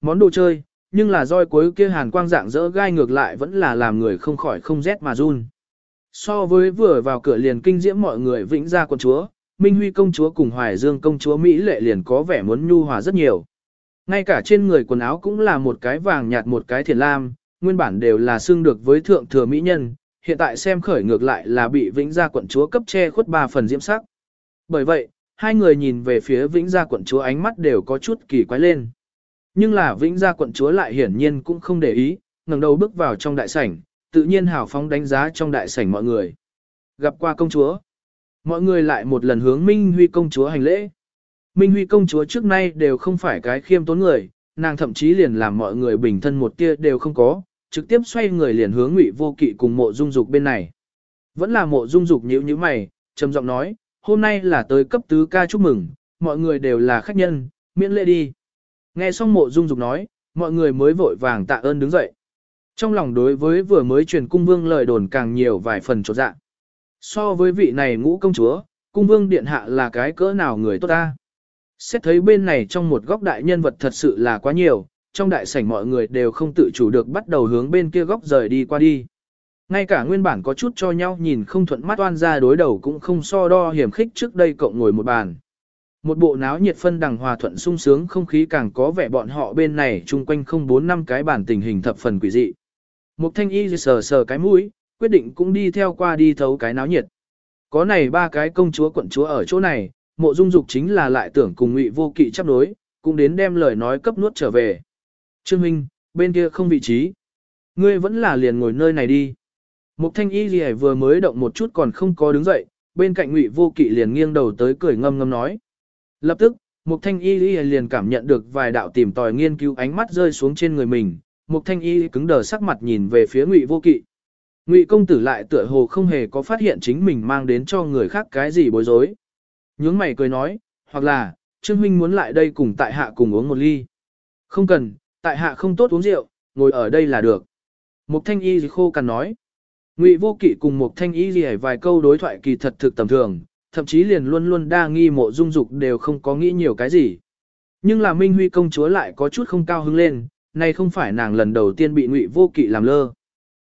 món đồ chơi, nhưng là roi cuối kia hàn quang dạng dỡ gai ngược lại vẫn là làm người không khỏi không rét mà run. So với vừa vào cửa liền kinh diễm mọi người vĩnh ra quần chúa, Minh Huy công chúa cùng Hoài Dương công chúa Mỹ lệ liền có vẻ muốn nhu hòa rất nhiều. Ngay cả trên người quần áo cũng là một cái vàng nhạt một cái thiền lam, nguyên bản đều là xương được với thượng thừa mỹ nhân, hiện tại xem khởi ngược lại là bị vĩnh gia quận chúa cấp che khuất ba phần diễm sắc. Bởi vậy, hai người nhìn về phía vĩnh gia quận chúa ánh mắt đều có chút kỳ quái lên. Nhưng là vĩnh gia quận chúa lại hiển nhiên cũng không để ý, ngẩng đầu bước vào trong đại sảnh, tự nhiên hào phóng đánh giá trong đại sảnh mọi người. Gặp qua công chúa, mọi người lại một lần hướng Minh Huy công chúa hành lễ. Minh Huy công chúa trước nay đều không phải cái khiêm tốn người, nàng thậm chí liền làm mọi người bình thân một tia đều không có, trực tiếp xoay người liền hướng Ngụy Vô Kỵ cùng Mộ Dung Dục bên này. Vẫn là Mộ Dung Dục nhíu nhíu mày, trầm giọng nói, hôm nay là tới cấp tứ ca chúc mừng, mọi người đều là khách nhân, miễn lễ đi. Nghe xong Mộ Dung Dục nói, mọi người mới vội vàng tạ ơn đứng dậy. Trong lòng đối với vừa mới truyền cung vương lời đồn càng nhiều vài phần trột dạ. So với vị này ngũ công chúa, cung vương điện hạ là cái cỡ nào người tốt ta. Xét thấy bên này trong một góc đại nhân vật thật sự là quá nhiều, trong đại sảnh mọi người đều không tự chủ được bắt đầu hướng bên kia góc rời đi qua đi. Ngay cả nguyên bản có chút cho nhau nhìn không thuận mắt oan ra đối đầu cũng không so đo hiểm khích trước đây cộng ngồi một bàn. Một bộ náo nhiệt phân đằng hòa thuận sung sướng không khí càng có vẻ bọn họ bên này chung quanh không bốn năm cái bản tình hình thập phần quỷ dị. Mục thanh y sờ sờ cái mũi, quyết định cũng đi theo qua đi thấu cái náo nhiệt. Có này ba cái công chúa quận chúa ở chỗ này, mộ dung dục chính là lại tưởng cùng ngụy vô kỵ chấp đối, cũng đến đem lời nói cấp nuốt trở về. Trương Minh, bên kia không vị trí. Ngươi vẫn là liền ngồi nơi này đi. Mục thanh y gì vừa mới động một chút còn không có đứng dậy, bên cạnh ngụy vô kỵ liền nghiêng đầu tới cười ngâm ngâm nói. Lập tức, mục thanh y liền cảm nhận được vài đạo tìm tòi nghiên cứu ánh mắt rơi xuống trên người mình. Mục thanh y cứng đờ sắc mặt nhìn về phía ngụy vô kỵ. Ngụy công tử lại tựa hồ không hề có phát hiện chính mình mang đến cho người khác cái gì bối rối. Nhướng mày cười nói, hoặc là, Trương Huynh muốn lại đây cùng tại hạ cùng uống một ly. Không cần, tại hạ không tốt uống rượu, ngồi ở đây là được. Mục thanh y khô cằn nói. Ngụy vô kỵ cùng Mục thanh y gì vài câu đối thoại kỳ thật thực tầm thường, thậm chí liền luôn luôn đa nghi mộ dung dục đều không có nghĩ nhiều cái gì. Nhưng là Minh Huy công chúa lại có chút không cao hứng lên, này không phải nàng lần đầu tiên bị Ngụy vô kỵ làm lơ.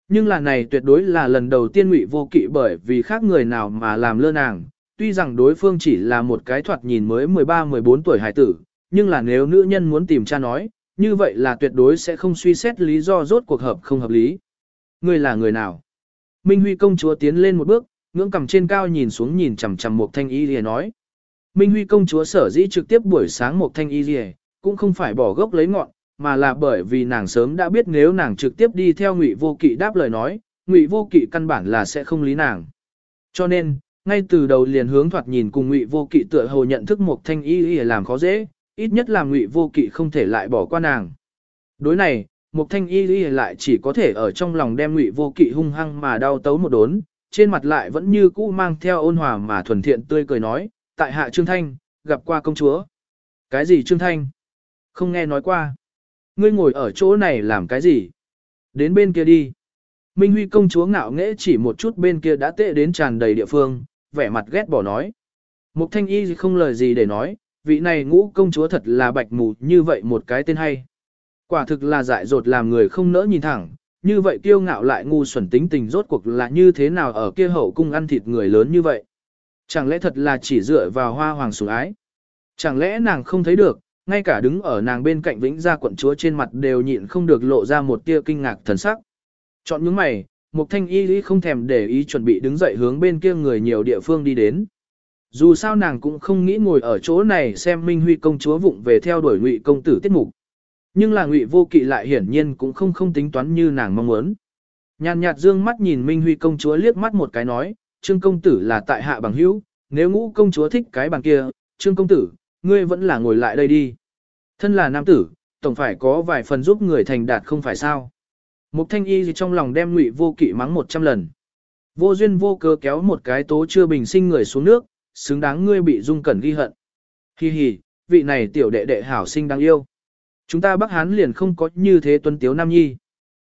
Nhưng là này tuyệt đối là lần đầu tiên Ngụy vô kỵ bởi vì khác người nào mà làm lơ nàng, tuy rằng đối phương chỉ là một cái thoạt nhìn mới 13-14 tuổi hải tử, nhưng là nếu nữ nhân muốn tìm cha nói, như vậy là tuyệt đối sẽ không suy xét lý do rốt cuộc hợp không hợp lý. Ngươi là người nào? Minh Huy công chúa tiến lên một bước, ngưỡng cầm trên cao nhìn xuống nhìn chằm chằm một thanh y lìa nói. Minh Huy công chúa sở dĩ trực tiếp buổi sáng một thanh y lìa, cũng không phải bỏ gốc lấy ngọn, mà là bởi vì nàng sớm đã biết nếu nàng trực tiếp đi theo ngụy vô kỵ đáp lời nói, ngụy vô kỵ căn bản là sẽ không lý nàng. Cho nên, ngay từ đầu liền hướng thoạt nhìn cùng ngụy vô kỵ tựa hồ nhận thức một thanh y lìa làm khó dễ, ít nhất là ngụy vô kỵ không thể lại bỏ qua nàng. Đối này, một thanh y lìa lại chỉ có thể ở trong lòng đem ngụy vô kỵ hung hăng mà đau tấu một đốn, trên mặt lại vẫn như cũ mang theo ôn hòa mà thuần thiện tươi cười nói, tại hạ Trương Thanh, gặp qua công chúa. Cái gì Trương Thanh? Không nghe nói qua. Ngươi ngồi ở chỗ này làm cái gì? Đến bên kia đi. Minh Huy công chúa ngạo nghễ chỉ một chút bên kia đã tệ đến tràn đầy địa phương, vẻ mặt ghét bỏ nói. Mục thanh y không lời gì để nói, vị này ngũ công chúa thật là bạch mù như vậy một cái tên hay. Quả thực là dại dột làm người không nỡ nhìn thẳng, như vậy kiêu ngạo lại ngu xuẩn tính tình rốt cuộc là như thế nào ở kia hậu cung ăn thịt người lớn như vậy. Chẳng lẽ thật là chỉ dựa vào hoa hoàng sủng ái? Chẳng lẽ nàng không thấy được, ngay cả đứng ở nàng bên cạnh vĩnh gia quận chúa trên mặt đều nhịn không được lộ ra một tia kinh ngạc thần sắc. Chọn những mày, Mục thanh y lý không thèm để ý chuẩn bị đứng dậy hướng bên kia người nhiều địa phương đi đến. Dù sao nàng cũng không nghĩ ngồi ở chỗ này xem Minh Huy công chúa vụng về theo đuổi ngụy công tử tiết mục. Nhưng là ngụy vô kỵ lại hiển nhiên cũng không không tính toán như nàng mong muốn. Nhàn nhạt dương mắt nhìn Minh Huy công chúa liếc mắt một cái nói, Trương công tử là tại hạ bằng hữu, nếu ngũ công chúa thích cái bằng kia, Trương công tử, ngươi vẫn là ngồi lại đây đi. Thân là nam tử, tổng phải có vài phần giúp người thành đạt không phải sao. Mục thanh y gì trong lòng đem ngụy vô kỵ mắng một trăm lần. Vô duyên vô cớ kéo một cái tố chưa bình sinh người xuống nước, xứng đáng ngươi bị dung cẩn ghi hận. Hi hi, vị này tiểu đệ đệ hảo sinh đáng yêu. Chúng ta Bắc Hán liền không có như thế tuân tiếu nam nhi.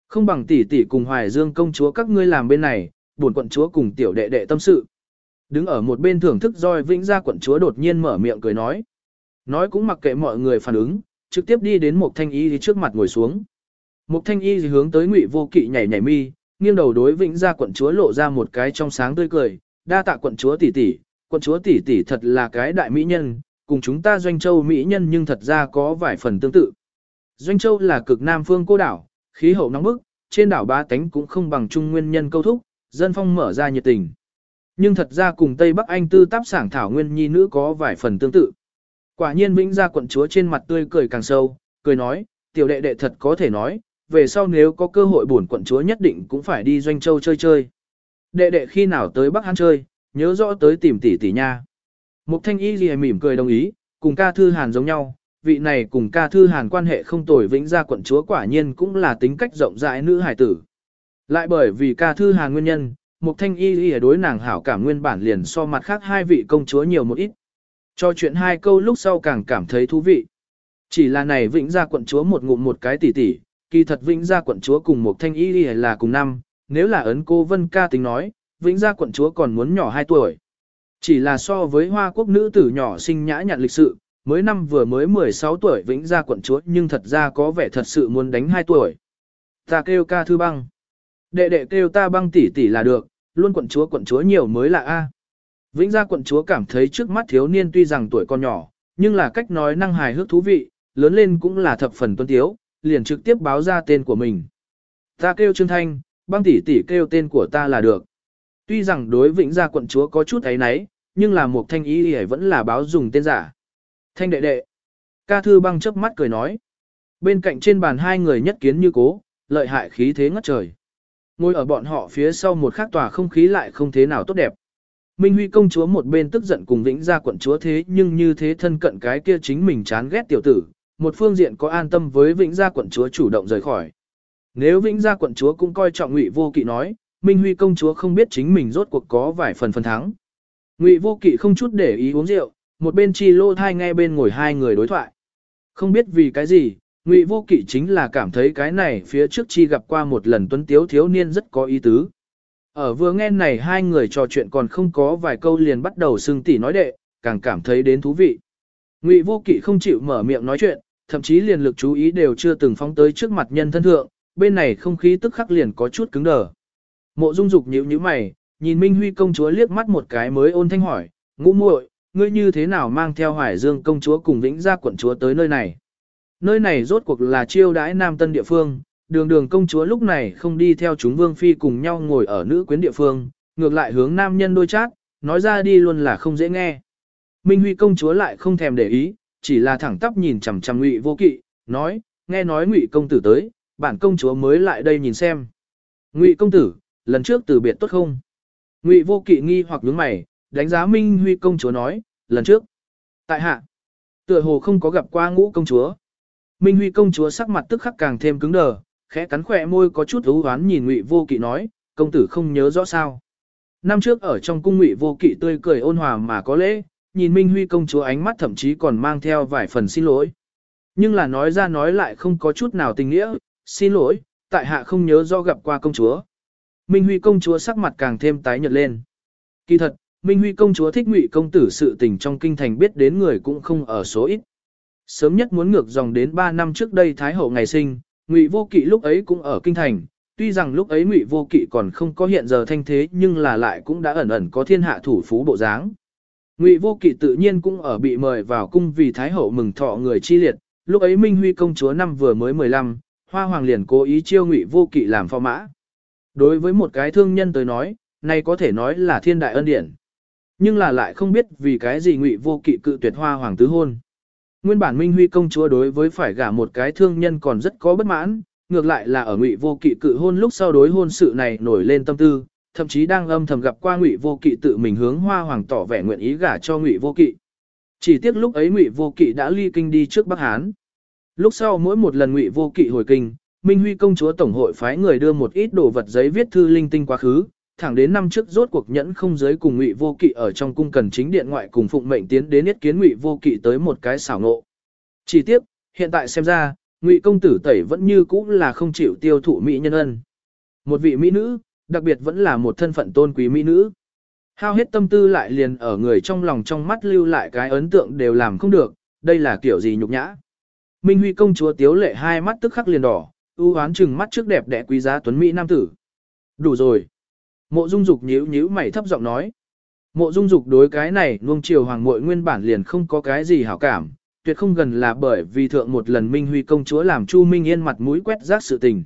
Không bằng tỷ tỷ cùng Hoài Dương công chúa các ngươi làm bên này, buồn quận chúa cùng tiểu đệ đệ tâm sự. Đứng ở một bên thưởng thức roi vĩnh gia quận chúa đột nhiên mở miệng cười nói. Nói cũng mặc kệ mọi người phản ứng, trực tiếp đi đến một thanh y thì trước mặt ngồi xuống. Một thanh y thì hướng tới ngụy vô kỵ nhảy nhảy mi, nghiêng đầu đối vĩnh gia quận chúa lộ ra một cái trong sáng tươi cười, đa tạ quận chúa tỷ tỷ, quận chúa tỷ tỷ thật là cái đại mỹ nhân, cùng chúng ta doanh châu mỹ nhân nhưng thật ra có vài phần tương tự. Doanh châu là cực nam phương cô đảo, khí hậu nóng bức, trên đảo ba tánh cũng không bằng trung nguyên nhân câu thúc, dân phong mở ra nhiệt tình. Nhưng thật ra cùng Tây Bắc Anh tư táp sảng thảo nguyên nhi nữ có vài phần tương tự. Quả nhiên vĩnh gia quận chúa trên mặt tươi cười càng sâu, cười nói, tiểu đệ đệ thật có thể nói, về sau nếu có cơ hội bổn quận chúa nhất định cũng phải đi doanh châu chơi chơi. Đệ đệ khi nào tới Bắc Hán chơi, nhớ rõ tới tìm tỷ tỷ nha. Mục thanh y gì mỉm cười đồng ý, cùng ca thư hàn giống nhau, vị này cùng ca thư hàn quan hệ không tồi vĩnh gia quận chúa quả nhiên cũng là tính cách rộng rãi nữ hải tử. Lại bởi vì ca thư hàn nguyên nhân, mục thanh y Y đối nàng hảo cảm nguyên bản liền so mặt khác hai vị công chúa nhiều một ít. Cho chuyện hai câu lúc sau càng cảm thấy thú vị. Chỉ là này vĩnh gia quận chúa một ngụm một cái tỷ tỷ, kỳ thật vĩnh gia quận chúa cùng một thanh y là cùng năm, nếu là ấn cô Vân ca tính nói, vĩnh gia quận chúa còn muốn nhỏ 2 tuổi. Chỉ là so với hoa quốc nữ tử nhỏ sinh nhã nhặn lịch sự, mới năm vừa mới 16 tuổi vĩnh gia quận chúa nhưng thật ra có vẻ thật sự muốn đánh 2 tuổi. Ta kêu ca thư băng. Đệ đệ kêu ta băng tỷ tỷ là được, luôn quận chúa quận chúa nhiều mới là A. Vĩnh gia quận chúa cảm thấy trước mắt thiếu niên tuy rằng tuổi còn nhỏ, nhưng là cách nói năng hài hước thú vị, lớn lên cũng là thập phần tuân tiếu, liền trực tiếp báo ra tên của mình. Ta kêu Trương Thanh, băng tỷ tỷ kêu tên của ta là được. Tuy rằng đối vĩnh gia quận chúa có chút ấy nấy, nhưng là một thanh ý thì vẫn là báo dùng tên giả. Thanh đệ đệ. Ca thư băng chớp mắt cười nói. Bên cạnh trên bàn hai người nhất kiến như cố, lợi hại khí thế ngất trời. Ngồi ở bọn họ phía sau một khắc tòa không khí lại không thế nào tốt đẹp. Minh Huy công chúa một bên tức giận cùng Vĩnh gia quận chúa thế nhưng như thế thân cận cái kia chính mình chán ghét tiểu tử, một phương diện có an tâm với Vĩnh gia quận chúa chủ động rời khỏi. Nếu Vĩnh gia quận chúa cũng coi trọng Ngụy Vô Kỵ nói, Minh Huy công chúa không biết chính mình rốt cuộc có vài phần phần thắng. Ngụy Vô Kỵ không chút để ý uống rượu, một bên chi lô thai nghe bên ngồi hai người đối thoại. Không biết vì cái gì, Ngụy Vô Kỵ chính là cảm thấy cái này phía trước chi gặp qua một lần tuấn tiếu thiếu niên rất có ý tứ. Ở vừa nghe này hai người trò chuyện còn không có vài câu liền bắt đầu xưng tỉ nói đệ, càng cảm thấy đến thú vị. Ngụy Vô Kỵ không chịu mở miệng nói chuyện, thậm chí liền lực chú ý đều chưa từng phóng tới trước mặt nhân thân thượng, bên này không khí tức khắc liền có chút cứng đờ. Mộ Dung Dục nhíu nhíu mày, nhìn Minh Huy công chúa liếc mắt một cái mới ôn thanh hỏi, ngũ muội, ngươi như thế nào mang theo Hoài Dương công chúa cùng Vĩnh Gia quận chúa tới nơi này? Nơi này rốt cuộc là chiêu đãi nam tân địa phương, đường đường công chúa lúc này không đi theo chúng vương phi cùng nhau ngồi ở nữ quyến địa phương, ngược lại hướng nam nhân đôi chát, nói ra đi luôn là không dễ nghe. Minh Huy công chúa lại không thèm để ý, chỉ là thẳng tắp nhìn chằm chằm Ngụy Vô Kỵ, nói, nghe nói Ngụy công tử tới, bản công chúa mới lại đây nhìn xem. Ngụy công tử, lần trước từ biệt tốt không? Ngụy Vô Kỵ nghi hoặc nhướng mày, đánh giá Minh Huy công chúa nói, lần trước. Tại hạ, tựa hồ không có gặp qua ngũ công chúa. Minh Huy công chúa sắc mặt tức khắc càng thêm cứng đờ, khẽ cắn khỏe môi có chút ưu hoán nhìn Ngụy Vô Kỵ nói, công tử không nhớ rõ sao. Năm trước ở trong cung Ngụy Vô Kỵ tươi cười ôn hòa mà có lễ, nhìn Minh Huy công chúa ánh mắt thậm chí còn mang theo vài phần xin lỗi. Nhưng là nói ra nói lại không có chút nào tình nghĩa, xin lỗi, tại hạ không nhớ do gặp qua công chúa. Minh Huy công chúa sắc mặt càng thêm tái nhợt lên. Kỳ thật, Minh Huy công chúa thích Ngụy công tử sự tình trong kinh thành biết đến người cũng không ở số ít. Sớm nhất muốn ngược dòng đến 3 năm trước đây Thái hậu ngày sinh, Ngụy Vô Kỵ lúc ấy cũng ở kinh thành, tuy rằng lúc ấy Ngụy Vô Kỵ còn không có hiện giờ thanh thế, nhưng là lại cũng đã ẩn ẩn có thiên hạ thủ phú bộ dáng. Ngụy Vô Kỵ tự nhiên cũng ở bị mời vào cung vì Thái hậu mừng thọ người chi liệt, lúc ấy Minh Huy công chúa năm vừa mới 15, Hoa Hoàng liền cố ý chiêu Ngụy Vô Kỵ làm phò mã. Đối với một cái thương nhân tới nói, này có thể nói là thiên đại ân điển. Nhưng là lại không biết vì cái gì Ngụy Vô Kỵ cự tuyệt Hoa Hoàng tứ hôn. Nguyên bản Minh Huy công chúa đối với phải gả một cái thương nhân còn rất có bất mãn, ngược lại là ở Ngụy Vô Kỵ cự hôn lúc sau đối hôn sự này nổi lên tâm tư, thậm chí đang âm thầm gặp qua Ngụy Vô Kỵ tự mình hướng Hoa Hoàng tỏ vẻ nguyện ý gả cho Ngụy Vô Kỵ. Chỉ tiếc lúc ấy Ngụy Vô Kỵ đã ly kinh đi trước Bắc Hán. Lúc sau mỗi một lần Ngụy Vô Kỵ hồi kinh, Minh Huy công chúa tổng hội phái người đưa một ít đồ vật giấy viết thư linh tinh quá khứ, thẳng đến năm trước rốt cuộc nhẫn không giới cùng Ngụy Vô Kỵ ở trong cung cần chính điện ngoại cùng phụng mệnh tiến đến yết kiến Ngụy Vô Kỵ tới một cái xảo ngộ. Chỉ tiếp, hiện tại xem ra, Ngụy công tử tẩy vẫn như cũ là không chịu tiêu thụ mỹ nhân ân. Một vị mỹ nữ, đặc biệt vẫn là một thân phận tôn quý mỹ nữ. Hao hết tâm tư lại liền ở người trong lòng trong mắt lưu lại cái ấn tượng đều làm không được, đây là kiểu gì nhục nhã. Minh Huy công chúa tiếu lệ hai mắt tức khắc liền đỏ, ưu hoán chừng mắt trước đẹp đẽ quý giá tuấn mỹ nam tử. Đủ rồi. Mộ Dung Dục nhíu nhíu mày thấp giọng nói. Mộ Dung Dục đối cái này nuông chiều hoàng muội nguyên bản liền không có cái gì hảo cảm, tuyệt không gần là bởi vì thượng một lần Minh Huy công chúa làm Chu Minh Yên mặt mũi quét rác sự tình.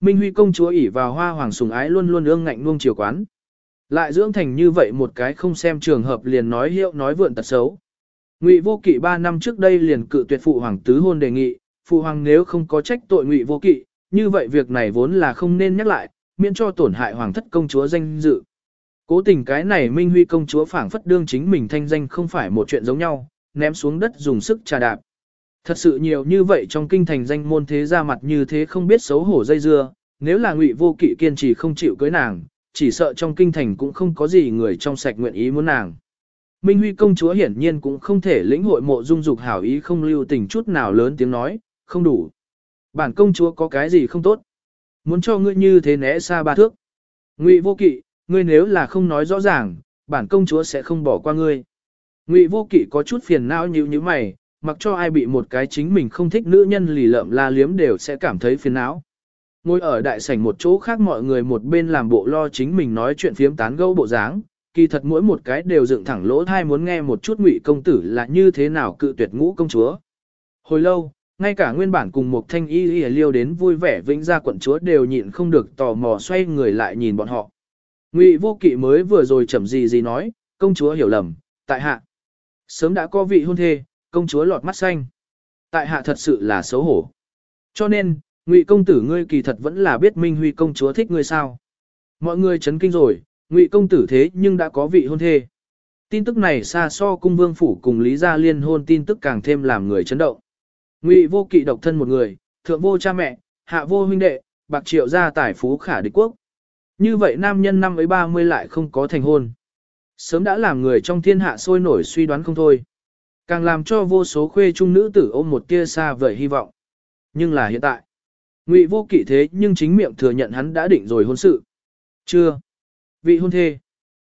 Minh Huy công chúa ỷ vào hoa hoàng sùng ái luôn luôn ương ngạnh nuông chiều quán. Lại dưỡng thành như vậy một cái không xem trường hợp liền nói hiệu nói vượn tật xấu. Ngụy Vô Kỵ 3 năm trước đây liền cự tuyệt phụ hoàng tứ hôn đề nghị, phụ hoàng nếu không có trách tội Ngụy Vô Kỵ, như vậy việc này vốn là không nên nhắc lại, miễn cho tổn hại hoàng thất công chúa danh dự. Cố tình cái này Minh Huy công chúa phảng phất đương chính mình thanh danh không phải một chuyện giống nhau, ném xuống đất dùng sức trà đạp. Thật sự nhiều như vậy trong kinh thành danh môn thế ra mặt như thế không biết xấu hổ dây dưa, nếu là ngụy vô kỵ kiên trì không chịu cưới nàng, chỉ sợ trong kinh thành cũng không có gì người trong sạch nguyện ý muốn nàng. Minh Huy công chúa hiển nhiên cũng không thể lĩnh hội mộ dung dục hảo ý không lưu tình chút nào lớn tiếng nói, không đủ. Bản công chúa có cái gì không tốt? Muốn cho ngươi như thế né xa ba thước. Ngụy vô kỵ, ngươi nếu là không nói rõ ràng, bản công chúa sẽ không bỏ qua ngươi. Ngụy vô kỵ có chút phiền não như như mày, mặc cho ai bị một cái chính mình không thích nữ nhân lì lợm la liếm đều sẽ cảm thấy phiền não. Ngồi ở đại sảnh một chỗ khác mọi người một bên làm bộ lo chính mình nói chuyện phiếm tán gẫu bộ dáng, kỳ thật mỗi một cái đều dựng thẳng lỗ thai muốn nghe một chút ngụy công tử là như thế nào cự tuyệt ngũ công chúa. Hồi lâu, ngay cả nguyên bản cùng một thanh y y liêu đến vui vẻ vĩnh ra quận chúa đều nhịn không được tò mò xoay người lại nhìn bọn họ. Ngụy vô kỵ mới vừa rồi chậm gì gì nói, công chúa hiểu lầm, tại hạ. Sớm đã có vị hôn thê, công chúa lọt mắt xanh. Tại hạ thật sự là xấu hổ. Cho nên, Ngụy công tử ngươi kỳ thật vẫn là biết Minh Huy công chúa thích ngươi sao. Mọi người chấn kinh rồi, Ngụy công tử thế nhưng đã có vị hôn thê. Tin tức này xa so cung vương phủ cùng Lý Gia liên hôn tin tức càng thêm làm người chấn động. Ngụy vô kỵ độc thân một người, thượng vô cha mẹ, hạ vô huynh đệ, bạc triệu gia tài phú khả địch quốc. Như vậy nam nhân năm ấy 30 lại không có thành hôn. Sớm đã làm người trong thiên hạ sôi nổi suy đoán không thôi. Càng làm cho vô số khuê trung nữ tử ôm một tia xa vời hy vọng. Nhưng là hiện tại, Ngụy vô kỵ thế nhưng chính miệng thừa nhận hắn đã định rồi hôn sự. Chưa. Vị hôn thê.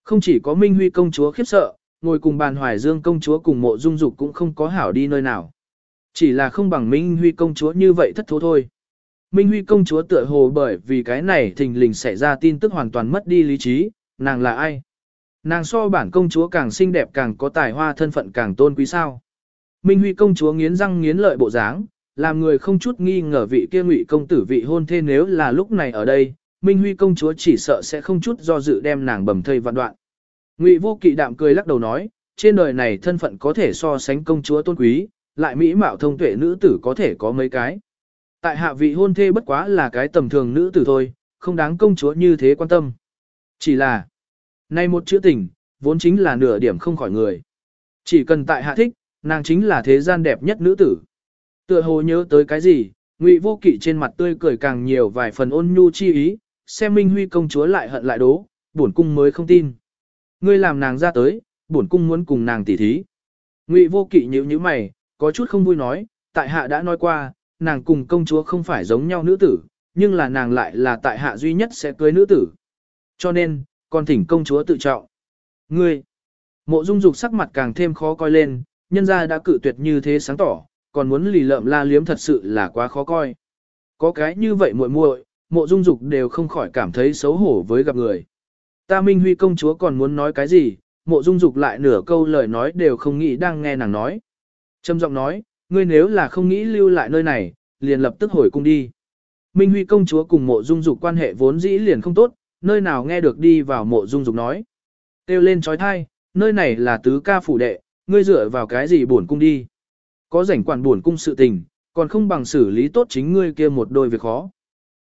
Không chỉ có Minh Huy công chúa khiếp sợ, ngồi cùng bàn Hoài Dương công chúa cùng mộ dung dục cũng không có hảo đi nơi nào. Chỉ là không bằng Minh Huy công chúa như vậy thất thố thôi. Minh Huy công chúa tựa hồ bởi vì cái này thình lình xảy ra tin tức hoàn toàn mất đi lý trí, nàng là ai? Nàng so bản công chúa càng xinh đẹp càng có tài hoa thân phận càng tôn quý sao. Minh Huy công chúa nghiến răng nghiến lợi bộ dáng, làm người không chút nghi ngờ vị kia ngụy công tử vị hôn thê nếu là lúc này ở đây, Minh Huy công chúa chỉ sợ sẽ không chút do dự đem nàng bầm thây vạn đoạn. Ngụy vô kỵ đạm cười lắc đầu nói, trên đời này thân phận có thể so sánh công chúa tôn quý, lại mỹ mạo thông tuệ nữ tử có thể có mấy cái. Tại hạ vị hôn thê bất quá là cái tầm thường nữ tử thôi, không đáng công chúa như thế quan tâm. Chỉ là, nay một chữ tình, vốn chính là nửa điểm không khỏi người. Chỉ cần tại hạ thích, nàng chính là thế gian đẹp nhất nữ tử. Tựa hồ nhớ tới cái gì, Ngụy Vô Kỵ trên mặt tươi cười càng nhiều vài phần ôn nhu chi ý, xem Minh Huy công chúa lại hận lại đố, bổn cung mới không tin. Ngươi làm nàng ra tới, bổn cung muốn cùng nàng tỉ thí. Ngụy Vô Kỵ nhíu nhíu mày, có chút không vui nói, tại hạ đã nói qua, nàng cùng công chúa không phải giống nhau nữ tử, nhưng là nàng lại là tại hạ duy nhất sẽ cưới nữ tử. Cho nên, con thỉnh công chúa tự trọng. Ngươi, mộ dung dục sắc mặt càng thêm khó coi lên, nhân gia đã cự tuyệt như thế sáng tỏ, còn muốn lì lợm la liếm thật sự là quá khó coi. Có cái như vậy muội muội, mộ dung dục đều không khỏi cảm thấy xấu hổ với gặp người. Ta Minh Huy công chúa còn muốn nói cái gì, mộ dung dục lại nửa câu lời nói đều không nghĩ đang nghe nàng nói. Trầm giọng nói, ngươi nếu là không nghĩ lưu lại nơi này, liền lập tức hồi cung đi. Minh Huy công chúa cùng mộ dung dục quan hệ vốn dĩ liền không tốt, nơi nào nghe được đi vào mộ dung dục nói. Têu lên trói thai, nơi này là tứ ca phủ đệ, ngươi dựa vào cái gì buồn cung đi. Có rảnh quản buồn cung sự tình, còn không bằng xử lý tốt chính ngươi kia một đôi việc khó.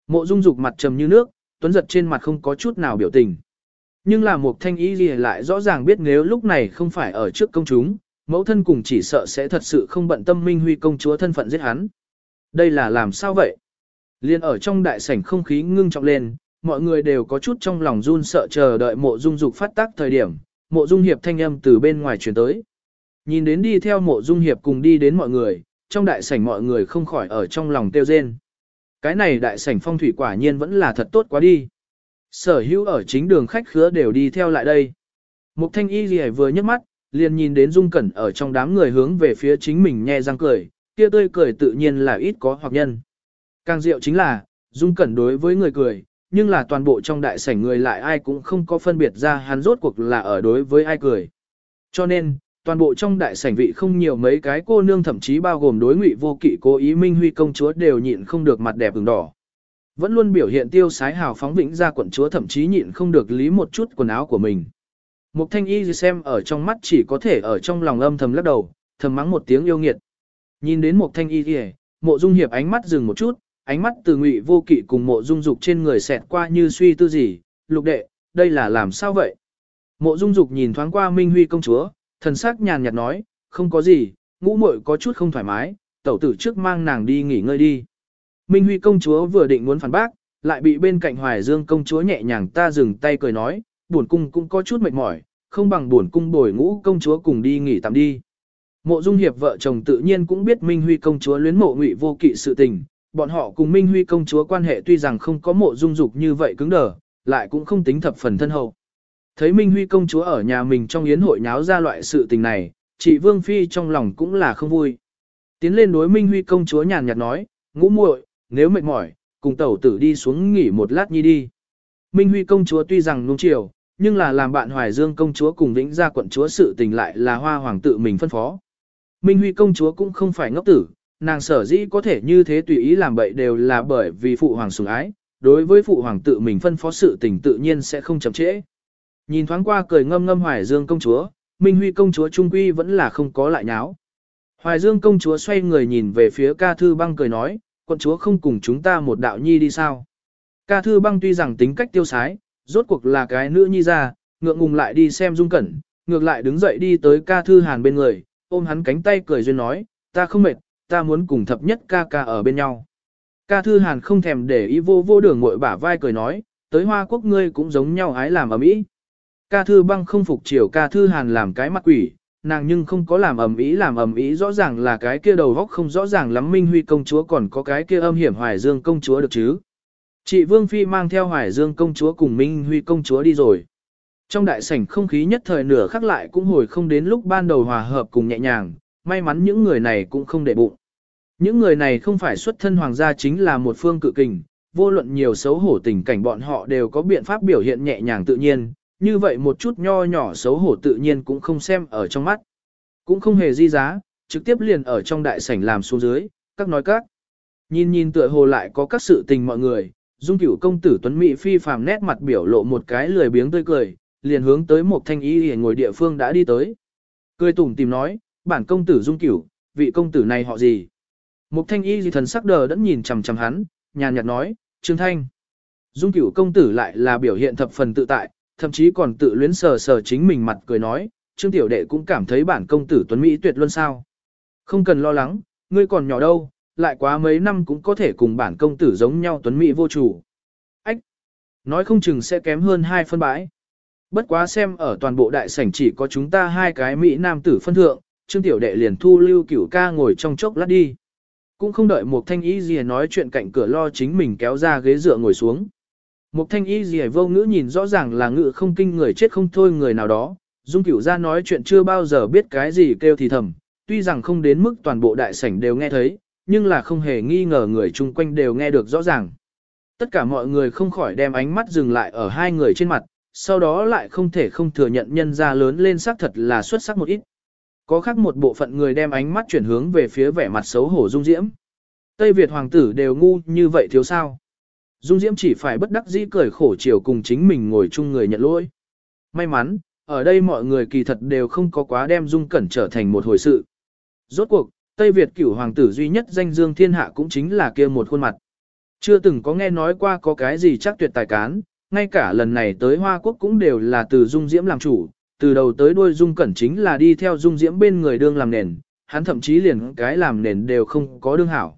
Mộ dung dục mặt trầm như nước, tuấn giật trên mặt không có chút nào biểu tình. Nhưng là một thanh ý gì lại rõ ràng biết nếu lúc này không phải ở trước công chúng, mẫu thân cùng chỉ sợ sẽ thật sự không bận tâm Minh Huy công chúa thân phận giết hắn. Đây là làm sao vậy? Liên ở trong đại sảnh không khí ngưng trọng lên, mọi người đều có chút trong lòng run sợ chờ đợi mộ dung dục phát tác thời điểm, mộ dung hiệp thanh âm từ bên ngoài truyền tới. Nhìn đến đi theo mộ dung hiệp cùng đi đến mọi người, trong đại sảnh mọi người không khỏi ở trong lòng tiêu rên. Cái này đại sảnh phong thủy quả nhiên vẫn là thật tốt quá đi. Sở hữu ở chính đường khách khứa đều đi theo lại đây. Mục thanh y gì vừa nhấc mắt, liền nhìn đến dung cẩn ở trong đám người hướng về phía chính mình nhe răng cười, kia tươi cười tự nhiên là ít có hoặc nhân. Càng diệu chính là, Dung Cẩn đối với người cười, nhưng là toàn bộ trong đại sảnh người lại ai cũng không có phân biệt ra hắn rốt cuộc là ở đối với ai cười. Cho nên, toàn bộ trong đại sảnh vị không nhiều mấy cái cô nương thậm chí bao gồm đối ngụy vô kỵ cố ý minh huy công chúa đều nhịn không được mặt đẹp ửng đỏ. Vẫn luôn biểu hiện tiêu sái hào phóng vĩnh ra quận chúa thậm chí nhịn không được lý một chút quần áo của mình. Mục thanh y gì xem ở trong mắt chỉ có thể ở trong lòng âm thầm lắc đầu, thầm mắng một tiếng yêu nghiệt. Nhìn đến mục thanh y gì, mộ dung hiệp ánh mắt dừng một chút, ánh mắt từ ngụy vô kỵ cùng mộ dung dục trên người xẹt qua như suy tư gì, lục đệ, đây là làm sao vậy? Mộ dung dục nhìn thoáng qua Minh Huy công chúa, thần sắc nhàn nhạt nói, không có gì, ngũ muội có chút không thoải mái, tẩu tử trước mang nàng đi nghỉ ngơi đi. Minh Huy công chúa vừa định muốn phản bác, lại bị bên cạnh Hoài Dương công chúa nhẹ nhàng ta dừng tay cười nói, buồn cung cũng có chút mệt mỏi, không bằng buồn cung bồi ngũ công chúa cùng đi nghỉ tạm đi. Mộ Dung Hiệp vợ chồng tự nhiên cũng biết Minh Huy công chúa luyến mộ ngụy vô kỵ sự tình, bọn họ cùng Minh Huy công chúa quan hệ tuy rằng không có mộ dung dục như vậy cứng đờ, lại cũng không tính thập phần thân hậu. Thấy Minh Huy công chúa ở nhà mình trong yến hội nháo ra loại sự tình này, chị Vương Phi trong lòng cũng là không vui. Tiến lên đối Minh Huy công chúa nhàn nhạt nói, ngũ muội, nếu mệt mỏi, cùng tẩu tử đi xuống nghỉ một lát nhi đi. Minh Huy công chúa tuy rằng nung chiều, nhưng là làm bạn Hoài Dương công chúa cùng Vĩnh Gia quận chúa sự tình lại là hoa hoàng tự mình phân phó. Minh Huy công chúa cũng không phải ngốc tử, nàng sở dĩ có thể như thế tùy ý làm bậy đều là bởi vì phụ hoàng sủng ái, đối với phụ hoàng tự mình phân phó sự tình tự nhiên sẽ không chậm trễ. Nhìn thoáng qua cười ngâm ngâm Hoài Dương công chúa, Minh Huy công chúa trung quy vẫn là không có lại nháo. Hoài Dương công chúa xoay người nhìn về phía ca thư băng cười nói, quận chúa không cùng chúng ta một đạo nhi đi sao. Ca thư băng tuy rằng tính cách tiêu sái, rốt cuộc là cái nữ nhi ra, ngượng ngùng lại đi xem dung cẩn, ngược lại đứng dậy đi tới ca thư hàn bên người, ôm hắn cánh tay cười duyên nói, ta không mệt, ta muốn cùng thập nhất ca ca ở bên nhau. Ca thư hàn không thèm để ý vô vô đường muội bả vai cười nói, tới hoa quốc ngươi cũng giống nhau ái làm ở Mỹ. Ca thư băng không phục chiều ca thư hàn làm cái mặt quỷ, nàng nhưng không có làm ầm ĩ làm ầm ĩ rõ ràng là cái kia đầu góc không rõ ràng lắm Minh Huy công chúa còn có cái kia âm hiểm Hoài Dương công chúa được chứ. Chị Vương Phi mang theo Hoài Dương công chúa cùng Minh Huy công chúa đi rồi. Trong đại sảnh không khí nhất thời nửa khắc lại cũng hồi không đến lúc ban đầu hòa hợp cùng nhẹ nhàng, may mắn những người này cũng không để bụng. Những người này không phải xuất thân hoàng gia chính là một phương cự kình, vô luận nhiều xấu hổ tình cảnh bọn họ đều có biện pháp biểu hiện nhẹ nhàng tự nhiên, như vậy một chút nho nhỏ xấu hổ tự nhiên cũng không xem ở trong mắt. Cũng không hề di giá, trực tiếp liền ở trong đại sảnh làm xuống dưới, các nói các. Nhìn nhìn tựa hồ lại có các sự tình mọi người, dung cửu công tử tuấn mỹ phi phàm nét mặt biểu lộ một cái lười biếng tươi cười, liền hướng tới một thanh y ngồi địa phương đã đi tới. Cười tủm tìm nói, bản công tử dung cửu, vị công tử này họ gì? Mục thanh y gì thần sắc đờ đẫn nhìn chằm chằm hắn, nhàn nhạt nói, Trương Thanh. Dung cửu công tử lại là biểu hiện thập phần tự tại, thậm chí còn tự luyến sờ sờ chính mình mặt cười nói, Trương Tiểu Đệ cũng cảm thấy bản công tử tuấn Mỹ tuyệt luôn sao. Không cần lo lắng, ngươi còn nhỏ đâu, lại quá mấy năm cũng có thể cùng bản công tử giống nhau tuấn Mỹ vô chủ. Ách! Nói không chừng sẽ kém hơn hai phân bãi. Bất quá xem ở toàn bộ đại sảnh chỉ có chúng ta hai cái Mỹ nam tử phân thượng, Trương Tiểu Đệ liền thu lưu cửu ca ngồi trong chốc lát đi. Cũng không đợi một thanh y gì nói chuyện cạnh cửa lo chính mình kéo ra ghế dựa ngồi xuống. Một thanh y gì vô ngữ nhìn rõ ràng là ngự không kinh người chết không thôi người nào đó, dung cửu ra nói chuyện chưa bao giờ biết cái gì kêu thì thầm, tuy rằng không đến mức toàn bộ đại sảnh đều nghe thấy, nhưng là không hề nghi ngờ người chung quanh đều nghe được rõ ràng. Tất cả mọi người không khỏi đem ánh mắt dừng lại ở hai người trên mặt, sau đó lại không thể không thừa nhận nhân ra lớn lên sắc thật là xuất sắc một ít. Có khác một bộ phận người đem ánh mắt chuyển hướng về phía vẻ mặt xấu hổ Dung Diễm. Tây Việt hoàng tử đều ngu như vậy thiếu sao. Dung Diễm chỉ phải bất đắc dĩ cười khổ chiều cùng chính mình ngồi chung người nhận lỗi. May mắn, ở đây mọi người kỳ thật đều không có quá đem Dung Cẩn trở thành một hồi sự. Rốt cuộc, Tây Việt cửu hoàng tử duy nhất danh dương thiên hạ cũng chính là kia một khuôn mặt. Chưa từng có nghe nói qua có cái gì chắc tuyệt tài cán, ngay cả lần này tới Hoa Quốc cũng đều là từ Dung Diễm làm chủ, từ đầu tới đuôi Dung Cẩn chính là đi theo Dung Diễm bên người đương làm nền, hắn thậm chí liền cái làm nền đều không có đương hảo.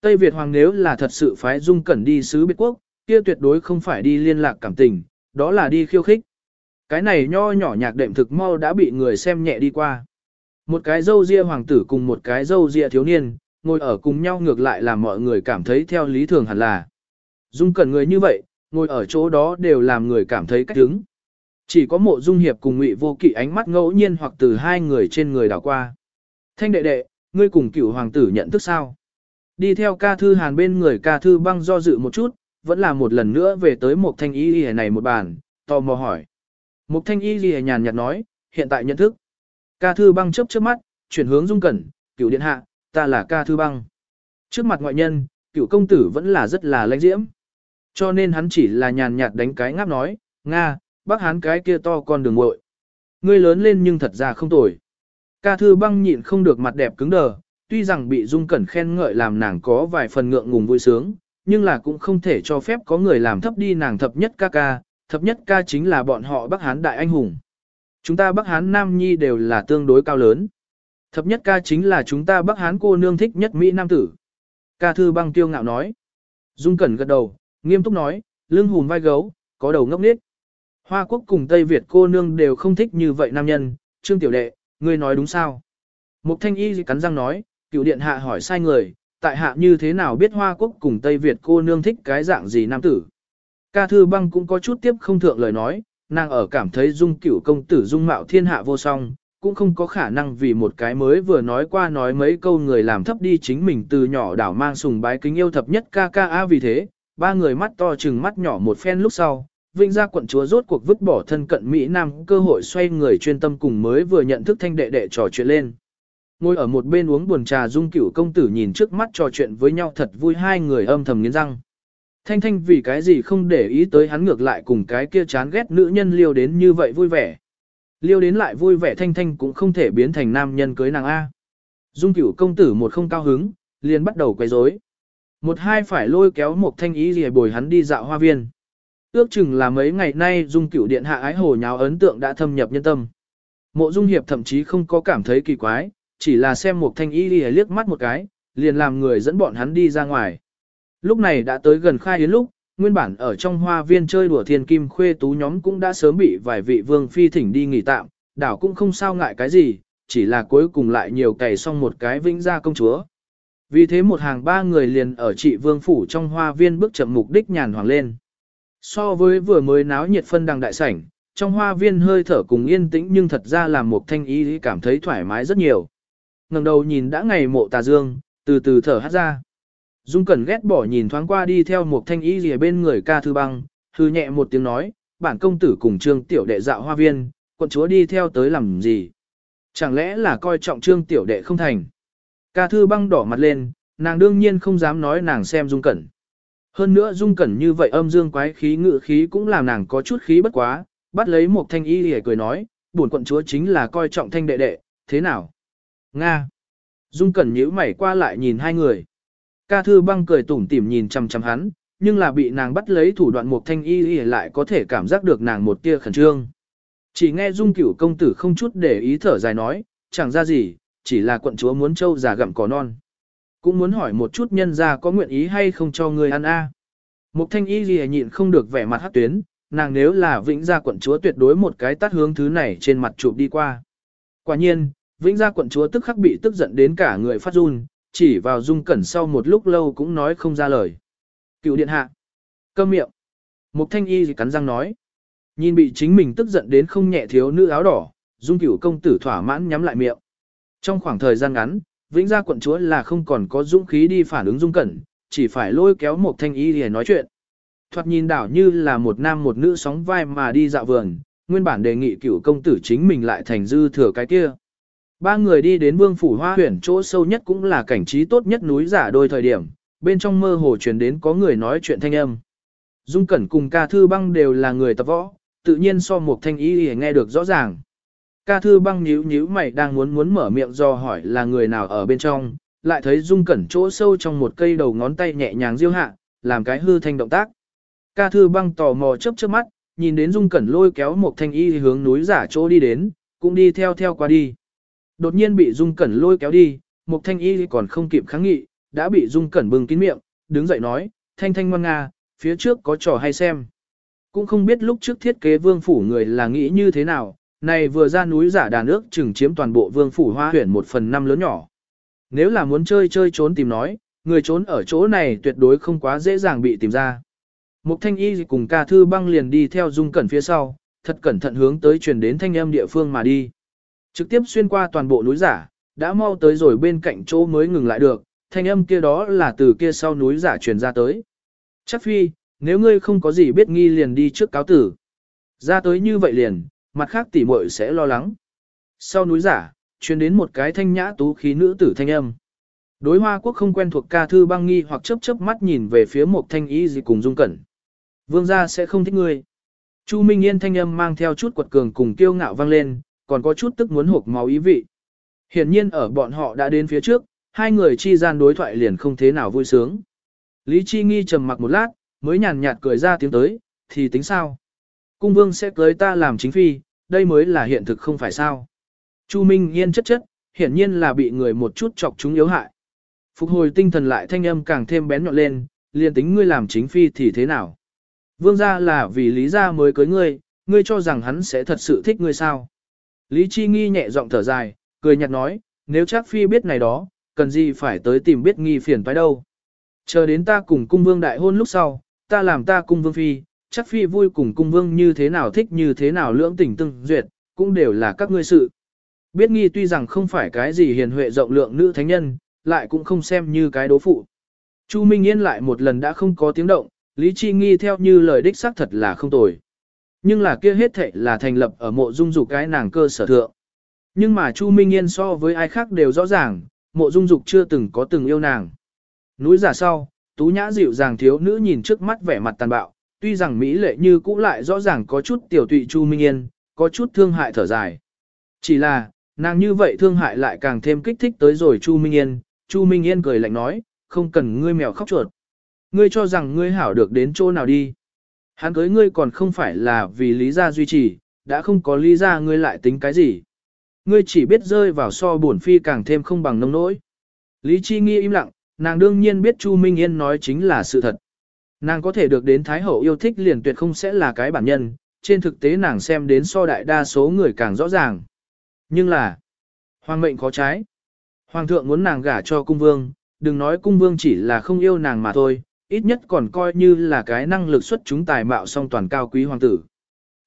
Tây Việt Hoàng nếu là thật sự phái Dung Cẩn đi sứ biệt quốc, kia tuyệt đối không phải đi liên lạc cảm tình, đó là đi khiêu khích. Cái này nho nhỏ nhạc đệm thực mau đã bị người xem nhẹ đi qua. Một cái dâu ria hoàng tử cùng một cái dâu ria thiếu niên, ngồi ở cùng nhau ngược lại làm mọi người cảm thấy theo lý thường hẳn là. Dung Cẩn người như vậy, ngồi ở chỗ đó đều làm người cảm thấy cách đứng. Chỉ có mộ dung hiệp cùng ngụy vô kỵ ánh mắt ngẫu nhiên hoặc từ hai người trên người đảo qua. Thanh đệ đệ, ngươi cùng cửu hoàng tử nhận thức sao? Đi theo ca thư hàn bên người ca thư băng do dự một chút, vẫn là một lần nữa về tới một thanh y lìa này một bàn, tò mò hỏi. Một thanh y lìa nhàn nhạt nói, hiện tại nhận thức. Ca thư băng chớp chớp mắt, chuyển hướng dung cẩn, cửu điện hạ, ta là ca thư băng. Trước mặt ngoại nhân, cửu công tử vẫn là rất là lãnh diễm. Cho nên hắn chỉ là nhàn nhạt đánh cái ngáp nói, Nga, bác hắn cái kia to con đường muội Ngươi lớn lên nhưng thật ra không tồi. Ca thư băng nhịn không được mặt đẹp cứng đờ, tuy rằng bị Dung Cẩn khen ngợi làm nàng có vài phần ngượng ngùng vui sướng, nhưng là cũng không thể cho phép có người làm thấp đi nàng thập nhất ca ca, thập nhất ca chính là bọn họ Bắc Hán đại anh hùng. Chúng ta Bắc Hán Nam Nhi đều là tương đối cao lớn. Thập nhất ca chính là chúng ta Bắc Hán cô nương thích nhất Mỹ Nam tử. Ca thư băng tiêu ngạo nói. Dung Cẩn gật đầu, nghiêm túc nói, lưng hùm vai gấu, có đầu ngốc nết. Hoa quốc cùng Tây Việt cô nương đều không thích như vậy nam nhân, Trương Tiểu Đệ, ngươi nói đúng sao? Mục Thanh Y cắn răng nói, cựu điện hạ hỏi sai người, tại hạ như thế nào biết Hoa quốc cùng Tây Việt cô nương thích cái dạng gì nam tử? Ca Thư Băng cũng có chút tiếp không thượng lời nói, nàng ở cảm thấy dung cửu công tử dung mạo thiên hạ vô song, cũng không có khả năng vì một cái mới vừa nói qua nói mấy câu người làm thấp đi chính mình từ nhỏ đảo mang sùng bái kính yêu thập nhất ca ca a vì thế, ba người mắt to chừng mắt nhỏ một phen lúc sau, Vinh gia quận chúa rốt cuộc vứt bỏ thân cận Mỹ Nam cơ hội xoay người chuyên tâm cùng mới vừa nhận thức thanh đệ đệ trò chuyện lên. Ngồi ở một bên uống buồn trà dung cửu công tử nhìn trước mắt trò chuyện với nhau thật vui hai người âm thầm nghiến răng. Thanh thanh vì cái gì không để ý tới hắn ngược lại cùng cái kia chán ghét nữ nhân liêu đến như vậy vui vẻ. Liêu đến lại vui vẻ thanh thanh cũng không thể biến thành nam nhân cưới nàng A. Dung cửu công tử một không cao hứng, liền bắt đầu quay rối. Một hai phải lôi kéo một thanh ý gì bồi hắn đi dạo hoa viên. Ước chừng là mấy ngày nay dung cửu điện hạ ái hồ nháo ấn tượng đã thâm nhập nhân tâm. Mộ dung hiệp thậm chí không có cảm thấy kỳ quái, chỉ là xem một thanh y liếc mắt một cái, liền làm người dẫn bọn hắn đi ra ngoài. Lúc này đã tới gần khai yến lúc, nguyên bản ở trong hoa viên chơi đùa thiên kim khuê tú nhóm cũng đã sớm bị vài vị vương phi thỉnh đi nghỉ tạm, đảo cũng không sao ngại cái gì, chỉ là cuối cùng lại nhiều cày xong một cái vĩnh gia công chúa. Vì thế một hàng ba người liền ở trị vương phủ trong hoa viên bước chậm mục đích nhàn hoàng lên. So với vừa mới náo nhiệt phân đằng đại sảnh, trong hoa viên hơi thở cùng yên tĩnh nhưng thật ra làm một thanh ý cảm thấy thoải mái rất nhiều. ngẩng đầu nhìn đã ngày mộ tà dương, từ từ thở hát ra. Dung Cẩn ghét bỏ nhìn thoáng qua đi theo một thanh y rìa bên người ca thư băng, hư nhẹ một tiếng nói, bản công tử cùng trương tiểu đệ dạo hoa viên, quận chúa đi theo tới làm gì? Chẳng lẽ là coi trọng trương tiểu đệ không thành? Ca thư băng đỏ mặt lên, nàng đương nhiên không dám nói nàng xem Dung Cẩn. Hơn nữa Dung Cẩn như vậy âm dương quái khí ngự khí cũng làm nàng có chút khí bất quá, bắt lấy một thanh y lìa cười nói, buồn quận chúa chính là coi trọng thanh đệ đệ, thế nào? Nga. Dung Cẩn nhíu mày qua lại nhìn hai người. Ca thư băng cười tủm tỉm nhìn chăm chăm hắn, nhưng là bị nàng bắt lấy thủ đoạn một thanh y lại có thể cảm giác được nàng một tia khẩn trương. Chỉ nghe Dung cửu công tử không chút để ý thở dài nói, chẳng ra gì, chỉ là quận chúa muốn trâu già gặm cỏ non. Cũng muốn hỏi một chút nhân ra có nguyện ý hay không cho người ăn a. Mục thanh y gì nhịn không được vẻ mặt hát tuyến, nàng nếu là vĩnh gia quận chúa tuyệt đối một cái tắt hướng thứ này trên mặt chụp đi qua. Quả nhiên, vĩnh gia quận chúa tức khắc bị tức giận đến cả người phát run, chỉ vào dung cẩn sau một lúc lâu cũng nói không ra lời. Cựu điện hạ. Câm miệng. Mục thanh y cắn răng nói. Nhìn bị chính mình tức giận đến không nhẹ thiếu nữ áo đỏ, dung cửu công tử thỏa mãn nhắm lại miệng. Trong khoảng thời gian ngắn, vĩnh gia quận chúa là không còn có dũng khí đi phản ứng dung cẩn, chỉ phải lôi kéo một thanh y để nói chuyện. Thoạt nhìn đảo như là một nam một nữ sóng vai mà đi dạo vườn, nguyên bản đề nghị cửu công tử chính mình lại thành dư thừa cái kia. Ba người đi đến vương phủ hoa huyển chỗ sâu nhất cũng là cảnh trí tốt nhất núi giả đôi thời điểm, bên trong mơ hồ truyền đến có người nói chuyện thanh âm. Dung Cẩn cùng ca thư băng đều là người tập võ, tự nhiên so một thanh y nghe được rõ ràng. Ca thư băng nhíu nhíu mày đang muốn muốn mở miệng do hỏi là người nào ở bên trong, lại thấy dung cẩn chỗ sâu trong một cây đầu ngón tay nhẹ nhàng diêu hạ, làm cái hư thanh động tác. Ca thư băng tò mò chớp chớp mắt, nhìn đến dung cẩn lôi kéo một thanh y hướng núi giả chỗ đi đến, cũng đi theo theo qua đi. Đột nhiên bị dung cẩn lôi kéo đi, mục thanh y còn không kịp kháng nghị, đã bị dung cẩn bưng kín miệng, đứng dậy nói, thanh thanh ngoan nga, phía trước có trò hay xem. Cũng không biết lúc trước thiết kế vương phủ người là nghĩ như thế nào, này vừa ra núi giả đàn ước chừng chiếm toàn bộ vương phủ hoa huyển một phần năm lớn nhỏ. Nếu là muốn chơi chơi trốn tìm nói, người trốn ở chỗ này tuyệt đối không quá dễ dàng bị tìm ra. Mục thanh y cùng ca thư băng liền đi theo dung cẩn phía sau, thật cẩn thận hướng tới truyền đến thanh âm địa phương mà đi. Trực tiếp xuyên qua toàn bộ núi giả, đã mau tới rồi bên cạnh chỗ mới ngừng lại được, thanh âm kia đó là từ kia sau núi giả truyền ra tới. Chắc phi, nếu ngươi không có gì biết nghi liền đi trước cáo tử. Ra tới như vậy liền, mặt khác tỉ muội sẽ lo lắng. Sau núi giả, truyền đến một cái thanh nhã tú khí nữ tử thanh âm. Đối hoa quốc không quen thuộc ca thư băng nghi hoặc chớp chớp mắt nhìn về phía một thanh ý gì cùng dung cẩn. Vương gia sẽ không thích ngươi. Chu Minh Yên thanh âm mang theo chút quật cường cùng kiêu ngạo vang lên, còn có chút tức muốn hộp máu ý vị. Hiển nhiên ở bọn họ đã đến phía trước, hai người chi gian đối thoại liền không thế nào vui sướng. Lý Chi Nghi trầm mặc một lát, mới nhàn nhạt cười ra tiếng tới, thì tính sao? Cung vương sẽ cưới ta làm chính phi, đây mới là hiện thực không phải sao? Chu Minh Yên chất chất, hiển nhiên là bị người một chút chọc chúng yếu hại. Phục hồi tinh thần lại thanh âm càng thêm bén nhọn lên, liền tính ngươi làm chính phi thì thế nào? Vương gia là vì lý gia mới cưới ngươi, ngươi cho rằng hắn sẽ thật sự thích ngươi sao? Lý Chi Nghi nhẹ giọng thở dài, cười nhạt nói, nếu chắc phi biết này đó, cần gì phải tới tìm biết nghi phiền phải đâu. Chờ đến ta cùng cung vương đại hôn lúc sau, ta làm ta cung vương phi, chắc phi vui cùng cung vương như thế nào thích như thế nào lưỡng tình tương duyệt, cũng đều là các ngươi sự. Biết nghi tuy rằng không phải cái gì hiền huệ rộng lượng nữ thánh nhân, lại cũng không xem như cái đố phụ. Chu Minh Yên lại một lần đã không có tiếng động, Lý Chi Nghi theo như lời đích xác thật là không tồi. Nhưng là kia hết thệ là thành lập ở mộ dung dục cái nàng cơ sở thượng. Nhưng mà Chu Minh Yên so với ai khác đều rõ ràng, mộ dung dục chưa từng có từng yêu nàng. Núi giả sau, tú nhã dịu dàng thiếu nữ nhìn trước mắt vẻ mặt tàn bạo, tuy rằng Mỹ lệ như cũ lại rõ ràng có chút tiểu tụy Chu Minh Yên, có chút thương hại thở dài. Chỉ là, nàng như vậy thương hại lại càng thêm kích thích tới rồi Chu Minh Yên, Chu Minh Yên cười lạnh nói, không cần ngươi mèo khóc chuột. Ngươi cho rằng ngươi hảo được đến chỗ nào đi. Hắn cưới ngươi còn không phải là vì lý gia duy trì, đã không có lý gia ngươi lại tính cái gì. Ngươi chỉ biết rơi vào so buồn phi càng thêm không bằng nông nỗi. Lý Chi Nghi im lặng, nàng đương nhiên biết Chu Minh Yên nói chính là sự thật. Nàng có thể được đến Thái Hậu yêu thích liền tuyệt không sẽ là cái bản nhân, trên thực tế nàng xem đến so đại đa số người càng rõ ràng. Nhưng là, hoàng mệnh khó trái. Hoàng thượng muốn nàng gả cho cung vương, đừng nói cung vương chỉ là không yêu nàng mà thôi, ít nhất còn coi như là cái năng lực xuất chúng tài mạo song toàn cao quý hoàng tử.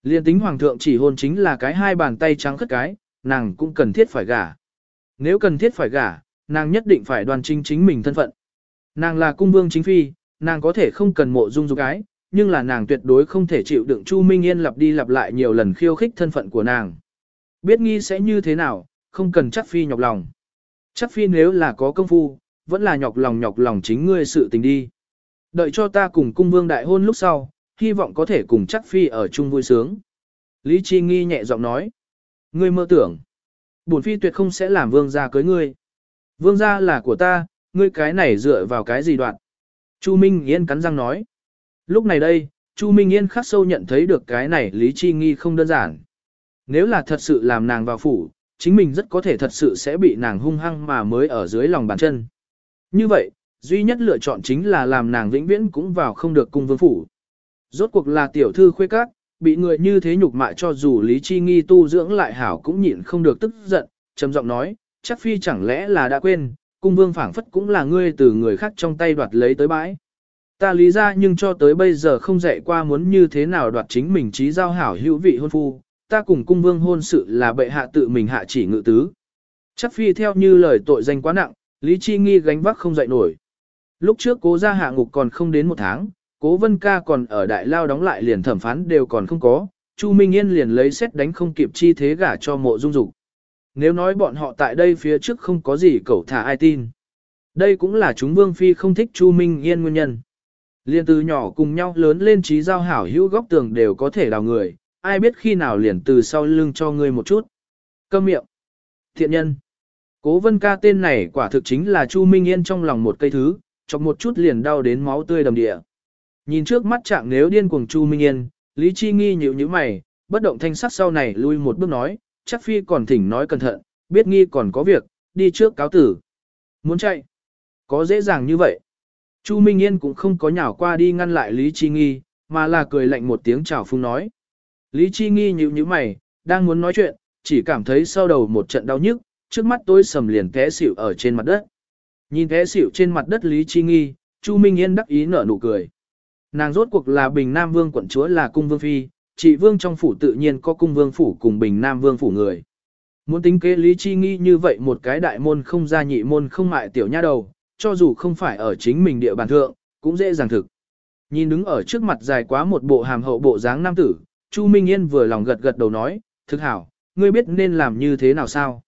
Liên tính hoàng thượng chỉ hôn chính là cái hai bàn tay trắng khất cái, nàng cũng cần thiết phải gả. Nếu cần thiết phải gả, nàng nhất định phải đoan chính chính mình thân phận. Nàng là cung vương chính phi, nàng có thể không cần mộ dung dục cái, nhưng là nàng tuyệt đối không thể chịu đựng Chu Minh Yên lặp đi lặp lại nhiều lần khiêu khích thân phận của nàng. Biết nghi sẽ như thế nào, không cần chắc phi nhọc lòng. Chắc phi nếu là có công phu, vẫn là nhọc lòng nhọc lòng chính ngươi sự tình đi. Đợi cho ta cùng cung vương đại hôn lúc sau, hy vọng có thể cùng chắc phi ở chung vui sướng. Lý Chi Nghi nhẹ giọng nói. Ngươi mơ tưởng. Bổn phi tuyệt không sẽ làm vương gia cưới ngươi. Vương gia là của ta, ngươi cái này dựa vào cái gì đoạn. Chu Minh Yên cắn răng nói. Lúc này đây, Chu Minh Yên khắc sâu nhận thấy được cái này Lý Chi Nghi không đơn giản. Nếu là thật sự làm nàng vào phủ, chính mình rất có thể thật sự sẽ bị nàng hung hăng mà mới ở dưới lòng bàn chân. Như vậy, duy nhất lựa chọn chính là làm nàng vĩnh viễn cũng vào không được cung vương phủ. Rốt cuộc là tiểu thư khuê các, bị người như thế nhục mại cho dù Lý Chi Nghi tu dưỡng lại hảo cũng nhịn không được tức giận, trầm giọng nói, chắc phi chẳng lẽ là đã quên, cung vương phảng phất cũng là ngươi từ người khác trong tay đoạt lấy tới bãi. Ta lý ra nhưng cho tới bây giờ không dạy qua muốn như thế nào đoạt chính mình trí giao hảo hữu vị hôn phu, ta cùng cung vương hôn sự là bệ hạ tự mình hạ chỉ ngự tứ. Chắc phi theo như lời tội danh quá nặng, Lý Chi Nghi gánh vác không dậy nổi. Lúc trước cố ra hạ ngục còn không đến một tháng, cố vân ca còn ở đại lao đóng lại liền thẩm phán đều còn không có, Chu Minh Yên liền lấy xét đánh không kịp chi thế gả cho mộ dung dục. Nếu nói bọn họ tại đây phía trước không có gì cậu thả ai tin. Đây cũng là chúng Vương Phi không thích Chu Minh Yên nguyên nhân. liền từ nhỏ cùng nhau lớn lên trí giao hảo hữu góc tường đều có thể đào người, ai biết khi nào liền từ sau lưng cho ngươi một chút. Câm miệng. Thiện nhân. Cố vân ca tên này quả thực chính là Chu Minh Yên trong lòng một cây thứ, chọc một chút liền đau đến máu tươi đầm địa. Nhìn trước mắt trạng nếu điên cuồng Chu Minh Yên, Lý Chi Nghi nhíu nhíu mày, bất động thanh sắc sau này lui một bước nói, chắc phi còn thỉnh nói cẩn thận, biết nghi còn có việc, đi trước cáo tử. Muốn chạy? Có dễ dàng như vậy? Chu Minh Yên cũng không có nhảo qua đi ngăn lại Lý Chi Nghi, mà là cười lạnh một tiếng chào phung nói. Lý Chi Nghi nhíu nhíu mày, đang muốn nói chuyện, chỉ cảm thấy sau đầu một trận đau nhức, trước mắt tôi sầm liền té xỉu ở trên mặt đất. Nhìn thế xỉu trên mặt đất Lý Chi Nghi, Chu Minh Yên đắc ý nở nụ cười. Nàng rốt cuộc là Bình Nam Vương quận chúa là cung vương phi, chị vương trong phủ tự nhiên có cung vương phủ cùng Bình Nam Vương phủ người. Muốn tính kế Lý Chi Nghi như vậy một cái đại môn không ra nhị môn không mại tiểu nha đầu, cho dù không phải ở chính mình địa bàn thượng, cũng dễ dàng thực. Nhìn đứng ở trước mặt dài quá một bộ hàm hậu bộ dáng nam tử, Chu Minh Yên vừa lòng gật gật đầu nói, thực hảo, ngươi biết nên làm như thế nào sao?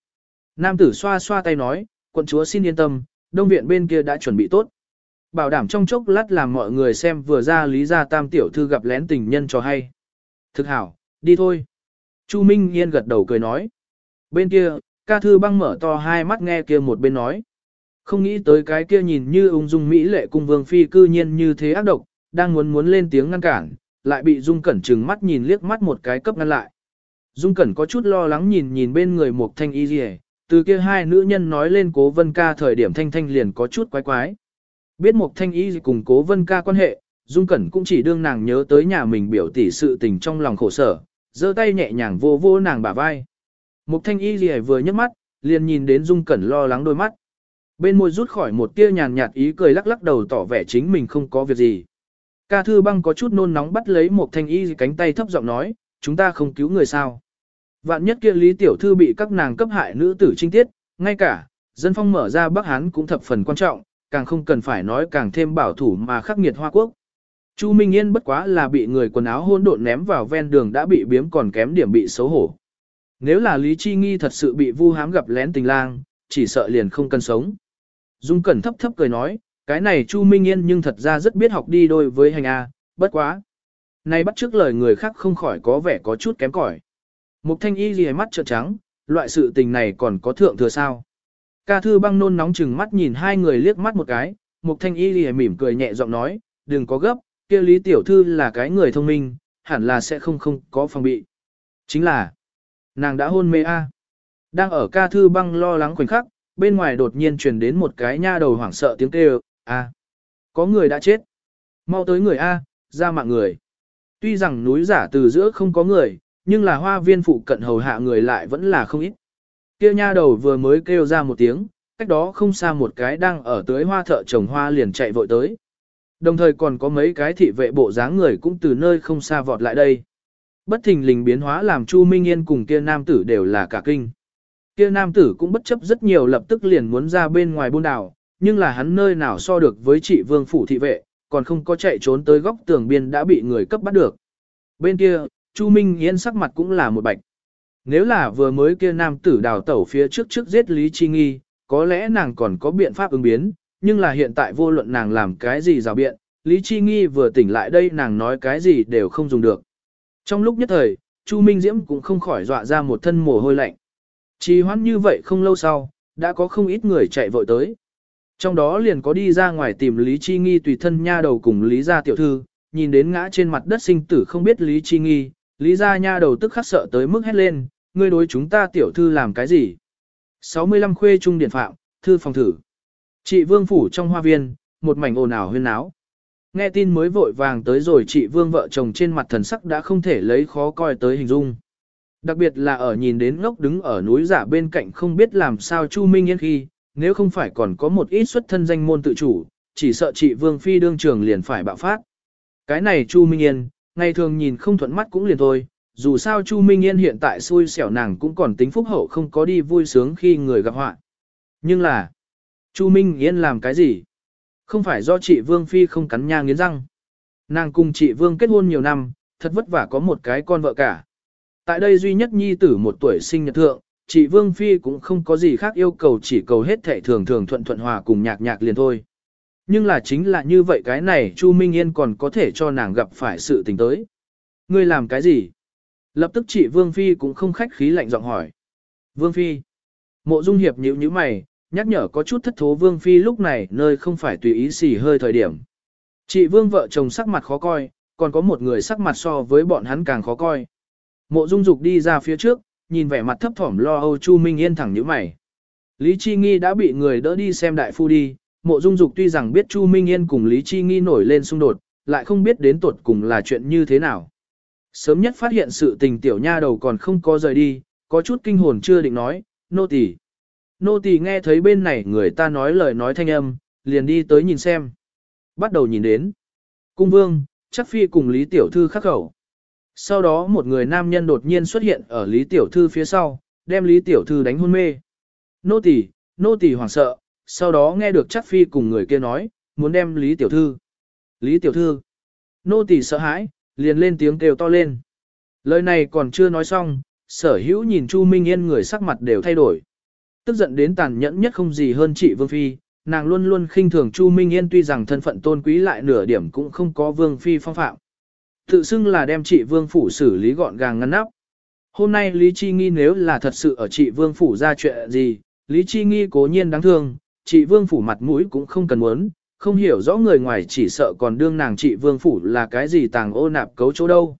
Nam tử xoa xoa tay nói, quận chúa xin yên tâm, đông viện bên kia đã chuẩn bị tốt. Bảo đảm trong chốc lát làm mọi người xem vừa ra lý gia tam tiểu thư gặp lén tình nhân cho hay. Thực hảo, đi thôi. Chu Minh Yên gật đầu cười nói. Bên kia, ca thư băng mở to hai mắt nghe kia một bên nói. Không nghĩ tới cái kia nhìn như ung dung mỹ lệ cung vương phi cư nhiên như thế ác độc, đang muốn muốn lên tiếng ngăn cản, lại bị Dung Cẩn trừng mắt nhìn liếc mắt một cái cấp ngăn lại. Dung Cẩn có chút lo lắng nhìn nhìn bên người một thanh y rìa, từ kia hai nữ nhân nói lên cố vân ca thời điểm thanh thanh liền có chút quái quái. Biết một thanh y cùng cố vân ca quan hệ, Dung Cẩn cũng chỉ đương nàng nhớ tới nhà mình biểu tỷ sự tình trong lòng khổ sở, giơ tay nhẹ nhàng vô vô nàng bả vai. Một thanh y gì vừa nhấc mắt, liền nhìn đến Dung Cẩn lo lắng đôi mắt. Bên môi rút khỏi một tia nhàn nhạt ý cười lắc lắc đầu tỏ vẻ chính mình không có việc gì. Ca thư băng có chút nôn nóng bắt lấy một thanh y cánh tay thấp giọng nói, chúng ta không cứu người sao. Vạn nhất kia lý tiểu thư bị các nàng cấp hại nữ tử trinh tiết, ngay cả, dân phong mở ra Bắc Hán cũng thập phần quan trọng, càng không cần phải nói càng thêm bảo thủ mà khắc nghiệt Hoa Quốc. Chu Minh Yên bất quá là bị người quần áo hôn độn ném vào ven đường đã bị biếm còn kém điểm bị xấu hổ. Nếu là Lý Chi Nghi thật sự bị vu hám gặp lén tình lang, chỉ sợ liền không cần sống. Dung Cẩn thấp thấp cười nói, cái này Chu Minh Yên nhưng thật ra rất biết học đi đôi với hành A, bất quá. nay bắt trước lời người khác không khỏi có vẻ có chút kém cỏi. Mục thanh y gì mắt trợn trắng, loại sự tình này còn có thượng thừa sao. Ca thư băng nôn nóng chừng mắt nhìn hai người liếc mắt một cái, mục thanh y gì mỉm cười nhẹ giọng nói, đừng có gấp, kia lý tiểu thư là cái người thông minh, hẳn là sẽ không không có phòng bị. Chính là, nàng đã hôn mê A. Đang ở ca thư băng lo lắng khoảnh khắc, bên ngoài đột nhiên truyền đến một cái nha đầu hoảng sợ tiếng kêu, A. Có người đã chết. Mau tới người A, ra mạng người. Tuy rằng núi giả từ giữa không có người, nhưng là hoa viên phụ cận hầu hạ người lại vẫn là không ít. Kia nha đầu vừa mới kêu ra một tiếng, cách đó không xa một cái đang ở tới hoa thợ trồng hoa liền chạy vội tới. Đồng thời còn có mấy cái thị vệ bộ dáng người cũng từ nơi không xa vọt lại đây. Bất thình lình biến hóa làm Chu Minh Yên cùng kia nam tử đều là cả kinh. Kia nam tử cũng bất chấp rất nhiều lập tức liền muốn ra bên ngoài buôn đảo, nhưng là hắn nơi nào so được với chị vương phủ thị vệ, còn không có chạy trốn tới góc tường biên đã bị người cấp bắt được. Bên kia, Chu Minh Yên sắc mặt cũng là một bạch. Nếu là vừa mới kia nam tử đào tẩu phía trước trước giết Lý Chi Nghi, có lẽ nàng còn có biện pháp ứng biến, nhưng là hiện tại vô luận nàng làm cái gì rào biện, Lý Chi Nghi vừa tỉnh lại đây nàng nói cái gì đều không dùng được. Trong lúc nhất thời, Chu Minh Diễm cũng không khỏi dọa ra một thân mồ hôi lạnh. Chỉ hoãn như vậy không lâu sau, đã có không ít người chạy vội tới. Trong đó liền có đi ra ngoài tìm Lý Chi Nghi tùy thân nha đầu cùng Lý gia tiểu thư, nhìn đến ngã trên mặt đất sinh tử không biết Lý Chi Nghi, Lý gia nha đầu tức khắc sợ tới mức hét lên, ngươi đối chúng ta tiểu thư làm cái gì? 65 khuê trung điện phạm, thư phòng thử. Chị Vương phủ trong hoa viên, một mảnh ồn ào huyên náo. Nghe tin mới vội vàng tới rồi chị Vương vợ chồng trên mặt thần sắc đã không thể lấy khó coi tới hình dung. Đặc biệt là ở nhìn đến ngốc đứng ở núi giả bên cạnh không biết làm sao Chu Minh Yên khi, nếu không phải còn có một ít xuất thân danh môn tự chủ, chỉ sợ chị Vương Phi đương trường liền phải bạo phát. Cái này Chu Minh Yên, ngày thường nhìn không thuận mắt cũng liền thôi, dù sao Chu Minh Yên hiện tại xui xẻo nàng cũng còn tính phúc hậu không có đi vui sướng khi người gặp họa. Nhưng là, Chu Minh Yên làm cái gì? Không phải do chị Vương Phi không cắn nha nghiến răng. Nàng cùng chị Vương kết hôn nhiều năm, thật vất vả có một cái con vợ cả. Tại đây duy nhất nhi tử một tuổi sinh nhật thượng, chị Vương Phi cũng không có gì khác yêu cầu chỉ cầu hết thệ thường thường thuận thuận hòa cùng nhạc nhạc liền thôi. Nhưng là chính là như vậy cái này Chu Minh Yên còn có thể cho nàng gặp phải sự tình tới. Ngươi làm cái gì? Lập tức chị Vương Phi cũng không khách khí lạnh giọng hỏi. Vương Phi. Mộ Dung Hiệp nhíu nhíu mày, nhắc nhở có chút thất thố Vương Phi lúc này nơi không phải tùy ý xỉ hơi thời điểm. Chị Vương vợ chồng sắc mặt khó coi, còn có một người sắc mặt so với bọn hắn càng khó coi. Mộ Dung Dục đi ra phía trước, nhìn vẻ mặt thấp thỏm lo âu Chu Minh Yên thẳng nhíu mày. Lý Chi Nghi đã bị người đỡ đi xem đại phu đi, Mộ Dung Dục tuy rằng biết Chu Minh Yên cùng Lý Chi Nghi nổi lên xung đột, lại không biết đến tột cùng là chuyện như thế nào. Sớm nhất phát hiện sự tình tiểu nha đầu còn không có rời đi, có chút kinh hồn chưa định nói, nô tỳ. Nô tỳ nghe thấy bên này người ta nói lời nói thanh âm, liền đi tới nhìn xem. Bắt đầu nhìn đến. Cung vương, chắc phi cùng Lý Tiểu Thư khắc khẩu. Sau đó một người nam nhân đột nhiên xuất hiện ở Lý Tiểu Thư phía sau, đem Lý Tiểu Thư đánh hôn mê. Nô tỳ, nô tỳ hoảng sợ, sau đó nghe được chắc phi cùng người kia nói, muốn đem Lý Tiểu Thư. Lý Tiểu Thư. Nô tỳ sợ hãi, liền lên tiếng kêu to lên. Lời này còn chưa nói xong, sở hữu nhìn Chu Minh Yên người sắc mặt đều thay đổi. Tức giận đến tàn nhẫn nhất không gì hơn chị Vương Phi, nàng luôn luôn khinh thường Chu Minh Yên tuy rằng thân phận tôn quý lại nửa điểm cũng không có Vương Phi phong phạm. Tự xưng là đem chị Vương Phủ xử lý gọn gàng ngăn nắp. Hôm nay Lý Chi Nghi nếu là thật sự ở chị Vương Phủ ra chuyện gì, Lý Chi Nghi cố nhiên đáng thương, chị Vương Phủ mặt mũi cũng không cần muốn, không hiểu rõ người ngoài chỉ sợ còn đương nàng chị Vương Phủ là cái gì tàng ô nạp cấu chỗ đâu.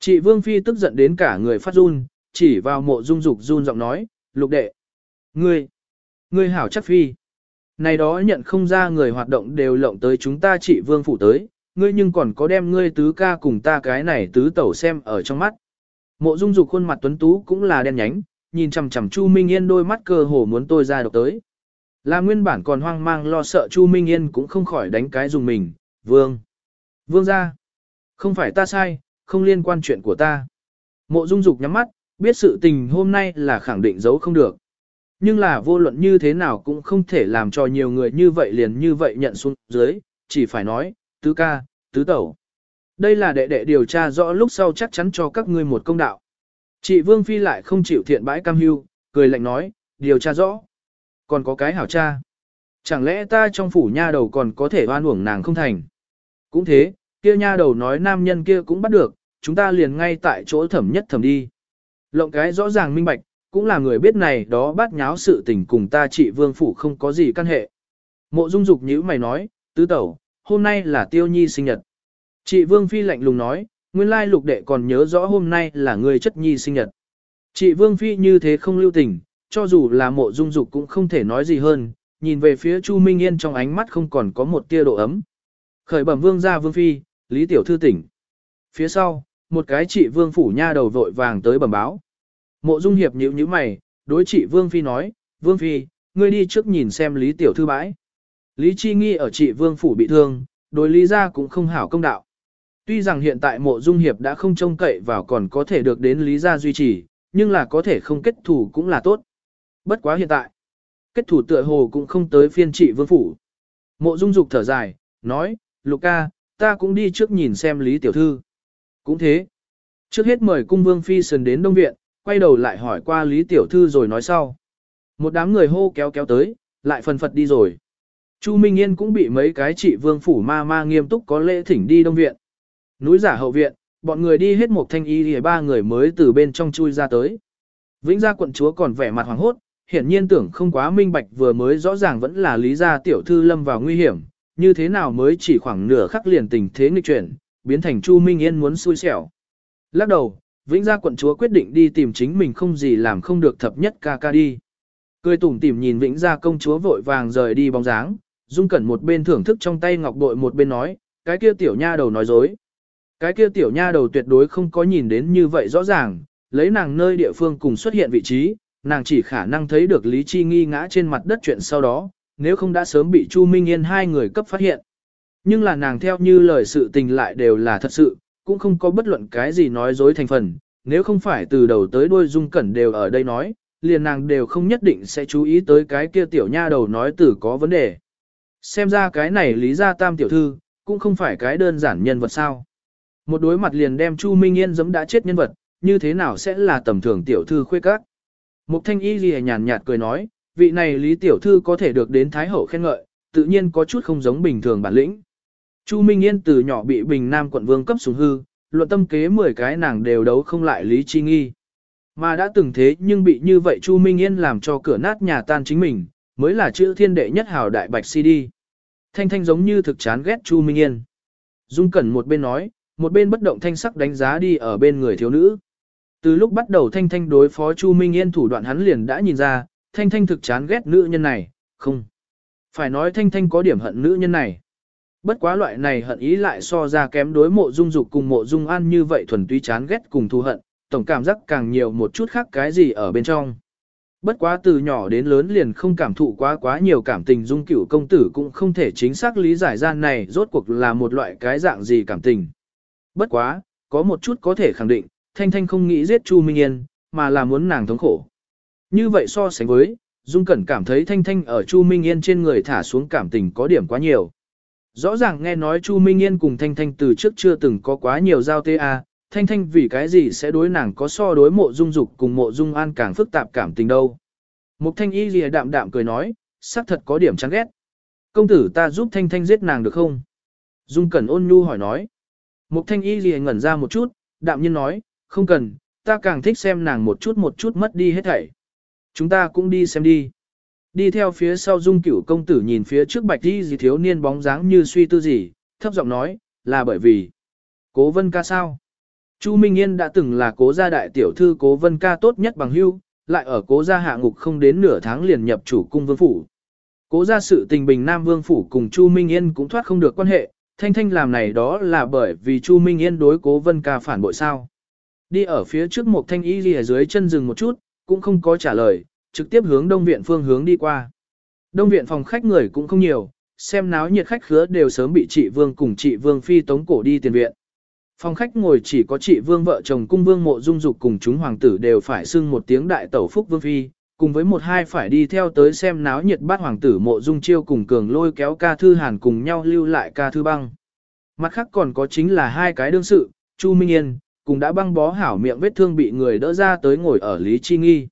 Chị Vương Phi tức giận đến cả người phát run, chỉ vào mộ dung dục run giọng nói, lục đệ. Ngươi, ngươi hảo chắc Phi. Này đó nhận không ra người hoạt động đều lộng tới chúng ta chị Vương Phủ tới, ngươi nhưng còn có đem ngươi tứ ca cùng ta cái này tứ tẩu xem ở trong mắt. Mộ dung dục khuôn mặt tuấn tú cũng là đen nhánh, nhìn chằm chằm Chu Minh Yên đôi mắt cơ hồ muốn tôi ra độc tới. Là nguyên bản còn hoang mang lo sợ Chu Minh Yên cũng không khỏi đánh cái dùng mình, vương. Vương ra. Không phải ta sai, không liên quan chuyện của ta. Mộ dung dục nhắm mắt, biết sự tình hôm nay là khẳng định giấu không được. Nhưng là vô luận như thế nào cũng không thể làm cho nhiều người như vậy liền như vậy nhận xuống dưới, chỉ phải nói, tứ ca, tứ tẩu. Đây là đệ đệ điều tra rõ lúc sau chắc chắn cho các ngươi một công đạo. Chị Vương Phi lại không chịu thiện bãi cam hưu, cười lạnh nói, điều tra rõ. Còn có cái hảo cha. Chẳng lẽ ta trong phủ nha đầu còn có thể oan uổng nàng không thành? Cũng thế, kia nha đầu nói nam nhân kia cũng bắt được, chúng ta liền ngay tại chỗ thẩm nhất thẩm đi. Lộng cái rõ ràng minh bạch, cũng là người biết này đó bắt nháo sự tình cùng ta chị vương phủ không có gì căn hệ. Mộ dung dục nhữ mày nói, tứ tẩu, hôm nay là tiêu nhi sinh nhật. Chị vương phi lạnh lùng nói, nguyên lai lục đệ còn nhớ rõ hôm nay là người chất nhi sinh nhật. Chị vương phi như thế không lưu tình, cho dù là mộ dung dục cũng không thể nói gì hơn, nhìn về phía Chu Minh Yên trong ánh mắt không còn có một tia độ ấm. Khởi bẩm vương gia vương phi, Lý Tiểu Thư tỉnh. Phía sau, một cái chị vương phủ nha đầu vội vàng tới bẩm báo. Mộ dung hiệp nhíu nhíu mày, đối chị vương phi nói, vương phi, ngươi đi trước nhìn xem Lý Tiểu Thư bãi. Lý Chi Nghi ở chị vương phủ bị thương, đối lý ra cũng không hảo công đạo. Tuy rằng hiện tại mộ dung hiệp đã không trông cậy vào còn có thể được đến lý gia duy trì, nhưng là có thể không kết thủ cũng là tốt. Bất quá hiện tại, kết thủ tựa hồ cũng không tới phiên trị vương phủ. Mộ dung dục thở dài, nói, Lục ca, ta cũng đi trước nhìn xem Lý Tiểu Thư. Cũng thế. Trước hết mời cung vương phi sần đến Đông Viện, quay đầu lại hỏi qua Lý Tiểu Thư rồi nói sau. Một đám người hô kéo kéo tới, lại phần phật đi rồi. Chu Minh Yên cũng bị mấy cái trị vương phủ ma ma nghiêm túc có lễ thỉnh đi Đông Viện. Núi giả hậu viện, bọn người đi hết một thanh y thì ba người mới từ bên trong chui ra tới. Vĩnh gia quận chúa còn vẻ mặt hoàng hốt, hiển nhiên tưởng không quá minh bạch vừa mới rõ ràng vẫn là lý gia tiểu thư lâm vào nguy hiểm, như thế nào mới chỉ khoảng nửa khắc liền tình thế nghịch chuyển, biến thành Chu Minh Yên muốn xui xẻo. Lắc đầu, Vĩnh gia quận chúa quyết định đi tìm chính mình không gì làm không được thập nhất ca ca đi. Cười tủm tỉm nhìn Vĩnh gia công chúa vội vàng rời đi bóng dáng, Dung Cẩn một bên thưởng thức trong tay ngọc bội một bên nói, cái kia tiểu nha đầu nói dối. Cái kia tiểu nha đầu tuyệt đối không có nhìn đến như vậy rõ ràng, lấy nàng nơi địa phương cùng xuất hiện vị trí, nàng chỉ khả năng thấy được Lý Chi nghi ngã trên mặt đất chuyện sau đó, nếu không đã sớm bị Chu Minh Yên hai người cấp phát hiện. Nhưng là nàng theo như lời sự tình lại đều là thật sự, cũng không có bất luận cái gì nói dối thành phần, nếu không phải từ đầu tới đuôi dung cẩn đều ở đây nói, liền nàng đều không nhất định sẽ chú ý tới cái kia tiểu nha đầu nói từ có vấn đề. Xem ra cái này lý gia tam tiểu thư, cũng không phải cái đơn giản nhân vật sao. Một đối mặt liền đem Chu Minh Yên giấm đã chết nhân vật, như thế nào sẽ là tầm thường tiểu thư khuê các. Mục thanh y ghi nhàn nhạt cười nói, vị này lý tiểu thư có thể được đến Thái Hậu khen ngợi, tự nhiên có chút không giống bình thường bản lĩnh. Chu Minh Yên từ nhỏ bị Bình Nam quận vương cấp xuống hư, luận tâm kế 10 cái nàng đều đấu không lại Lý Chi Nghi. Mà đã từng thế nhưng bị như vậy Chu Minh Yên làm cho cửa nát nhà tan chính mình, mới là chữ thiên đệ nhất hào đại bạch CD. Thanh Thanh giống như thực chán ghét Chu Minh Yên. Dung Cẩn một bên nói, một bên bất động thanh sắc đánh giá đi ở bên người thiếu nữ. Từ lúc bắt đầu Thanh Thanh đối phó Chu Minh Yên thủ đoạn hắn liền đã nhìn ra, Thanh Thanh thực chán ghét nữ nhân này, không. Phải nói Thanh Thanh có điểm hận nữ nhân này. Bất quá loại này hận ý lại so ra kém đối mộ dung dục cùng mộ dung an như vậy thuần túy chán ghét cùng thù hận, tổng cảm giác càng nhiều một chút khác cái gì ở bên trong. Bất quá từ nhỏ đến lớn liền không cảm thụ quá quá nhiều cảm tình dung cửu công tử cũng không thể chính xác lý giải ra này rốt cuộc là một loại cái dạng gì cảm tình. Bất quá, có một chút có thể khẳng định, Thanh Thanh không nghĩ giết Chu Minh Yên, mà là muốn nàng thống khổ. Như vậy so sánh với, Dung Cẩn cảm thấy Thanh Thanh ở Chu Minh Yên trên người thả xuống cảm tình có điểm quá nhiều. Rõ ràng nghe nói Chu Minh Yên cùng Thanh Thanh từ trước chưa từng có quá nhiều giao tế a, Thanh Thanh vì cái gì sẽ đối nàng có so đối mộ dung dục cùng mộ dung an càng phức tạp cảm tình đâu. Mục Thanh Y lìa đạm đạm cười nói, xác thật có điểm chán ghét. Công tử ta giúp Thanh Thanh giết nàng được không? Dung Cẩn ôn nhu hỏi nói. Mục Thanh Y lìa ngẩn ra một chút, đạm nhiên nói, không cần, ta càng thích xem nàng một chút một chút mất đi hết thảy. Chúng ta cũng đi xem đi. Đi theo phía sau dung cửu công tử nhìn phía trước bạch đi gì thiếu niên bóng dáng như suy tư gì, thấp giọng nói, là bởi vì cố vân ca sao. Chu Minh Yên đã từng là cố gia đại tiểu thư cố vân ca tốt nhất bằng hưu, lại ở cố gia hạ ngục không đến nửa tháng liền nhập chủ cung vương phủ. Cố gia sự tình bình Nam Vương Phủ cùng Chu Minh Yên cũng thoát không được quan hệ, Thanh Thanh làm này đó là bởi vì Chu Minh Yên đối cố vân ca phản bội sao. Đi ở phía trước một thanh y ghi dưới chân rừng một chút, cũng không có trả lời, trực tiếp hướng đông viện phương hướng đi qua. Đông viện phòng khách người cũng không nhiều, xem náo nhiệt khách khứa đều sớm bị chị Vương cùng chị Vương phi tống cổ đi tiền viện. Phòng khách ngồi chỉ có chị Vương vợ chồng cung Vương mộ dung dục cùng chúng hoàng tử đều phải xưng một tiếng đại tẩu phúc Vương phi, cùng với một hai phải đi theo tới xem náo nhiệt bát hoàng tử mộ dung chiêu cùng cường lôi kéo ca thư hàn cùng nhau lưu lại ca thư băng. Mặt khác còn có chính là hai cái đương sự, Chu Minh Yên, cùng đã băng bó hảo miệng vết thương bị người đỡ ra tới ngồi ở Lý Chi Nghi.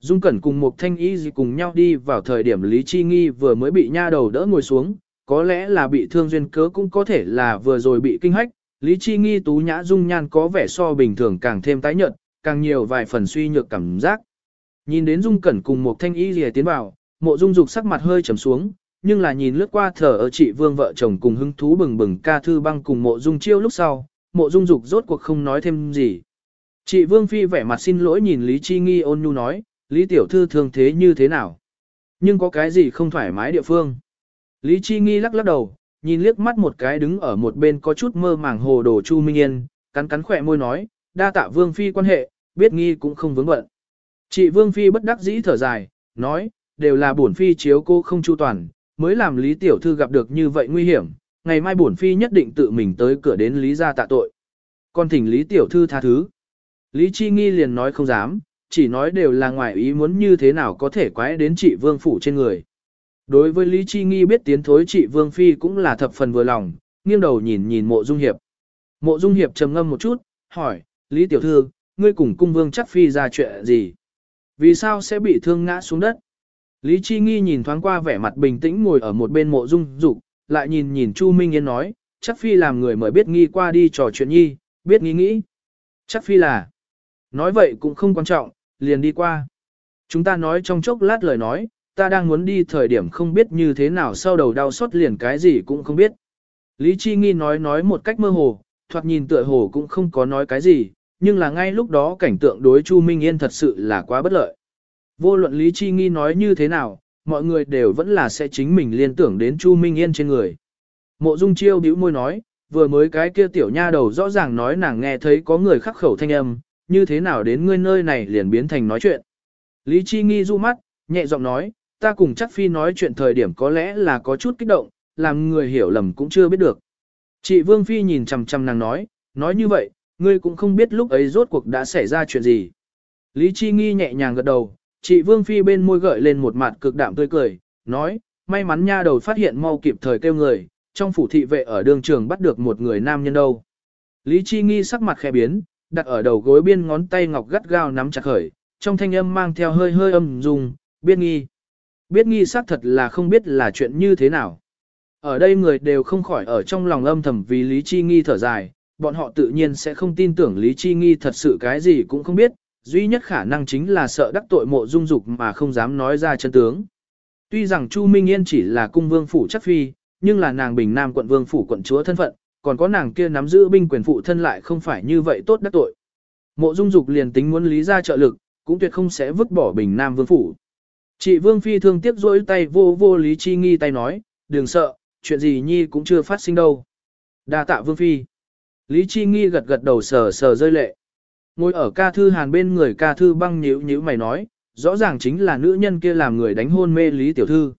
Dung Cẩn cùng một thanh y gì cùng nhau đi vào thời điểm Lý Chi Nghi vừa mới bị nha đầu đỡ ngồi xuống, có lẽ là bị thương duyên cớ cũng có thể là vừa rồi bị kinh hách. Lý Chi Nghi tú nhã dung nhan có vẻ so bình thường càng thêm tái nhợt, càng nhiều vài phần suy nhược cảm giác. Nhìn đến Dung Cẩn cùng một thanh y lìa tiến vào, mộ dung dục sắc mặt hơi trầm xuống, nhưng là nhìn lướt qua thở ở chị vương vợ chồng cùng hứng thú bừng bừng ca thư băng cùng mộ dung chiêu lúc sau, mộ dung dục rốt cuộc không nói thêm gì. Chị vương phi vẻ mặt xin lỗi nhìn Lý Chi Nghi ôn nhu nói, Lý tiểu thư thường thế như thế nào? Nhưng có cái gì không thoải mái địa phương? Lý Chi Nghi lắc lắc đầu, nhìn liếc mắt một cái đứng ở một bên có chút mơ màng hồ đồ Chu Minh Yên, cắn cắn khỏe môi nói, đa tạ vương phi quan hệ, biết nghi cũng không vướng bận. Chị Vương Phi bất đắc dĩ thở dài, nói, đều là bổn Phi chiếu cô không chu toàn, mới làm Lý Tiểu Thư gặp được như vậy nguy hiểm, ngày mai bổn Phi nhất định tự mình tới cửa đến Lý gia tạ tội. Còn thỉnh Lý Tiểu Thư tha thứ. Lý Chi Nghi liền nói không dám, chỉ nói đều là ngoài ý muốn như thế nào có thể quái đến chị Vương Phủ trên người. Đối với Lý Chi Nghi biết tiến thối chị Vương Phi cũng là thập phần vừa lòng, nghiêng đầu nhìn nhìn mộ dung hiệp. Mộ dung hiệp trầm ngâm một chút, hỏi, Lý Tiểu Thư, ngươi cùng cung vương chắc Phi ra chuyện gì? Vì sao sẽ bị thương ngã xuống đất? Lý Chi Nghi nhìn thoáng qua vẻ mặt bình tĩnh ngồi ở một bên mộ dung dục, lại nhìn nhìn Chu Minh Yên nói, chắc phi làm người mới biết nghi qua đi trò chuyện nhi, biết nghi nghĩ. Chắc phi là, nói vậy cũng không quan trọng, liền đi qua. Chúng ta nói trong chốc lát lời nói, ta đang muốn đi thời điểm không biết như thế nào sau đầu đau xót liền cái gì cũng không biết. Lý Chi Nghi nói nói một cách mơ hồ, thoạt nhìn tựa hồ cũng không có nói cái gì, nhưng là ngay lúc đó cảnh tượng đối Chu Minh Yên thật sự là quá bất lợi. Vô luận Lý Chi Nghi nói như thế nào, mọi người đều vẫn là sẽ chính mình liên tưởng đến Chu Minh Yên trên người. Mộ Dung Chiêu bĩu môi nói, vừa mới cái kia tiểu nha đầu rõ ràng nói nàng nghe thấy có người khắc khẩu thanh âm, như thế nào đến ngươi nơi này liền biến thành nói chuyện. Lý Chi Nghi du mắt, nhẹ giọng nói, ta cùng chắc phi nói chuyện thời điểm có lẽ là có chút kích động, làm người hiểu lầm cũng chưa biết được. Chị Vương Phi nhìn chằm chằm nàng nói, nói như vậy, ngươi cũng không biết lúc ấy rốt cuộc đã xảy ra chuyện gì. Lý Chi Nghi nhẹ nhàng gật đầu, chị Vương Phi bên môi gợi lên một mặt cực đạm tươi cười, nói, may mắn nha đầu phát hiện mau kịp thời kêu người, trong phủ thị vệ ở đường trường bắt được một người nam nhân đâu. Lý Chi Nghi sắc mặt khẽ biến, đặt ở đầu gối biên ngón tay ngọc gắt gao nắm chặt khởi, trong thanh âm mang theo hơi hơi âm dùng, biết nghi. Biết nghi xác thật là không biết là chuyện như thế nào. Ở đây người đều không khỏi ở trong lòng âm thầm vì Lý Chi Nghi thở dài, bọn họ tự nhiên sẽ không tin tưởng Lý Chi Nghi thật sự cái gì cũng không biết, duy nhất khả năng chính là sợ đắc tội mộ dung dục mà không dám nói ra chân tướng. Tuy rằng Chu Minh Yên chỉ là cung vương phủ chắc phi, nhưng là nàng bình nam quận vương phủ quận chúa thân phận, còn có nàng kia nắm giữ binh quyền phụ thân lại không phải như vậy tốt đắc tội. Mộ dung dục liền tính muốn lý ra trợ lực, cũng tuyệt không sẽ vứt bỏ bình nam vương phủ. Chị vương phi thương tiếp rỗi tay vô vô Lý Chi Nghi tay nói, đừng sợ, chuyện gì nhi cũng chưa phát sinh đâu. đa tạ vương phi. Lý Chi Nghi gật gật đầu sờ sờ rơi lệ. Ngồi ở ca thư hàn bên người ca thư băng nhíu nhíu mày nói, rõ ràng chính là nữ nhân kia làm người đánh hôn mê Lý Tiểu Thư.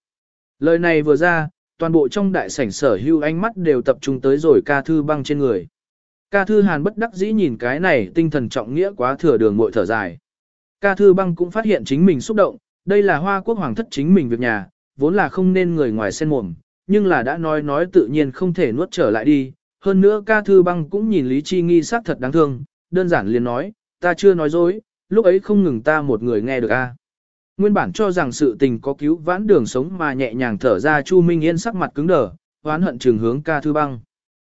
Lời này vừa ra, toàn bộ trong đại sảnh sở hưu ánh mắt đều tập trung tới rồi ca thư băng trên người. Ca thư hàn bất đắc dĩ nhìn cái này tinh thần trọng nghĩa quá thừa đường mội thở dài. Ca Thư Băng cũng phát hiện chính mình xúc động, đây là hoa quốc hoàng thất chính mình việc nhà, vốn là không nên người ngoài xen mồm, nhưng là đã nói nói tự nhiên không thể nuốt trở lại đi. Hơn nữa ca thư băng cũng nhìn Lý Chi Nghi sắc thật đáng thương, đơn giản liền nói, ta chưa nói dối, lúc ấy không ngừng ta một người nghe được a. Nguyên bản cho rằng sự tình có cứu vãn đường sống mà nhẹ nhàng thở ra Chu Minh Yên sắc mặt cứng đờ, oán hận trừng hướng ca thư băng.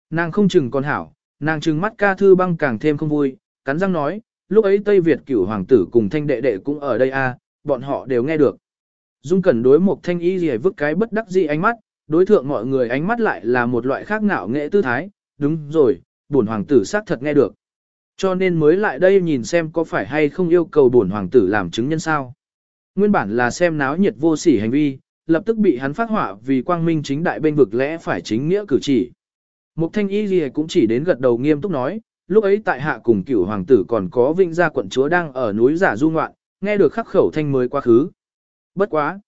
Nàng không chừng con hảo, nàng trừng mắt ca thư băng càng thêm không vui, cắn răng nói, lúc ấy Tây Việt cửu hoàng tử cùng thanh đệ đệ cũng ở đây a, bọn họ đều nghe được. Dung Cẩn đối một thanh y gì vứt cái bất đắc dĩ ánh mắt, đối thượng mọi người ánh mắt lại là một loại khác ngạo nghệ tư thái, đúng rồi, bổn hoàng tử xác thật nghe được. Cho nên mới lại đây nhìn xem có phải hay không yêu cầu bổn hoàng tử làm chứng nhân sao. Nguyên bản là xem náo nhiệt vô sỉ hành vi, lập tức bị hắn phát hỏa vì quang minh chính đại bên vực lẽ phải chính nghĩa cử chỉ. Mục thanh y gì cũng chỉ đến gật đầu nghiêm túc nói, lúc ấy tại hạ cùng cửu hoàng tử còn có vinh gia quận chúa đang ở núi giả du ngoạn, nghe được khắc khẩu thanh mới quá khứ. Bất quá.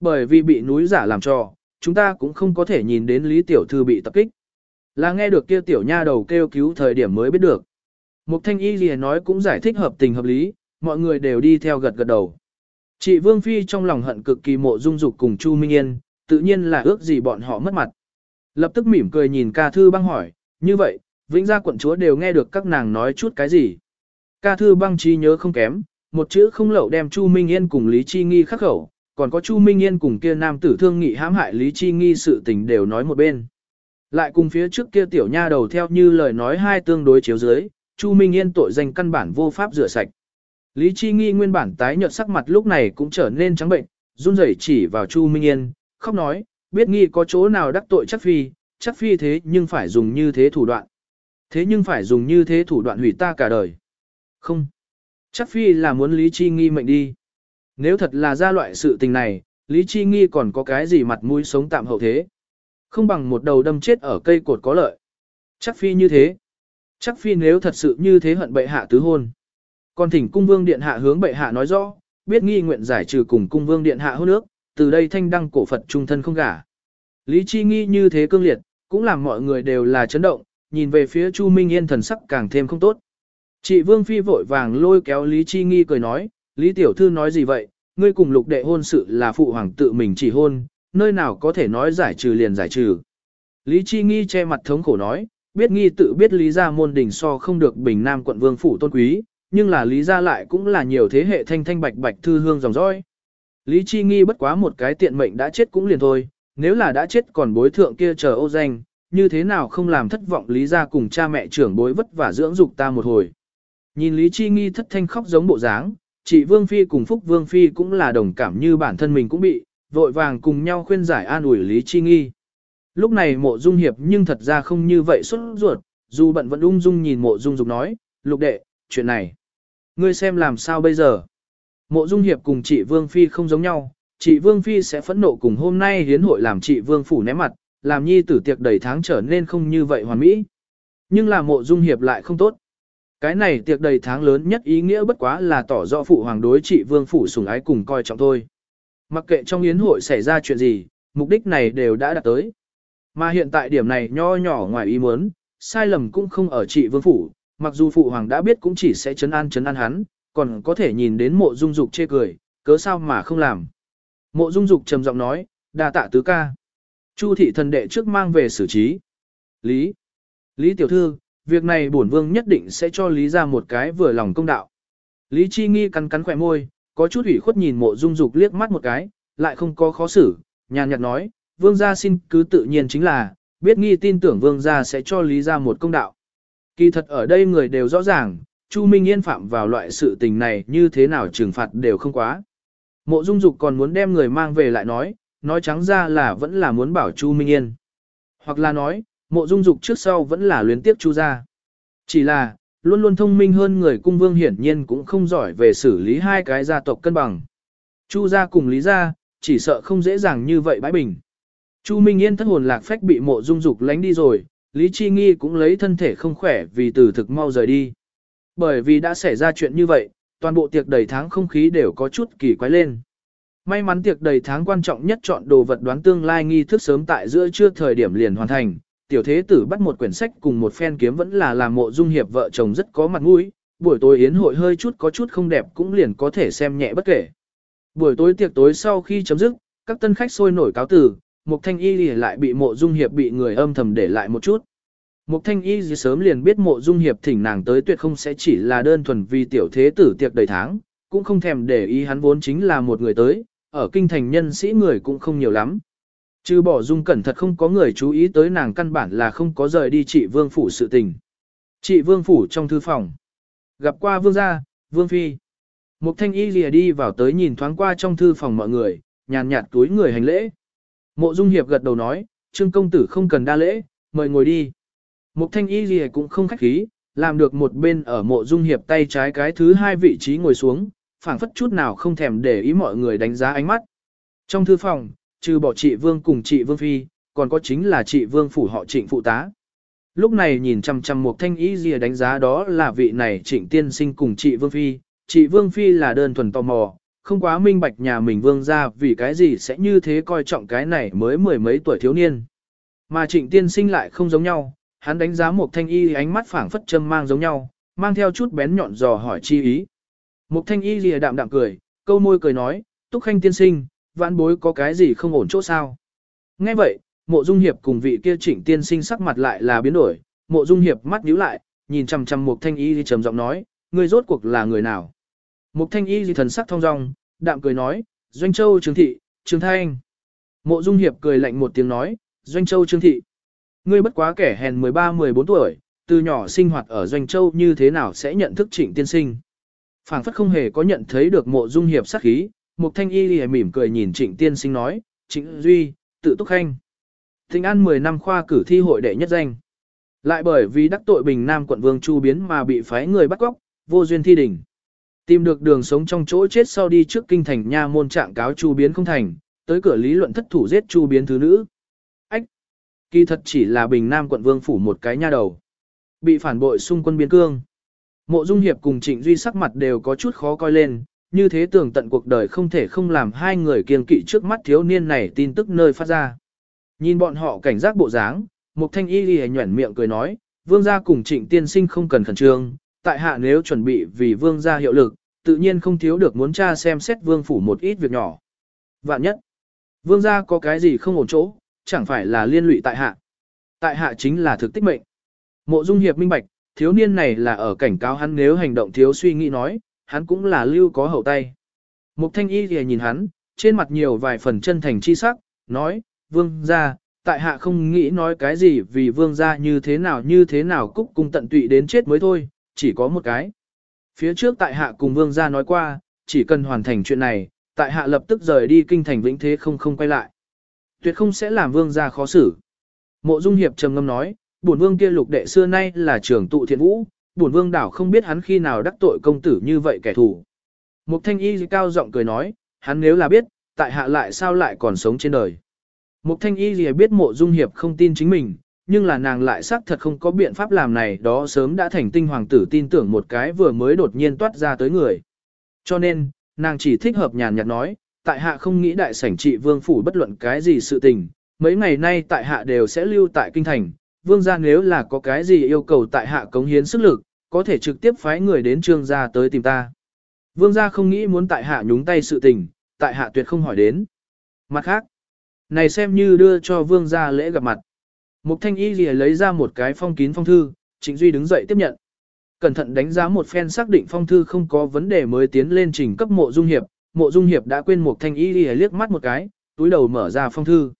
Bởi vì bị núi giả làm cho, chúng ta cũng không có thể nhìn đến Lý Tiểu Thư bị tập kích. Là nghe được kia tiểu nha đầu kêu cứu thời điểm mới biết được. Mục thanh y gì nói cũng giải thích hợp tình hợp lý, mọi người đều đi theo gật gật đầu. Chị Vương Phi trong lòng hận cực kỳ mộ dung dục cùng Chu Minh Yên, tự nhiên là ước gì bọn họ mất mặt. Lập tức mỉm cười nhìn ca thư băng hỏi, như vậy, vĩnh gia quận chúa đều nghe được các nàng nói chút cái gì. Ca thư băng trí nhớ không kém, một chữ không lậu đem Chu Minh Yên cùng Lý Chi Nghi khắc khẩu, còn có Chu Minh Yên cùng kia nam tử thương nghị hãm hại Lý Chi Nghi sự tình đều nói một bên. Lại cùng phía trước kia tiểu nha đầu theo như lời nói hai tương đối chiếu dưới, Chu Minh Yên tội danh căn bản vô pháp rửa sạch. Lý Chi Nghi nguyên bản tái nhợt sắc mặt lúc này cũng trở nên trắng bệnh, run rẩy chỉ vào Chu Minh Yên, khóc nói, biết nghi có chỗ nào đắc tội chắc phi, chắc phi thế nhưng phải dùng như thế thủ đoạn. Thế nhưng phải dùng như thế thủ đoạn hủy ta cả đời. Không. Chắc phi là muốn Lý Chi Nghi mệnh đi. Nếu thật là ra loại sự tình này, Lý Chi Nghi còn có cái gì mặt mũi sống tạm hậu thế. Không bằng một đầu đâm chết ở cây cột có lợi. Chắc phi như thế. Chắc phi nếu thật sự như thế hận bệ hạ tứ hôn. Còn thỉnh cung vương điện hạ hướng bệ hạ nói rõ, biết nghi nguyện giải trừ cùng cung vương điện hạ hôn nước, từ đây thanh đăng cổ Phật trung thân không gả. Lý Chi Nghi như thế cương liệt, cũng làm mọi người đều là chấn động, nhìn về phía Chu Minh Yên thần sắc càng thêm không tốt. Chị Vương Phi vội vàng lôi kéo Lý Chi Nghi cười nói, Lý Tiểu Thư nói gì vậy, ngươi cùng lục đệ hôn sự là phụ hoàng tự mình chỉ hôn, nơi nào có thể nói giải trừ liền giải trừ. Lý Chi Nghi che mặt thống khổ nói, biết nghi tự biết Lý gia môn đình so không được bình nam quận vương phủ tôn quý, nhưng là Lý gia lại cũng là nhiều thế hệ thanh thanh bạch bạch thư hương dòng dõi. Lý Chi Nghi bất quá một cái tiện mệnh đã chết cũng liền thôi, nếu là đã chết còn bối thượng kia chờ ô danh, như thế nào không làm thất vọng Lý gia cùng cha mẹ trưởng bối vất vả dưỡng dục ta một hồi. Nhìn Lý Chi Nghi thất thanh khóc giống bộ dáng, chị Vương Phi cùng Phúc Vương Phi cũng là đồng cảm như bản thân mình cũng bị, vội vàng cùng nhau khuyên giải an ủi Lý Chi Nghi. Lúc này mộ dung hiệp nhưng thật ra không như vậy xuất ruột, dù bận vẫn ung dung nhìn mộ dung dục nói, lục đệ, chuyện này. Ngươi xem làm sao bây giờ. Mộ dung hiệp cùng chị Vương Phi không giống nhau, chị Vương Phi sẽ phẫn nộ cùng hôm nay hiến hội làm chị Vương Phủ né mặt, làm nhi tử tiệc đầy tháng trở nên không như vậy hoàn mỹ. Nhưng là mộ dung hiệp lại không tốt. Cái này tiệc đầy tháng lớn nhất ý nghĩa bất quá là tỏ rõ phụ hoàng đối trị vương phủ sủng ái cùng coi trọng thôi. Mặc kệ trong yến hội xảy ra chuyện gì, mục đích này đều đã đạt tới. Mà hiện tại điểm này nho nhỏ ngoài ý muốn, sai lầm cũng không ở trị vương phủ, mặc dù phụ hoàng đã biết cũng chỉ sẽ chấn an chấn an hắn, còn có thể nhìn đến mộ dung dục chê cười, cớ sao mà không làm. Mộ dung dục trầm giọng nói, đa tạ tứ ca. Chu thị thần đệ trước mang về xử trí. Lý. Lý tiểu thư, việc này bổn vương nhất định sẽ cho Lý ra một cái vừa lòng công đạo. Lý Chi Nghi cắn cắn khỏe môi, có chút ủy khuất nhìn mộ dung dục liếc mắt một cái, lại không có khó xử, nhàn nhạt nói, vương gia xin cứ tự nhiên chính là, biết nghi tin tưởng vương gia sẽ cho Lý gia một công đạo. Kỳ thật ở đây người đều rõ ràng, Chu Minh Yên phạm vào loại sự tình này như thế nào trừng phạt đều không quá. Mộ dung dục còn muốn đem người mang về lại nói, nói trắng ra là vẫn là muốn bảo Chu Minh Yên. Hoặc là nói, Mộ dung dục trước sau vẫn là luyến tiếp chu gia. Chỉ là, luôn luôn thông minh hơn người cung vương hiển nhiên cũng không giỏi về xử lý hai cái gia tộc cân bằng. Chu gia cùng lý gia, chỉ sợ không dễ dàng như vậy bãi bình. Chu Minh Yên thất hồn lạc phách bị mộ dung dục lánh đi rồi, Lý Chi Nghi cũng lấy thân thể không khỏe vì từ thực mau rời đi. Bởi vì đã xảy ra chuyện như vậy, toàn bộ tiệc đầy tháng không khí đều có chút kỳ quái lên. May mắn tiệc đầy tháng quan trọng nhất chọn đồ vật đoán tương lai nghi thức sớm tại giữa trưa thời điểm liền hoàn thành, tiểu thế tử bắt một quyển sách cùng một phen kiếm vẫn là làm mộ dung hiệp vợ chồng rất có mặt mũi, buổi tối yến hội hơi chút có chút không đẹp cũng liền có thể xem nhẹ bất kể. Buổi tối tiệc tối sau khi chấm dứt, các tân khách sôi nổi cáo từ, Mục Thanh Y lại bị Mộ Dung Hiệp bị người âm thầm để lại một chút. Mục Thanh Y sớm liền biết Mộ Dung Hiệp thỉnh nàng tới tuyệt không sẽ chỉ là đơn thuần vì tiểu thế tử tiệc đầy tháng, cũng không thèm để ý hắn vốn chính là một người tới, ở kinh thành nhân sĩ người cũng không nhiều lắm. Chứ bỏ Dung cẩn thật không có người chú ý tới nàng căn bản là không có rời đi trị vương phủ sự tình. Trị vương phủ trong thư phòng. Gặp qua vương gia, vương phi. Mục thanh y lìa đi vào tới nhìn thoáng qua trong thư phòng mọi người, nhàn nhạt túi người hành lễ. Mộ dung hiệp gật đầu nói, trương công tử không cần đa lễ, mời ngồi đi. Mục thanh y lìa cũng không khách khí, làm được một bên ở mộ dung hiệp tay trái cái thứ hai vị trí ngồi xuống, phảng phất chút nào không thèm để ý mọi người đánh giá ánh mắt. Trong thư phòng, trừ bỏ chị vương cùng chị vương phi, còn có chính là chị vương phủ họ trịnh phụ tá. Lúc này nhìn chằm chằm Mục thanh Y gì đánh giá đó là vị này trịnh tiên sinh cùng chị Vương Phi. Chị Vương Phi là đơn thuần tò mò, không quá minh bạch nhà mình vương ra vì cái gì sẽ như thế coi trọng cái này mới mười mấy tuổi thiếu niên. Mà trịnh tiên sinh lại không giống nhau, hắn đánh giá một thanh y ánh mắt phảng phất châm mang giống nhau, mang theo chút bén nhọn dò hỏi chi ý. Một thanh y lìa đạm đạm cười, câu môi cười nói, túc khanh tiên sinh, vãn bối có cái gì không ổn chỗ sao. Nghe vậy, mộ dung hiệp cùng vị kia trịnh tiên sinh sắc mặt lại là biến đổi, mộ dung hiệp mắt nhíu lại, nhìn chằm chằm một thanh y thì trầm giọng nói, ngươi rốt cuộc là người nào. Mục thanh y gì thần sắc thong dong, đạm cười nói, doanh châu trương thị, trương thanh. Mộ dung hiệp cười lạnh một tiếng nói, doanh châu trương thị. Ngươi bất quá kẻ hèn 13-14 tuổi, từ nhỏ sinh hoạt ở doanh châu như thế nào sẽ nhận thức trịnh tiên sinh. phảng phất không hề có nhận thấy được mộ dung hiệp sắc khí, Mục thanh y gì mỉm cười nhìn trịnh tiên sinh nói, trịnh duy, tự túc khanh. Thịnh An 10 năm khoa cử thi hội đệ nhất danh. Lại bởi vì đắc tội Bình Nam quận Vương Chu Biến mà bị phái người bắt cóc, vô duyên thi đỉnh. Tìm được đường sống trong chỗ chết sau đi trước kinh thành nha môn trạng cáo Chu Biến không thành, tới cửa lý luận thất thủ giết Chu Biến thứ nữ. Ách! Kỳ thật chỉ là Bình Nam quận Vương phủ một cái nha đầu. Bị phản bội xung quân biến cương. Mộ Dung Hiệp cùng Trịnh Duy sắc mặt đều có chút khó coi lên, như thế tưởng tận cuộc đời không thể không làm hai người kiên kỵ trước mắt thiếu niên này tin tức nơi phát ra. Nhìn bọn họ cảnh giác bộ dáng, Mục Thanh Y lìa nhuẩn miệng cười nói, vương gia cùng trịnh tiên sinh không cần khẩn trương, tại hạ nếu chuẩn bị vì vương gia hiệu lực, tự nhiên không thiếu được muốn cha xem xét vương phủ một ít việc nhỏ. Vạn nhất, vương gia có cái gì không ổn chỗ, chẳng phải là liên lụy tại hạ. Tại hạ chính là thực tích mệnh. Mộ Dung Hiệp minh bạch, thiếu niên này là ở cảnh cáo hắn nếu hành động thiếu suy nghĩ nói, hắn cũng là lưu có hậu tay. Mục Thanh Y thì nhìn hắn, trên mặt nhiều vài phần chân thành chi sắc, nói, vương gia, tại hạ không nghĩ nói cái gì vì vương gia như thế nào như thế nào cúc cung tận tụy đến chết mới thôi, chỉ có một cái. Phía trước tại hạ cùng vương gia nói qua, chỉ cần hoàn thành chuyện này, tại hạ lập tức rời đi kinh thành vĩnh thế không không quay lại. Tuyệt không sẽ làm vương gia khó xử. Mộ Dung Hiệp trầm ngâm nói, bổn vương kia lục đệ xưa nay là trưởng tụ thiện vũ, bổn vương đảo không biết hắn khi nào đắc tội công tử như vậy kẻ thù. Mục Thanh Y cao giọng cười nói, hắn nếu là biết, tại hạ lại sao lại còn sống trên đời. Mục thanh y biết mộ dung hiệp không tin chính mình, nhưng là nàng lại xác thật không có biện pháp làm này đó sớm đã thành tinh hoàng tử tin tưởng một cái vừa mới đột nhiên toát ra tới người. Cho nên, nàng chỉ thích hợp nhàn nhạt nói, tại hạ không nghĩ đại sảnh trị vương phủ bất luận cái gì sự tình, mấy ngày nay tại hạ đều sẽ lưu tại kinh thành, vương gia nếu là có cái gì yêu cầu tại hạ cống hiến sức lực, có thể trực tiếp phái người đến trương gia tới tìm ta. Vương gia không nghĩ muốn tại hạ nhúng tay sự tình, tại hạ tuyệt không hỏi đến. Mặt khác, này xem như đưa cho vương gia lễ gặp mặt. Mục thanh y lìa lấy ra một cái phong kín phong thư, Trịnh Duy đứng dậy tiếp nhận. Cẩn thận đánh giá một phen xác định phong thư không có vấn đề mới tiến lên trình cấp mộ dung hiệp. Mộ dung hiệp đã quên mục thanh y lìa liếc mắt một cái, túi đầu mở ra phong thư.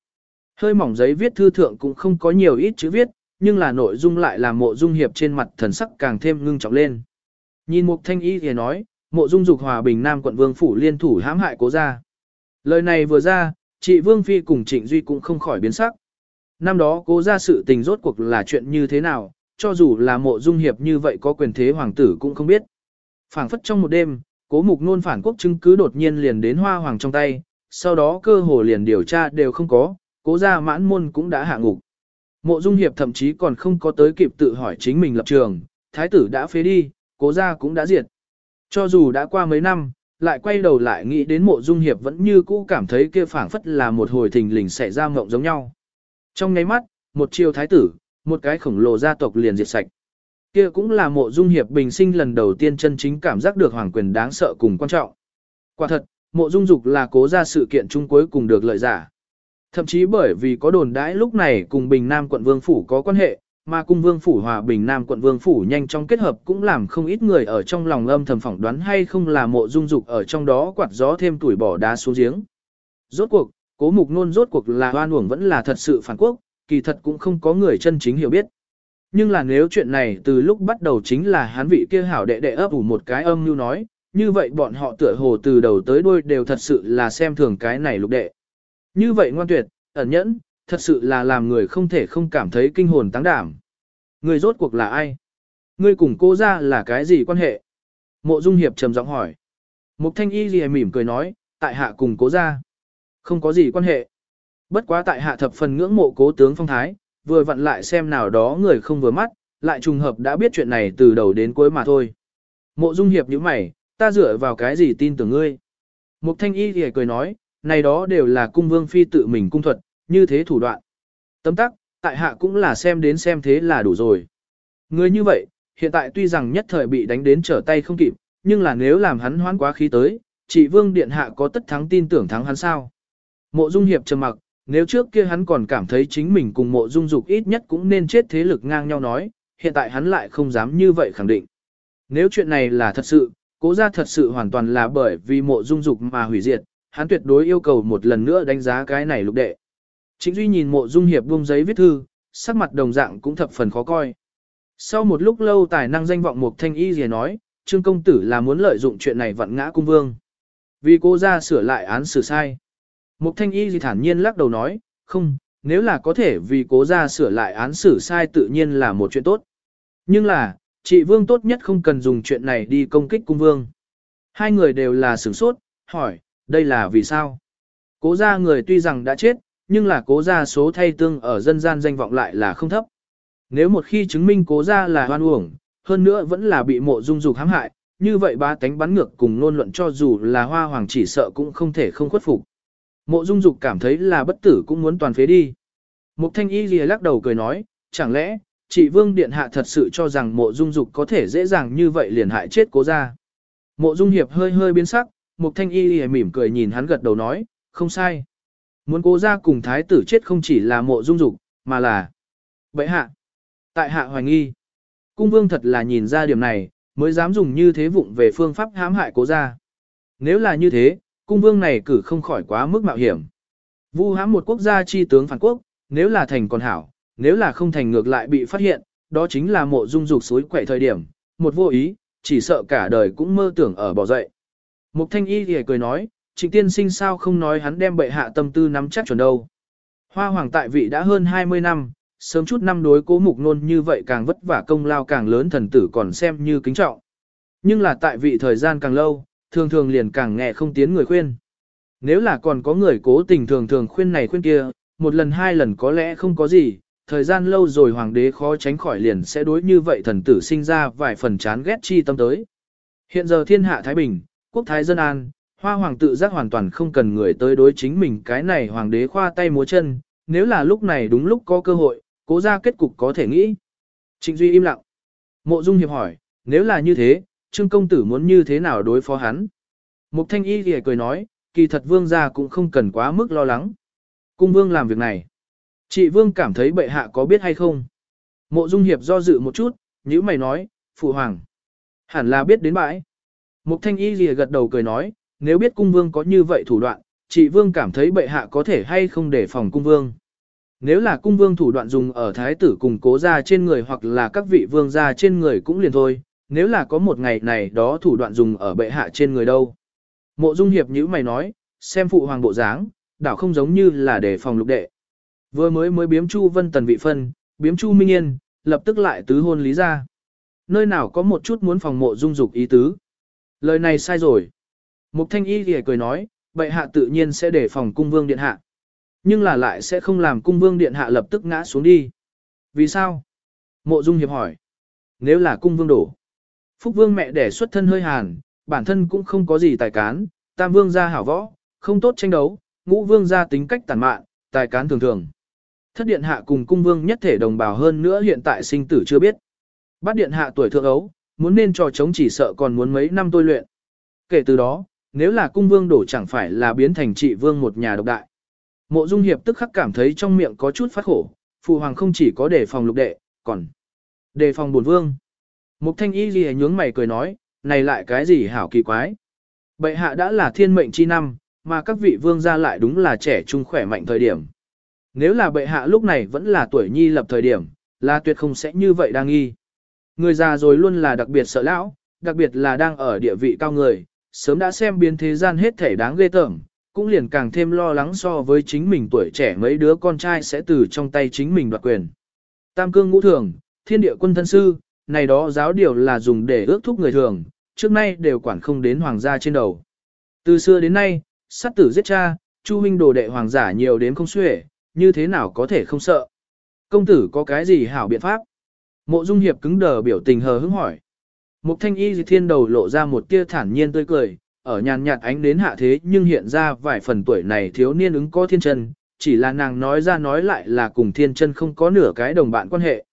Hơi mỏng giấy viết thư thượng cũng không có nhiều ít chữ viết, nhưng là nội dung lại làm mộ dung hiệp trên mặt thần sắc càng thêm ngưng trọng lên. Nhìn mục thanh y thì nói, mộ dung dục hòa bình nam quận vương phủ liên thủ hãm hại cố gia. Lời này vừa ra, chị Vương Phi cùng Trịnh Duy cũng không khỏi biến sắc. Năm đó cố ra sự tình rốt cuộc là chuyện như thế nào, cho dù là mộ dung hiệp như vậy có quyền thế hoàng tử cũng không biết. phảng phất trong một đêm, cố mục nôn phản quốc chứng cứ đột nhiên liền đến hoa hoàng trong tay, sau đó cơ hồ liền điều tra đều không có, cố ra mãn môn cũng đã hạ ngục. Mộ dung hiệp thậm chí còn không có tới kịp tự hỏi chính mình lập trường, thái tử đã phế đi, cố ra cũng đã diệt. Cho dù đã qua mấy năm, lại quay đầu lại nghĩ đến mộ dung hiệp vẫn như cũ cảm thấy kia phảng phất là một hồi thình lình xảy ra mộng giống nhau. Trong nháy mắt, một chiều thái tử, một cái khổng lồ gia tộc liền diệt sạch. Kia cũng là mộ dung hiệp bình sinh lần đầu tiên chân chính cảm giác được hoàng quyền đáng sợ cùng quan trọng. Quả thật, mộ dung dục là cố ra sự kiện chung cuối cùng được lợi giả. Thậm chí bởi vì có đồn đãi lúc này cùng Bình Nam quận Vương Phủ có quan hệ, mà cung Vương Phủ hòa Bình Nam quận Vương Phủ nhanh chóng kết hợp cũng làm không ít người ở trong lòng âm thầm phỏng đoán hay không là mộ dung dục ở trong đó quạt gió thêm tuổi bỏ đá xuống giếng. Rốt cuộc, cố mục nôn rốt cuộc là hoan uổng vẫn là thật sự phản quốc, kỳ thật cũng không có người chân chính hiểu biết. Nhưng là nếu chuyện này từ lúc bắt đầu chính là hắn vị kia hảo đệ đệ ấp ủ một cái âm như nói, như vậy bọn họ tựa hồ từ đầu tới đuôi đều thật sự là xem thường cái này lục đệ. Như vậy ngoan tuyệt, ẩn nhẫn, thật sự là làm người không thể không cảm thấy kinh hồn tăng đảm. Người rốt cuộc là ai? Ngươi cùng cô ra là cái gì quan hệ? Mộ Dung Hiệp trầm giọng hỏi. Mục Thanh Y gì mỉm cười nói, tại hạ cùng cố ra. Không có gì quan hệ. Bất quá tại hạ thập phần ngưỡng mộ cố tướng phong thái, vừa vặn lại xem nào đó người không vừa mắt, lại trùng hợp đã biết chuyện này từ đầu đến cuối mà thôi. Mộ Dung Hiệp như mày, ta dựa vào cái gì tin tưởng ngươi? Mục Thanh Y thì cười nói, này đó đều là cung vương phi tự mình cung thuật, như thế thủ đoạn. Tấm tắc, tại hạ cũng là xem đến xem thế là đủ rồi. Ngươi như vậy, hiện tại tuy rằng nhất thời bị đánh đến trở tay không kịp, nhưng là nếu làm hắn hoán quá khí tới, chị vương điện hạ có tất thắng tin tưởng thắng hắn sao? Mộ Dung Hiệp trầm mặc, nếu trước kia hắn còn cảm thấy chính mình cùng mộ dung dục ít nhất cũng nên chết thế lực ngang nhau nói, hiện tại hắn lại không dám như vậy khẳng định. Nếu chuyện này là thật sự, cố ra thật sự hoàn toàn là bởi vì mộ dung dục mà hủy diệt, hắn tuyệt đối yêu cầu một lần nữa đánh giá cái này lục đệ. Chính Duy nhìn mộ dung hiệp buông giấy viết thư, sắc mặt đồng dạng cũng thập phần khó coi. Sau một lúc lâu tài năng danh vọng một thanh y gì nói, trương công tử là muốn lợi dụng chuyện này vặn ngã cung vương. Vì cố ra sửa lại án xử sai. Mục thanh y gì thản nhiên lắc đầu nói, không, nếu là có thể vì cố ra sửa lại án xử sai tự nhiên là một chuyện tốt. Nhưng là, chị Vương tốt nhất không cần dùng chuyện này đi công kích cung Vương. Hai người đều là sửng sốt, hỏi, đây là vì sao? Cố ra người tuy rằng đã chết, nhưng là cố ra số thay tương ở dân gian danh vọng lại là không thấp. Nếu một khi chứng minh cố ra là hoan uổng, hơn nữa vẫn là bị mộ dung dục hãm hại, như vậy ba tánh bắn ngược cùng nôn luận cho dù là hoa hoàng chỉ sợ cũng không thể không khuất phục. Mộ dung dục cảm thấy là bất tử cũng muốn toàn phế đi. Mục thanh y lìa lắc đầu cười nói, chẳng lẽ, chị vương điện hạ thật sự cho rằng mộ dung dục có thể dễ dàng như vậy liền hại chết cố ra. Mộ dung hiệp hơi hơi biến sắc, mục thanh y lìa mỉm cười nhìn hắn gật đầu nói, không sai. Muốn cố ra cùng thái tử chết không chỉ là mộ dung dục, mà là bệ hạ. Tại hạ hoài nghi. Cung vương thật là nhìn ra điểm này, mới dám dùng như thế vụng về phương pháp hãm hại cố ra. Nếu là như thế, cung vương này cử không khỏi quá mức mạo hiểm. Vu hãm một quốc gia chi tướng phản quốc, nếu là thành còn hảo, nếu là không thành ngược lại bị phát hiện, đó chính là mộ dung dục suối quậy thời điểm, một vô ý, chỉ sợ cả đời cũng mơ tưởng ở bỏ dậy. Mục thanh y thì cười nói, trịnh tiên sinh sao không nói hắn đem bệ hạ tâm tư nắm chắc chuẩn đâu. Hoa hoàng tại vị đã hơn 20 năm, sớm chút năm đối cố mục nôn như vậy càng vất vả công lao càng lớn thần tử còn xem như kính trọng. Nhưng là tại vị thời gian càng lâu, thường thường liền càng nghe không tiến người khuyên. Nếu là còn có người cố tình thường thường khuyên này khuyên kia, một lần hai lần có lẽ không có gì, thời gian lâu rồi hoàng đế khó tránh khỏi liền sẽ đối như vậy thần tử sinh ra vài phần chán ghét chi tâm tới. Hiện giờ thiên hạ Thái Bình, quốc thái dân an, hoa hoàng tự giác hoàn toàn không cần người tới đối chính mình cái này hoàng đế khoa tay múa chân, nếu là lúc này đúng lúc có cơ hội, cố ra kết cục có thể nghĩ. Trịnh Duy im lặng. Mộ Dung Hiệp hỏi, nếu là như thế, Trương công tử muốn như thế nào đối phó hắn. Mục thanh y thì cười nói, kỳ thật vương gia cũng không cần quá mức lo lắng. Cung vương làm việc này. Chị vương cảm thấy bệ hạ có biết hay không? Mộ dung hiệp do dự một chút, như mày nói, phụ hoàng. Hẳn là biết đến bãi. Mục thanh y lìa gật đầu cười nói, nếu biết cung vương có như vậy thủ đoạn, chị vương cảm thấy bệ hạ có thể hay không để phòng cung vương. Nếu là cung vương thủ đoạn dùng ở thái tử cùng cố gia trên người hoặc là các vị vương gia trên người cũng liền thôi, nếu là có một ngày này đó thủ đoạn dùng ở bệ hạ trên người đâu. Mộ dung hiệp như mày nói, xem phụ hoàng bộ dáng, đảo không giống như là để phòng lục đệ. Vừa mới mới biếm chu vân tần vị phân, biếm chu minh yên, lập tức lại tứ hôn lý ra. Nơi nào có một chút muốn phòng mộ dung dục ý tứ. Lời này sai rồi. Mục thanh y thì cười nói, bệ hạ tự nhiên sẽ để phòng cung vương điện hạ. Nhưng là lại sẽ không làm cung vương điện hạ lập tức ngã xuống đi. Vì sao? Mộ dung hiệp hỏi. Nếu là cung vương đổ. Phúc vương mẹ đẻ xuất thân hơi hàn, bản thân cũng không có gì tài cán, tam vương gia hảo võ, không tốt tranh đấu, ngũ vương gia tính cách tàn mạn, tài cán thường thường. Thất điện hạ cùng cung vương nhất thể đồng bào hơn nữa hiện tại sinh tử chưa biết. Bát điện hạ tuổi thượng ấu, muốn nên trò chống chỉ sợ còn muốn mấy năm tôi luyện. Kể từ đó, nếu là cung vương đổ chẳng phải là biến thành trị vương một nhà độc đại. Mộ Dung Hiệp tức khắc cảm thấy trong miệng có chút phát khổ, phụ hoàng không chỉ có đề phòng lục đệ, còn đề phòng bổn vương. Mục Thanh Y gì nhướng mày cười nói, này lại cái gì hảo kỳ quái. Bệ hạ đã là thiên mệnh chi năm, mà các vị vương gia lại đúng là trẻ trung khỏe mạnh thời điểm. Nếu là bệ hạ lúc này vẫn là tuổi nhi lập thời điểm, là tuyệt không sẽ như vậy đang nghi. Người già rồi luôn là đặc biệt sợ lão, đặc biệt là đang ở địa vị cao người, sớm đã xem biến thế gian hết thể đáng ghê tởm, cũng liền càng thêm lo lắng so với chính mình tuổi trẻ mấy đứa con trai sẽ từ trong tay chính mình đoạt quyền. Tam cương ngũ thường, thiên địa quân thân sư, này đó giáo điều là dùng để ước thúc người thường, trước nay đều quản không đến hoàng gia trên đầu. Từ xưa đến nay, sát tử giết cha, chu huynh đồ đệ hoàng giả nhiều đến không xuể, như thế nào có thể không sợ. Công tử có cái gì hảo biện pháp? Mộ Dung Hiệp cứng đờ biểu tình hờ hững hỏi. Mục thanh y thiên đầu lộ ra một tia thản nhiên tươi cười, ở nhàn nhạt ánh đến hạ thế nhưng hiện ra vài phần tuổi này thiếu niên ứng có thiên chân, chỉ là nàng nói ra nói lại là cùng thiên chân không có nửa cái đồng bạn quan hệ.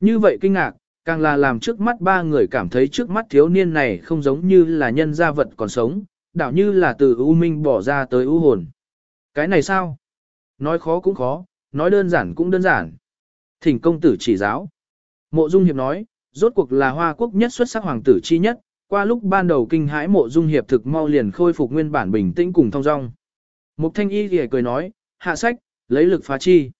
Như vậy kinh ngạc, càng là làm trước mắt ba người cảm thấy trước mắt thiếu niên này không giống như là nhân gia vật còn sống, đảo như là từ U Minh bỏ ra tới U hồn. Cái này sao? Nói khó cũng khó, nói đơn giản cũng đơn giản. Thỉnh công tử chỉ giáo. Mộ Dung Hiệp nói, rốt cuộc là hoa quốc nhất xuất sắc hoàng tử chi nhất, qua lúc ban đầu kinh hãi mộ dung hiệp thực mau liền khôi phục nguyên bản bình tĩnh cùng thong dong. Mục thanh y thì cười nói, hạ sách, lấy lực phá chi.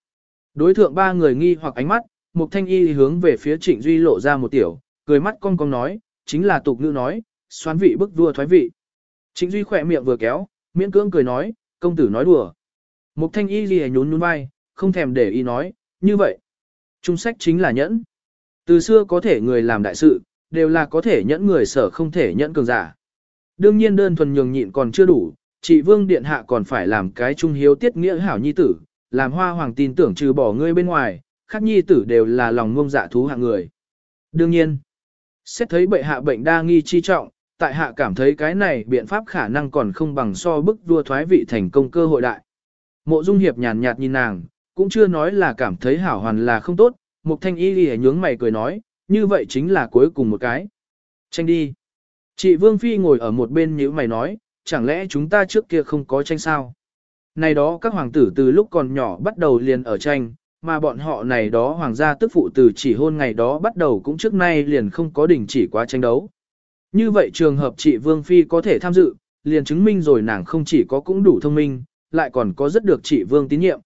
Đối thượng ba người nghi hoặc ánh mắt, mục thanh y hướng về phía trịnh duy lộ ra một tiểu, cười mắt cong cong nói, chính là tục ngữ nói, xoán vị bức vua thoái vị. Trịnh duy khỏe miệng vừa kéo, miễn cưỡng cười nói, công tử nói đùa. Mục thanh y gì nhún nhún vai, không thèm để ý nói, như vậy. Trung sách chính là nhẫn. Từ xưa có thể người làm đại sự, đều là có thể nhẫn người sở không thể nhẫn cường giả. Đương nhiên đơn thuần nhường nhịn còn chưa đủ, chị Vương Điện Hạ còn phải làm cái trung hiếu tiết nghĩa hảo nhi tử, làm hoa hoàng tin tưởng trừ bỏ ngươi bên ngoài, khác nhi tử đều là lòng ngông dạ thú hạng người. Đương nhiên, xét thấy bệ hạ bệnh đa nghi chi trọng, tại hạ cảm thấy cái này biện pháp khả năng còn không bằng so bức vua thoái vị thành công cơ hội đại. Mộ Dung Hiệp nhàn nhạt nhìn nàng, cũng chưa nói là cảm thấy hảo hoàn là không tốt, Mục Thanh Y lìa nhướng mày cười nói, như vậy chính là cuối cùng một cái. Tranh đi. Chị Vương Phi ngồi ở một bên nhíu mày nói, chẳng lẽ chúng ta trước kia không có tranh sao? Này đó các hoàng tử từ lúc còn nhỏ bắt đầu liền ở tranh, mà bọn họ này đó hoàng gia tức phụ từ chỉ hôn ngày đó bắt đầu cũng trước nay liền không có đình chỉ quá tranh đấu. Như vậy trường hợp chị Vương Phi có thể tham dự, liền chứng minh rồi nàng không chỉ có cũng đủ thông minh, lại còn có rất được chị Vương tín nhiệm.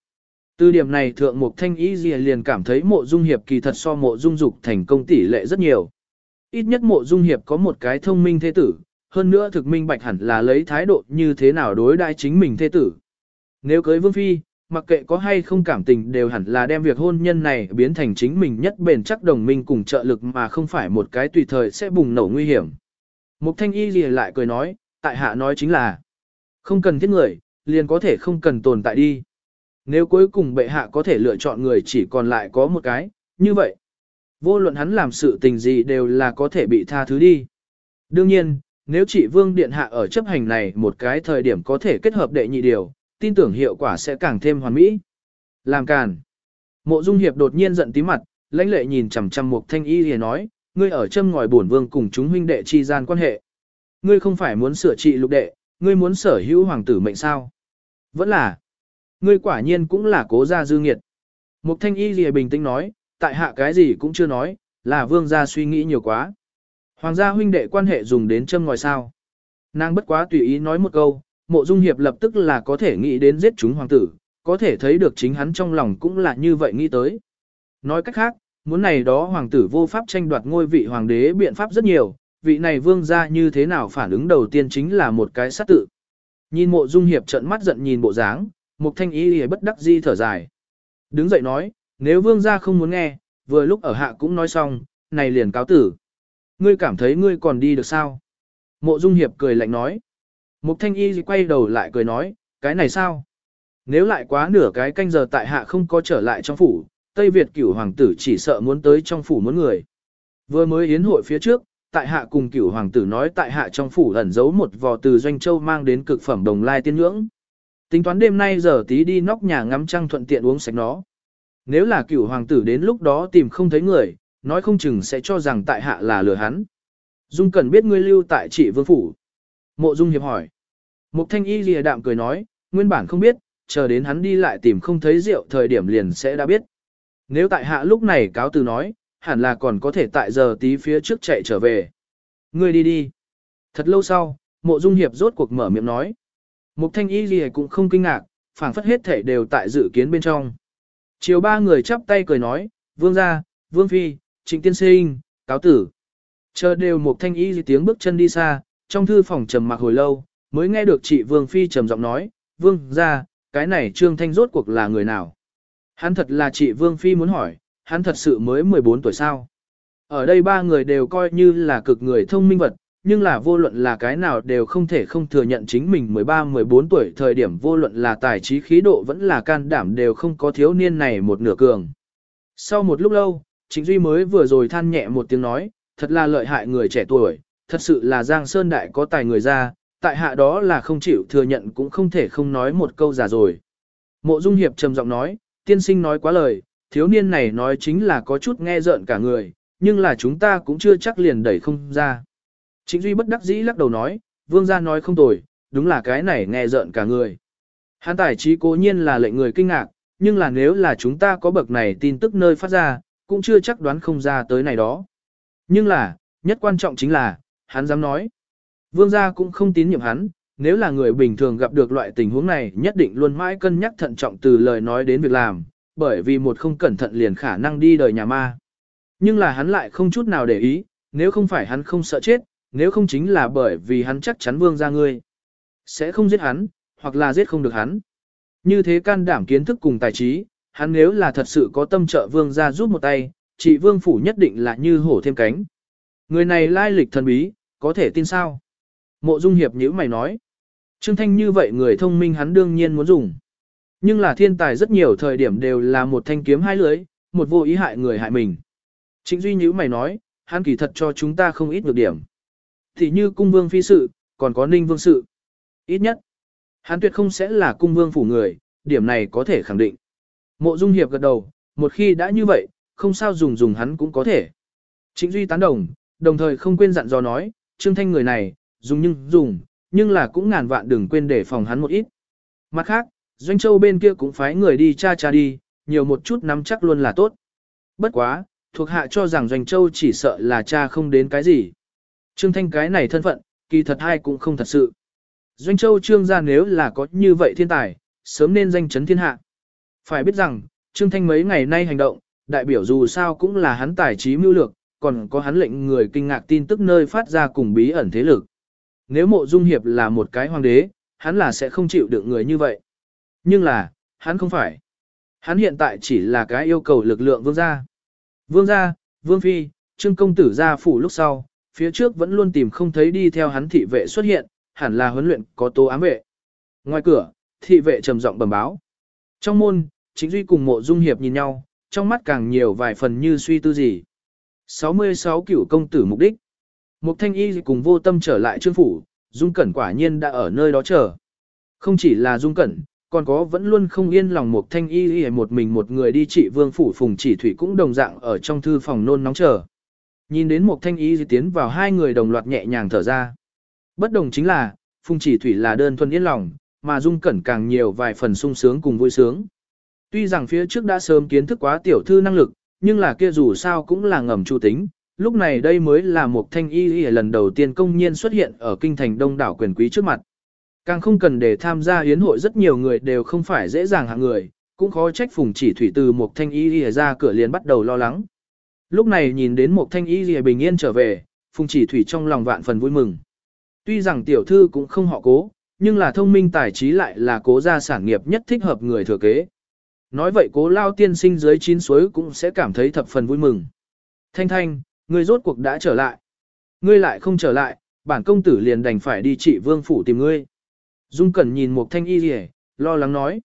Từ điểm này thượng mục thanh ý gì liền cảm thấy mộ dung hiệp kỳ thật so mộ dung dục thành công tỷ lệ rất nhiều. Ít nhất mộ dung hiệp có một cái thông minh thế tử, hơn nữa thực minh bạch hẳn là lấy thái độ như thế nào đối đãi chính mình thế tử. Nếu cưới vương phi, mặc kệ có hay không cảm tình đều hẳn là đem việc hôn nhân này biến thành chính mình nhất bền chắc đồng minh cùng trợ lực mà không phải một cái tùy thời sẽ bùng nổ nguy hiểm. Mục thanh y gì lại cười nói, tại hạ nói chính là, không cần thiết người, liền có thể không cần tồn tại đi. Nếu cuối cùng bệ hạ có thể lựa chọn người chỉ còn lại có một cái, như vậy, vô luận hắn làm sự tình gì đều là có thể bị tha thứ đi. Đương nhiên, nếu chị Vương Điện Hạ ở chấp hành này một cái thời điểm có thể kết hợp đệ nhị điều, tin tưởng hiệu quả sẽ càng thêm hoàn mỹ. Làm càn. Mộ Dung Hiệp đột nhiên giận tí mặt, lãnh lệ nhìn chằm chằm một thanh y liền nói, ngươi ở châm ngòi bổn vương cùng chúng huynh đệ chi gian quan hệ. Ngươi không phải muốn sửa trị lục đệ, ngươi muốn sở hữu hoàng tử mệnh sao? Vẫn là, Ngươi quả nhiên cũng là cố gia dư nghiệt. Mục thanh y lìa bình tĩnh nói, tại hạ cái gì cũng chưa nói, là vương gia suy nghĩ nhiều quá. Hoàng gia huynh đệ quan hệ dùng đến châm ngòi sao. Nàng bất quá tùy ý nói một câu, mộ dung hiệp lập tức là có thể nghĩ đến giết chúng hoàng tử, có thể thấy được chính hắn trong lòng cũng là như vậy nghĩ tới. Nói cách khác, muốn này đó hoàng tử vô pháp tranh đoạt ngôi vị hoàng đế biện pháp rất nhiều, vị này vương gia như thế nào phản ứng đầu tiên chính là một cái sát tự. Nhìn mộ dung hiệp trận mắt giận nhìn bộ dáng, Mục thanh y hề bất đắc di thở dài. Đứng dậy nói, nếu vương gia không muốn nghe, vừa lúc ở hạ cũng nói xong, này liền cáo tử. Ngươi cảm thấy ngươi còn đi được sao? Mộ dung hiệp cười lạnh nói. Mục thanh y quay đầu lại cười nói, cái này sao? Nếu lại quá nửa cái canh giờ tại hạ không có trở lại trong phủ, Tây Việt cửu hoàng tử chỉ sợ muốn tới trong phủ muốn người. Vừa mới yến hội phía trước, tại hạ cùng cửu hoàng tử nói tại hạ trong phủ ẩn giấu một vò từ doanh châu mang đến cực phẩm đồng lai tiên ngưỡng, Tính toán đêm nay giờ tí đi nóc nhà ngắm trăng thuận tiện uống sạch nó. Nếu là cửu hoàng tử đến lúc đó tìm không thấy người, nói không chừng sẽ cho rằng tại hạ là lừa hắn. Dung cần biết ngươi lưu tại trị vương phủ. Mộ Dung Hiệp hỏi. Mục Thanh Y lìa đạm cười nói, nguyên bản không biết, chờ đến hắn đi lại tìm không thấy rượu thời điểm liền sẽ đã biết. Nếu tại hạ lúc này cáo từ nói, hẳn là còn có thể tại giờ tí phía trước chạy trở về. Ngươi đi đi. Thật lâu sau, mộ dung hiệp rốt cuộc mở miệng nói. Mục thanh y lìa cũng không kinh ngạc, phảng phất hết thể đều tại dự kiến bên trong. Chiều ba người chắp tay cười nói, vương gia, vương phi, trịnh tiên sinh, cáo tử. Chờ đều một thanh y tiếng bước chân đi xa, trong thư phòng trầm mặc hồi lâu, mới nghe được chị vương phi trầm giọng nói, vương gia, cái này trương thanh rốt cuộc là người nào? Hắn thật là chị vương phi muốn hỏi, hắn thật sự mới 14 tuổi sao? Ở đây ba người đều coi như là cực người thông minh vật, nhưng là vô luận là cái nào đều không thể không thừa nhận chính mình 13-14 tuổi thời điểm vô luận là tài trí khí độ vẫn là can đảm đều không có thiếu niên này một nửa cường. Sau một lúc lâu, Trịnh Duy mới vừa rồi than nhẹ một tiếng nói, thật là lợi hại người trẻ tuổi, thật sự là Giang Sơn Đại có tài người ra, tại hạ đó là không chịu thừa nhận cũng không thể không nói một câu giả rồi. Mộ Dung Hiệp trầm giọng nói, tiên sinh nói quá lời, thiếu niên này nói chính là có chút nghe rợn cả người, nhưng là chúng ta cũng chưa chắc liền đẩy không ra. Trịnh Duy bất đắc dĩ lắc đầu nói, vương gia nói không tồi, đúng là cái này nghe rợn cả người. Hán tài trí cố nhiên là lệnh người kinh ngạc, nhưng là nếu là chúng ta có bậc này tin tức nơi phát ra, cũng chưa chắc đoán không ra tới này đó. Nhưng là, nhất quan trọng chính là, hắn dám nói. Vương gia cũng không tín nhiệm hắn, nếu là người bình thường gặp được loại tình huống này nhất định luôn mãi cân nhắc thận trọng từ lời nói đến việc làm, bởi vì một không cẩn thận liền khả năng đi đời nhà ma. Nhưng là hắn lại không chút nào để ý, nếu không phải hắn không sợ chết, nếu không chính là bởi vì hắn chắc chắn vương ra ngươi. Sẽ không giết hắn, hoặc là giết không được hắn. Như thế can đảm kiến thức cùng tài trí, hắn nếu là thật sự có tâm trợ vương ra giúp một tay, chị vương phủ nhất định là như hổ thêm cánh. Người này lai lịch thần bí, có thể tin sao? Mộ Dung Hiệp nhữ mày nói. Trương Thanh như vậy người thông minh hắn đương nhiên muốn dùng. Nhưng là thiên tài rất nhiều thời điểm đều là một thanh kiếm hai lưới, một vô ý hại người hại mình. Trịnh Duy nhữ mày nói, hắn kỳ thật cho chúng ta không ít được điểm. Thì như cung vương phi sự, còn có ninh vương sự. Ít nhất, hắn tuyệt không sẽ là cung vương phủ người, điểm này có thể khẳng định. Mộ Dung Hiệp gật đầu, một khi đã như vậy, không sao dùng dùng hắn cũng có thể. Trịnh Duy tán đồng, đồng thời không quên dặn dò nói, Trương Thanh người này, dùng nhưng dùng, nhưng là cũng ngàn vạn đừng quên để phòng hắn một ít. Mặt khác, Doanh Châu bên kia cũng phái người đi cha cha đi, nhiều một chút nắm chắc luôn là tốt. Bất quá, thuộc hạ cho rằng Doanh Châu chỉ sợ là cha không đến cái gì. Trương Thanh cái này thân phận, kỳ thật hay cũng không thật sự. Doanh Châu Trương gia nếu là có như vậy thiên tài, sớm nên danh chấn thiên hạ. Phải biết rằng, Trương Thanh mấy ngày nay hành động, đại biểu dù sao cũng là hắn tài trí mưu lược, còn có hắn lệnh người kinh ngạc tin tức nơi phát ra cùng bí ẩn thế lực. Nếu mộ dung hiệp là một cái hoàng đế, hắn là sẽ không chịu được người như vậy. Nhưng là, hắn không phải. Hắn hiện tại chỉ là cái yêu cầu lực lượng vương gia. Vương gia, vương phi, trương công tử gia phủ lúc sau, phía trước vẫn luôn tìm không thấy đi theo hắn thị vệ xuất hiện, hẳn là huấn luyện có tố ám vệ. Ngoài cửa, thị vệ trầm giọng bẩm báo. Trong môn, chính duy cùng mộ dung hiệp nhìn nhau, trong mắt càng nhiều vài phần như suy tư gì. 66 cửu công tử mục đích. Mục thanh y cùng vô tâm trở lại trương phủ, dung cẩn quả nhiên đã ở nơi đó chờ. Không chỉ là dung cẩn, còn có vẫn luôn không yên lòng một thanh y y một mình một người đi trị vương phủ phùng chỉ thủy cũng đồng dạng ở trong thư phòng nôn nóng chờ. Nhìn đến một thanh y tiến vào hai người đồng loạt nhẹ nhàng thở ra. Bất đồng chính là, phùng chỉ thủy là đơn thuần yên lòng, mà dung cẩn càng nhiều vài phần sung sướng cùng vui sướng. Tuy rằng phía trước đã sớm kiến thức quá tiểu thư năng lực, nhưng là kia dù sao cũng là ngầm chu tính. Lúc này đây mới là một thanh y y lần đầu tiên công nhiên xuất hiện ở kinh thành đông đảo quyền quý trước mặt. Càng không cần để tham gia hiến hội rất nhiều người đều không phải dễ dàng hạng người, cũng khó trách phùng chỉ thủy từ một thanh y y ra cửa liền bắt đầu lo lắng. Lúc này nhìn đến một thanh y y bình yên trở về, phùng chỉ thủy trong lòng vạn phần vui mừng. Tuy rằng tiểu thư cũng không họ cố, nhưng là thông minh tài trí lại là cố gia sản nghiệp nhất thích hợp người thừa kế. Nói vậy cố lao tiên sinh dưới chín suối cũng sẽ cảm thấy thập phần vui mừng. Thanh thanh, ngươi rốt cuộc đã trở lại. Ngươi lại không trở lại, bản công tử liền đành phải đi trị vương phủ tìm ngươi. Dung Cẩn nhìn một thanh y rỉ, lo lắng nói.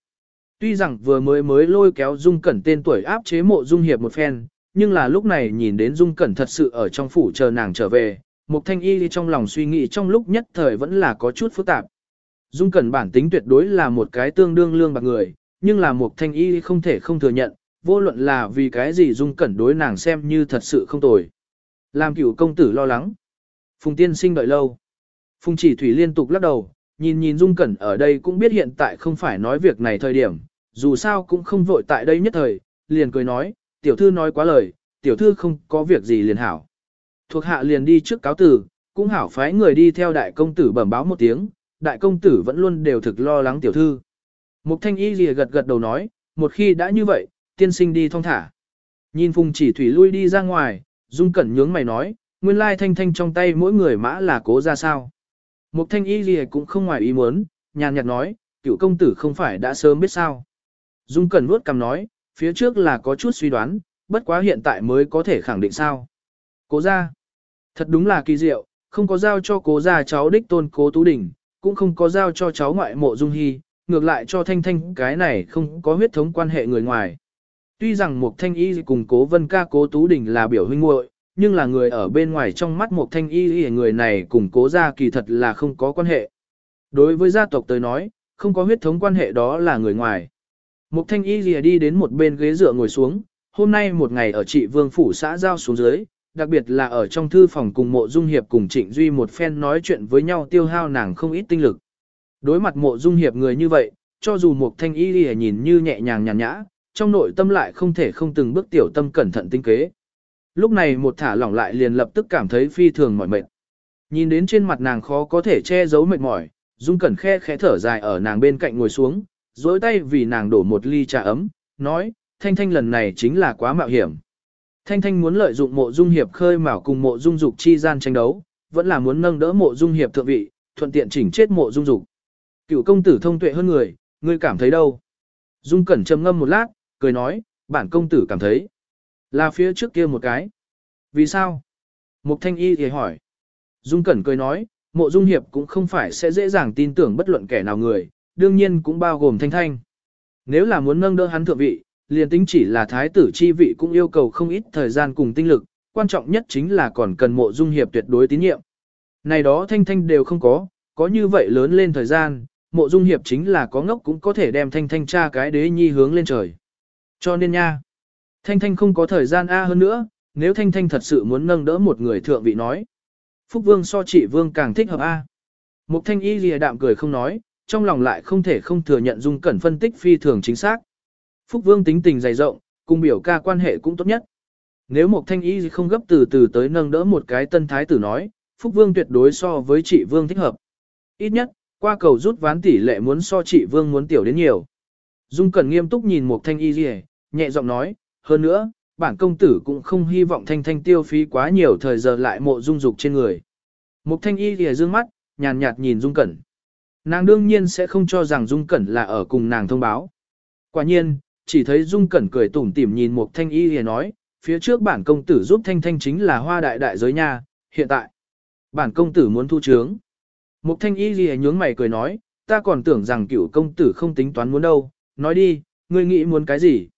Tuy rằng vừa mới mới lôi kéo Dung Cẩn tên tuổi áp chế mộ Dung Hiệp một phen, nhưng là lúc này nhìn đến Dung Cẩn thật sự ở trong phủ chờ nàng trở về, một thanh y trong lòng suy nghĩ trong lúc nhất thời vẫn là có chút phức tạp. Dung Cẩn bản tính tuyệt đối là một cái tương đương lương bạc người, nhưng là một thanh y không thể không thừa nhận, vô luận là vì cái gì dung cẩn đối nàng xem như thật sự không tồi. Làm cửu công tử lo lắng. Phùng tiên sinh đợi lâu. Phùng chỉ thủy liên tục lắc đầu, nhìn nhìn dung cẩn ở đây cũng biết hiện tại không phải nói việc này thời điểm, dù sao cũng không vội tại đây nhất thời, liền cười nói, tiểu thư nói quá lời, tiểu thư không có việc gì liền hảo. Thuộc hạ liền đi trước cáo tử, cũng hảo phái người đi theo đại công tử bẩm báo một tiếng, đại công tử vẫn luôn đều thực lo lắng tiểu thư. Mục thanh y lìa gật gật đầu nói, một khi đã như vậy, tiên sinh đi thong thả. Nhìn phùng chỉ thủy lui đi ra ngoài, dung cẩn nhướng mày nói, nguyên lai thanh thanh trong tay mỗi người mã là cố ra sao. Mục thanh y lìa cũng không ngoài ý muốn, nhàn nhạt nói, cựu công tử không phải đã sớm biết sao. Dung cẩn vuốt cằm nói, phía trước là có chút suy đoán, bất quá hiện tại mới có thể khẳng định sao. Cố ra. Thật đúng là kỳ diệu, không có giao cho cố gia cháu đích tôn cố tú đình, cũng không có giao cho cháu ngoại mộ dung hy, ngược lại cho thanh thanh cái này không có huyết thống quan hệ người ngoài. Tuy rằng Mục thanh y cùng cố vân ca cố tú đình là biểu huynh muội nhưng là người ở bên ngoài trong mắt Mục thanh y người này cùng cố gia kỳ thật là không có quan hệ. Đối với gia tộc tới nói, không có huyết thống quan hệ đó là người ngoài. Mục thanh y lìa đi đến một bên ghế dựa ngồi xuống, hôm nay một ngày ở trị vương phủ xã giao xuống dưới, đặc biệt là ở trong thư phòng cùng mộ dung hiệp cùng trịnh duy một phen nói chuyện với nhau tiêu hao nàng không ít tinh lực. Đối mặt mộ dung hiệp người như vậy, cho dù mục thanh y lìa nhìn như nhẹ nhàng nhàn nhã, trong nội tâm lại không thể không từng bước tiểu tâm cẩn thận tinh kế. Lúc này một thả lỏng lại liền lập tức cảm thấy phi thường mỏi mệt. Nhìn đến trên mặt nàng khó có thể che giấu mệt mỏi, Dung Cẩn khe khẽ thở dài ở nàng bên cạnh ngồi xuống, dối tay vì nàng đổ một ly trà ấm, nói, Thanh Thanh lần này chính là quá mạo hiểm. Thanh Thanh muốn lợi dụng mộ dung hiệp khơi mào cùng mộ dung dục chi gian tranh đấu, vẫn là muốn nâng đỡ mộ dung hiệp thượng vị, thuận tiện chỉnh chết mộ dung dục. Cựu công tử thông tuệ hơn người, ngươi cảm thấy đâu? Dung Cẩn trầm ngâm một lát, cười nói, bản công tử cảm thấy. Là phía trước kia một cái. Vì sao? Mục thanh y thì hỏi. Dung Cẩn cười nói, mộ dung hiệp cũng không phải sẽ dễ dàng tin tưởng bất luận kẻ nào người, đương nhiên cũng bao gồm thanh thanh. Nếu là muốn nâng đỡ hắn thượng vị, liền tính chỉ là thái tử chi vị cũng yêu cầu không ít thời gian cùng tinh lực, quan trọng nhất chính là còn cần mộ dung hiệp tuyệt đối tín nhiệm. Này đó thanh thanh đều không có, có như vậy lớn lên thời gian, mộ dung hiệp chính là có ngốc cũng có thể đem thanh thanh tra cái đế nhi hướng lên trời. Cho nên nha, thanh thanh không có thời gian A hơn nữa, nếu thanh thanh thật sự muốn nâng đỡ một người thượng vị nói. Phúc vương so trị vương càng thích hợp A. Mục thanh y lìa đạm cười không nói, trong lòng lại không thể không thừa nhận dung cẩn phân tích phi thường chính xác. Phúc vương tính tình dày rộng, cùng biểu ca quan hệ cũng tốt nhất. Nếu một thanh y không gấp từ từ tới nâng đỡ một cái tân thái tử nói, Phúc vương tuyệt đối so với trị vương thích hợp. Ít nhất, qua cầu rút ván tỷ lệ muốn so trị vương muốn tiểu đến nhiều. Dung Cẩn nghiêm túc nhìn một thanh y lìa nhẹ giọng nói, hơn nữa, bản công tử cũng không hy vọng thanh thanh tiêu phí quá nhiều thời giờ lại mộ dung dục trên người. Một thanh y thì dương mắt, nhàn nhạt nhìn Dung Cẩn. Nàng đương nhiên sẽ không cho rằng Dung Cẩn là ở cùng nàng thông báo. Quả nhiên, chỉ thấy Dung Cẩn cười tủm tỉm nhìn một thanh y thì nói, phía trước bản công tử giúp thanh thanh chính là hoa đại đại giới nha, hiện tại. Bản công tử muốn thu trướng. Mục thanh y thì nhướng mày cười nói, ta còn tưởng rằng cựu công tử không tính toán muốn đâu, nói đi, ngươi nghĩ muốn cái gì?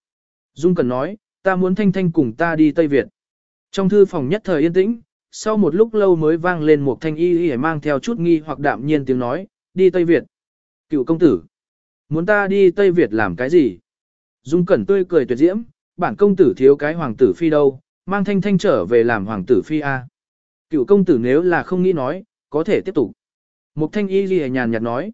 Dung Cần nói, ta muốn thanh thanh cùng ta đi Tây Việt. Trong thư phòng nhất thời yên tĩnh, sau một lúc lâu mới vang lên một thanh y y mang theo chút nghi hoặc đạm nhiên tiếng nói, đi Tây Việt. Cựu công tử, muốn ta đi Tây Việt làm cái gì? Dung Cẩn tươi cười tuyệt diễm, bản công tử thiếu cái hoàng tử phi đâu, mang thanh thanh trở về làm hoàng tử phi A. Cựu công tử nếu là không nghĩ nói, có thể tiếp tục. Một thanh y y nhàn nhạt nói.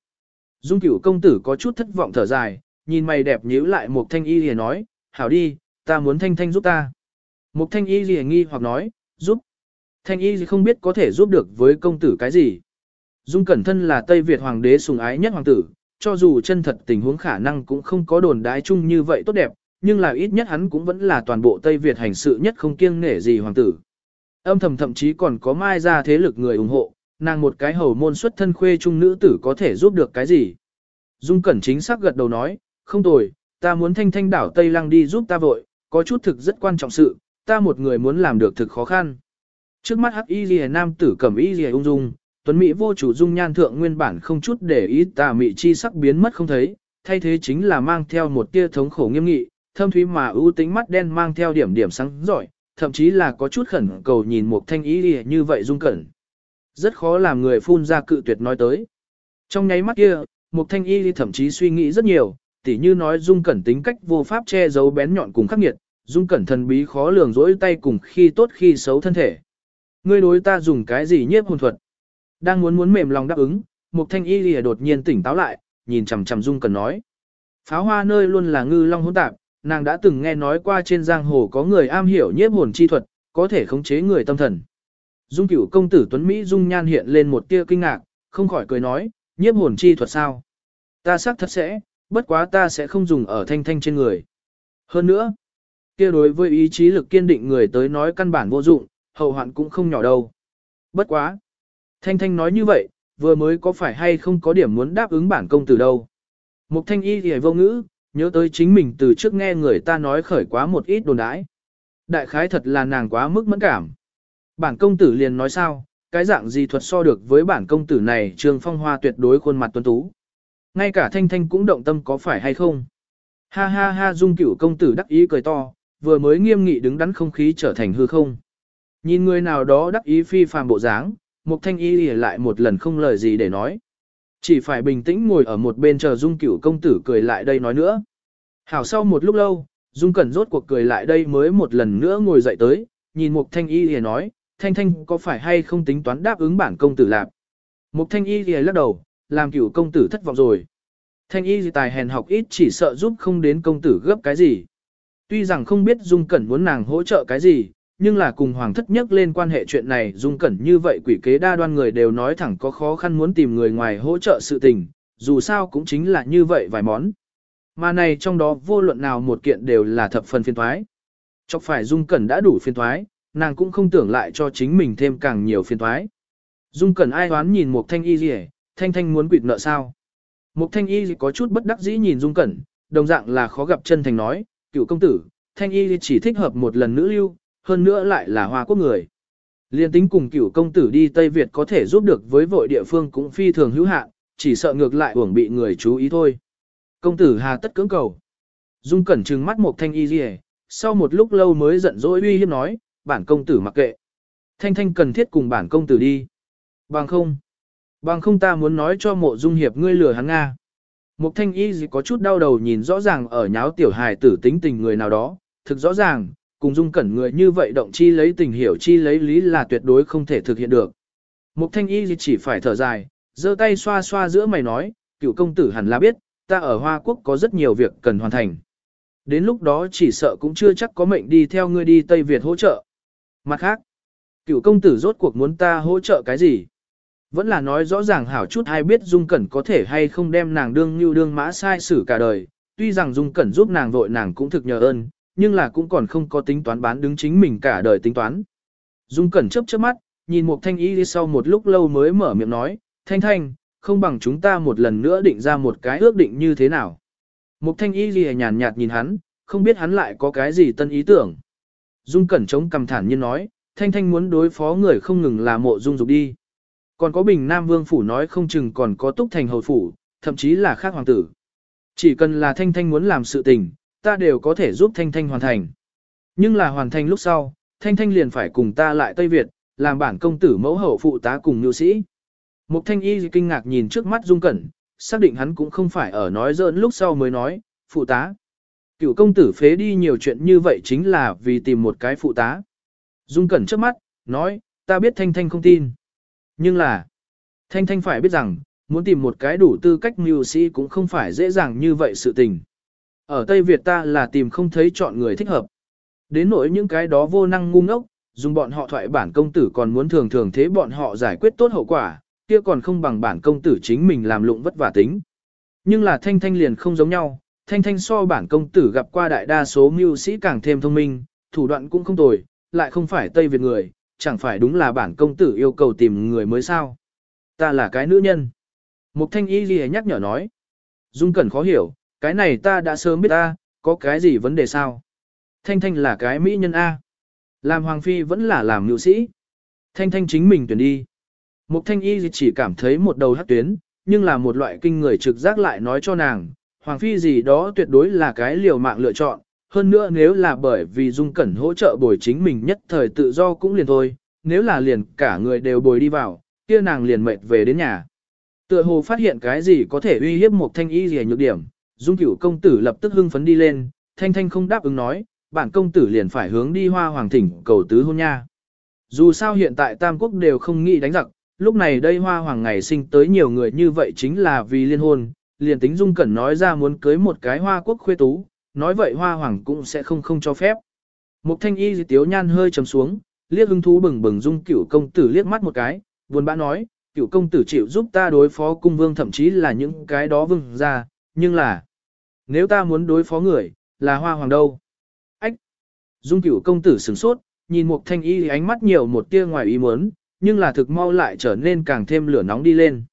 Dung cửu công tử có chút thất vọng thở dài, nhìn mày đẹp nhíu lại một thanh y y nói, hảo đi, ta muốn thanh thanh giúp ta. Mục thanh y gì nghi hoặc nói, giúp. Thanh y gì không biết có thể giúp được với công tử cái gì. Dung cẩn thân là Tây Việt hoàng đế sùng ái nhất hoàng tử, cho dù chân thật tình huống khả năng cũng không có đồn đái chung như vậy tốt đẹp, nhưng là ít nhất hắn cũng vẫn là toàn bộ Tây Việt hành sự nhất không kiêng nể gì hoàng tử. Âm thầm thậm chí còn có mai ra thế lực người ủng hộ, nàng một cái hầu môn xuất thân khuê trung nữ tử có thể giúp được cái gì. Dung Cẩn chính xác gật đầu nói, không tồi, ta muốn thanh thanh đảo Tây Lăng đi giúp ta vội, có chút thực rất quan trọng sự, ta một người muốn làm được thực khó khăn. Trước mắt hắc y lìa nam tử cầm y lìa ung dung, tuấn mỹ vô chủ dung nhan thượng nguyên bản không chút để ý tà mị chi sắc biến mất không thấy, thay thế chính là mang theo một tia thống khổ nghiêm nghị, thâm thúy mà ưu tính mắt đen mang theo điểm điểm sáng giỏi, thậm chí là có chút khẩn cầu nhìn một thanh y lìa như vậy dung cẩn rất khó làm người phun ra cự tuyệt nói tới. Trong nháy mắt kia, một Thanh Y thậm chí suy nghĩ rất nhiều, tỉ như nói Dung Cẩn tính cách vô pháp che giấu bén nhọn cùng khắc nghiệt, Dung Cẩn thần bí khó lường dỗi tay cùng khi tốt khi xấu thân thể. Ngươi đối ta dùng cái gì nhiếp hồn thuật? Đang muốn muốn mềm lòng đáp ứng, Mục Thanh Y lìa đột nhiên tỉnh táo lại, nhìn chằm chằm Dung Cẩn nói. Pháo hoa nơi luôn là ngư long hỗn tạp, nàng đã từng nghe nói qua trên giang hồ có người am hiểu nhiếp hồn chi thuật, có thể khống chế người tâm thần. Dung cửu công tử Tuấn Mỹ Dung nhan hiện lên một tia kinh ngạc, không khỏi cười nói, nhiếp hồn chi thuật sao? Ta xác thật sẽ, bất quá ta sẽ không dùng ở thanh thanh trên người. Hơn nữa, kia đối với ý chí lực kiên định người tới nói căn bản vô dụng, hậu hoạn cũng không nhỏ đâu. Bất quá. Thanh thanh nói như vậy, vừa mới có phải hay không có điểm muốn đáp ứng bản công tử đâu. Mục thanh y thì vô ngữ, nhớ tới chính mình từ trước nghe người ta nói khởi quá một ít đồn đãi. Đại khái thật là nàng quá mức mẫn cảm. Bản công tử liền nói sao, cái dạng gì thuật so được với bản công tử này trương phong hoa tuyệt đối khuôn mặt tuấn tú. Ngay cả thanh thanh cũng động tâm có phải hay không. Ha ha ha dung cửu công tử đắc ý cười to, vừa mới nghiêm nghị đứng đắn không khí trở thành hư không. Nhìn người nào đó đắc ý phi phàm bộ dáng, mục thanh y lại một lần không lời gì để nói. Chỉ phải bình tĩnh ngồi ở một bên chờ dung cửu công tử cười lại đây nói nữa. Hảo sau một lúc lâu, dung cẩn rốt cuộc cười lại đây mới một lần nữa ngồi dậy tới, nhìn mục thanh y thì nói, thanh thanh có phải hay không tính toán đáp ứng bản công tử lạp. Mục thanh y thì lắc đầu, làm cửu công tử thất vọng rồi. Thanh y gì tài hèn học ít chỉ sợ giúp không đến công tử gấp cái gì. Tuy rằng không biết Dung Cẩn muốn nàng hỗ trợ cái gì, nhưng là cùng hoàng thất nhất lên quan hệ chuyện này Dung Cẩn như vậy quỷ kế đa đoan người đều nói thẳng có khó khăn muốn tìm người ngoài hỗ trợ sự tình, dù sao cũng chính là như vậy vài món. Mà này trong đó vô luận nào một kiện đều là thập phần phiên thoái. Chọc phải Dung Cẩn đã đủ phiên thoái, nàng cũng không tưởng lại cho chính mình thêm càng nhiều phiên thoái. Dung Cẩn ai hoán nhìn một thanh y gì thanh thanh muốn quỵt nợ sao. Mục thanh y có chút bất đắc dĩ nhìn Dung Cẩn, đồng dạng là khó gặp chân thành nói, cựu công tử, thanh y chỉ thích hợp một lần nữ lưu, hơn nữa lại là hoa quốc người. Liên tính cùng cựu công tử đi Tây Việt có thể giúp được với vội địa phương cũng phi thường hữu hạn, chỉ sợ ngược lại uổng bị người chú ý thôi. Công tử hà tất cưỡng cầu. Dung cẩn trừng mắt Mục thanh y rìa, sau một lúc lâu mới giận dỗi uy hiếp nói, bản công tử mặc kệ. Thanh thanh cần thiết cùng bản công tử đi. Bằng không. Bằng không ta muốn nói cho mộ dung hiệp ngươi lừa hắn Nga. Mục thanh y gì có chút đau đầu nhìn rõ ràng ở nháo tiểu hài tử tính tình người nào đó, thực rõ ràng, cùng dung cẩn người như vậy động chi lấy tình hiểu chi lấy lý là tuyệt đối không thể thực hiện được. Mục thanh y gì chỉ phải thở dài, giơ tay xoa xoa giữa mày nói, cựu công tử hẳn là biết, ta ở Hoa Quốc có rất nhiều việc cần hoàn thành. Đến lúc đó chỉ sợ cũng chưa chắc có mệnh đi theo ngươi đi Tây Việt hỗ trợ. Mặt khác, cựu công tử rốt cuộc muốn ta hỗ trợ cái gì? Vẫn là nói rõ ràng hảo chút ai biết Dung Cẩn có thể hay không đem nàng đương như đương mã sai xử cả đời, tuy rằng Dung Cẩn giúp nàng vội nàng cũng thực nhờ ơn, nhưng là cũng còn không có tính toán bán đứng chính mình cả đời tính toán. Dung Cẩn chớp chớp mắt, nhìn một thanh y đi sau một lúc lâu mới mở miệng nói, thanh thanh, không bằng chúng ta một lần nữa định ra một cái ước định như thế nào. mục thanh y gì nhàn nhạt nhìn hắn, không biết hắn lại có cái gì tân ý tưởng. Dung Cẩn chống cầm thản nhiên nói, thanh thanh muốn đối phó người không ngừng là mộ dung dục đi. Còn có Bình Nam Vương Phủ nói không chừng còn có Túc Thành Hầu Phủ, thậm chí là khác hoàng tử. Chỉ cần là Thanh Thanh muốn làm sự tình, ta đều có thể giúp Thanh Thanh hoàn thành. Nhưng là hoàn thành lúc sau, Thanh Thanh liền phải cùng ta lại Tây Việt, làm bản công tử mẫu hậu phụ tá cùng nhu sĩ. Mục Thanh Y kinh ngạc nhìn trước mắt Dung Cẩn, xác định hắn cũng không phải ở nói giỡn lúc sau mới nói, phụ tá. Cựu công tử phế đi nhiều chuyện như vậy chính là vì tìm một cái phụ tá. Dung Cẩn trước mắt, nói, ta biết Thanh Thanh không tin. Nhưng là, Thanh Thanh phải biết rằng, muốn tìm một cái đủ tư cách mưu sĩ cũng không phải dễ dàng như vậy sự tình. Ở Tây Việt ta là tìm không thấy chọn người thích hợp. Đến nỗi những cái đó vô năng ngu ngốc, dùng bọn họ thoại bản công tử còn muốn thường thường thế bọn họ giải quyết tốt hậu quả, kia còn không bằng bản công tử chính mình làm lụng vất vả tính. Nhưng là Thanh Thanh liền không giống nhau, Thanh Thanh so bản công tử gặp qua đại đa số mưu sĩ càng thêm thông minh, thủ đoạn cũng không tồi, lại không phải Tây Việt người, chẳng phải đúng là bản công tử yêu cầu tìm người mới sao. Ta là cái nữ nhân. Mục thanh y gì nhắc nhở nói. Dung Cẩn khó hiểu, cái này ta đã sớm biết ta, có cái gì vấn đề sao? Thanh Thanh là cái mỹ nhân A. Làm hoàng phi vẫn là làm nữ sĩ. Thanh Thanh chính mình tuyển đi. Mục thanh y chỉ cảm thấy một đầu hát tuyến, nhưng là một loại kinh người trực giác lại nói cho nàng, hoàng phi gì đó tuyệt đối là cái liều mạng lựa chọn, hơn nữa nếu là bởi vì Dung Cẩn hỗ trợ bồi chính mình nhất thời tự do cũng liền thôi, nếu là liền cả người đều bồi đi vào, kia nàng liền mệt về đến nhà. Tựa hồ phát hiện cái gì có thể uy hiếp một thanh y gì nhược điểm, Dung cửu công tử lập tức hưng phấn đi lên, thanh thanh không đáp ứng nói, bản công tử liền phải hướng đi hoa hoàng thỉnh cầu tứ hôn nha. Dù sao hiện tại Tam Quốc đều không nghĩ đánh giặc, lúc này đây hoa hoàng ngày sinh tới nhiều người như vậy chính là vì liên hôn, liền tính Dung Cẩn nói ra muốn cưới một cái hoa quốc khuê tú, nói vậy hoa hoàng cũng sẽ không không cho phép. Mục thanh y tiếu nhan hơi trầm xuống, liếc hứng thú bừng bừng Dung cửu công tử liếc mắt một cái, buồn bã nói, cửu công tử chịu giúp ta đối phó cung vương thậm chí là những cái đó vương ra, nhưng là, nếu ta muốn đối phó người, là hoa hoàng đâu? Ách! Dung cửu công tử sửng sốt, nhìn mục thanh y ánh mắt nhiều một tia ngoài ý muốn, nhưng là thực mau lại trở nên càng thêm lửa nóng đi lên.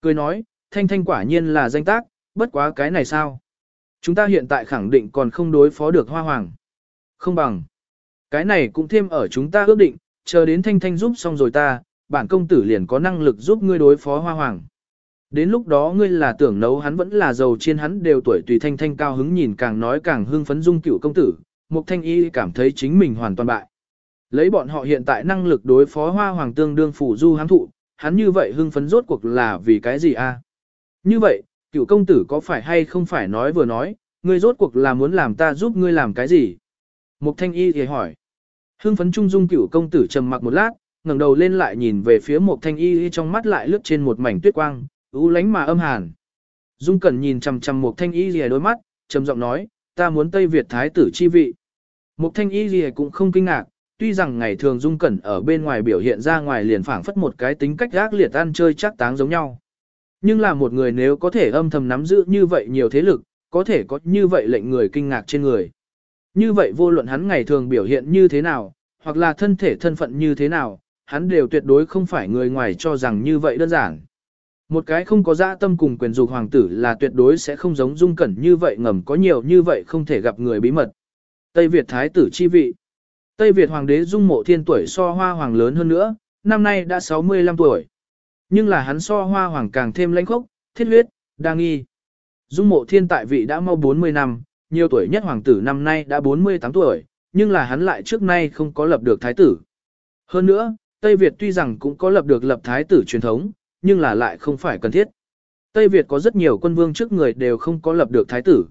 Cười nói, thanh thanh quả nhiên là danh tác, bất quá cái này sao? Chúng ta hiện tại khẳng định còn không đối phó được hoa hoàng. Không bằng. Cái này cũng thêm ở chúng ta ước định, chờ đến thanh thanh giúp xong rồi ta, bản công tử liền có năng lực giúp ngươi đối phó hoa hoàng. Đến lúc đó ngươi là tưởng nấu hắn vẫn là giàu chiên hắn đều tuổi tùy thanh thanh cao hứng nhìn càng nói càng hưng phấn dung cựu công tử, mục thanh y cảm thấy chính mình hoàn toàn bại. Lấy bọn họ hiện tại năng lực đối phó hoa hoàng tương đương phủ du hám thụ, hắn như vậy hưng phấn rốt cuộc là vì cái gì a? Như vậy, cựu công tử có phải hay không phải nói vừa nói, ngươi rốt cuộc là muốn làm ta giúp ngươi làm cái gì? Mục thanh y thì hỏi. Hưng phấn trung dung cựu công tử trầm mặc một lát, ngẩng đầu lên lại nhìn về phía mục thanh y trong mắt lại lướt trên một mảnh tuyết quang, u lánh mà âm hàn. Dung cẩn nhìn chằm chằm mục thanh y lìa đôi mắt, trầm giọng nói, ta muốn Tây Việt thái tử chi vị. Mục thanh y lìa cũng không kinh ngạc, tuy rằng ngày thường Dung cẩn ở bên ngoài biểu hiện ra ngoài liền phảng phất một cái tính cách gác liệt ăn chơi chắc táng giống nhau. Nhưng là một người nếu có thể âm thầm nắm giữ như vậy nhiều thế lực, có thể có như vậy lệnh người kinh ngạc trên người. Như vậy vô luận hắn ngày thường biểu hiện như thế nào, hoặc là thân thể thân phận như thế nào, hắn đều tuyệt đối không phải người ngoài cho rằng như vậy đơn giản. Một cái không có dã tâm cùng quyền dục hoàng tử là tuyệt đối sẽ không giống dung cẩn như vậy ngầm có nhiều như vậy không thể gặp người bí mật. Tây Việt Thái tử chi vị Tây Việt Hoàng đế dung mộ thiên tuổi so hoa hoàng lớn hơn nữa, năm nay đã 65 tuổi. Nhưng là hắn so hoa hoàng càng thêm lãnh khốc, thiết huyết, đa nghi. Dung mộ thiên tại vị đã mau 40 năm, nhiều tuổi nhất hoàng tử năm nay đã 48 tuổi, nhưng là hắn lại trước nay không có lập được thái tử. Hơn nữa, Tây Việt tuy rằng cũng có lập được lập thái tử truyền thống, nhưng là lại không phải cần thiết. Tây Việt có rất nhiều quân vương trước người đều không có lập được thái tử.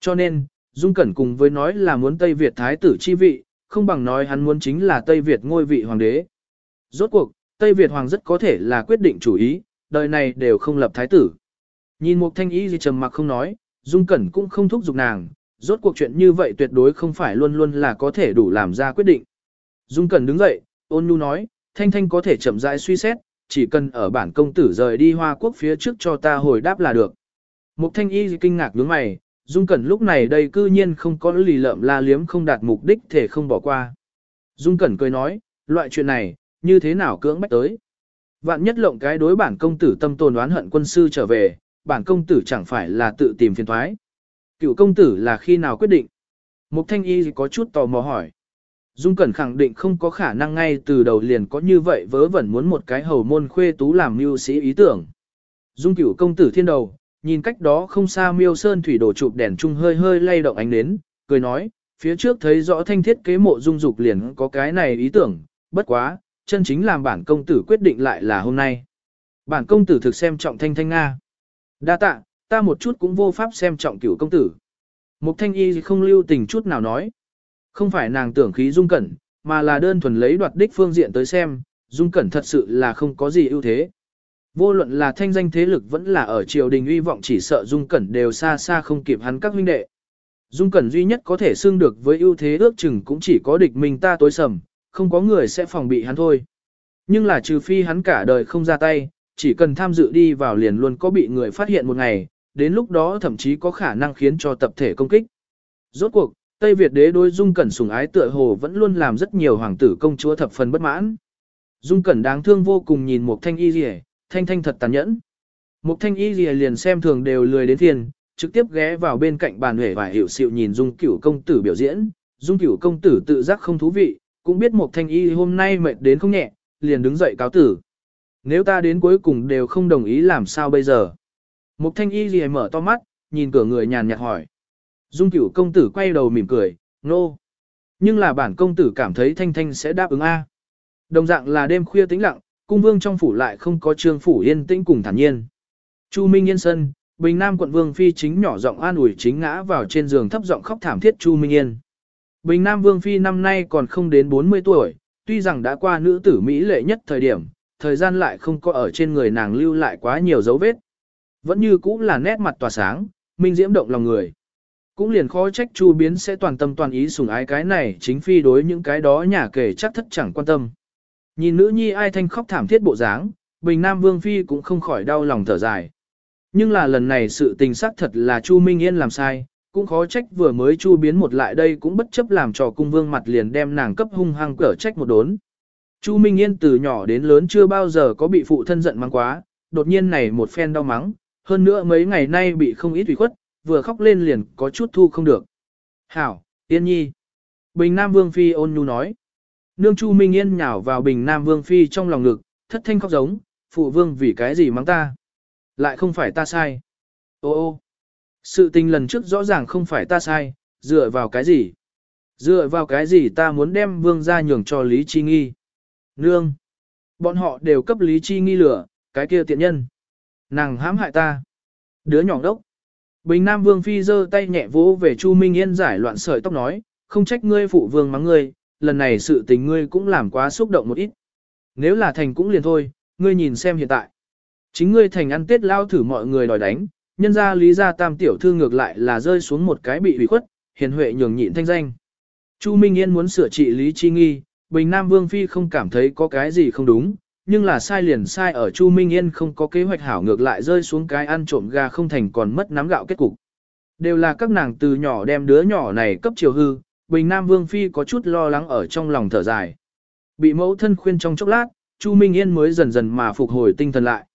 Cho nên, Dung Cẩn cùng với nói là muốn Tây Việt thái tử chi vị, không bằng nói hắn muốn chính là Tây Việt ngôi vị hoàng đế. Rốt cuộc, Tây Việt hoàng rất có thể là quyết định chủ ý, đời này đều không lập thái tử. Nhìn Mục thanh Y gì trầm mặc không nói, Dung Cẩn cũng không thúc giục nàng, rốt cuộc chuyện như vậy tuyệt đối không phải luôn luôn là có thể đủ làm ra quyết định. Dung Cẩn đứng dậy, ôn nhu nói, Thanh Thanh có thể chậm rãi suy xét, chỉ cần ở bản công tử rời đi Hoa Quốc phía trước cho ta hồi đáp là được. Mục Thanh Y kinh ngạc nhướng mày, Dung Cẩn lúc này đây cư nhiên không có lì lợm la liếm không đạt mục đích thể không bỏ qua. Dung Cẩn cười nói, loại chuyện này, như thế nào cưỡng bách tới. Vạn nhất lộng cái đối bản công tử tâm tồn oán hận quân sư trở về, bản công tử chẳng phải là tự tìm phiền thoái. Cựu công tử là khi nào quyết định? Mục thanh y có chút tò mò hỏi. Dung Cẩn khẳng định không có khả năng ngay từ đầu liền có như vậy vớ vẩn muốn một cái hầu môn khuê tú làm mưu sĩ ý tưởng. Dung cửu công tử thiên đầu, nhìn cách đó không xa miêu sơn thủy đổ chụp đèn trung hơi hơi lay động ánh nến, cười nói, phía trước thấy rõ thanh thiết kế mộ dung dục liền có cái này ý tưởng, bất quá, chân chính làm bản công tử quyết định lại là hôm nay. Bản công tử thực xem trọng thanh thanh Nga. Đa tạ, ta một chút cũng vô pháp xem trọng cửu công tử. Mục thanh y không lưu tình chút nào nói. Không phải nàng tưởng khí dung cẩn, mà là đơn thuần lấy đoạt đích phương diện tới xem, dung cẩn thật sự là không có gì ưu thế. Vô luận là thanh danh thế lực vẫn là ở triều đình uy vọng chỉ sợ dung cẩn đều xa xa không kịp hắn các huynh đệ. Dung cẩn duy nhất có thể xưng được với ưu thế ước chừng cũng chỉ có địch mình ta tối sầm, không có người sẽ phòng bị hắn thôi. Nhưng là trừ phi hắn cả đời không ra tay, chỉ cần tham dự đi vào liền luôn có bị người phát hiện một ngày, đến lúc đó thậm chí có khả năng khiến cho tập thể công kích. Rốt cuộc, Tây Việt đế đối Dung Cẩn sủng ái tựa hồ vẫn luôn làm rất nhiều hoàng tử công chúa thập phần bất mãn. Dung Cẩn đáng thương vô cùng nhìn một thanh y rìa, thanh thanh thật tàn nhẫn. Một thanh y rìa liền xem thường đều lười đến thiền, trực tiếp ghé vào bên cạnh bàn huệ và hiểu sự nhìn Dung cửu công tử biểu diễn. Dung cửu công tử tự giác không thú vị, cũng biết một thanh y hôm nay mệt đến không nhẹ, liền đứng dậy cáo tử. Nếu ta đến cuối cùng đều không đồng ý làm sao bây giờ? một thanh y gì mở to mắt, nhìn cửa người nhàn nhạt hỏi. Dung cửu công tử quay đầu mỉm cười, nô. No. Nhưng là bản công tử cảm thấy thanh thanh sẽ đáp ứng A. Đồng dạng là đêm khuya tĩnh lặng, cung vương trong phủ lại không có trương phủ yên tĩnh cùng thản nhiên. Chu Minh yên sân, Bình Nam quận Vương Phi chính nhỏ giọng an ủi chính ngã vào trên giường thấp giọng khóc thảm thiết Chu Minh Yên. Bình Nam Vương Phi năm nay còn không đến 40 tuổi, tuy rằng đã qua nữ tử Mỹ lệ nhất thời điểm, thời gian lại không có ở trên người nàng lưu lại quá nhiều dấu vết. Vẫn như cũ là nét mặt tỏa sáng, minh diễm động lòng người. Cũng liền khó trách Chu Biến sẽ toàn tâm toàn ý sủng ái cái này chính phi đối những cái đó nhà kể chắc thất chẳng quan tâm. Nhìn nữ nhi ai thanh khóc thảm thiết bộ dáng, Bình Nam Vương Phi cũng không khỏi đau lòng thở dài. Nhưng là lần này sự tình xác thật là Chu Minh Yên làm sai, cũng khó trách vừa mới Chu Biến một lại đây cũng bất chấp làm trò cung vương mặt liền đem nàng cấp hung hăng cở trách một đốn. Chu Minh Yên từ nhỏ đến lớn chưa bao giờ có bị phụ thân giận mắng quá, đột nhiên này một phen đau mắng, hơn nữa mấy ngày nay bị không ít ủy khuất, vừa khóc lên liền có chút thu không được. Hảo, Yên Nhi. Bình Nam Vương Phi ôn nhu nói. Nương Chu Minh Yên nhào vào Bình Nam Vương Phi trong lòng ngực, thất thanh khóc giống, phụ vương vì cái gì mắng ta. Lại không phải ta sai. Ô ô. Sự tình lần trước rõ ràng không phải ta sai, dựa vào cái gì? Dựa vào cái gì ta muốn đem vương ra nhường cho Lý Chi Nghi? Nương. Bọn họ đều cấp Lý Chi Nghi lửa, cái kia tiện nhân. Nàng hãm hại ta. Đứa nhỏ đốc. Bình Nam Vương Phi giơ tay nhẹ vỗ về Chu Minh Yên giải loạn sợi tóc nói, không trách ngươi phụ vương mắng ngươi, lần này sự tình ngươi cũng làm quá xúc động một ít. Nếu là thành cũng liền thôi, ngươi nhìn xem hiện tại. Chính ngươi thành ăn tết lao thử mọi người đòi đánh, nhân ra lý gia tam tiểu thư ngược lại là rơi xuống một cái bị ủy khuất, hiền huệ nhường nhịn thanh danh. Chu Minh Yên muốn sửa trị lý chi nghi, Bình Nam Vương Phi không cảm thấy có cái gì không đúng, nhưng là sai liền sai ở Chu Minh Yên không có kế hoạch hảo ngược lại rơi xuống cái ăn trộm gà không thành còn mất nắm gạo kết cục. Đều là các nàng từ nhỏ đem đứa nhỏ này cấp chiều hư, Bình Nam Vương Phi có chút lo lắng ở trong lòng thở dài. Bị mẫu thân khuyên trong chốc lát, Chu Minh Yên mới dần dần mà phục hồi tinh thần lại.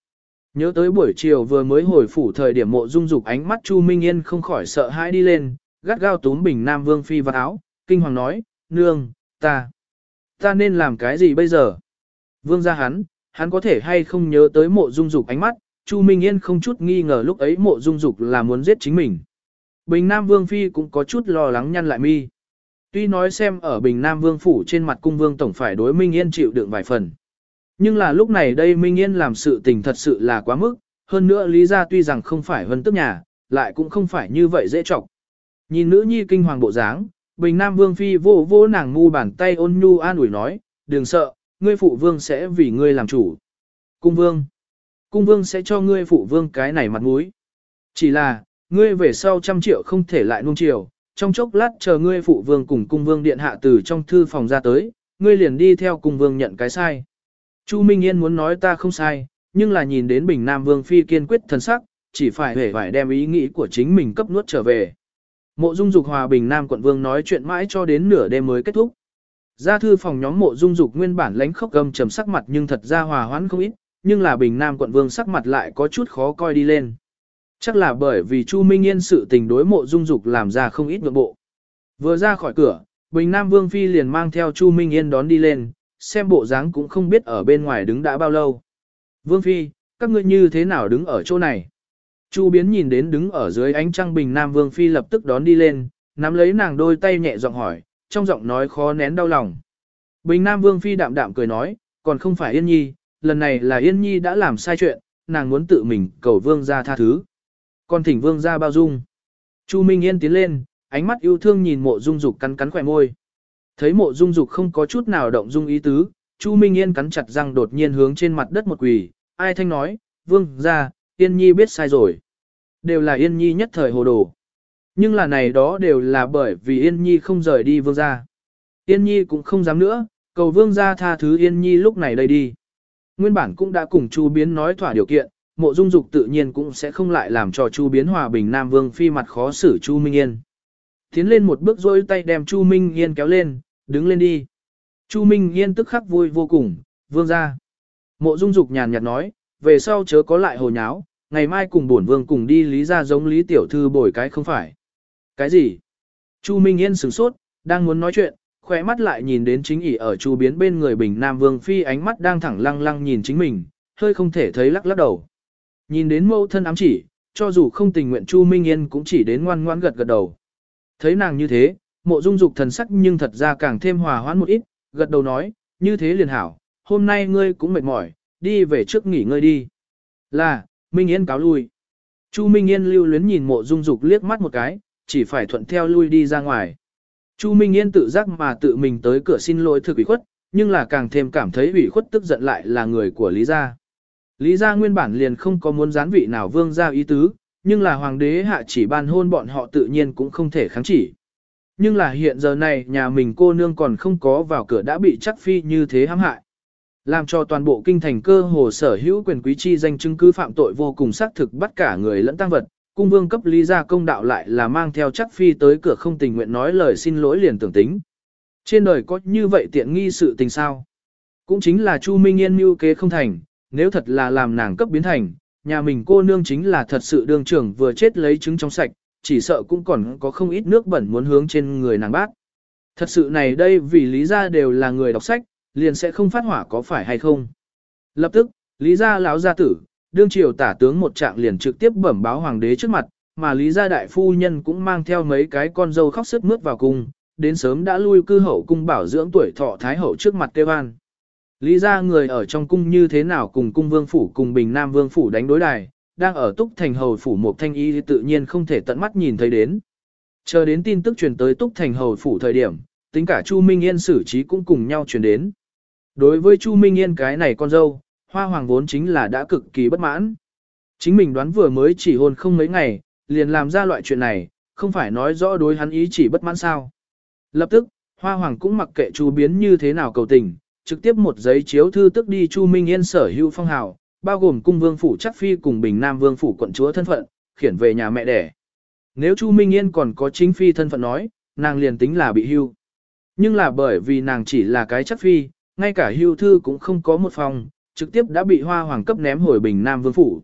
Nhớ tới buổi chiều vừa mới hồi phủ thời điểm mộ dung dục ánh mắt Chu Minh Yên không khỏi sợ hãi đi lên, gắt gao túm Bình Nam Vương Phi vào áo, kinh hoàng nói, nương, ta, ta nên làm cái gì bây giờ? Vương ra hắn, hắn có thể hay không nhớ tới mộ dung dục ánh mắt, Chu Minh Yên không chút nghi ngờ lúc ấy mộ dung dục là muốn giết chính mình. Bình Nam Vương Phi cũng có chút lo lắng nhăn lại mi. Tuy nói xem ở Bình Nam Vương Phủ trên mặt cung vương tổng phải đối Minh Yên chịu đựng vài phần. Nhưng là lúc này đây Minh Yên làm sự tình thật sự là quá mức, hơn nữa lý gia tuy rằng không phải vân tức nhà, lại cũng không phải như vậy dễ trọng. Nhìn nữ nhi kinh hoàng bộ dáng, Bình Nam Vương Phi vô vô nàng ngu bàn tay ôn nhu an ủi nói, đừng sợ, ngươi phụ vương sẽ vì ngươi làm chủ. Cung vương. Cung vương sẽ cho ngươi phụ vương cái này mặt mũi. Chỉ là, ngươi về sau trăm triệu không thể lại nuông chiều, trong chốc lát chờ ngươi phụ vương cùng cung vương điện hạ từ trong thư phòng ra tới, ngươi liền đi theo cung vương nhận cái sai. Chu Minh Yên muốn nói ta không sai, nhưng là nhìn đến Bình Nam Vương Phi kiên quyết thần sắc, chỉ phải hề phải đem ý nghĩ của chính mình cấp nuốt trở về. Mộ Dung Dục Hòa Bình Nam quận vương nói chuyện mãi cho đến nửa đêm mới kết thúc. Ra thư phòng nhóm Mộ Dung Dục nguyên bản lãnh khốc gầm trầm sắc mặt nhưng thật ra hòa hoãn không ít, nhưng là Bình Nam quận vương sắc mặt lại có chút khó coi đi lên. Chắc là bởi vì Chu Minh Yên sự tình đối Mộ Dung Dục làm ra không ít nhượng bộ. Vừa ra khỏi cửa, Bình Nam Vương Phi liền mang theo Chu Minh Yên đón đi lên, xem bộ dáng cũng không biết ở bên ngoài đứng đã bao lâu. Vương Phi, các ngươi như thế nào đứng ở chỗ này? Chu biến nhìn đến đứng ở dưới ánh trăng bình Nam Vương Phi lập tức đón đi lên, nắm lấy nàng đôi tay nhẹ giọng hỏi, trong giọng nói khó nén đau lòng. Bình Nam Vương Phi đạm đạm cười nói, còn không phải Yên Nhi, lần này là Yên Nhi đã làm sai chuyện, nàng muốn tự mình cầu Vương ra tha thứ. Còn thỉnh Vương ra bao dung. Chu Minh Yên tiến lên, ánh mắt yêu thương nhìn mộ dung dục cắn cắn khỏe môi. Thấy mộ dung dục không có chút nào động dung ý tứ, Chu Minh Yên cắn chặt răng đột nhiên hướng trên mặt đất một quỳ, ai thanh nói, vương ra, Yên Nhi biết sai rồi. Đều là Yên Nhi nhất thời hồ đồ. Nhưng là này đó đều là bởi vì Yên Nhi không rời đi vương ra. Yên Nhi cũng không dám nữa, cầu vương ra tha thứ Yên Nhi lúc này đây đi. Nguyên bản cũng đã cùng Chu Biến nói thỏa điều kiện, mộ dung dục tự nhiên cũng sẽ không lại làm cho Chu Biến hòa bình Nam Vương phi mặt khó xử Chu Minh Yên. Tiến lên một bước rôi tay đem Chu Minh Yên kéo lên, đứng lên đi. Chu Minh Yên tức khắc vui vô cùng, vương ra. Mộ Dung Dục nhàn nhạt nói, về sau chớ có lại hồ nháo, ngày mai cùng bổn vương cùng đi lý ra giống lý tiểu thư bồi cái không phải. Cái gì? Chu Minh Yên sửng sốt, đang muốn nói chuyện, khỏe mắt lại nhìn đến chính ỉ ở Chu biến bên người Bình Nam Vương Phi ánh mắt đang thẳng lăng lăng nhìn chính mình, hơi không thể thấy lắc lắc đầu. Nhìn đến mâu thân ám chỉ, cho dù không tình nguyện Chu Minh Yên cũng chỉ đến ngoan ngoãn gật gật đầu. Thấy nàng như thế, mộ dung dục thần sắc nhưng thật ra càng thêm hòa hoãn một ít, gật đầu nói, như thế liền hảo, hôm nay ngươi cũng mệt mỏi, đi về trước nghỉ ngơi đi. Là, Minh Yên cáo lui. Chu Minh Yên lưu luyến nhìn mộ dung dục liếc mắt một cái, chỉ phải thuận theo lui đi ra ngoài. Chu Minh Yên tự giác mà tự mình tới cửa xin lỗi thực ủy khuất, nhưng là càng thêm cảm thấy ủy khuất tức giận lại là người của Lý Gia. Lý Gia nguyên bản liền không có muốn gián vị nào vương gia ý tứ, nhưng là hoàng đế hạ chỉ ban hôn bọn họ tự nhiên cũng không thể kháng chỉ. Nhưng là hiện giờ này nhà mình cô nương còn không có vào cửa đã bị chắc phi như thế hãm hại. Làm cho toàn bộ kinh thành cơ hồ sở hữu quyền quý chi danh chứng cứ phạm tội vô cùng xác thực bắt cả người lẫn tăng vật, cung vương cấp lý ra công đạo lại là mang theo chắc phi tới cửa không tình nguyện nói lời xin lỗi liền tưởng tính. Trên đời có như vậy tiện nghi sự tình sao? Cũng chính là Chu Minh Yên mưu kế không thành, nếu thật là làm nàng cấp biến thành, nhà mình cô nương chính là thật sự đương trưởng vừa chết lấy trứng trong sạch, chỉ sợ cũng còn có không ít nước bẩn muốn hướng trên người nàng bác. Thật sự này đây vì lý gia đều là người đọc sách, liền sẽ không phát hỏa có phải hay không. Lập tức, lý gia lão gia tử, đương triều tả tướng một trạng liền trực tiếp bẩm báo hoàng đế trước mặt, mà lý gia đại phu nhân cũng mang theo mấy cái con dâu khóc sức mướt vào cung, đến sớm đã lui cư hậu cung bảo dưỡng tuổi thọ thái hậu trước mặt kêu an. Lý gia người ở trong cung như thế nào cùng cung vương phủ cùng bình nam vương phủ đánh đối đài, đang ở túc thành hầu phủ một thanh y thì tự nhiên không thể tận mắt nhìn thấy đến. Chờ đến tin tức truyền tới túc thành hầu phủ thời điểm, tính cả Chu Minh Yên xử trí cũng cùng nhau truyền đến. Đối với Chu Minh Yên cái này con dâu, hoa hoàng vốn chính là đã cực kỳ bất mãn. Chính mình đoán vừa mới chỉ hôn không mấy ngày, liền làm ra loại chuyện này, không phải nói rõ đối hắn ý chỉ bất mãn sao. Lập tức, hoa hoàng cũng mặc kệ Chu biến như thế nào cầu tình, trực tiếp một giấy chiếu thư tức đi Chu Minh Yên sở hữu phong hào, bao gồm cung vương phủ chắc phi cùng bình nam vương phủ quận chúa thân phận, khiển về nhà mẹ đẻ. Nếu Chu Minh Yên còn có chính phi thân phận nói, nàng liền tính là bị hưu. Nhưng là bởi vì nàng chỉ là cái chắc phi, ngay cả hưu thư cũng không có một phòng, trực tiếp đã bị hoa hoàng cấp ném hồi bình nam vương phủ.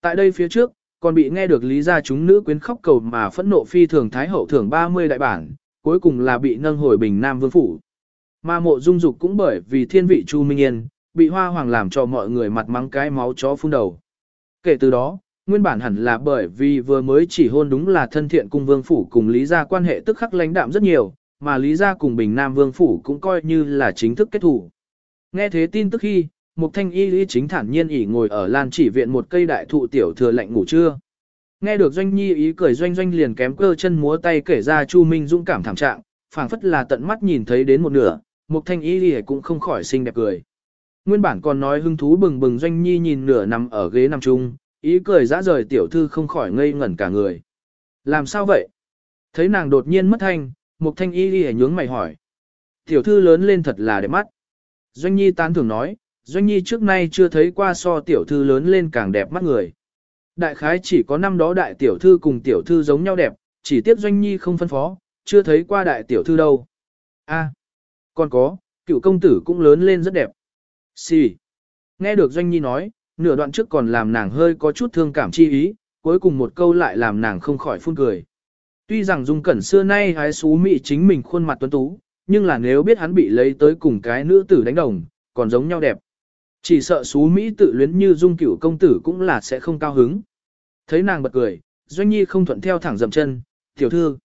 Tại đây phía trước, còn bị nghe được lý gia chúng nữ quyến khóc cầu mà phẫn nộ phi thường thái hậu thưởng 30 đại bản, cuối cùng là bị nâng hồi bình nam vương phủ. Mà mộ dung dục cũng bởi vì thiên vị Chu Minh Yên, bị hoa hoàng làm cho mọi người mặt mắng cái máu chó phun đầu. Kể từ đó, nguyên bản hẳn là bởi vì vừa mới chỉ hôn đúng là thân thiện cung vương phủ cùng lý gia quan hệ tức khắc lãnh đạm rất nhiều, mà lý gia cùng bình nam vương phủ cũng coi như là chính thức kết thủ. Nghe thế tin tức khi, Mục thanh y lý chính thản nhiên ỉ ngồi ở lan chỉ viện một cây đại thụ tiểu thừa lạnh ngủ trưa. Nghe được doanh nhi ý cười doanh doanh liền kém cơ chân múa tay kể ra Chu Minh dũng cảm thảm trạng, phảng phất là tận mắt nhìn thấy đến một nửa, Mục thanh y lý cũng không khỏi xinh đẹp cười. Nguyên bản còn nói hứng thú bừng bừng doanh nhi nhìn nửa nằm ở ghế nằm chung, ý cười dã rời tiểu thư không khỏi ngây ngẩn cả người. Làm sao vậy? Thấy nàng đột nhiên mất thanh, Mục thanh y lý nhướng mày hỏi. Tiểu thư lớn lên thật là đẹp mắt. Doanh nhi tán thưởng nói, Doanh Nhi trước nay chưa thấy qua so tiểu thư lớn lên càng đẹp mắt người. Đại khái chỉ có năm đó đại tiểu thư cùng tiểu thư giống nhau đẹp, chỉ tiếc Doanh Nhi không phân phó, chưa thấy qua đại tiểu thư đâu. A, còn có, cựu công tử cũng lớn lên rất đẹp. Xì. Nghe được Doanh Nhi nói, nửa đoạn trước còn làm nàng hơi có chút thương cảm chi ý, cuối cùng một câu lại làm nàng không khỏi phun cười. Tuy rằng Dung Cẩn xưa nay hái xú mị chính mình khuôn mặt tuấn tú, nhưng là nếu biết hắn bị lấy tới cùng cái nữ tử đánh đồng, còn giống nhau đẹp. Chỉ sợ xú Mỹ tự luyến như dung cửu công tử cũng là sẽ không cao hứng. Thấy nàng bật cười, Doanh Nhi không thuận theo thẳng dậm chân, tiểu thư.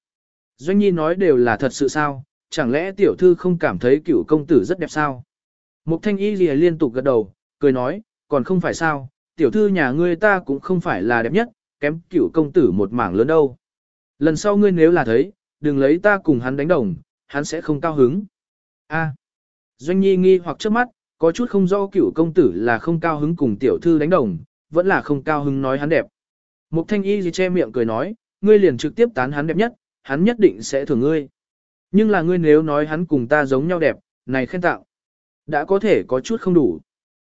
Doanh Nhi nói đều là thật sự sao, chẳng lẽ tiểu thư không cảm thấy cửu công tử rất đẹp sao? Mục thanh y lìa liên tục gật đầu, cười nói, còn không phải sao, tiểu thư nhà ngươi ta cũng không phải là đẹp nhất, kém cửu công tử một mảng lớn đâu. Lần sau ngươi nếu là thấy, đừng lấy ta cùng hắn đánh đồng, hắn sẽ không cao hứng. A. Doanh Nhi nghi hoặc trước mắt, có chút không rõ cửu công tử là không cao hứng cùng tiểu thư đánh đồng, vẫn là không cao hứng nói hắn đẹp. Mục thanh y gì che miệng cười nói, ngươi liền trực tiếp tán hắn đẹp nhất, hắn nhất định sẽ thưởng ngươi. Nhưng là ngươi nếu nói hắn cùng ta giống nhau đẹp, này khen tạo. Đã có thể có chút không đủ.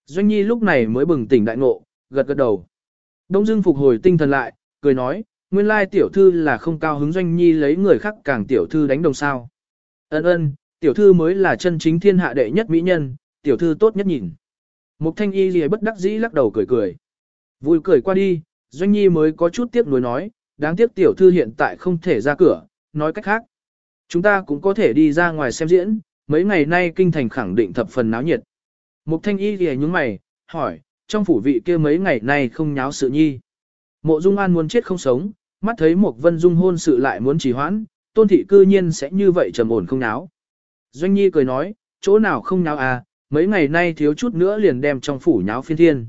Doanh nhi lúc này mới bừng tỉnh đại ngộ, gật gật đầu. Đông Dương phục hồi tinh thần lại, cười nói, nguyên lai tiểu thư là không cao hứng doanh nhi lấy người khác càng tiểu thư đánh đồng sao. Ân ân, tiểu thư mới là chân chính thiên hạ đệ nhất mỹ nhân, tiểu thư tốt nhất nhìn. Mục thanh y lìa bất đắc dĩ lắc đầu cười cười. Vui cười qua đi, doanh nhi mới có chút tiếc nuối nói, đáng tiếc tiểu thư hiện tại không thể ra cửa, nói cách khác. Chúng ta cũng có thể đi ra ngoài xem diễn, mấy ngày nay kinh thành khẳng định thập phần náo nhiệt. Mục thanh y lìa nhúng mày, hỏi, trong phủ vị kia mấy ngày nay không nháo sự nhi. Mộ dung an muốn chết không sống, mắt thấy một vân dung hôn sự lại muốn trì hoãn, tôn thị cư nhiên sẽ như vậy trầm ổn không náo. Doanh nhi cười nói, chỗ nào không náo à, mấy ngày nay thiếu chút nữa liền đem trong phủ nháo phiên thiên.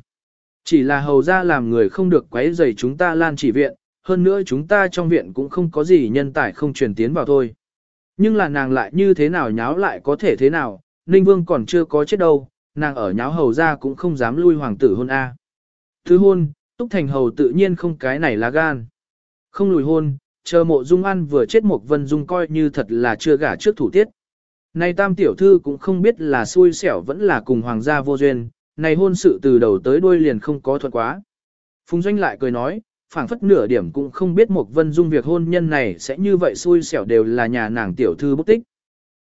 Chỉ là hầu ra làm người không được quấy rầy chúng ta lan chỉ viện, hơn nữa chúng ta trong viện cũng không có gì nhân tài không truyền tiến vào thôi. Nhưng là nàng lại như thế nào nháo lại có thể thế nào, Ninh Vương còn chưa có chết đâu, nàng ở nháo hầu ra cũng không dám lui hoàng tử hôn A. Thứ hôn, Túc Thành Hầu tự nhiên không cái này là gan. Không lùi hôn, chờ mộ Dung ăn vừa chết một Vân Dung coi như thật là chưa gả trước thủ tiết. Này tam tiểu thư cũng không biết là xui xẻo vẫn là cùng hoàng gia vô duyên, này hôn sự từ đầu tới đuôi liền không có thuận quá. Phùng Doanh lại cười nói, phảng phất nửa điểm cũng không biết một Vân Dung việc hôn nhân này sẽ như vậy xui xẻo đều là nhà nàng tiểu thư bút tích.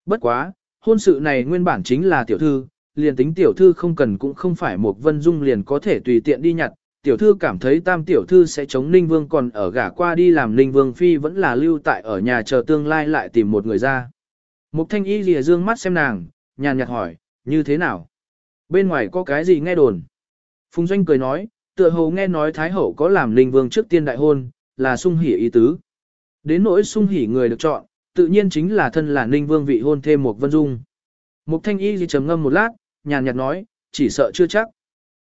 Bất quá, hôn sự này nguyên bản chính là tiểu thư, liền tính tiểu thư không cần cũng không phải một Vân Dung liền có thể tùy tiện đi nhặt, tiểu thư cảm thấy tam tiểu thư sẽ chống Ninh Vương còn ở gả qua đi làm Ninh Vương Phi vẫn là lưu tại ở nhà chờ tương lai lại tìm một người ra. Mục thanh y lìa dương mắt xem nàng, nhàn nhạt hỏi, như thế nào? Bên ngoài có cái gì nghe đồn? Phùng Doanh cười nói, tựa hồ nghe nói Thái Hậu có làm Ninh Vương trước tiên đại hôn, là sung hỉ ý tứ. Đến nỗi sung hỉ người được chọn, tự nhiên chính là thân là Ninh Vương vị hôn thêm một vân dung. Mục thanh y gì trầm ngâm một lát, nhàn nhạt nói, chỉ sợ chưa chắc.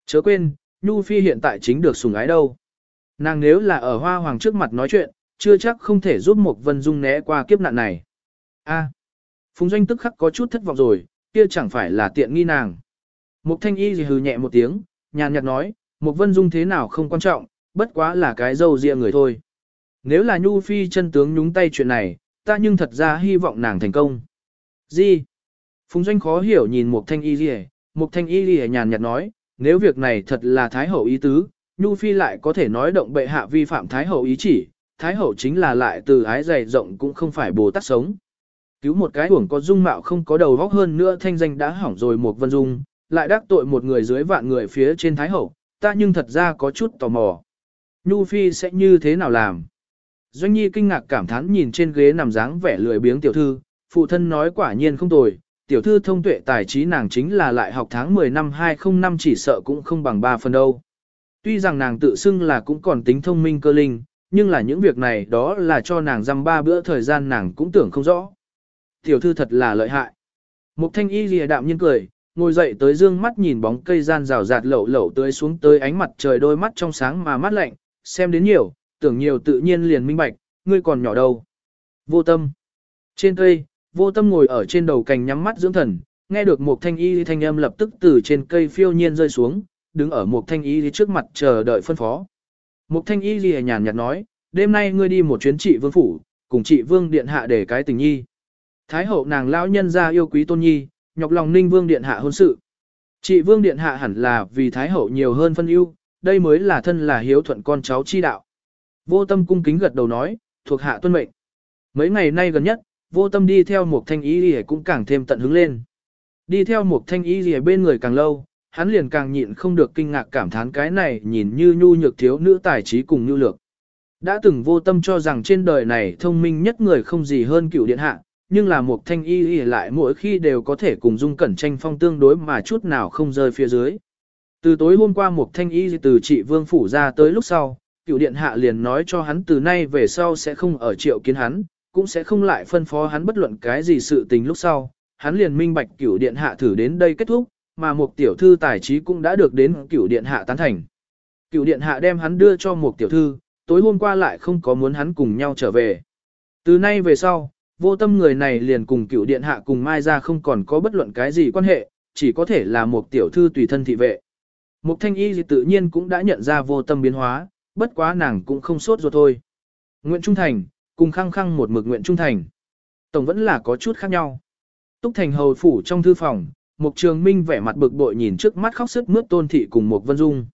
Chớ quên, Nhu Phi hiện tại chính được sủng ái đâu. Nàng nếu là ở hoa hoàng trước mặt nói chuyện, chưa chắc không thể giúp một vân dung né qua kiếp nạn này. A. Phùng Doanh tức khắc có chút thất vọng rồi, kia chẳng phải là tiện nghi nàng. Mục thanh y gì hừ nhẹ một tiếng, nhàn nhạt nói, một vân dung thế nào không quan trọng, bất quá là cái dâu riêng người thôi. Nếu là Nhu Phi chân tướng nhúng tay chuyện này, ta nhưng thật ra hy vọng nàng thành công. Gì? Phùng Doanh khó hiểu nhìn một thanh y rìa, một thanh y rìa nhàn nhạt nói, nếu việc này thật là Thái Hậu ý tứ, Nhu Phi lại có thể nói động bệ hạ vi phạm Thái Hậu ý chỉ, Thái Hậu chính là lại từ ái dày rộng cũng không phải bồ tát sống. Cứu một cái uổng có dung mạo không có đầu vóc hơn nữa thanh danh đã hỏng rồi một vân dung, lại đắc tội một người dưới vạn người phía trên Thái Hậu, ta nhưng thật ra có chút tò mò. Nhu Phi sẽ như thế nào làm? Doanh Nhi kinh ngạc cảm thán nhìn trên ghế nằm dáng vẻ lười biếng tiểu thư, phụ thân nói quả nhiên không tồi, tiểu thư thông tuệ tài trí nàng chính là lại học tháng 10 năm 2005 chỉ sợ cũng không bằng 3 phần đâu. Tuy rằng nàng tự xưng là cũng còn tính thông minh cơ linh, nhưng là những việc này đó là cho nàng dăm ba bữa thời gian nàng cũng tưởng không rõ. Tiểu thư thật là lợi hại. Mục thanh y lìa đạm nhiên cười, ngồi dậy tới dương mắt nhìn bóng cây gian rào rạt lẩu lẩu tới xuống tới ánh mặt trời đôi mắt trong sáng mà mát lạnh, xem đến nhiều, tưởng nhiều tự nhiên liền minh bạch, ngươi còn nhỏ đâu. Vô tâm. Trên cây, vô tâm ngồi ở trên đầu cành nhắm mắt dưỡng thần, nghe được một thanh y thanh âm lập tức từ trên cây phiêu nhiên rơi xuống, đứng ở một thanh y trước mặt chờ đợi phân phó. Một thanh y lìa nhàn nhạt nói, đêm nay ngươi đi một chuyến trị vương phủ, cùng trị vương điện hạ để cái tình nhi. Thái hậu nàng lão nhân ra yêu quý tôn nhi, nhọc lòng ninh vương điện hạ hôn sự. chị vương điện hạ hẳn là vì thái hậu nhiều hơn phân ưu, đây mới là thân là hiếu thuận con cháu chi đạo. Vô tâm cung kính gật đầu nói, thuộc hạ tuân mệnh. Mấy ngày nay gần nhất, vô tâm đi theo một thanh y gì cũng càng thêm tận hứng lên. Đi theo một thanh y gì bên người càng lâu, hắn liền càng nhịn không được kinh ngạc cảm thán cái này nhìn như nhu nhược thiếu nữ tài trí cùng nhu lược. Đã từng vô tâm cho rằng trên đời này thông minh nhất người không gì hơn cựu điện hạ, nhưng là một thanh y y lại mỗi khi đều có thể cùng dung cẩn tranh phong tương đối mà chút nào không rơi phía dưới. Từ tối hôm qua một thanh y từ trị vương phủ ra tới lúc sau, cựu điện hạ liền nói cho hắn từ nay về sau sẽ không ở triệu kiến hắn, cũng sẽ không lại phân phó hắn bất luận cái gì sự tình lúc sau, hắn liền minh bạch cửu điện hạ thử đến đây kết thúc, mà một tiểu thư tài trí cũng đã được đến cửu điện hạ tán thành. Cửu điện hạ đem hắn đưa cho một tiểu thư, tối hôm qua lại không có muốn hắn cùng nhau trở về. Từ nay về sau, vô tâm người này liền cùng cựu điện hạ cùng mai ra không còn có bất luận cái gì quan hệ, chỉ có thể là một tiểu thư tùy thân thị vệ. Mục thanh y tự nhiên cũng đã nhận ra vô tâm biến hóa, bất quá nàng cũng không sốt ruột thôi. Nguyện Trung Thành, cùng khăng khăng một mực nguyện trung thành. Tổng vẫn là có chút khác nhau. Túc Thành hầu phủ trong thư phòng, Mục Trường Minh vẻ mặt bực bội nhìn trước mắt khóc sức mướt Tôn thị cùng Mục Vân Dung.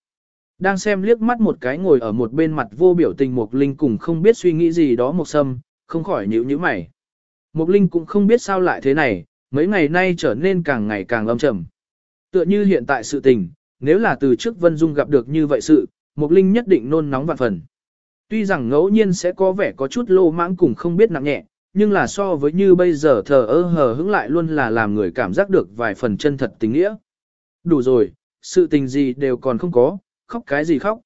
Đang xem liếc mắt một cái ngồi ở một bên mặt vô biểu tình Mục Linh cùng không biết suy nghĩ gì đó Mục Sâm, không khỏi nhíu nhíu mày. Mục Linh cũng không biết sao lại thế này, mấy ngày nay trở nên càng ngày càng âm trầm. Tựa như hiện tại sự tình, nếu là từ trước Vân Dung gặp được như vậy sự, Mục Linh nhất định nôn nóng vạn phần. Tuy rằng ngẫu nhiên sẽ có vẻ có chút lô mãng cùng không biết nặng nhẹ, nhưng là so với như bây giờ thờ ơ hờ hững lại luôn là làm người cảm giác được vài phần chân thật tình nghĩa. Đủ rồi, sự tình gì đều còn không có, khóc cái gì khóc.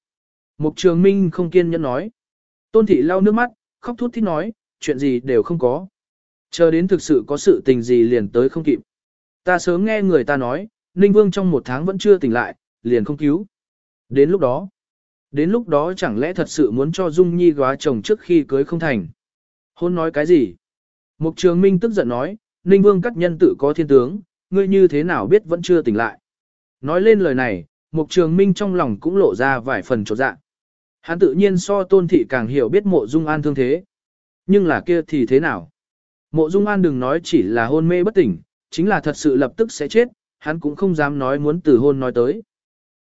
Mục trường minh không kiên nhẫn nói. Tôn thị lau nước mắt, khóc thút thít nói, chuyện gì đều không có. Chờ đến thực sự có sự tình gì liền tới không kịp. Ta sớm nghe người ta nói, Ninh Vương trong một tháng vẫn chưa tỉnh lại, liền không cứu. Đến lúc đó, đến lúc đó chẳng lẽ thật sự muốn cho Dung Nhi góa chồng trước khi cưới không thành. Hôn nói cái gì? Mục Trường Minh tức giận nói, Ninh Vương cắt nhân tự có thiên tướng, ngươi như thế nào biết vẫn chưa tỉnh lại. Nói lên lời này, Mục Trường Minh trong lòng cũng lộ ra vài phần trột dạ. Hắn tự nhiên so tôn thị càng hiểu biết mộ dung an thương thế. Nhưng là kia thì thế nào? Mộ dung an đừng nói chỉ là hôn mê bất tỉnh, chính là thật sự lập tức sẽ chết, hắn cũng không dám nói muốn từ hôn nói tới.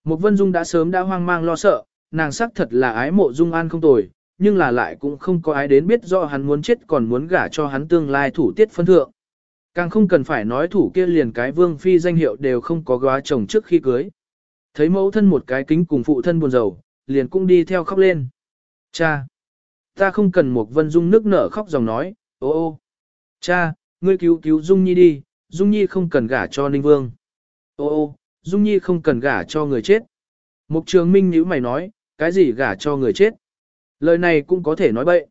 Mục Vân Dung đã sớm đã hoang mang lo sợ, nàng sắc thật là ái mộ dung an không tồi, nhưng là lại cũng không có ai đến biết rõ hắn muốn chết còn muốn gả cho hắn tương lai thủ tiết phân thượng. Càng không cần phải nói thủ kia liền cái vương phi danh hiệu đều không có góa chồng trước khi cưới. Thấy mẫu thân một cái kính cùng phụ thân buồn rầu, liền cũng đi theo khóc lên. Cha! Ta không cần một vân dung nước nở khóc dòng nói, ô ô! Cha! Ngươi cứu cứu Dung Nhi đi, Dung Nhi không cần gả cho Ninh Vương. Ô ô! Dung Nhi không cần gả cho người chết. Mục trường minh nhíu mày nói, cái gì gả cho người chết? Lời này cũng có thể nói bậy.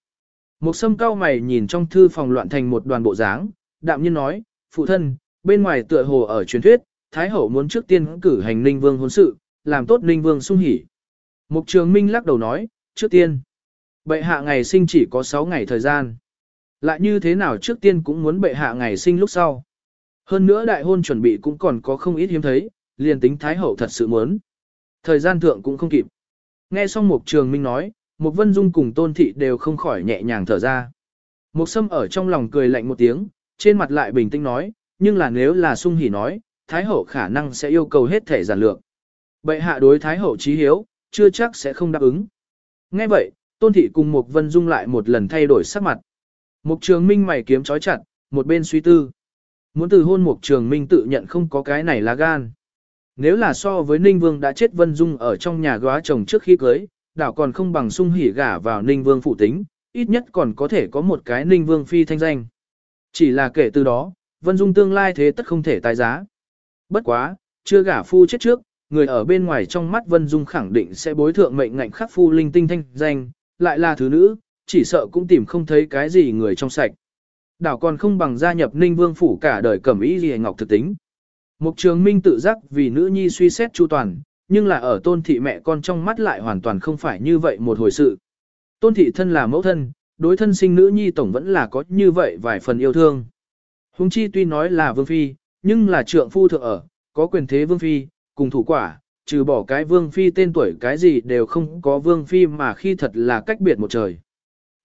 Mục sâm cao mày nhìn trong thư phòng loạn thành một đoàn bộ dáng, đạm nhiên nói, phụ thân, bên ngoài tựa hồ ở truyền thuyết, Thái Hậu muốn trước tiên cử hành Ninh Vương hôn sự, làm tốt Ninh Vương sung hỉ. Mục Trường Minh lắc đầu nói, trước tiên, bệ hạ ngày sinh chỉ có 6 ngày thời gian. Lại như thế nào trước tiên cũng muốn bệ hạ ngày sinh lúc sau. Hơn nữa đại hôn chuẩn bị cũng còn có không ít hiếm thấy, liền tính Thái Hậu thật sự muốn. Thời gian thượng cũng không kịp. Nghe xong Mục Trường Minh nói, Mục Vân Dung cùng Tôn Thị đều không khỏi nhẹ nhàng thở ra. Mục Sâm ở trong lòng cười lạnh một tiếng, trên mặt lại bình tĩnh nói, nhưng là nếu là sung hỉ nói, Thái Hậu khả năng sẽ yêu cầu hết thể giản lược. Bệ hạ đối Thái Hậu trí hiếu, chưa chắc sẽ không đáp ứng. Nghe vậy, Tôn Thị cùng Mục Vân Dung lại một lần thay đổi sắc mặt. Mục Trường Minh mày kiếm trói chặt, một bên suy tư. Muốn từ hôn Mục Trường Minh tự nhận không có cái này là gan. Nếu là so với Ninh Vương đã chết Vân Dung ở trong nhà góa chồng trước khi cưới, đảo còn không bằng sung hỉ gả vào Ninh Vương phụ tính, ít nhất còn có thể có một cái Ninh Vương phi thanh danh. Chỉ là kể từ đó, Vân Dung tương lai thế tất không thể tái giá. Bất quá, chưa gả phu chết trước, người ở bên ngoài trong mắt Vân Dung khẳng định sẽ bối thượng mệnh ngạnh khắc phu linh tinh thanh danh, lại là thứ nữ, chỉ sợ cũng tìm không thấy cái gì người trong sạch. Đảo còn không bằng gia nhập Ninh Vương phủ cả đời cẩm ý gì ngọc thực tính. Mục Trường Minh tự giác vì nữ nhi suy xét chu toàn, nhưng là ở tôn thị mẹ con trong mắt lại hoàn toàn không phải như vậy một hồi sự. Tôn thị thân là mẫu thân, đối thân sinh nữ nhi tổng vẫn là có như vậy vài phần yêu thương. Hùng chi tuy nói là vương phi, nhưng là trượng phu thượng ở, có quyền thế vương phi, cùng thủ quả, trừ bỏ cái vương phi tên tuổi cái gì đều không có vương phi mà khi thật là cách biệt một trời.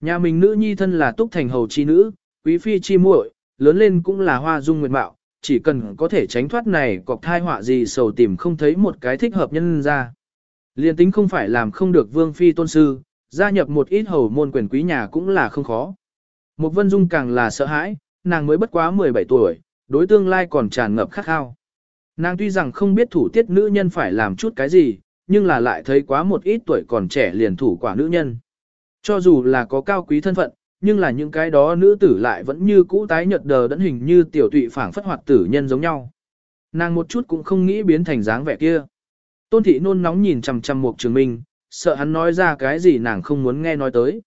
Nhà mình nữ nhi thân là túc thành hầu chi nữ, quý phi chi muội, lớn lên cũng là hoa dung nguyệt mạo, chỉ cần có thể tránh thoát này cọc thai họa gì sầu tìm không thấy một cái thích hợp nhân ra. Liên tính không phải làm không được vương phi tôn sư, gia nhập một ít hầu môn quyền quý nhà cũng là không khó. Một vân dung càng là sợ hãi, nàng mới bất quá 17 tuổi, đối tương lai còn tràn ngập khắc khao. Nàng tuy rằng không biết thủ tiết nữ nhân phải làm chút cái gì, nhưng là lại thấy quá một ít tuổi còn trẻ liền thủ quả nữ nhân. Cho dù là có cao quý thân phận, nhưng là những cái đó nữ tử lại vẫn như cũ tái nhợt đờ đẫn hình như tiểu tụy phảng phất hoạt tử nhân giống nhau. Nàng một chút cũng không nghĩ biến thành dáng vẻ kia. Tôn thị nôn nóng nhìn chằm chằm Mục Trường Minh, sợ hắn nói ra cái gì nàng không muốn nghe nói tới.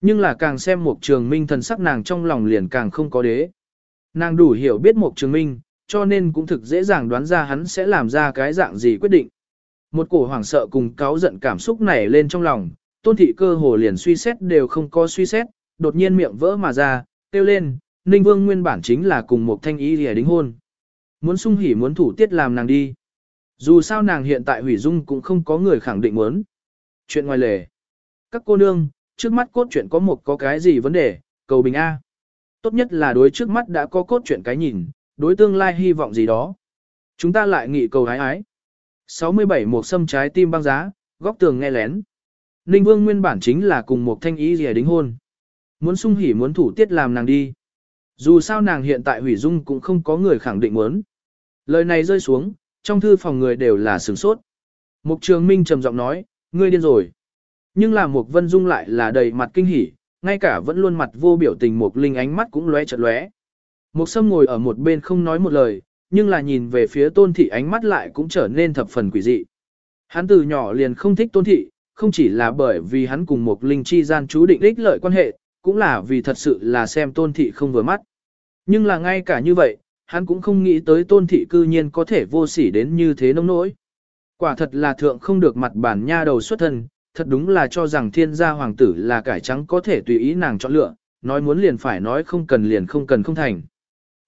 Nhưng là càng xem Mục Trường Minh thần sắc nàng trong lòng liền càng không có đế. Nàng đủ hiểu biết Mục Trường Minh, cho nên cũng thực dễ dàng đoán ra hắn sẽ làm ra cái dạng gì quyết định. Một cổ hoảng sợ cùng cáo giận cảm xúc nảy lên trong lòng, tôn thị cơ hồ liền suy xét đều không có suy xét, đột nhiên miệng vỡ mà ra, kêu lên, Ninh Vương nguyên bản chính là cùng một thanh ý để đính hôn. Muốn sung hỉ muốn thủ tiết làm nàng đi. Dù sao nàng hiện tại hủy dung cũng không có người khẳng định muốn. Chuyện ngoài lề. Các cô nương, trước mắt cốt chuyện có một có cái gì vấn đề, cầu bình A. Tốt nhất là đối trước mắt đã có cốt chuyện cái nhìn, đối tương lai hy vọng gì đó. Chúng ta lại nghị cầu hái ái. 67 một sâm trái tim băng giá, góc tường nghe lén. Ninh Vương nguyên bản chính là cùng một thanh ý gì đính hôn. Muốn sung hỉ muốn thủ tiết làm nàng đi. Dù sao nàng hiện tại hủy dung cũng không có người khẳng định muốn. Lời này rơi xuống, trong thư phòng người đều là sửng sốt. Mục trường minh trầm giọng nói, ngươi điên rồi. Nhưng là Mục Vân Dung lại là đầy mặt kinh hỉ, ngay cả vẫn luôn mặt vô biểu tình Mục Linh ánh mắt cũng lóe chợt lóe. Mục Sâm ngồi ở một bên không nói một lời, nhưng là nhìn về phía Tôn thị ánh mắt lại cũng trở nên thập phần quỷ dị. Hắn từ nhỏ liền không thích Tôn thị, không chỉ là bởi vì hắn cùng một Linh chi gian chú định ích lợi quan hệ, cũng là vì thật sự là xem tôn thị không vừa mắt. Nhưng là ngay cả như vậy, hắn cũng không nghĩ tới tôn thị cư nhiên có thể vô sỉ đến như thế nông nỗi. Quả thật là thượng không được mặt bản nha đầu xuất thân, thật đúng là cho rằng thiên gia hoàng tử là cải trắng có thể tùy ý nàng chọn lựa, nói muốn liền phải nói không cần liền không cần không thành.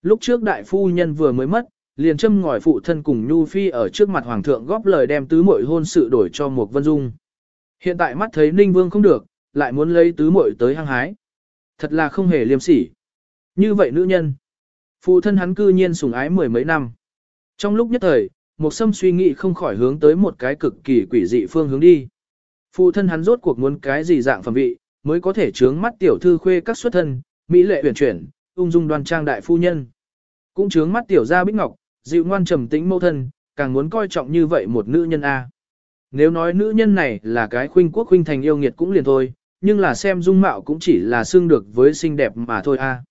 Lúc trước đại phu nhân vừa mới mất, liền châm ngòi phụ thân cùng Nhu Phi ở trước mặt hoàng thượng góp lời đem tứ muội hôn sự đổi cho một vân dung. Hiện tại mắt thấy Ninh Vương không được, lại muốn lấy tứ muội tới hăng hái. Thật là không hề liêm sỉ. Như vậy nữ nhân, phụ thân hắn cư nhiên sủng ái mười mấy năm. Trong lúc nhất thời, một sâm suy nghĩ không khỏi hướng tới một cái cực kỳ quỷ dị phương hướng đi. Phụ thân hắn rốt cuộc muốn cái gì dạng phẩm vị, mới có thể chướng mắt tiểu thư khuê các xuất thân, mỹ lệ uyển chuyển, ung dung đoan trang đại phu nhân. Cũng chướng mắt tiểu gia bích ngọc, dịu ngoan trầm tĩnh mâu thân, càng muốn coi trọng như vậy một nữ nhân A. Nếu nói nữ nhân này là cái khuynh quốc khuynh thành yêu nghiệt cũng liền thôi, nhưng là xem dung mạo cũng chỉ là xương được với xinh đẹp mà thôi A.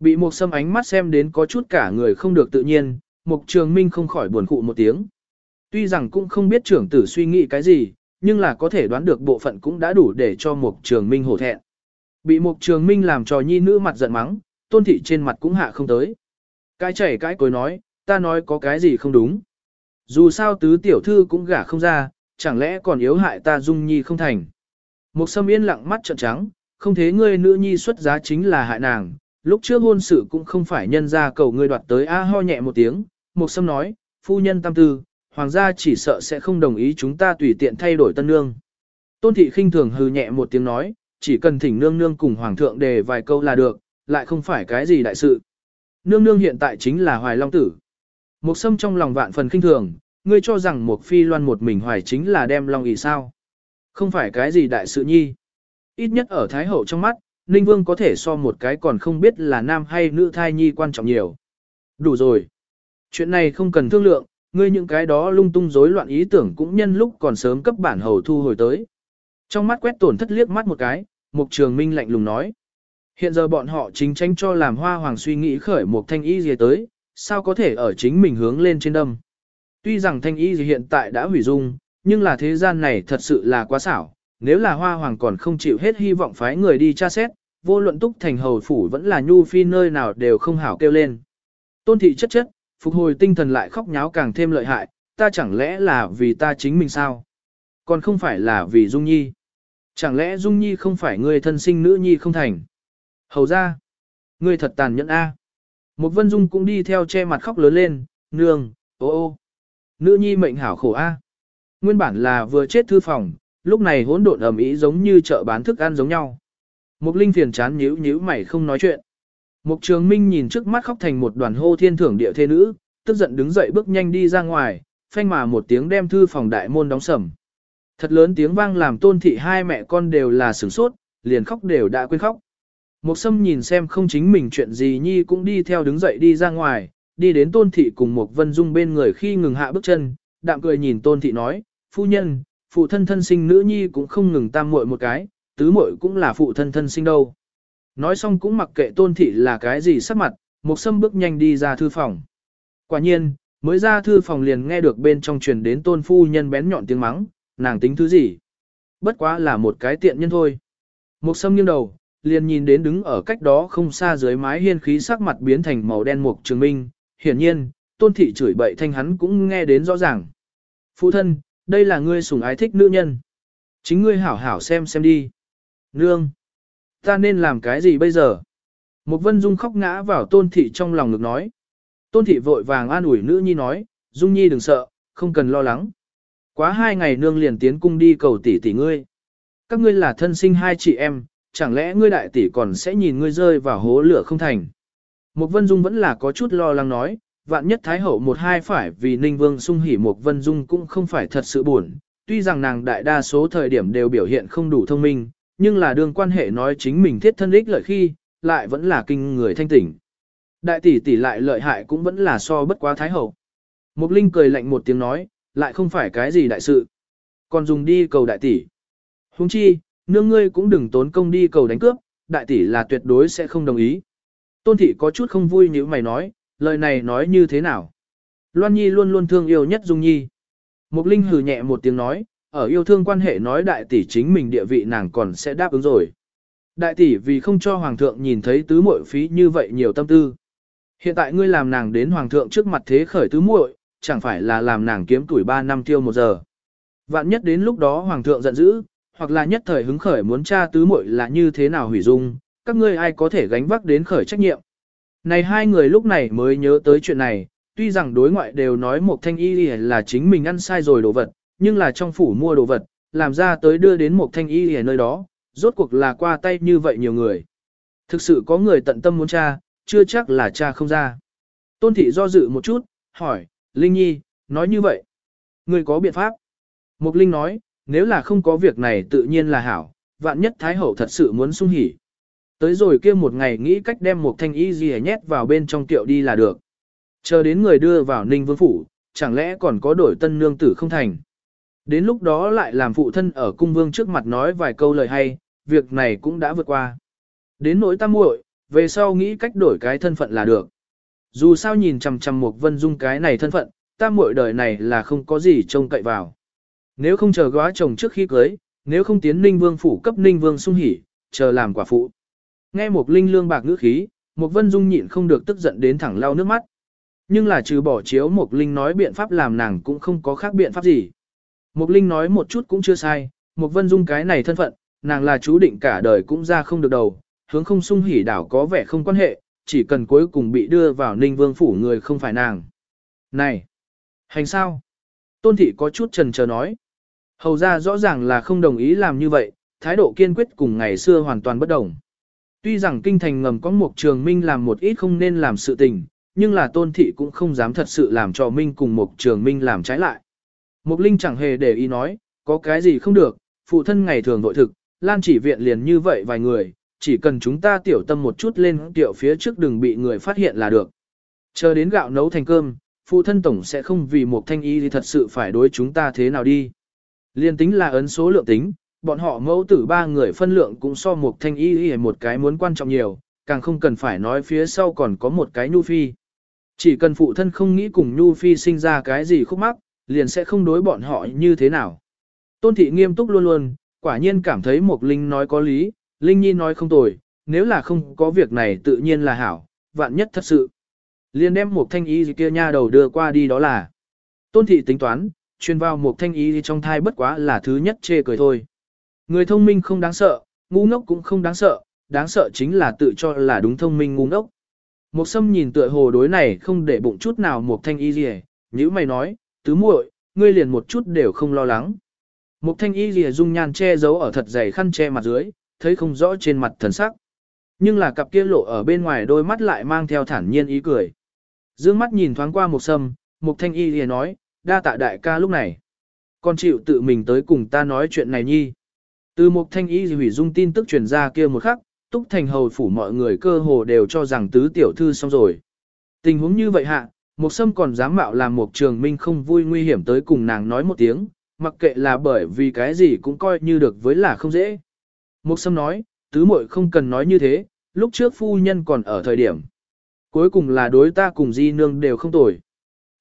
Bị một sâm ánh mắt xem đến có chút cả người không được tự nhiên, Mục Trường Minh không khỏi buồn khụ một tiếng. Tuy rằng cũng không biết trưởng tử suy nghĩ cái gì, nhưng là có thể đoán được bộ phận cũng đã đủ để cho Mục Trường Minh hổ thẹn. Bị Mục Trường Minh làm trò nhi nữ mặt giận mắng, tôn thị trên mặt cũng hạ không tới. Cái chảy cái cối nói, ta nói có cái gì không đúng. Dù sao tứ tiểu thư cũng gả không ra, chẳng lẽ còn yếu hại ta dung nhi không thành. Một Sâm yên lặng mắt trợn trắng, không thế ngươi nữ nhi xuất giá chính là hại nàng, lúc trước hôn sự cũng không phải nhân ra cầu ngươi đoạt tới a ho nhẹ một tiếng, một Sâm nói, phu nhân tam tư, hoàng gia chỉ sợ sẽ không đồng ý chúng ta tùy tiện thay đổi tân nương. Tôn thị khinh thường hừ nhẹ một tiếng nói, chỉ cần thỉnh nương nương cùng hoàng thượng đề vài câu là được, lại không phải cái gì đại sự. Nương nương hiện tại chính là hoài long tử. Một Sâm trong lòng vạn phần khinh thường, ngươi cho rằng một phi loan một mình hoài chính là đem long ỷ sao. Không phải cái gì đại sự nhi. Ít nhất ở Thái Hậu trong mắt, Ninh Vương có thể so một cái còn không biết là nam hay nữ thai nhi quan trọng nhiều. Đủ rồi. Chuyện này không cần thương lượng, ngươi những cái đó lung tung rối loạn ý tưởng cũng nhân lúc còn sớm cấp bản hầu thu hồi tới. Trong mắt quét tổn thất liếc mắt một cái, Mục Trường Minh lạnh lùng nói. Hiện giờ bọn họ chính tranh cho làm hoa hoàng suy nghĩ khởi một thanh y gì tới, sao có thể ở chính mình hướng lên trên đâm. Tuy rằng thanh y gì hiện tại đã hủy dung, nhưng là thế gian này thật sự là quá xảo, nếu là hoa hoàng còn không chịu hết hy vọng phái người đi tra xét, vô luận túc thành hầu phủ vẫn là nhu phi nơi nào đều không hảo kêu lên. Tôn thị chất chất, phục hồi tinh thần lại khóc nháo càng thêm lợi hại, ta chẳng lẽ là vì ta chính mình sao? Còn không phải là vì Dung Nhi. Chẳng lẽ Dung Nhi không phải người thân sinh nữ nhi không thành? Hầu ra, ngươi thật tàn nhẫn a. Một vân dung cũng đi theo che mặt khóc lớn lên, nương, ô ô. Nữ nhi mệnh hảo khổ a. Nguyên bản là vừa chết thư phòng, lúc này hỗn độn ầm ĩ giống như chợ bán thức ăn giống nhau. Mục linh phiền chán nhíu nhíu mày không nói chuyện. Mục trường minh nhìn trước mắt khóc thành một đoàn hô thiên thưởng địa thế nữ, tức giận đứng dậy bước nhanh đi ra ngoài, phanh mà một tiếng đem thư phòng đại môn đóng sầm. Thật lớn tiếng vang làm tôn thị hai mẹ con đều là sửng sốt, liền khóc đều đã quên khóc. mục sâm nhìn xem không chính mình chuyện gì nhi cũng đi theo đứng dậy đi ra ngoài, đi đến tôn thị cùng một vân dung bên người khi ngừng hạ bước chân, đạm cười nhìn tôn thị nói, phu nhân, phụ thân thân sinh nữ nhi cũng không ngừng tam muội một cái, tứ muội cũng là phụ thân thân sinh đâu. Nói xong cũng mặc kệ tôn thị là cái gì sắc mặt, một sâm bước nhanh đi ra thư phòng. Quả nhiên, mới ra thư phòng liền nghe được bên trong truyền đến tôn phu nhân bén nhọn tiếng mắng, nàng tính thứ gì? Bất quá là một cái tiện nhân thôi. Một sâm nghiêng đầu, liền nhìn đến đứng ở cách đó không xa dưới mái hiên khí sắc mặt biến thành màu đen mục trường minh, hiển nhiên, tôn thị chửi bậy thanh hắn cũng nghe đến rõ ràng. Phụ thân, đây là ngươi sủng ái thích nữ nhân. Chính ngươi hảo hảo xem xem đi. Nương, ta nên làm cái gì bây giờ? Một vân dung khóc ngã vào tôn thị trong lòng ngực nói. Tôn thị vội vàng an ủi nữ nhi nói, dung nhi đừng sợ, không cần lo lắng. Quá hai ngày nương liền tiến cung đi cầu tỷ tỷ ngươi. Các ngươi là thân sinh hai chị em, chẳng lẽ ngươi đại tỷ còn sẽ nhìn ngươi rơi vào hố lửa không thành. Mục Vân Dung vẫn là có chút lo lắng nói, vạn nhất Thái Hậu một hai phải vì Ninh Vương sung hỉ Mục Vân Dung cũng không phải thật sự buồn, tuy rằng nàng đại đa số thời điểm đều biểu hiện không đủ thông minh, nhưng là đương quan hệ nói chính mình thiết thân ích lợi khi, lại vẫn là kinh người thanh tỉnh. Đại tỷ tỷ lại lợi hại cũng vẫn là so bất quá Thái Hậu. Mục Linh cười lạnh một tiếng nói, lại không phải cái gì đại sự. Còn dùng đi cầu đại tỷ. Huống chi, nương ngươi cũng đừng tốn công đi cầu đánh cướp, đại tỷ là tuyệt đối sẽ không đồng ý. Tôn thị có chút không vui như mày nói, lời này nói như thế nào. Loan Nhi luôn luôn thương yêu nhất Dung Nhi. Mục Linh hừ nhẹ một tiếng nói, ở yêu thương quan hệ nói đại tỷ chính mình địa vị nàng còn sẽ đáp ứng rồi. Đại tỷ vì không cho hoàng thượng nhìn thấy tứ muội phí như vậy nhiều tâm tư. Hiện tại ngươi làm nàng đến hoàng thượng trước mặt thế khởi tứ muội, chẳng phải là làm nàng kiếm tuổi 3 năm tiêu một giờ. Vạn nhất đến lúc đó hoàng thượng giận dữ, hoặc là nhất thời hứng khởi muốn tra tứ muội là như thế nào hủy dung, các ngươi ai có thể gánh vác đến khởi trách nhiệm. Này hai người lúc này mới nhớ tới chuyện này, tuy rằng đối ngoại đều nói một thanh y là chính mình ăn sai rồi đồ vật, nhưng là trong phủ mua đồ vật, làm ra tới đưa đến một thanh y ở nơi đó, rốt cuộc là qua tay như vậy nhiều người. Thực sự có người tận tâm muốn tra, chưa chắc là cha không ra. Tôn thị do dự một chút, hỏi, Linh Nhi, nói như vậy. Người có biện pháp. Mục Linh nói, nếu là không có việc này tự nhiên là hảo, vạn nhất Thái Hậu thật sự muốn sung hỉ. Tới rồi kia một ngày nghĩ cách đem một thanh y gì nhét vào bên trong tiệu đi là được. Chờ đến người đưa vào Ninh Vương Phủ, chẳng lẽ còn có đổi tân nương tử không thành. Đến lúc đó lại làm phụ thân ở cung vương trước mặt nói vài câu lời hay, việc này cũng đã vượt qua. Đến nỗi tam muội, về sau nghĩ cách đổi cái thân phận là được. Dù sao nhìn chằm chằm một vân dung cái này thân phận, tam muội đời này là không có gì trông cậy vào. Nếu không chờ góa chồng trước khi cưới, nếu không tiến ninh vương phủ cấp ninh vương sung hỉ, chờ làm quả phụ. Nghe một linh lương bạc ngữ khí, một vân dung nhịn không được tức giận đến thẳng lau nước mắt. Nhưng là trừ bỏ chiếu một linh nói biện pháp làm nàng cũng không có khác biện pháp gì. Một linh nói một chút cũng chưa sai, một vân dung cái này thân phận, nàng là chú định cả đời cũng ra không được đầu, hướng không sung hỉ đảo có vẻ không quan hệ, chỉ cần cuối cùng bị đưa vào ninh vương phủ người không phải nàng. Này! Hành sao? Tôn thị có chút trần chờ nói. Hầu ra rõ ràng là không đồng ý làm như vậy, thái độ kiên quyết cùng ngày xưa hoàn toàn bất đồng. Tuy rằng kinh thành ngầm có một trường minh làm một ít không nên làm sự tình, nhưng là tôn thị cũng không dám thật sự làm cho minh cùng một trường minh làm trái lại. Mục linh chẳng hề để ý nói, có cái gì không được, phụ thân ngày thường nội thực, lan chỉ viện liền như vậy vài người, chỉ cần chúng ta tiểu tâm một chút lên tiểu phía trước đừng bị người phát hiện là được. Chờ đến gạo nấu thành cơm, phụ thân tổng sẽ không vì một thanh y thì thật sự phải đối chúng ta thế nào đi. Liên tính là ấn số lượng tính, bọn họ mẫu tử ba người phân lượng cũng so một thanh y y một cái muốn quan trọng nhiều, càng không cần phải nói phía sau còn có một cái nhu phi. Chỉ cần phụ thân không nghĩ cùng nhu phi sinh ra cái gì khúc mắc, liền sẽ không đối bọn họ như thế nào. Tôn thị nghiêm túc luôn luôn, quả nhiên cảm thấy một linh nói có lý, linh nhi nói không tồi, nếu là không có việc này tự nhiên là hảo, vạn nhất thật sự. Liền đem một thanh y kia nha đầu đưa qua đi đó là. Tôn thị tính toán, truyền vào một thanh y trong thai bất quá là thứ nhất chê cười thôi. Người thông minh không đáng sợ, ngu ngốc cũng không đáng sợ, đáng sợ chính là tự cho là đúng thông minh ngu ngốc. Một sâm nhìn tựa hồ đối này không để bụng chút nào một thanh y gì, như mày nói, tứ muội, ngươi liền một chút đều không lo lắng. Một thanh y gì dung nhan che giấu ở thật dày khăn che mặt dưới, thấy không rõ trên mặt thần sắc. Nhưng là cặp kia lộ ở bên ngoài đôi mắt lại mang theo thản nhiên ý cười. Dương mắt nhìn thoáng qua một sâm, một thanh y gì nói, đa tạ đại ca lúc này. Con chịu tự mình tới cùng ta nói chuyện này nhi. Từ một thanh y hủy dung tin tức truyền ra kia một khắc, túc thành hầu phủ mọi người cơ hồ đều cho rằng tứ tiểu thư xong rồi. Tình huống như vậy hạ, một sâm còn dám mạo làm một trường minh không vui nguy hiểm tới cùng nàng nói một tiếng, mặc kệ là bởi vì cái gì cũng coi như được với là không dễ. Một sâm nói, tứ muội không cần nói như thế, lúc trước phu nhân còn ở thời điểm. Cuối cùng là đối ta cùng di nương đều không tồi.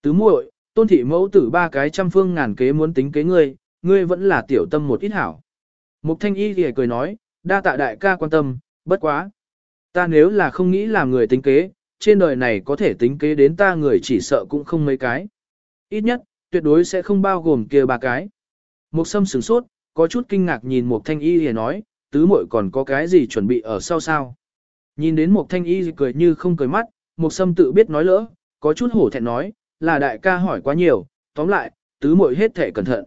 Tứ muội, tôn thị mẫu tử ba cái trăm phương ngàn kế muốn tính kế ngươi, ngươi vẫn là tiểu tâm một ít hảo. Mục thanh y thì cười nói, đa tạ đại ca quan tâm, bất quá. Ta nếu là không nghĩ làm người tính kế, trên đời này có thể tính kế đến ta người chỉ sợ cũng không mấy cái. Ít nhất, tuyệt đối sẽ không bao gồm kia ba cái. Mục sâm sửng sốt, có chút kinh ngạc nhìn Mục thanh y thì nói, tứ muội còn có cái gì chuẩn bị ở sau sao. Nhìn đến Mục thanh y cười như không cười mắt, Mục sâm tự biết nói lỡ, có chút hổ thẹn nói, là đại ca hỏi quá nhiều, tóm lại, tứ muội hết thể cẩn thận.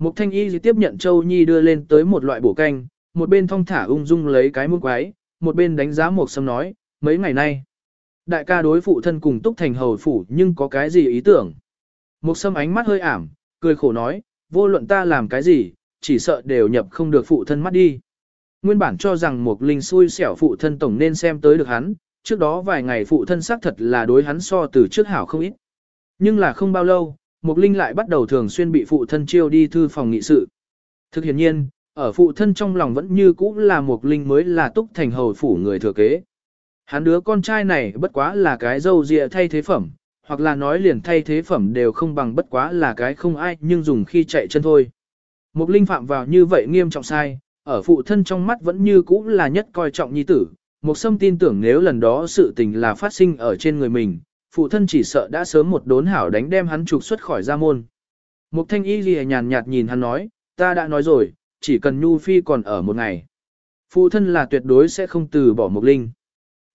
Mục thanh y tiếp nhận Châu Nhi đưa lên tới một loại bổ canh, một bên thong thả ung dung lấy cái muỗng quái, một bên đánh giá một Sâm nói, mấy ngày nay, đại ca đối phụ thân cùng túc thành hầu phủ nhưng có cái gì ý tưởng. Một Sâm ánh mắt hơi ảm, cười khổ nói, vô luận ta làm cái gì, chỉ sợ đều nhập không được phụ thân mắt đi. Nguyên bản cho rằng một Linh xui xẻo phụ thân tổng nên xem tới được hắn, trước đó vài ngày phụ thân xác thật là đối hắn so từ trước hảo không ít. Nhưng là không bao lâu, Mục Linh lại bắt đầu thường xuyên bị phụ thân chiêu đi thư phòng nghị sự. Thực hiện nhiên, ở phụ thân trong lòng vẫn như cũ là Mục Linh mới là túc thành hầu phủ người thừa kế. Hắn đứa con trai này bất quá là cái dâu dịa thay thế phẩm, hoặc là nói liền thay thế phẩm đều không bằng bất quá là cái không ai nhưng dùng khi chạy chân thôi. Mục Linh phạm vào như vậy nghiêm trọng sai, ở phụ thân trong mắt vẫn như cũ là nhất coi trọng nhi tử. Mục Sâm tin tưởng nếu lần đó sự tình là phát sinh ở trên người mình, phụ thân chỉ sợ đã sớm một đốn hảo đánh đem hắn trục xuất khỏi gia môn. Mục thanh y ghi nhàn nhạt nhìn hắn nói, ta đã nói rồi, chỉ cần Nhu Phi còn ở một ngày. Phụ thân là tuyệt đối sẽ không từ bỏ Mục Linh.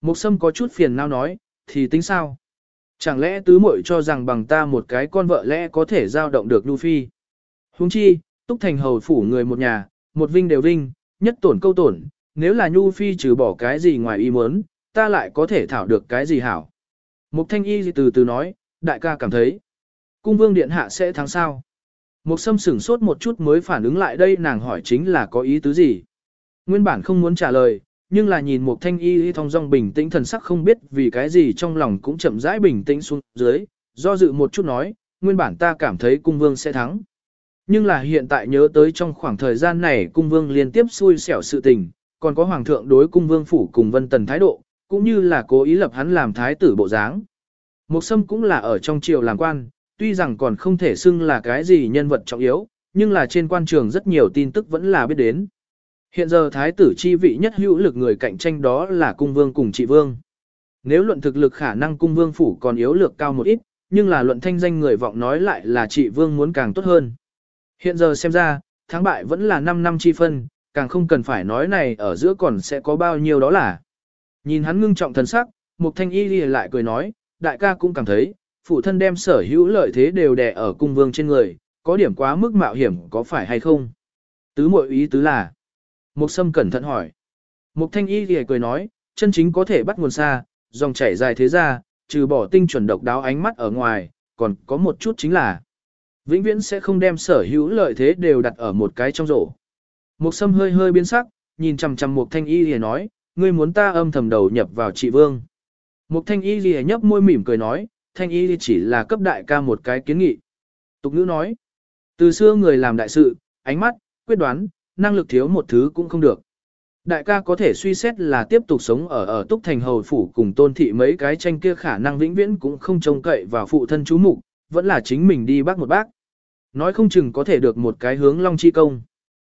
Mục Sâm có chút phiền não nói, thì tính sao? Chẳng lẽ tứ muội cho rằng bằng ta một cái con vợ lẽ có thể giao động được Nhu Phi? Huống chi, túc thành hầu phủ người một nhà, một vinh đều vinh, nhất tổn câu tổn, nếu là Nhu Phi trừ bỏ cái gì ngoài ý muốn, ta lại có thể thảo được cái gì hảo. Mục thanh y từ từ nói, đại ca cảm thấy, cung vương điện hạ sẽ thắng sao. Mục sâm sửng sốt một chút mới phản ứng lại đây nàng hỏi chính là có ý tứ gì. Nguyên bản không muốn trả lời, nhưng là nhìn Mục thanh y thong dong bình tĩnh thần sắc không biết vì cái gì trong lòng cũng chậm rãi bình tĩnh xuống dưới, do dự một chút nói, nguyên bản ta cảm thấy cung vương sẽ thắng. Nhưng là hiện tại nhớ tới trong khoảng thời gian này cung vương liên tiếp xui xẻo sự tình, còn có hoàng thượng đối cung vương phủ cùng vân tần thái độ, cũng như là cố ý lập hắn làm thái tử bộ dáng. Mục sâm cũng là ở trong triều làm quan, tuy rằng còn không thể xưng là cái gì nhân vật trọng yếu, nhưng là trên quan trường rất nhiều tin tức vẫn là biết đến. Hiện giờ thái tử chi vị nhất hữu lực người cạnh tranh đó là cung vương cùng trị vương. Nếu luận thực lực khả năng cung vương phủ còn yếu lược cao một ít, nhưng là luận thanh danh người vọng nói lại là trị vương muốn càng tốt hơn. Hiện giờ xem ra, thắng bại vẫn là 5 năm chi phân, càng không cần phải nói này ở giữa còn sẽ có bao nhiêu đó là. Nhìn hắn ngưng trọng thần sắc, Mục Thanh Y lại cười nói, đại ca cũng cảm thấy, phụ thân đem sở hữu lợi thế đều đè ở cung vương trên người, có điểm quá mức mạo hiểm có phải hay không? Tứ muội ý tứ là. Mục Sâm cẩn thận hỏi. Mục Thanh Y thì cười nói, chân chính có thể bắt nguồn xa, dòng chảy dài thế ra, trừ bỏ tinh chuẩn độc đáo ánh mắt ở ngoài, còn có một chút chính là vĩnh viễn sẽ không đem sở hữu lợi thế đều đặt ở một cái trong rổ. Mục Sâm hơi hơi biến sắc, nhìn chằm chằm Mục Thanh Y thì nói, ngươi muốn ta âm thầm đầu nhập vào trị vương. Mục Thanh Y gì nhấp môi mỉm cười nói, Thanh Y chỉ là cấp đại ca một cái kiến nghị. Tục ngữ nói, từ xưa người làm đại sự, ánh mắt, quyết đoán, năng lực thiếu một thứ cũng không được. Đại ca có thể suy xét là tiếp tục sống ở ở Túc Thành Hầu Phủ cùng tôn thị mấy cái tranh kia khả năng vĩnh viễn cũng không trông cậy vào phụ thân chú mục, vẫn là chính mình đi bác một bác. Nói không chừng có thể được một cái hướng long chi công.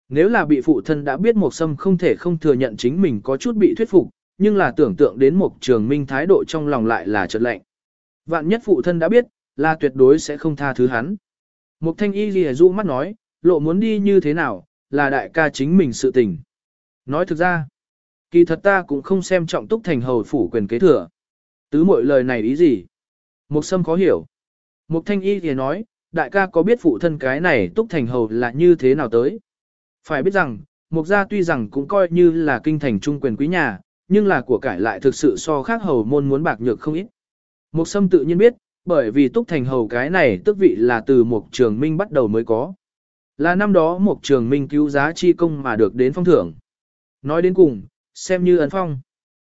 Nếu là bị phụ thân đã biết Mộc sâm không thể không thừa nhận chính mình có chút bị thuyết phục, nhưng là tưởng tượng đến một trường minh thái độ trong lòng lại là chợt lạnh. Vạn nhất phụ thân đã biết, là tuyệt đối sẽ không tha thứ hắn. Mộc thanh y lìa du mắt nói, lộ muốn đi như thế nào, là đại ca chính mình sự tình. Nói thực ra, kỳ thật ta cũng không xem trọng túc thành hầu phủ quyền kế thừa. Tứ mọi lời này ý gì? Mục sâm khó hiểu. Mộc thanh y lìa nói, đại ca có biết phụ thân cái này túc thành hầu là như thế nào tới? Phải biết rằng, mục gia tuy rằng cũng coi như là kinh thành trung quyền quý nhà, nhưng là của cải lại thực sự so khác hầu môn muốn bạc nhược không ít. Mục sâm tự nhiên biết, bởi vì túc thành hầu cái này tức vị là từ mục trường minh bắt đầu mới có. Là năm đó mục trường minh cứu giá chi công mà được đến phong thưởng. Nói đến cùng, xem như ấn phong.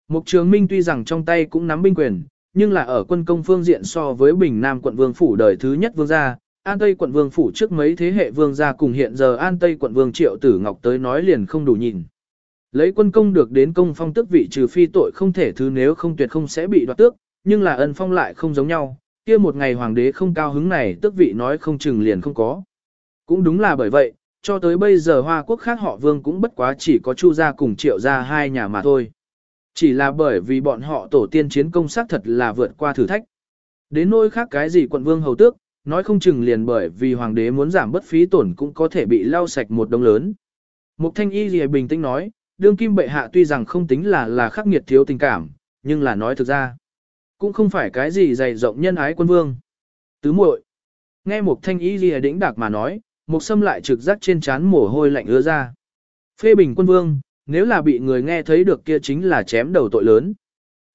Mục trường minh tuy rằng trong tay cũng nắm binh quyền, nhưng là ở quân công phương diện so với Bình Nam quận vương phủ đời thứ nhất vương gia, An Tây quận vương phủ trước mấy thế hệ vương gia cùng hiện giờ An Tây quận vương Triệu Tử Ngọc tới nói liền không đủ nhìn. Lấy quân công được đến công phong tước vị trừ phi tội không thể thứ nếu không tuyệt không sẽ bị đoạt tước, nhưng là ân phong lại không giống nhau, kia một ngày hoàng đế không cao hứng này tước vị nói không chừng liền không có. Cũng đúng là bởi vậy, cho tới bây giờ Hoa quốc khác họ vương cũng bất quá chỉ có Chu gia cùng Triệu gia hai nhà mà thôi. Chỉ là bởi vì bọn họ tổ tiên chiến công xác thật là vượt qua thử thách. Đến nỗi khác cái gì quận vương hầu tước, nói không chừng liền bởi vì hoàng đế muốn giảm bất phí tổn cũng có thể bị lau sạch một đống lớn. Mục thanh y gì bình tĩnh nói, đương kim bệ hạ tuy rằng không tính là là khắc nghiệt thiếu tình cảm, nhưng là nói thực ra, cũng không phải cái gì dày rộng nhân ái quân vương. Tứ muội nghe mục thanh y gì đĩnh đạc mà nói, mục sâm lại trực giác trên chán mồ hôi lạnh ứa ra. Phê bình quân vương, nếu là bị người nghe thấy được kia chính là chém đầu tội lớn.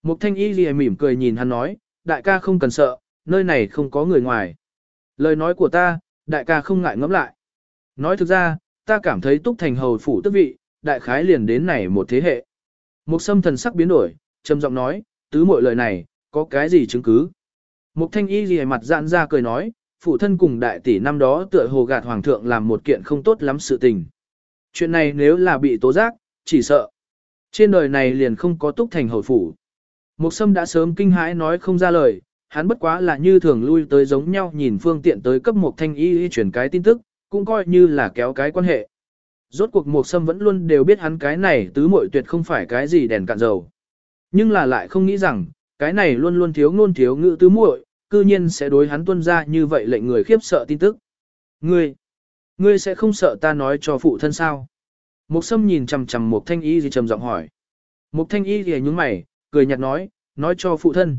Mục thanh y gì mỉm cười nhìn hắn nói, đại ca không cần sợ, nơi này không có người ngoài. Lời nói của ta, đại ca không ngại ngẫm lại. Nói thực ra, ta cảm thấy túc thành hầu phủ tức vị, đại khái liền đến này một thế hệ. Mục sâm thần sắc biến đổi, trầm giọng nói, tứ mọi lời này, có cái gì chứng cứ? Mục thanh y gì mặt dạn ra cười nói, phụ thân cùng đại tỷ năm đó tựa hồ gạt hoàng thượng làm một kiện không tốt lắm sự tình. Chuyện này nếu là bị tố giác, chỉ sợ. Trên đời này liền không có túc thành hầu phủ. Mục sâm đã sớm kinh hãi nói không ra lời, hắn bất quá là như thường lui tới giống nhau nhìn phương tiện tới cấp một thanh y y chuyển cái tin tức, cũng coi như là kéo cái quan hệ. Rốt cuộc một sâm vẫn luôn đều biết hắn cái này tứ muội tuyệt không phải cái gì đèn cạn dầu. Nhưng là lại không nghĩ rằng, cái này luôn luôn thiếu ngôn thiếu ngữ tứ muội, cư nhiên sẽ đối hắn tuân ra như vậy lệnh người khiếp sợ tin tức. Ngươi, ngươi sẽ không sợ ta nói cho phụ thân sao? Mục sâm nhìn chằm chằm một thanh y gì trầm giọng hỏi. Mục thanh y gì nhúng mày, cười nhạt nói, nói cho phụ thân.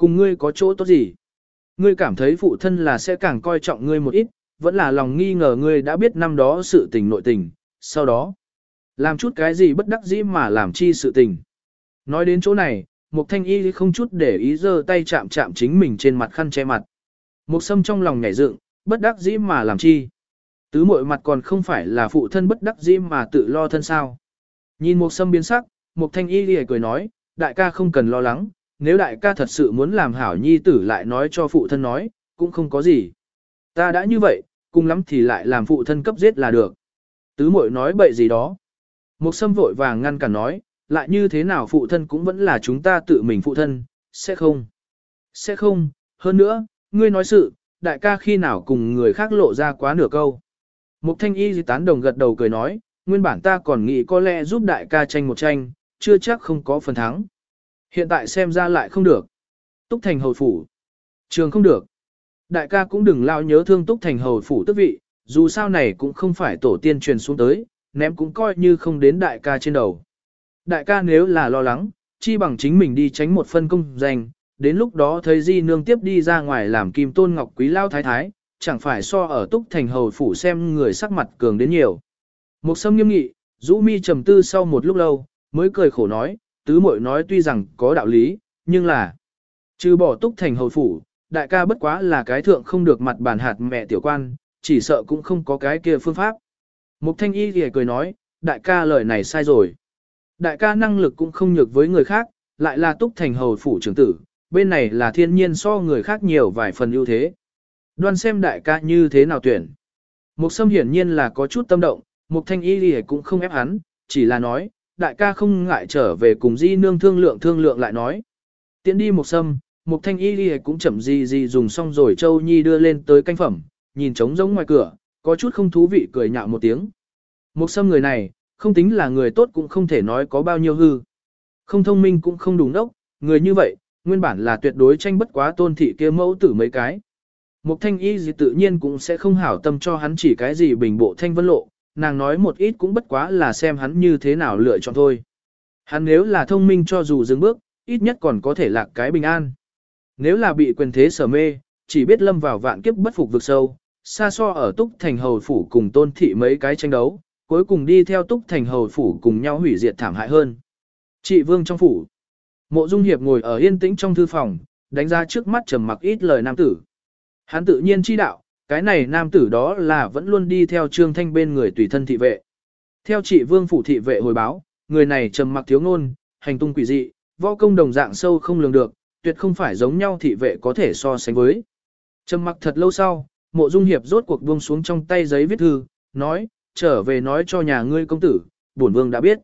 Cùng ngươi có chỗ tốt gì? Ngươi cảm thấy phụ thân là sẽ càng coi trọng ngươi một ít, vẫn là lòng nghi ngờ ngươi đã biết năm đó sự tình nội tình, sau đó. Làm chút cái gì bất đắc dĩ mà làm chi sự tình. Nói đến chỗ này, Mục thanh y không chút để ý giơ tay chạm chạm chính mình trên mặt khăn che mặt. Mục sâm trong lòng nhảy dựng, bất đắc dĩ mà làm chi. Tứ muội mặt còn không phải là phụ thân bất đắc dĩ mà tự lo thân sao. Nhìn mục sâm biến sắc, mục thanh y lìa cười nói, đại ca không cần lo lắng, nếu đại ca thật sự muốn làm hảo nhi tử lại nói cho phụ thân nói, cũng không có gì. Ta đã như vậy, cùng lắm thì lại làm phụ thân cấp giết là được. Tứ muội nói bậy gì đó. một sâm vội vàng ngăn cản nói, lại như thế nào phụ thân cũng vẫn là chúng ta tự mình phụ thân, sẽ không. Sẽ không, hơn nữa, ngươi nói sự, đại ca khi nào cùng người khác lộ ra quá nửa câu. Mục thanh y tán đồng gật đầu cười nói, nguyên bản ta còn nghĩ có lẽ giúp đại ca tranh một tranh, chưa chắc không có phần thắng. Hiện tại xem ra lại không được. Túc thành hầu phủ. Trường không được. Đại ca cũng đừng lao nhớ thương túc thành hầu phủ tức vị, dù sao này cũng không phải tổ tiên truyền xuống tới, ném cũng coi như không đến đại ca trên đầu. Đại ca nếu là lo lắng, chi bằng chính mình đi tránh một phân công danh, đến lúc đó thấy di nương tiếp đi ra ngoài làm kim tôn ngọc quý lao thái thái, chẳng phải so ở túc thành hầu phủ xem người sắc mặt cường đến nhiều. Một sâm nghiêm nghị, rũ mi trầm tư sau một lúc lâu, mới cười khổ nói, tứ muội nói tuy rằng có đạo lý, nhưng là, trừ bỏ túc thành hầu phủ, đại ca bất quá là cái thượng không được mặt bản hạt mẹ tiểu quan, chỉ sợ cũng không có cái kia phương pháp. Mục thanh y thì cười nói, đại ca lời này sai rồi. Đại ca năng lực cũng không nhược với người khác, lại là túc thành hầu phủ trưởng tử, bên này là thiên nhiên so người khác nhiều vài phần ưu thế. Đoan xem đại ca như thế nào tuyển. Mục sâm hiển nhiên là có chút tâm động, mục thanh y thì cũng không ép hắn, chỉ là nói, đại ca không ngại trở về cùng di nương thương lượng thương lượng lại nói. Tiến đi một sâm, một thanh y đi cũng chậm gì gì dùng xong rồi châu nhi đưa lên tới canh phẩm, nhìn trống giống ngoài cửa, có chút không thú vị cười nhạo một tiếng. Một sâm người này, không tính là người tốt cũng không thể nói có bao nhiêu hư. Không thông minh cũng không đủ nốc, người như vậy, nguyên bản là tuyệt đối tranh bất quá tôn thị kia mẫu tử mấy cái. Mục thanh y gì tự nhiên cũng sẽ không hảo tâm cho hắn chỉ cái gì bình bộ thanh vân lộ, nàng nói một ít cũng bất quá là xem hắn như thế nào lựa chọn thôi. Hắn nếu là thông minh cho dù dừng bước, ít nhất còn có thể lạc cái bình an. Nếu là bị quyền thế sở mê, chỉ biết lâm vào vạn kiếp bất phục vực sâu, xa so ở túc thành hầu phủ cùng tôn thị mấy cái tranh đấu, cuối cùng đi theo túc thành hầu phủ cùng nhau hủy diệt thảm hại hơn. Chị Vương trong phủ. Mộ Dung Hiệp ngồi ở yên tĩnh trong thư phòng, đánh ra trước mắt trầm mặc ít lời nam tử. Hắn tự nhiên chi đạo, cái này nam tử đó là vẫn luôn đi theo Trương Thanh bên người tùy thân thị vệ. Theo chị Vương phủ thị vệ hồi báo, người này trầm mặc thiếu ngôn, hành tung quỷ dị, võ công đồng dạng sâu không lường được, tuyệt không phải giống nhau thị vệ có thể so sánh với. Trầm mặc thật lâu sau, Mộ Dung Hiệp rốt cuộc buông xuống trong tay giấy viết thư, nói, trở về nói cho nhà ngươi công tử, bổn vương đã biết.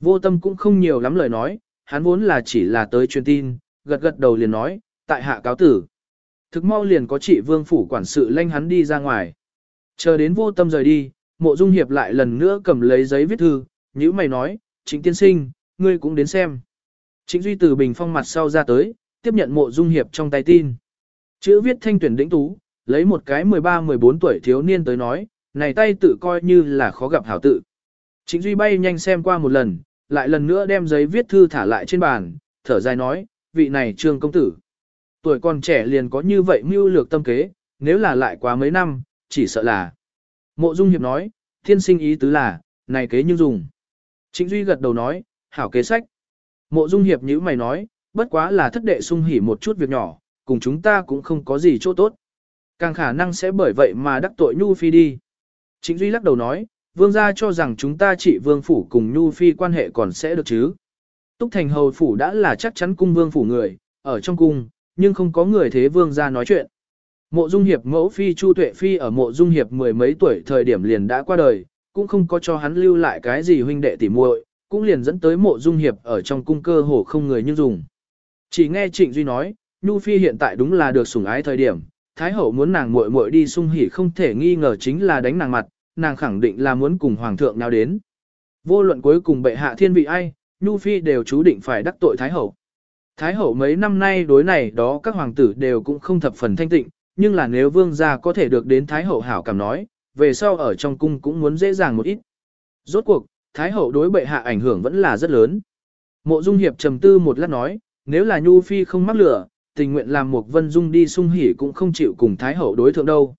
Vô tâm cũng không nhiều lắm lời nói, hắn vốn là chỉ là tới truyền tin, gật gật đầu liền nói, tại hạ cáo tử. Thực mau liền có chị vương phủ quản sự lanh hắn đi ra ngoài. Chờ đến vô tâm rời đi, mộ dung hiệp lại lần nữa cầm lấy giấy viết thư, nhữ mày nói, chính tiên sinh, ngươi cũng đến xem. Chính duy từ bình phong mặt sau ra tới, tiếp nhận mộ dung hiệp trong tay tin. Chữ viết thanh tuyển đĩnh tú, lấy một cái 13-14 tuổi thiếu niên tới nói, này tay tự coi như là khó gặp hảo tự. chính Duy bay nhanh xem qua một lần, lại lần nữa đem giấy viết thư thả lại trên bàn, thở dài nói, vị này trương công tử. Tuổi còn trẻ liền có như vậy mưu lược tâm kế, nếu là lại quá mấy năm, chỉ sợ là. Mộ Dung Hiệp nói, thiên sinh ý tứ là, này kế như dùng. Trịnh Duy gật đầu nói, hảo kế sách. Mộ Dung Hiệp nhíu mày nói, bất quá là thất đệ sung hỉ một chút việc nhỏ, cùng chúng ta cũng không có gì chỗ tốt. Càng khả năng sẽ bởi vậy mà đắc tội Nhu Phi đi. Trịnh Duy lắc đầu nói, vương gia cho rằng chúng ta chỉ vương phủ cùng Nhu Phi quan hệ còn sẽ được chứ. Túc Thành Hầu Phủ đã là chắc chắn cung vương phủ người, ở trong cung, nhưng không có người thế vương ra nói chuyện. Mộ Dung Hiệp mẫu phi Chu Tuệ Phi ở mộ Dung Hiệp mười mấy tuổi thời điểm liền đã qua đời, cũng không có cho hắn lưu lại cái gì huynh đệ tỉ muội, cũng liền dẫn tới mộ Dung Hiệp ở trong cung cơ hồ không người như dùng. Chỉ nghe Trịnh Duy nói, Nhu Phi hiện tại đúng là được sủng ái thời điểm, Thái hậu muốn nàng muội muội đi sung hỉ không thể nghi ngờ chính là đánh nàng mặt, nàng khẳng định là muốn cùng hoàng thượng nào đến. Vô luận cuối cùng bệ hạ thiên vị ai, Nhu Phi đều chú định phải đắc tội Thái hậu. Thái hậu mấy năm nay đối này đó các hoàng tử đều cũng không thập phần thanh tịnh, nhưng là nếu vương gia có thể được đến Thái hậu hảo cảm nói, về sau ở trong cung cũng muốn dễ dàng một ít. Rốt cuộc, Thái hậu đối bệ hạ ảnh hưởng vẫn là rất lớn. Mộ Dung Hiệp trầm tư một lát nói, nếu là Nhu Phi không mắc lửa, tình nguyện làm một vân dung đi sung hỉ cũng không chịu cùng Thái hậu đối thượng đâu.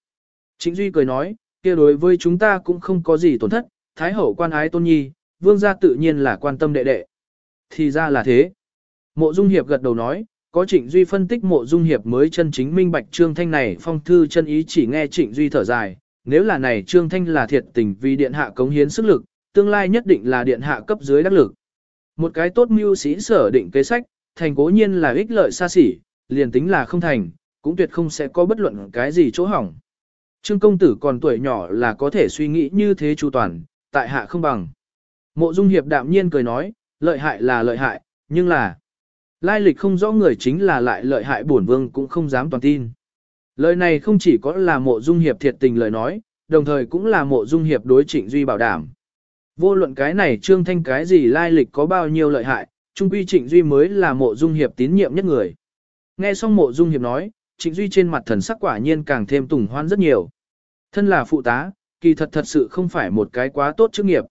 Chính Duy cười nói, kia đối với chúng ta cũng không có gì tổn thất, Thái hậu quan ái tôn nhi, vương gia tự nhiên là quan tâm đệ đệ. Thì ra là thế. Mộ Dung Hiệp gật đầu nói, có Trịnh Duy phân tích Mộ Dung Hiệp mới chân chính minh bạch Trương Thanh này phong thư chân ý chỉ nghe Trịnh Duy thở dài, nếu là này Trương Thanh là thiệt tình vì điện hạ cống hiến sức lực, tương lai nhất định là điện hạ cấp dưới đắc lực. Một cái tốt mưu sĩ sở định kế sách, thành cố nhiên là ích lợi xa xỉ, liền tính là không thành, cũng tuyệt không sẽ có bất luận cái gì chỗ hỏng. Trương công tử còn tuổi nhỏ là có thể suy nghĩ như thế chu toàn, tại hạ không bằng. Mộ Dung Hiệp đạm nhiên cười nói, lợi hại là lợi hại, nhưng là lai lịch không rõ người chính là lại lợi hại bổn vương cũng không dám toàn tin. Lời này không chỉ có là mộ Dung Hiệp thiệt tình lời nói, đồng thời cũng là mộ Dung Hiệp đối trịnh duy bảo đảm. Vô luận cái này trương thanh cái gì lai lịch có bao nhiêu lợi hại, trung quy trịnh duy mới là mộ Dung Hiệp tín nhiệm nhất người. Nghe xong mộ Dung Hiệp nói, trịnh duy trên mặt thần sắc quả nhiên càng thêm tùng hoan rất nhiều. Thân là phụ tá, kỳ thật thật sự không phải một cái quá tốt chức nghiệp.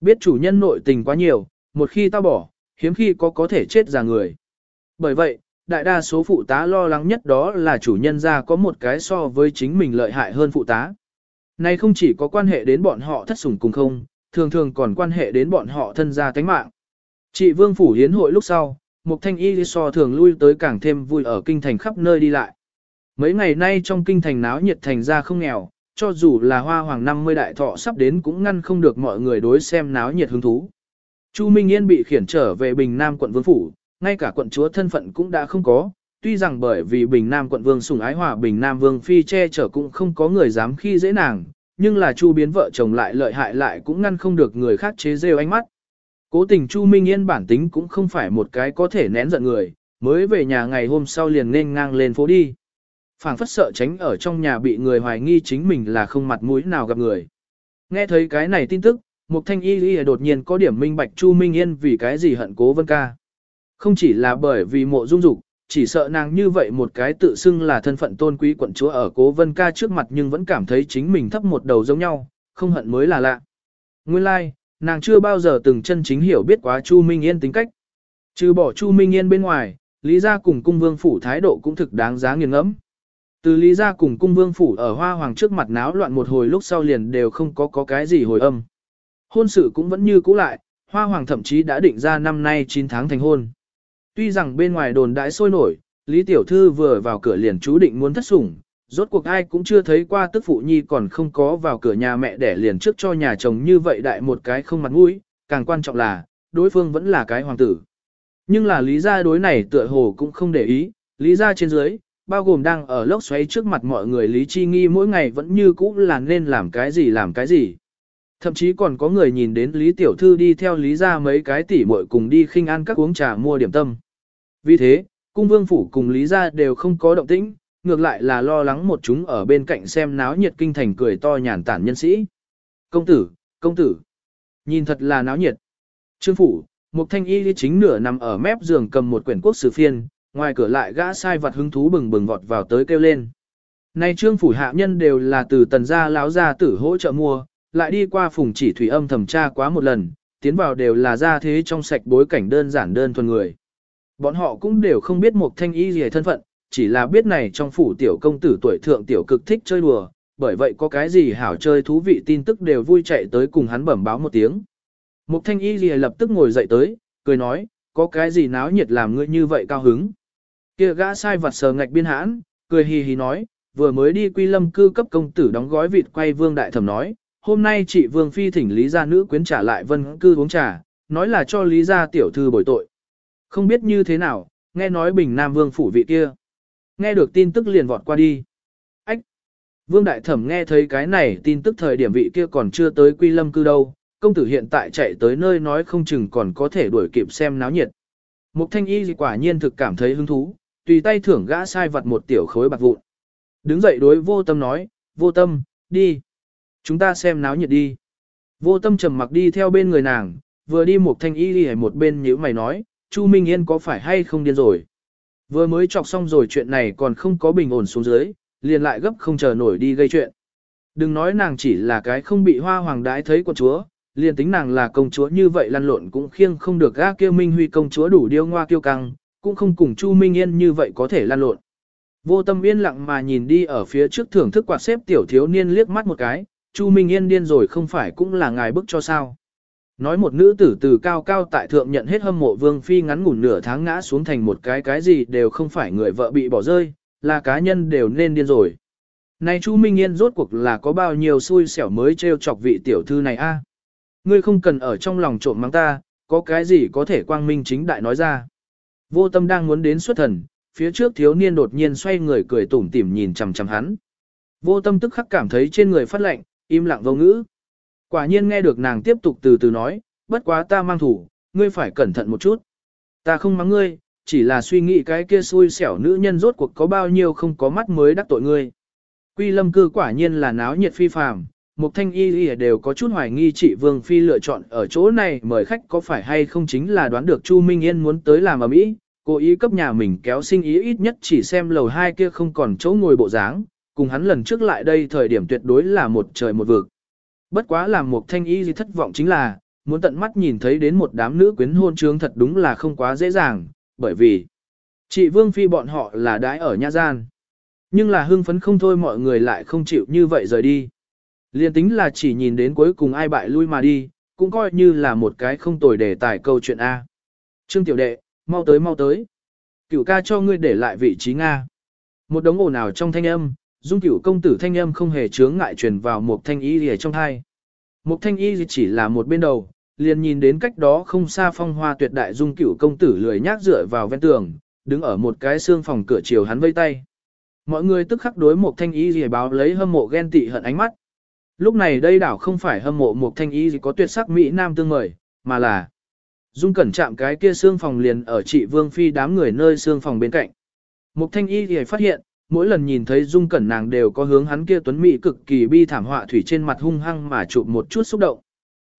Biết chủ nhân nội tình quá nhiều, một khi tao bỏ, hiếm khi có có thể chết ra người. Bởi vậy, đại đa số phụ tá lo lắng nhất đó là chủ nhân ra có một cái so với chính mình lợi hại hơn phụ tá. Này không chỉ có quan hệ đến bọn họ thất sủng cùng không, thường thường còn quan hệ đến bọn họ thân gia tánh mạng. Chị Vương Phủ hiến hội lúc sau, Mục Thanh Y so thường lui tới càng thêm vui ở kinh thành khắp nơi đi lại. Mấy ngày nay trong kinh thành náo nhiệt thành ra không nghèo, cho dù là hoa hoàng 50 đại thọ sắp đến cũng ngăn không được mọi người đối xem náo nhiệt hứng thú. Chu Minh Yên bị khiển trở về Bình Nam quận Vương Phủ, ngay cả quận chúa thân phận cũng đã không có, tuy rằng bởi vì Bình Nam quận Vương sủng ái hòa Bình Nam Vương Phi che chở cũng không có người dám khi dễ nàng, nhưng là Chu biến vợ chồng lại lợi hại lại cũng ngăn không được người khác chế rêu ánh mắt. Cố tình Chu Minh Yên bản tính cũng không phải một cái có thể nén giận người, mới về nhà ngày hôm sau liền nên ngang lên phố đi phảng phất sợ tránh ở trong nhà bị người hoài nghi chính mình là không mặt mũi nào gặp người. Nghe thấy cái này tin tức, Mục Thanh Y Y đột nhiên có điểm minh bạch Chu Minh Yên vì cái gì hận Cố Vân Ca. Không chỉ là bởi vì mộ dung dục, chỉ sợ nàng như vậy một cái tự xưng là thân phận tôn quý quận chúa ở Cố Vân Ca trước mặt nhưng vẫn cảm thấy chính mình thấp một đầu giống nhau, không hận mới là lạ. Nguyên lai, like, nàng chưa bao giờ từng chân chính hiểu biết quá Chu Minh Yên tính cách. Trừ bỏ Chu Minh Yên bên ngoài, Lý gia cùng cung vương phủ thái độ cũng thực đáng giá nghiền ngẫm. Từ lý gia cùng cung vương phủ ở hoa hoàng trước mặt náo loạn một hồi lúc sau liền đều không có có cái gì hồi âm. Hôn sự cũng vẫn như cũ lại, hoa hoàng thậm chí đã định ra năm nay 9 tháng thành hôn. Tuy rằng bên ngoài đồn đãi sôi nổi, Lý Tiểu Thư vừa vào cửa liền chú định muốn thất sủng, rốt cuộc ai cũng chưa thấy qua tức phụ nhi còn không có vào cửa nhà mẹ để liền trước cho nhà chồng như vậy đại một cái không mặt mũi, càng quan trọng là, đối phương vẫn là cái hoàng tử. Nhưng là lý gia đối này tựa hồ cũng không để ý, lý gia trên dưới, bao gồm đang ở lốc xoáy trước mặt mọi người Lý Chi Nghi mỗi ngày vẫn như cũ là nên làm cái gì làm cái gì. Thậm chí còn có người nhìn đến Lý Tiểu Thư đi theo Lý ra mấy cái tỉ muội cùng đi khinh ăn các uống trà mua điểm tâm. Vì thế, cung vương phủ cùng Lý gia đều không có động tĩnh, ngược lại là lo lắng một chúng ở bên cạnh xem náo nhiệt kinh thành cười to nhàn tản nhân sĩ. Công tử, công tử, nhìn thật là náo nhiệt. Trương phủ, một thanh y chính nửa nằm ở mép giường cầm một quyển quốc sử phiên, ngoài cửa lại gã sai vật hứng thú bừng bừng vọt vào tới kêu lên. Nay trương phủ hạ nhân đều là từ tần gia láo gia tử hỗ trợ mua, lại đi qua phùng chỉ thủy âm thẩm tra quá một lần, tiến vào đều là gia thế trong sạch bối cảnh đơn giản đơn thuần người. Bọn họ cũng đều không biết một thanh y gì thân phận, chỉ là biết này trong phủ tiểu công tử tuổi thượng tiểu cực thích chơi đùa, bởi vậy có cái gì hảo chơi thú vị tin tức đều vui chạy tới cùng hắn bẩm báo một tiếng. Mục thanh y gì lập tức ngồi dậy tới, cười nói, có cái gì náo nhiệt làm ngươi như vậy cao hứng. Kia gã sai vặt sờ ngạch biên hãn, cười hì hì nói, vừa mới đi quy lâm cư cấp công tử đóng gói vịt quay vương đại thẩm nói, hôm nay chị vương phi thỉnh lý gia nữ quyến trả lại vân cư uống trà, nói là cho lý gia tiểu thư bồi tội. Không biết như thế nào, nghe nói bình nam vương phủ vị kia. Nghe được tin tức liền vọt qua đi. Ách! Vương đại thẩm nghe thấy cái này tin tức thời điểm vị kia còn chưa tới quy lâm cư đâu, công tử hiện tại chạy tới nơi nói không chừng còn có thể đuổi kịp xem náo nhiệt. Mục thanh y quả nhiên thực cảm thấy hứng thú, tùy tay thưởng gã sai vật một tiểu khối bạc vụn. Đứng dậy đối vô tâm nói, vô tâm, đi. Chúng ta xem náo nhiệt đi. Vô tâm trầm mặc đi theo bên người nàng, vừa đi một thanh y đi một bên nhíu mày nói, Chu Minh Yên có phải hay không điên rồi. Vừa mới chọc xong rồi chuyện này còn không có bình ổn xuống dưới, liền lại gấp không chờ nổi đi gây chuyện. Đừng nói nàng chỉ là cái không bị hoa hoàng đái thấy của chúa, liền tính nàng là công chúa như vậy lăn lộn cũng khiêng không được gác kêu Minh Huy công chúa đủ điêu ngoa kiêu căng, cũng không cùng Chu Minh Yên như vậy có thể lăn lộn. Vô tâm yên lặng mà nhìn đi ở phía trước thưởng thức quạt xếp tiểu thiếu niên liếc mắt một cái, Chu Minh Yên điên rồi không phải cũng là ngài bức cho sao. Nói một nữ tử từ cao cao tại thượng nhận hết hâm mộ vương phi ngắn ngủn nửa tháng ngã xuống thành một cái cái gì đều không phải người vợ bị bỏ rơi, là cá nhân đều nên điên rồi. Này Chu Minh Yên rốt cuộc là có bao nhiêu xui xẻo mới trêu chọc vị tiểu thư này a? Ngươi không cần ở trong lòng trộm mắng ta, có cái gì có thể quang minh chính đại nói ra. Vô tâm đang muốn đến xuất thần, phía trước thiếu niên đột nhiên xoay người cười tủm tỉm nhìn chằm chằm hắn. Vô tâm tức khắc cảm thấy trên người phát lạnh, im lặng vô ngữ. Quả nhiên nghe được nàng tiếp tục từ từ nói, bất quá ta mang thủ, ngươi phải cẩn thận một chút. Ta không mắng ngươi, chỉ là suy nghĩ cái kia xui xẻo nữ nhân rốt cuộc có bao nhiêu không có mắt mới đắc tội ngươi. Quy lâm cư quả nhiên là náo nhiệt phi phàm, Mục Thanh Y Y đều có chút hoài nghi chị Vương Phi lựa chọn ở chỗ này mời khách có phải hay không chính là đoán được Chu Minh Yên muốn tới làm ở mỹ, cố ý cấp nhà mình kéo sinh ý ít nhất chỉ xem lầu hai kia không còn chỗ ngồi bộ dáng, cùng hắn lần trước lại đây thời điểm tuyệt đối là một trời một vực. Bất quá làm một Thanh Y gì thất vọng chính là, muốn tận mắt nhìn thấy đến một đám nữ quyến hôn trướng thật đúng là không quá dễ dàng, bởi vì chị Vương Phi bọn họ là đãi ở nhà gian. Nhưng là hưng phấn không thôi mọi người lại không chịu như vậy rời đi. Liên tính là chỉ nhìn đến cuối cùng ai bại lui mà đi, cũng coi như là một cái không tồi để tài câu chuyện A. Trương tiểu đệ, mau tới mau tới. Cửu ca cho ngươi để lại vị trí Nga. Một đống ồn ào trong thanh âm, dung cửu công tử thanh âm không hề chướng ngại truyền vào một thanh y lìa trong thai. Một thanh y chỉ là một bên đầu, liền nhìn đến cách đó không xa phong hoa tuyệt đại dung cửu công tử lười nhác dựa vào ven tường, đứng ở một cái xương phòng cửa chiều hắn vây tay. Mọi người tức khắc đối một thanh y lìa báo lấy hâm mộ ghen tị hận ánh mắt. Lúc này đây đảo không phải hâm mộ một thanh y gì có tuyệt sắc Mỹ Nam tương mời, mà là Dung cẩn chạm cái kia xương phòng liền ở chị Vương Phi đám người nơi xương phòng bên cạnh. Một thanh y thì phát hiện, mỗi lần nhìn thấy dung cẩn nàng đều có hướng hắn kia tuấn Mỹ cực kỳ bi thảm họa thủy trên mặt hung hăng mà chụp một chút xúc động.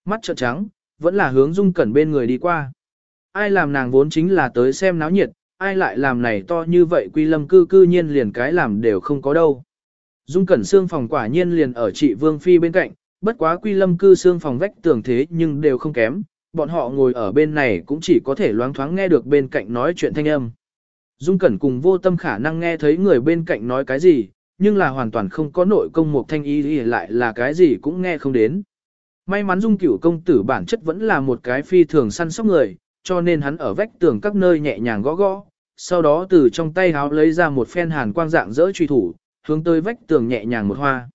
Mắt trợn trắng, vẫn là hướng dung cẩn bên người đi qua. Ai làm nàng vốn chính là tới xem náo nhiệt, ai lại làm này to như vậy quy lâm cư cư nhiên liền cái làm đều không có đâu. Dung cẩn xương phòng quả nhiên liền ở chị Vương Phi bên cạnh, bất quá quy lâm cư xương phòng vách tường thế nhưng đều không kém, bọn họ ngồi ở bên này cũng chỉ có thể loáng thoáng nghe được bên cạnh nói chuyện thanh âm. Dung cẩn cùng vô tâm khả năng nghe thấy người bên cạnh nói cái gì, nhưng là hoàn toàn không có nội công một thanh y lại là cái gì cũng nghe không đến. May mắn dung cửu công tử bản chất vẫn là một cái phi thường săn sóc người, cho nên hắn ở vách tường các nơi nhẹ nhàng gõ gõ, sau đó từ trong tay háo lấy ra một phen hàn quang dạng dỡ truy thủ, hướng tới vách tường nhẹ nhàng một hoa.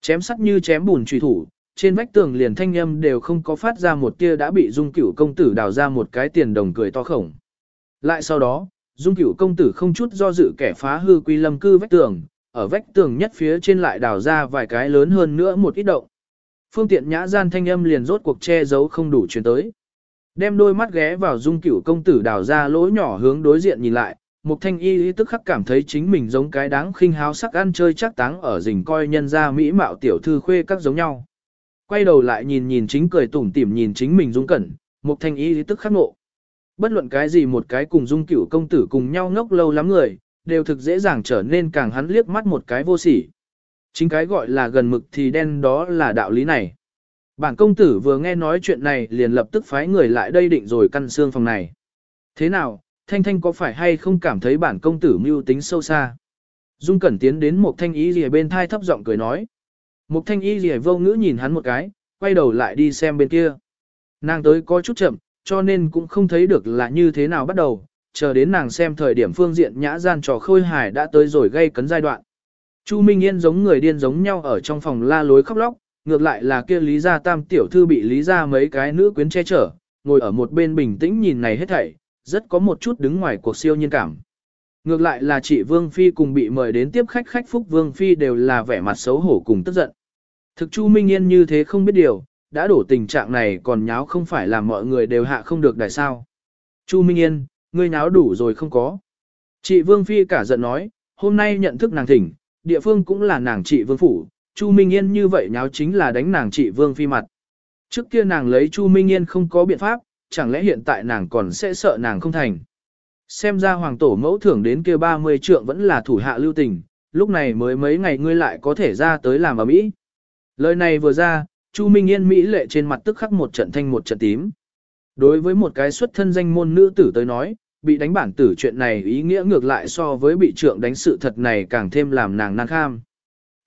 Chém sắt như chém bùn truy thủ, trên vách tường liền thanh âm đều không có phát ra một tia đã bị dung cửu công tử đào ra một cái tiền đồng cười to khổng. Lại sau đó, dung cửu công tử không chút do dự kẻ phá hư quy lâm cư vách tường, ở vách tường nhất phía trên lại đào ra vài cái lớn hơn nữa một ít động. Phương tiện nhã gian thanh âm liền rốt cuộc che giấu không đủ truyền tới. Đem đôi mắt ghé vào dung cửu công tử đào ra lỗ nhỏ hướng đối diện nhìn lại, Mục thanh y tức khắc cảm thấy chính mình giống cái đáng khinh háo sắc ăn chơi chắc táng ở rình coi nhân ra mỹ mạo tiểu thư khuê các giống nhau. Quay đầu lại nhìn nhìn chính cười tủm tỉm nhìn chính mình dung cẩn, mục thanh y tức khắc nộ. Bất luận cái gì một cái cùng dung cửu công tử cùng nhau ngốc lâu lắm người, đều thực dễ dàng trở nên càng hắn liếc mắt một cái vô sỉ. Chính cái gọi là gần mực thì đen đó là đạo lý này. Bản công tử vừa nghe nói chuyện này liền lập tức phái người lại đây định rồi căn xương phòng này. Thế nào, Thanh Thanh có phải hay không cảm thấy bản công tử mưu tính sâu xa? Dung Cẩn tiến đến một thanh y gì bên thai thấp giọng cười nói. Một thanh y gì vô ngữ nhìn hắn một cái, quay đầu lại đi xem bên kia. Nàng tới có chút chậm, cho nên cũng không thấy được là như thế nào bắt đầu, chờ đến nàng xem thời điểm phương diện nhã gian trò khôi hài đã tới rồi gây cấn giai đoạn. Chu Minh Yên giống người điên giống nhau ở trong phòng la lối khóc lóc, ngược lại là kia Lý Gia Tam tiểu thư bị Lý Gia mấy cái nữ quyến che chở, ngồi ở một bên bình tĩnh nhìn này hết thảy, rất có một chút đứng ngoài cuộc siêu nhiên cảm. Ngược lại là chị Vương Phi cùng bị mời đến tiếp khách khách Phúc Vương Phi đều là vẻ mặt xấu hổ cùng tức giận. Thực Chu Minh Yên như thế không biết điều, đã đổ tình trạng này còn nháo không phải là mọi người đều hạ không được đại sao. Chu Minh Yên, ngươi nháo đủ rồi không có. Chị Vương Phi cả giận nói, hôm nay nhận thức nàng thỉnh, địa phương cũng là nàng chị Vương Phủ, Chu Minh Yên như vậy nháo chính là đánh nàng chị Vương Phi mặt. Trước kia nàng lấy Chu Minh Yên không có biện pháp, chẳng lẽ hiện tại nàng còn sẽ sợ nàng không thành. Xem ra hoàng tổ mẫu thưởng đến kia 30 trượng vẫn là thủ hạ lưu tình, lúc này mới mấy ngày ngươi lại có thể ra tới làm ở Mỹ. Lời này vừa ra, Chu Minh Yên Mỹ lệ trên mặt tức khắc một trận thanh một trận tím. Đối với một cái xuất thân danh môn nữ tử tới nói, bị đánh bản tử chuyện này ý nghĩa ngược lại so với bị trượng đánh sự thật này càng thêm làm nàng nan kham.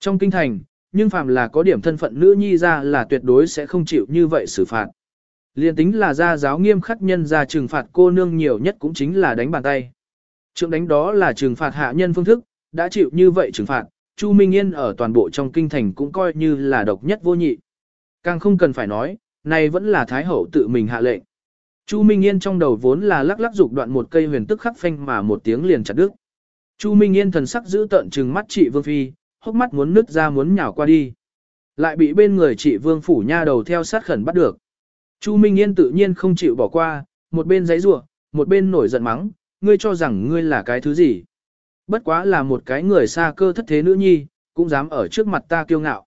Trong kinh thành, nhưng phàm là có điểm thân phận nữ nhi ra là tuyệt đối sẽ không chịu như vậy xử phạt. Liên tính là gia giáo nghiêm khắc nhân ra trừng phạt cô nương nhiều nhất cũng chính là đánh bàn tay. Trượng đánh đó là trừng phạt hạ nhân phương thức, đã chịu như vậy trừng phạt, Chu Minh Yên ở toàn bộ trong kinh thành cũng coi như là độc nhất vô nhị. Càng không cần phải nói, này vẫn là Thái Hậu tự mình hạ lệnh. Chu Minh Yên trong đầu vốn là lắc lắc dục đoạn một cây huyền tức khắc phanh mà một tiếng liền chặt đứt. Chu Minh Yên thần sắc giữ tợn trừng mắt chị Vương Phi, hốc mắt muốn nứt ra muốn nhào qua đi. Lại bị bên người chị Vương Phủ nha đầu theo sát khẩn bắt được. Chu Minh Yên tự nhiên không chịu bỏ qua, một bên giấy rủa, một bên nổi giận mắng, ngươi cho rằng ngươi là cái thứ gì. Bất quá là một cái người xa cơ thất thế nữ nhi, cũng dám ở trước mặt ta kiêu ngạo.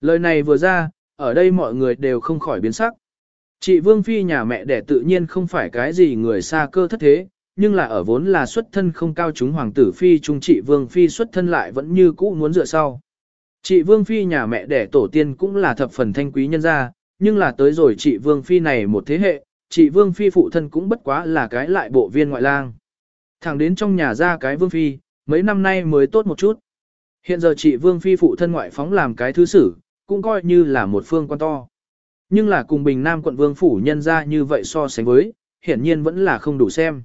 Lời này vừa ra, ở đây mọi người đều không khỏi biến sắc. Chị Vương Phi nhà mẹ đẻ tự nhiên không phải cái gì người xa cơ thất thế, nhưng là ở vốn là xuất thân không cao chúng hoàng tử Phi trung chị Vương Phi xuất thân lại vẫn như cũ muốn dựa sau. Chị Vương Phi nhà mẹ đẻ tổ tiên cũng là thập phần thanh quý nhân gia, nhưng là tới rồi chị Vương Phi này một thế hệ, chị Vương Phi phụ thân cũng bất quá là cái lại bộ viên ngoại lang. Thẳng đến trong nhà ra cái Vương Phi, mấy năm nay mới tốt một chút. Hiện giờ chị Vương Phi phụ thân ngoại phóng làm cái thứ sử, cũng coi như là một phương quan to. Nhưng là cùng Bình Nam quận Vương Phủ nhân ra như vậy so sánh với, hiển nhiên vẫn là không đủ xem.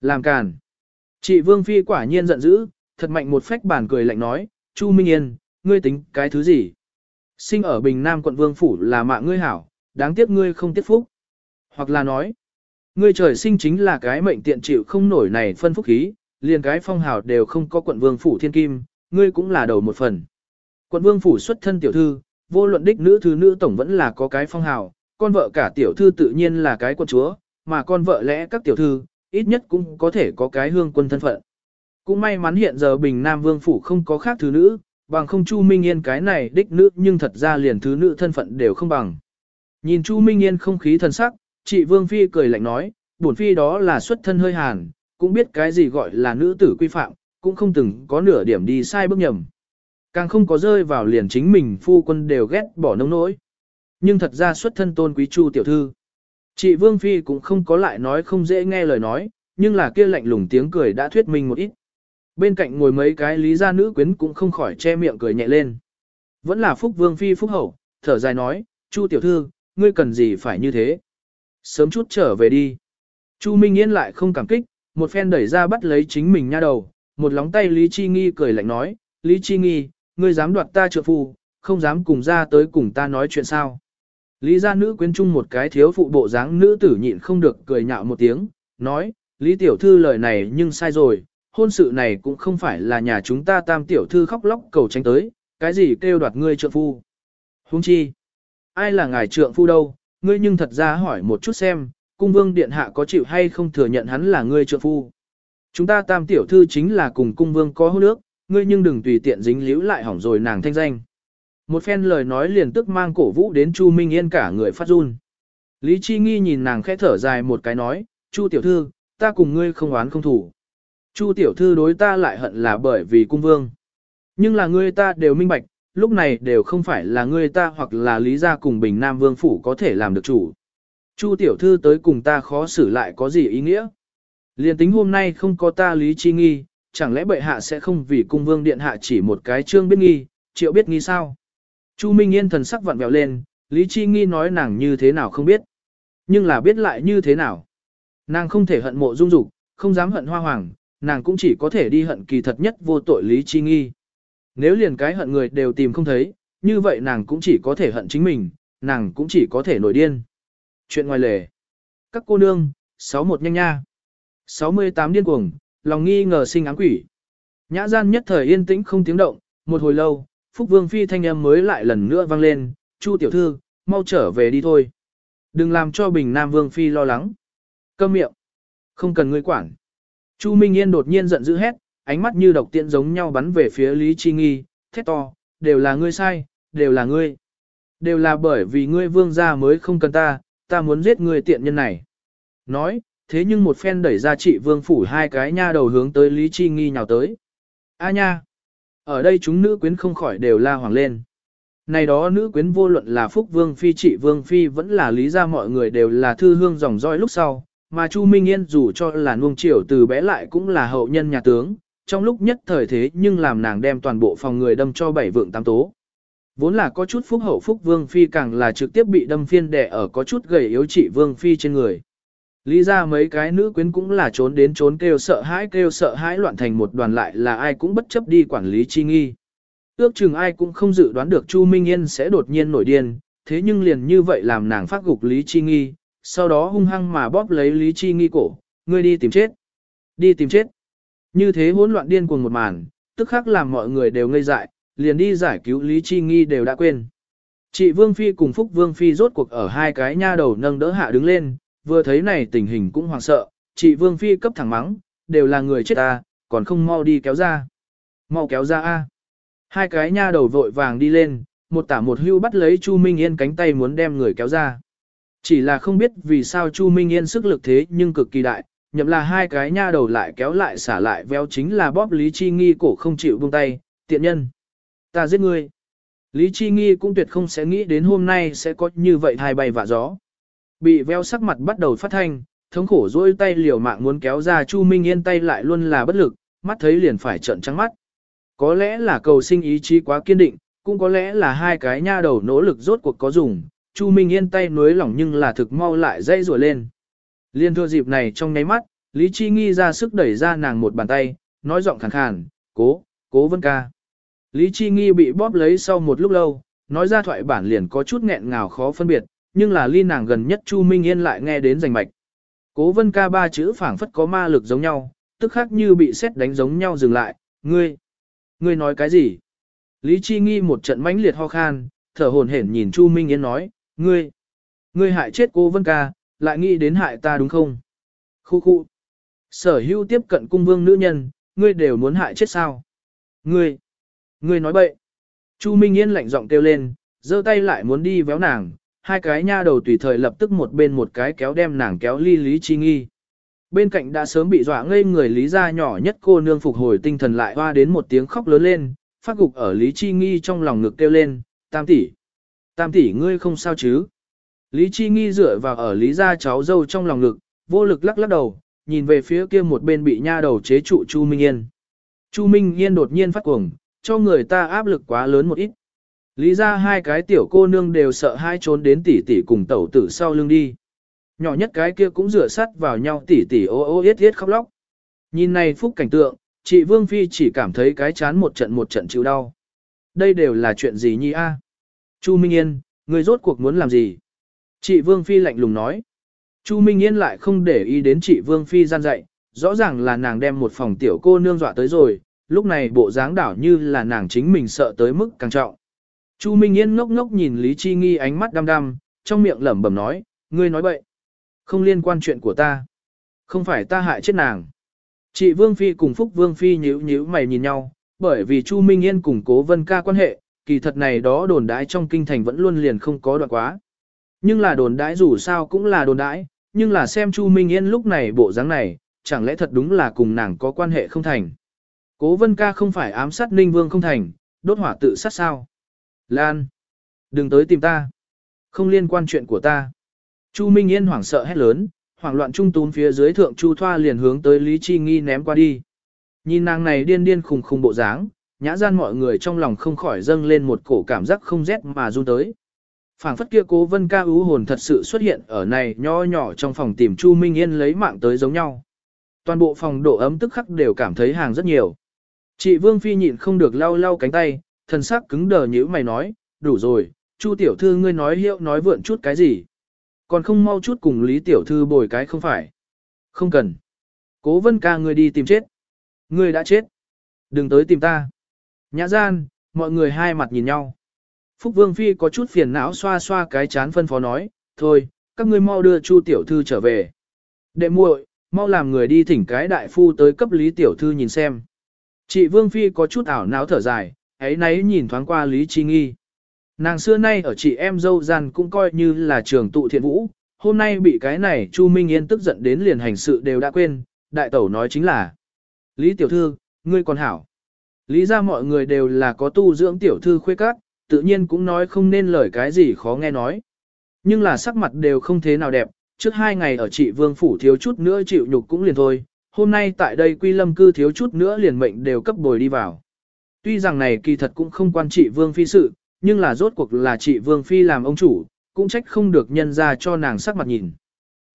Làm càn. Chị Vương Phi quả nhiên giận dữ, thật mạnh một phách bản cười lạnh nói, Chu Minh Yên, ngươi tính cái thứ gì? Sinh ở Bình Nam quận Vương Phủ là mạng ngươi hảo, đáng tiếc ngươi không tiết phúc. Hoặc là nói, ngươi trời sinh chính là cái mệnh tiện chịu không nổi này phân phúc khí, liền cái phong hào đều không có quận Vương Phủ thiên kim, ngươi cũng là đầu một phần. Quận Vương Phủ xuất thân tiểu thư, vô luận đích nữ thứ nữ tổng vẫn là có cái phong hào, con vợ cả tiểu thư tự nhiên là cái quân chúa, mà con vợ lẽ các tiểu thư, ít nhất cũng có thể có cái hương quân thân phận. Cũng may mắn hiện giờ Bình Nam Vương Phủ không có khác thứ nữ, bằng không Chu Minh Yên cái này đích nữ nhưng thật ra liền thứ nữ thân phận đều không bằng. Nhìn Chu Minh Yên không khí thân sắc, chị Vương Phi cười lạnh nói, bổn Phi đó là xuất thân hơi hàn, cũng biết cái gì gọi là nữ tử quy phạm, cũng không từng có nửa điểm đi sai bước nhầm. Càng không có rơi vào liền chính mình phu quân đều ghét bỏ nông nỗi. Nhưng thật ra xuất thân tôn quý chu tiểu thư. Chị Vương Phi cũng không có lại nói không dễ nghe lời nói, nhưng là kia lạnh lùng tiếng cười đã thuyết minh một ít. Bên cạnh ngồi mấy cái lý gia nữ quyến cũng không khỏi che miệng cười nhẹ lên. Vẫn là Phúc Vương Phi Phúc Hậu, thở dài nói, Chu tiểu thư, ngươi cần gì phải như thế? Sớm chút trở về đi. Chu Minh Yên lại không cảm kích, một phen đẩy ra bắt lấy chính mình nha đầu, một lóng tay Lý Chi Nghi cười lạnh nói, Lý Chi Nghi, ngươi dám đoạt ta trợ phu, không dám cùng ra tới cùng ta nói chuyện sao. Lý gia nữ quyến chung một cái thiếu phụ bộ dáng nữ tử nhịn không được cười nhạo một tiếng, nói, Lý tiểu thư lời này nhưng sai rồi, hôn sự này cũng không phải là nhà chúng ta tam tiểu thư khóc lóc cầu tranh tới, cái gì kêu đoạt ngươi trượng phu. Huống chi, ai là ngài trượng phu đâu, ngươi nhưng thật ra hỏi một chút xem, cung vương điện hạ có chịu hay không thừa nhận hắn là ngươi trượng phu. Chúng ta tam tiểu thư chính là cùng cung vương có hôn nước, ngươi nhưng đừng tùy tiện dính líu lại hỏng rồi nàng thanh danh. Một phen lời nói liền tức mang cổ vũ đến Chu Minh Yên cả người phát run. Lý Chi Nghi nhìn nàng khẽ thở dài một cái nói, Chu tiểu thư, ta cùng ngươi không oán không thủ. Chu tiểu thư đối ta lại hận là bởi vì cung vương. Nhưng là ngươi ta đều minh bạch, lúc này đều không phải là ngươi ta hoặc là lý gia cùng bình nam vương phủ có thể làm được chủ. Chu tiểu thư tới cùng ta khó xử lại có gì ý nghĩa? Liên tính hôm nay không có ta lý chi nghi, chẳng lẽ bệ hạ sẽ không vì cung vương điện hạ chỉ một cái trương biết nghi, triệu biết nghi sao? Chu Minh Yên thần sắc vặn vẹo lên, Lý Chi Nghi nói nàng như thế nào không biết. Nhưng là biết lại như thế nào. Nàng không thể hận mộ dung dục, không dám hận hoa hoàng, nàng cũng chỉ có thể đi hận kỳ thật nhất vô tội Lý Chi Nghi. Nếu liền cái hận người đều tìm không thấy, như vậy nàng cũng chỉ có thể hận chính mình, nàng cũng chỉ có thể nổi điên. Chuyện ngoài lề. Các cô nương, 61 nhanh nha. 68 điên cuồng, lòng nghi ngờ sinh ám quỷ. Nhã gian nhất thời yên tĩnh không tiếng động, một hồi lâu, Phúc Vương Phi thanh âm mới lại lần nữa vang lên, Chu tiểu thư, mau trở về đi thôi. Đừng làm cho Bình Nam Vương Phi lo lắng. Câm miệng. Không cần ngươi quản. Chu Minh Yên đột nhiên giận dữ hét, ánh mắt như độc tiện giống nhau bắn về phía Lý Chi Nghi, thét to, đều là ngươi sai, đều là ngươi. Đều là bởi vì ngươi vương gia mới không cần ta, ta muốn giết ngươi tiện nhân này. Nói, thế nhưng một phen đẩy ra chị vương phủ hai cái nha đầu hướng tới Lý Chi Nghi nhào tới. A nha! Ở đây chúng nữ quyến không khỏi đều la hoàng lên. Này đó nữ quyến vô luận là Phúc Vương Phi trị Vương Phi vẫn là lý ra mọi người đều là thư hương dòng dõi lúc sau, mà Chu Minh Yên dù cho là nuông triều từ bé lại cũng là hậu nhân nhà tướng, trong lúc nhất thời thế nhưng làm nàng đem toàn bộ phòng người đâm cho bảy vượng tam tố. Vốn là có chút phúc hậu phúc Vương Phi càng là trực tiếp bị đâm phiên đẻ ở có chút gầy yếu trị Vương Phi trên người. Lý ra mấy cái nữ quyến cũng là trốn đến trốn kêu sợ hãi kêu sợ hãi loạn thành một đoàn lại là ai cũng bất chấp đi quản lý chi nghi. Ước chừng ai cũng không dự đoán được Chu Minh Yên sẽ đột nhiên nổi điên, thế nhưng liền như vậy làm nàng phát gục Lý Chi Nghi, sau đó hung hăng mà bóp lấy Lý Chi Nghi cổ, ngươi đi tìm chết. Đi tìm chết. Như thế hỗn loạn điên cuồng một màn, tức khắc làm mọi người đều ngây dại, liền đi giải cứu Lý Chi Nghi đều đã quên. Chị Vương Phi cùng Phúc Vương Phi rốt cuộc ở hai cái nha đầu nâng đỡ hạ đứng lên, vừa thấy này tình hình cũng hoảng sợ, chị Vương Phi cấp thẳng mắng, đều là người chết ta, còn không mau đi kéo ra. Mau kéo ra a. Hai cái nha đầu vội vàng đi lên, một tả một hưu bắt lấy Chu Minh Yên cánh tay muốn đem người kéo ra. Chỉ là không biết vì sao Chu Minh Yên sức lực thế nhưng cực kỳ đại, nhậm là hai cái nha đầu lại kéo lại xả lại véo chính là bóp Lý Chi Nghi cổ không chịu buông tay, tiện nhân. Ta giết ngươi. Lý Chi Nghi cũng tuyệt không sẽ nghĩ đến hôm nay sẽ có như vậy hai bay vạ gió. Bị veo sắc mặt bắt đầu phát thanh, thống khổ dỗi tay liều mạng muốn kéo ra Chu Minh Yên tay lại luôn là bất lực, mắt thấy liền phải trợn trắng mắt. Có lẽ là cầu sinh ý chí quá kiên định, cũng có lẽ là hai cái nha đầu nỗ lực rốt cuộc có dùng, Chu Minh Yên tay nuối lỏng nhưng là thực mau lại dây rùa lên. Liên thua dịp này trong nháy mắt, Lý Chi Nghi ra sức đẩy ra nàng một bàn tay, nói giọng khàn khàn, cố, cố vân ca. Lý Chi Nghi bị bóp lấy sau một lúc lâu, nói ra thoại bản liền có chút nghẹn ngào khó phân biệt, nhưng là ly nàng gần nhất Chu Minh Yên lại nghe đến rành mạch. Cố vân ca ba chữ phảng phất có ma lực giống nhau, tức khác như bị xét đánh giống nhau dừng lại, ngươi, ngươi nói cái gì? Lý Chi Nghi một trận mãnh liệt ho khan, thở hổn hển nhìn Chu Minh Yên nói, ngươi, ngươi hại chết cô Vân ca, lại nghĩ đến hại ta đúng không? Khu khu. Sở hữu tiếp cận cung vương nữ nhân, ngươi đều muốn hại chết sao? Ngươi, ngươi nói bậy. Chu Minh Yên lạnh giọng kêu lên, giơ tay lại muốn đi véo nàng, hai cái nha đầu tùy thời lập tức một bên một cái kéo đem nàng kéo ly Lý Chi Nghi. Bên cạnh đã sớm bị dọa ngây người Lý gia nhỏ nhất cô nương phục hồi tinh thần lại hoa đến một tiếng khóc lớn lên, phát gục ở Lý Chi Nghi trong lòng ngực kêu lên, tam tỷ, tam tỷ ngươi không sao chứ. Lý Chi Nghi dựa vào ở Lý gia cháu dâu trong lòng ngực, vô lực lắc lắc đầu, nhìn về phía kia một bên bị nha đầu chế trụ Chu Minh Yên. Chu Minh Yên đột nhiên phát cuồng, cho người ta áp lực quá lớn một ít. Lý ra hai cái tiểu cô nương đều sợ hai trốn đến tỷ tỷ cùng tẩu tử sau lưng đi. Nhỏ nhất cái kia cũng rửa sắt vào nhau tỷ tỷ ô ô yết yết khóc lóc. Nhìn này phúc cảnh tượng, chị Vương Phi chỉ cảm thấy cái chán một trận một trận chịu đau. Đây đều là chuyện gì nhi a? Chu Minh Yên, người rốt cuộc muốn làm gì? Chị Vương Phi lạnh lùng nói. Chu Minh Yên lại không để ý đến chị Vương Phi gian dạy, rõ ràng là nàng đem một phòng tiểu cô nương dọa tới rồi, lúc này bộ dáng đảo như là nàng chính mình sợ tới mức càng trọng. Chu Minh Yên ngốc ngốc nhìn Lý Chi Nghi ánh mắt đăm đăm, trong miệng lẩm bẩm nói, ngươi nói bậy. Không liên quan chuyện của ta. Không phải ta hại chết nàng. Chị Vương Phi cùng Phúc Vương Phi nhíu nhíu mày nhìn nhau, bởi vì Chu Minh Yên cùng Cố Vân Ca quan hệ, kỳ thật này đó đồn đãi trong kinh thành vẫn luôn liền không có đoạn quá. Nhưng là đồn đãi dù sao cũng là đồn đãi, nhưng là xem Chu Minh Yên lúc này bộ dáng này, chẳng lẽ thật đúng là cùng nàng có quan hệ không thành. Cố Vân Ca không phải ám sát Ninh Vương không thành, đốt hỏa tự sát sao. Lan! Đừng tới tìm ta! Không liên quan chuyện của ta. Chu Minh Yên hoảng sợ hét lớn, hoảng loạn trung tún phía dưới thượng Chu Thoa liền hướng tới Lý Chi Nghi ném qua đi. Nhìn nàng này điên điên khùng khùng bộ dáng, nhã gian mọi người trong lòng không khỏi dâng lên một cổ cảm giác không rét mà run tới. phảng phất kia cố vân ca ưu hồn thật sự xuất hiện ở này nho nhỏ trong phòng tìm Chu Minh Yên lấy mạng tới giống nhau. Toàn bộ phòng độ ấm tức khắc đều cảm thấy hàng rất nhiều. Chị Vương Phi nhịn không được lau lau cánh tay, thần sắc cứng đờ như mày nói, đủ rồi, Chu tiểu thư ngươi nói hiệu nói vượn chút cái gì. Còn không mau chút cùng Lý tiểu thư bồi cái không phải. Không cần. Cố vân ca ngươi đi tìm chết. Ngươi đã chết. Đừng tới tìm ta. Nhã gian, mọi người hai mặt nhìn nhau. Phúc Vương Phi có chút phiền não xoa xoa cái chán phân phó nói, thôi, các ngươi mau đưa Chu tiểu thư trở về. Đệ muội, mau làm người đi thỉnh cái đại phu tới cấp Lý tiểu thư nhìn xem. Chị Vương Phi có chút ảo não thở dài, ấy nấy nhìn thoáng qua Lý Chi Nghi. Nàng xưa nay ở chị em dâu gian cũng coi như là trường tụ thiện vũ, hôm nay bị cái này Chu Minh Yên tức giận đến liền hành sự đều đã quên, đại tẩu nói chính là. Lý tiểu thư, ngươi còn hảo. Lý ra mọi người đều là có tu dưỡng tiểu thư khuê các, tự nhiên cũng nói không nên lời cái gì khó nghe nói. Nhưng là sắc mặt đều không thế nào đẹp, trước hai ngày ở chị Vương Phủ thiếu chút nữa chịu nhục cũng liền thôi, hôm nay tại đây quy lâm cư thiếu chút nữa liền mệnh đều cấp bồi đi vào. Tuy rằng này kỳ thật cũng không quan trị Vương Phi sự, nhưng là rốt cuộc là chị Vương Phi làm ông chủ, cũng trách không được nhân ra cho nàng sắc mặt nhìn.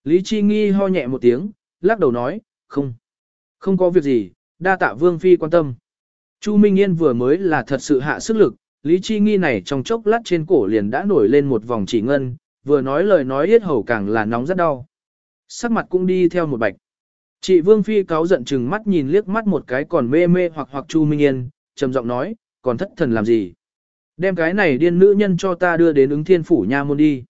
Lý Chi Nghi ho nhẹ một tiếng, lắc đầu nói, không, không có việc gì, đa tạ Vương Phi quan tâm. Chu Minh Yên vừa mới là thật sự hạ sức lực, Lý Chi Nghi này trong chốc lát trên cổ liền đã nổi lên một vòng chỉ ngân, vừa nói lời nói yết hầu càng là nóng rất đau. Sắc mặt cũng đi theo một bạch. Chị Vương Phi cáo giận chừng mắt nhìn liếc mắt một cái còn mê mê hoặc hoặc Chu Minh Yên, trầm giọng nói, còn thất thần làm gì? Đem cái này điên nữ nhân cho ta đưa đến ứng thiên phủ nha môn đi.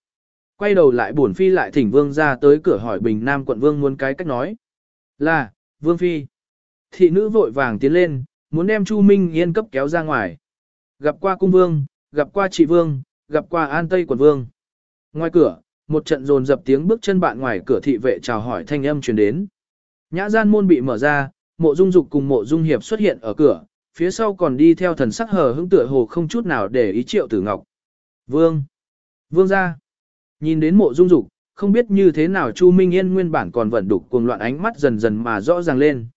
Quay đầu lại bổn Phi lại thỉnh Vương ra tới cửa hỏi Bình Nam quận Vương muốn cái cách nói. Là, Vương Phi. Thị nữ vội vàng tiến lên, muốn đem Chu Minh Yên cấp kéo ra ngoài. Gặp qua cung vương, gặp qua trị vương, gặp qua an tây quận vương. Ngoài cửa, một trận dồn dập tiếng bước chân bạn ngoài cửa thị vệ chào hỏi thanh âm truyền đến. Nhã gian môn bị mở ra, mộ dung dục cùng mộ dung hiệp xuất hiện ở cửa, phía sau còn đi theo thần sắc hờ hững tựa hồ không chút nào để ý triệu tử ngọc. Vương! Vương ra! Nhìn đến mộ dung dục, không biết như thế nào Chu Minh Yên nguyên bản còn vẫn đục cuồng loạn ánh mắt dần dần mà rõ ràng lên.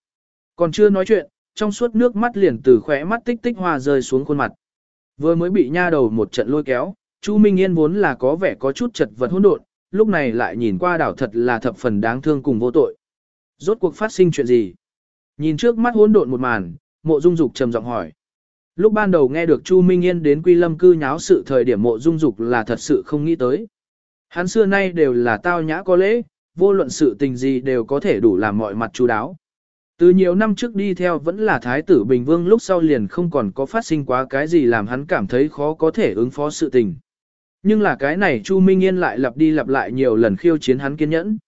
Còn chưa nói chuyện, trong suốt nước mắt liền từ khóe mắt tích tích hoa rơi xuống khuôn mặt. Vừa mới bị nha đầu một trận lôi kéo, Chu Minh Yên vốn là có vẻ có chút chật vật hỗn độn, lúc này lại nhìn qua đảo thật là thập phần đáng thương cùng vô tội. Rốt cuộc phát sinh chuyện gì? Nhìn trước mắt hỗn độn một màn, mộ dung dục trầm giọng hỏi. Lúc ban đầu nghe được Chu Minh Yên đến quy lâm cư nháo sự thời điểm mộ dung dục là thật sự không nghĩ tới. Hắn xưa nay đều là tao nhã có lễ, vô luận sự tình gì đều có thể đủ làm mọi mặt chú đáo. Từ nhiều năm trước đi theo vẫn là Thái tử Bình Vương lúc sau liền không còn có phát sinh quá cái gì làm hắn cảm thấy khó có thể ứng phó sự tình. Nhưng là cái này Chu Minh Yên lại lặp đi lặp lại nhiều lần khiêu chiến hắn kiên nhẫn.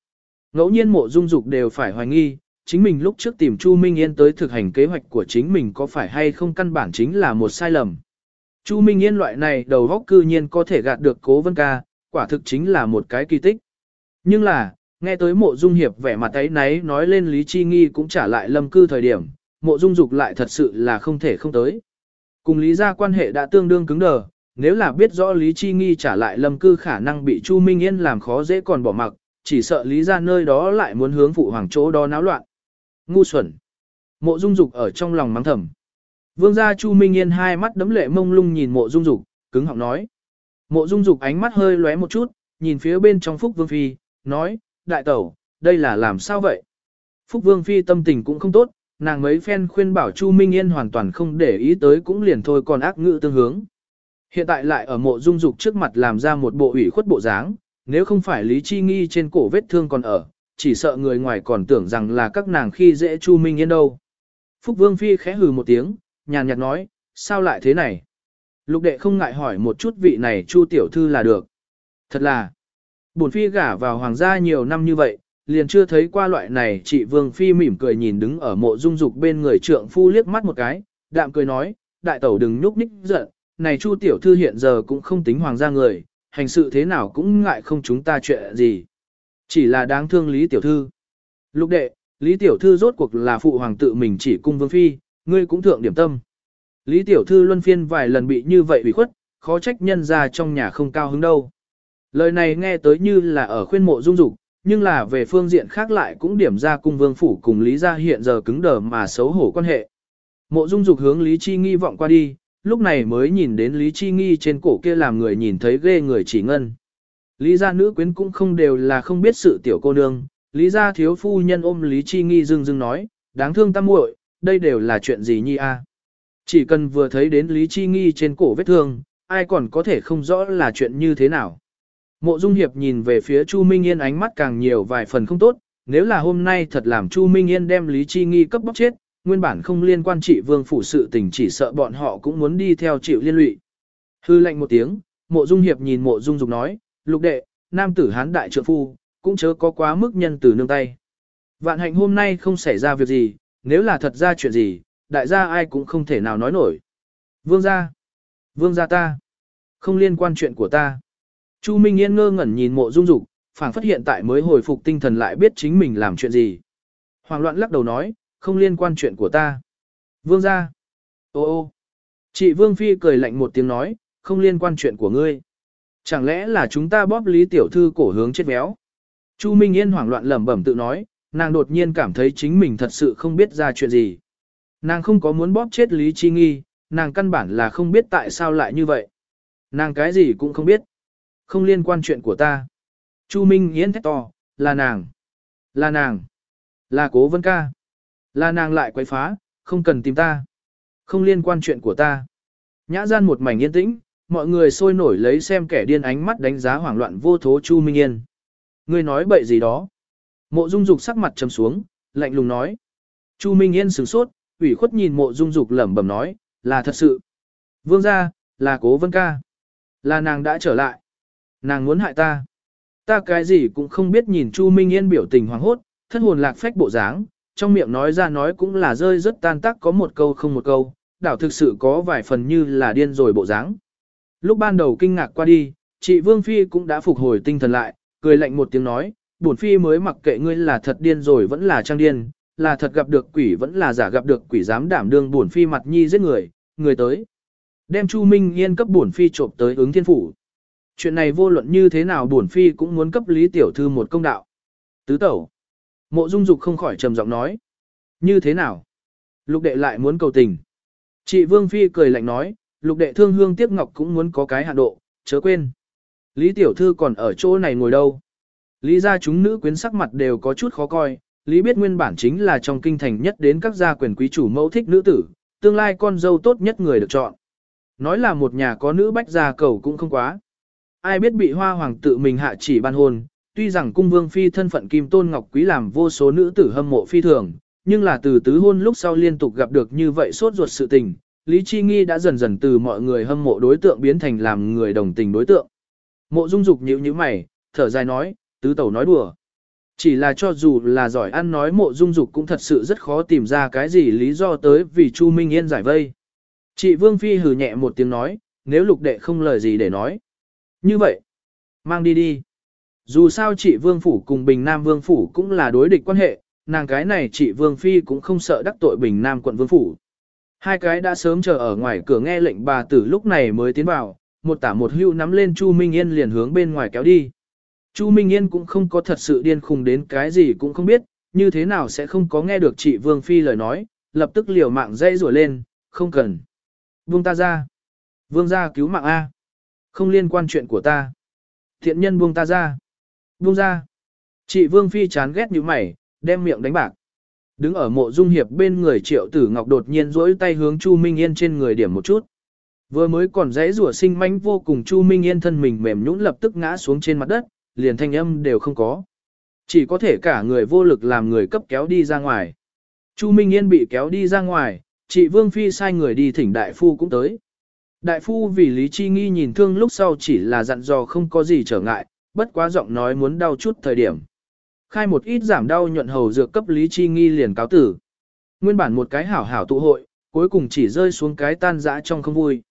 Ngẫu nhiên mộ dung dục đều phải hoài nghi, chính mình lúc trước tìm Chu Minh Yên tới thực hành kế hoạch của chính mình có phải hay không căn bản chính là một sai lầm. Chu Minh Yên loại này đầu góc cư nhiên có thể gạt được cố vân ca, quả thực chính là một cái kỳ tích. Nhưng là, nghe tới mộ dung hiệp vẻ mặt ấy náy nói lên Lý Chi Nghi cũng trả lại lâm cư thời điểm, mộ dung dục lại thật sự là không thể không tới. Cùng Lý gia quan hệ đã tương đương cứng đờ, nếu là biết rõ Lý Chi Nghi trả lại lâm cư khả năng bị Chu Minh Yên làm khó dễ còn bỏ mặc, chỉ sợ Lý gia nơi đó lại muốn hướng phụ hoàng chỗ đó náo loạn. Ngu xuẩn. Mộ Dung Dục ở trong lòng mắng thầm. Vương gia Chu Minh Yên hai mắt đấm lệ mông lung nhìn Mộ Dung Dục, cứng họng nói. Mộ Dung Dục ánh mắt hơi lóe một chút, nhìn phía bên trong Phúc Vương phi, nói: "Đại tẩu, đây là làm sao vậy?" Phúc Vương phi tâm tình cũng không tốt, nàng mấy phen khuyên bảo Chu Minh Yên hoàn toàn không để ý tới cũng liền thôi còn ác ngữ tương hướng. Hiện tại lại ở mộ dung dục trước mặt làm ra một bộ ủy khuất bộ dáng, nếu không phải Lý Chi Nghi trên cổ vết thương còn ở, chỉ sợ người ngoài còn tưởng rằng là các nàng khi dễ Chu Minh Yên đâu. Phúc Vương Phi khẽ hừ một tiếng, nhàn nhạt nói, sao lại thế này? Lục đệ không ngại hỏi một chút vị này Chu Tiểu Thư là được. Thật là, bổn Phi gả vào hoàng gia nhiều năm như vậy, liền chưa thấy qua loại này chị Vương Phi mỉm cười nhìn đứng ở mộ dung dục bên người trượng phu liếc mắt một cái, đạm cười nói, đại tẩu đừng nhúc nhích giận, này Chu tiểu thư hiện giờ cũng không tính hoàng gia người, hành sự thế nào cũng ngại không chúng ta chuyện gì. Chỉ là đáng thương Lý tiểu thư. Lục đệ, Lý tiểu thư rốt cuộc là phụ hoàng tự mình chỉ cung vương phi, ngươi cũng thượng điểm tâm. Lý tiểu thư luân phiên vài lần bị như vậy bị khuất, khó trách nhân ra trong nhà không cao hứng đâu. Lời này nghe tới như là ở khuyên mộ dung dục, nhưng là về phương diện khác lại cũng điểm ra cung vương phủ cùng Lý gia hiện giờ cứng đờ mà xấu hổ quan hệ. Mộ dung dục hướng Lý Chi nghi vọng qua đi, lúc này mới nhìn đến Lý Chi Nghi trên cổ kia làm người nhìn thấy ghê người chỉ ngân. Lý gia nữ quyến cũng không đều là không biết sự tiểu cô nương, Lý gia thiếu phu nhân ôm Lý Chi Nghi dưng dưng nói, đáng thương tam muội, đây đều là chuyện gì nhi a? À? Chỉ cần vừa thấy đến Lý Chi Nghi trên cổ vết thương, ai còn có thể không rõ là chuyện như thế nào. Mộ Dung Hiệp nhìn về phía Chu Minh Yên ánh mắt càng nhiều vài phần không tốt, nếu là hôm nay thật làm Chu Minh Yên đem Lý Chi Nghi cấp bóc chết, nguyên bản không liên quan trị vương phủ sự tình chỉ sợ bọn họ cũng muốn đi theo chịu liên lụy. Hư lệnh một tiếng, mộ dung hiệp nhìn mộ dung dục nói, lục đệ, nam tử hán đại trượng phu, cũng chớ có quá mức nhân từ nương tay. Vạn hạnh hôm nay không xảy ra việc gì, nếu là thật ra chuyện gì, đại gia ai cũng không thể nào nói nổi. Vương gia, vương gia ta, không liên quan chuyện của ta. Chu Minh Yên ngơ ngẩn nhìn mộ dung dục, phảng phất hiện tại mới hồi phục tinh thần lại biết chính mình làm chuyện gì. Hoàng loạn lắc đầu nói, không liên quan chuyện của ta. Vương gia, Ô ô. Chị Vương Phi cười lạnh một tiếng nói, không liên quan chuyện của ngươi. Chẳng lẽ là chúng ta bóp lý tiểu thư cổ hướng chết béo? Chu Minh Yên hoảng loạn lẩm bẩm tự nói, nàng đột nhiên cảm thấy chính mình thật sự không biết ra chuyện gì. Nàng không có muốn bóp chết Lý Chi Nghi, nàng căn bản là không biết tại sao lại như vậy. Nàng cái gì cũng không biết. Không liên quan chuyện của ta. Chu Minh Yên thét to, là nàng. Là nàng. Là cố vân ca. Là nàng lại quấy phá, không cần tìm ta. Không liên quan chuyện của ta. Nhã gian một mảnh yên tĩnh, mọi người sôi nổi lấy xem kẻ điên ánh mắt đánh giá hoảng loạn vô thố Chu Minh Yên. Ngươi nói bậy gì đó. Mộ Dung Dục sắc mặt trầm xuống, lạnh lùng nói. Chu Minh Yên sửng sốt, ủy khuất nhìn Mộ Dung Dục lẩm bẩm nói, là thật sự. Vương gia, là Cố Vân Ca. Là nàng đã trở lại. Nàng muốn hại ta. Ta cái gì cũng không biết nhìn Chu Minh Yên biểu tình hoảng hốt, thất hồn lạc phách bộ dáng, trong miệng nói ra nói cũng là rơi rất tan tác có một câu không một câu, đảo thực sự có vài phần như là điên rồi bộ dáng. Lúc ban đầu kinh ngạc qua đi, chị Vương Phi cũng đã phục hồi tinh thần lại, cười lạnh một tiếng nói, bổn Phi mới mặc kệ ngươi là thật điên rồi vẫn là trang điên, là thật gặp được quỷ vẫn là giả gặp được quỷ dám đảm đương bổn Phi mặt nhi giết người, người tới. Đem Chu Minh Yên cấp bổn Phi trộm tới ứng thiên phủ. Chuyện này vô luận như thế nào bổn Phi cũng muốn cấp Lý Tiểu Thư một công đạo. Tứ tẩu. Mộ Dung Dục không khỏi trầm giọng nói. Như thế nào? Lục đệ lại muốn cầu tình. Chị Vương Phi cười lạnh nói, lục đệ thương hương tiếc ngọc cũng muốn có cái hạn độ, chớ quên. Lý Tiểu Thư còn ở chỗ này ngồi đâu. Lý gia chúng nữ quyến sắc mặt đều có chút khó coi, Lý biết nguyên bản chính là trong kinh thành nhất đến các gia quyền quý chủ mẫu thích nữ tử, tương lai con dâu tốt nhất người được chọn. Nói là một nhà có nữ bách gia cầu cũng không quá. Ai biết bị hoa hoàng tự mình hạ chỉ ban hôn, tuy rằng cung vương phi thân phận kim tôn ngọc quý làm vô số nữ tử hâm mộ phi thường, nhưng là từ tứ hôn lúc sau liên tục gặp được như vậy sốt ruột sự tình, Lý Chi Nghi đã dần dần từ mọi người hâm mộ đối tượng biến thành làm người đồng tình đối tượng. Mộ Dung Dục nhíu nhíu mày, thở dài nói, tứ tẩu nói đùa. Chỉ là cho dù là giỏi ăn nói mộ dung dục cũng thật sự rất khó tìm ra cái gì lý do tới vì Chu Minh Yên giải vây. Chị Vương Phi hừ nhẹ một tiếng nói, nếu lục đệ không lời gì để nói. Như vậy, mang đi đi. Dù sao chị Vương Phủ cùng Bình Nam Vương Phủ cũng là đối địch quan hệ, nàng cái này chị Vương Phi cũng không sợ đắc tội Bình Nam quận Vương Phủ. Hai cái đã sớm chờ ở ngoài cửa nghe lệnh bà tử lúc này mới tiến vào, một tả một hưu nắm lên Chu Minh Yên liền hướng bên ngoài kéo đi. Chu Minh Yên cũng không có thật sự điên khùng đến cái gì cũng không biết, như thế nào sẽ không có nghe được chị Vương Phi lời nói, lập tức liều mạng dây rủa lên, không cần. Vương ta ra. Vương ra cứu mạng A. Không liên quan chuyện của ta. Thiện nhân buông ta ra. Buông ra. Chị Vương Phi chán ghét như mày, đem miệng đánh bạc. Đứng ở mộ dung hiệp bên người triệu tử ngọc đột nhiên rỗi tay hướng Chu Minh Yên trên người điểm một chút. Vừa mới còn dãy rủa sinh manh vô cùng Chu Minh Yên thân mình mềm nhũn lập tức ngã xuống trên mặt đất, liền thanh âm đều không có. Chỉ có thể cả người vô lực làm người cấp kéo đi ra ngoài. Chu Minh Yên bị kéo đi ra ngoài, chị Vương Phi sai người đi thỉnh đại phu cũng tới. Đại phu vì Lý Chi Nghi nhìn thương lúc sau chỉ là dặn dò không có gì trở ngại, bất quá giọng nói muốn đau chút thời điểm. Khai một ít giảm đau nhuận hầu dược cấp Lý Chi Nghi liền cáo tử. Nguyên bản một cái hảo hảo tụ hội, cuối cùng chỉ rơi xuống cái tan dã trong không vui.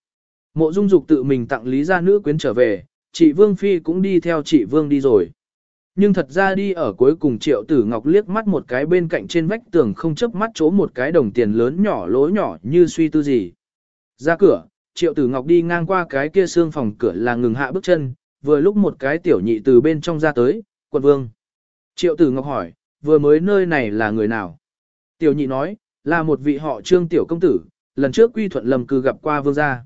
Mộ Dung Dục tự mình tặng Lý gia nữ quyến trở về, chị Vương Phi cũng đi theo chị Vương đi rồi. Nhưng thật ra đi ở cuối cùng Triệu Tử Ngọc liếc mắt một cái bên cạnh trên vách tường không chớp mắt chỗ một cái đồng tiền lớn nhỏ lỗ nhỏ như suy tư gì. Ra cửa, Triệu Tử Ngọc đi ngang qua cái kia xương phòng cửa là ngừng hạ bước chân, vừa lúc một cái tiểu nhị từ bên trong ra tới, quận vương. Triệu Tử Ngọc hỏi, vừa mới nơi này là người nào? Tiểu nhị nói, là một vị họ trương tiểu công tử, lần trước quy thuận lầm cư gặp qua vương gia.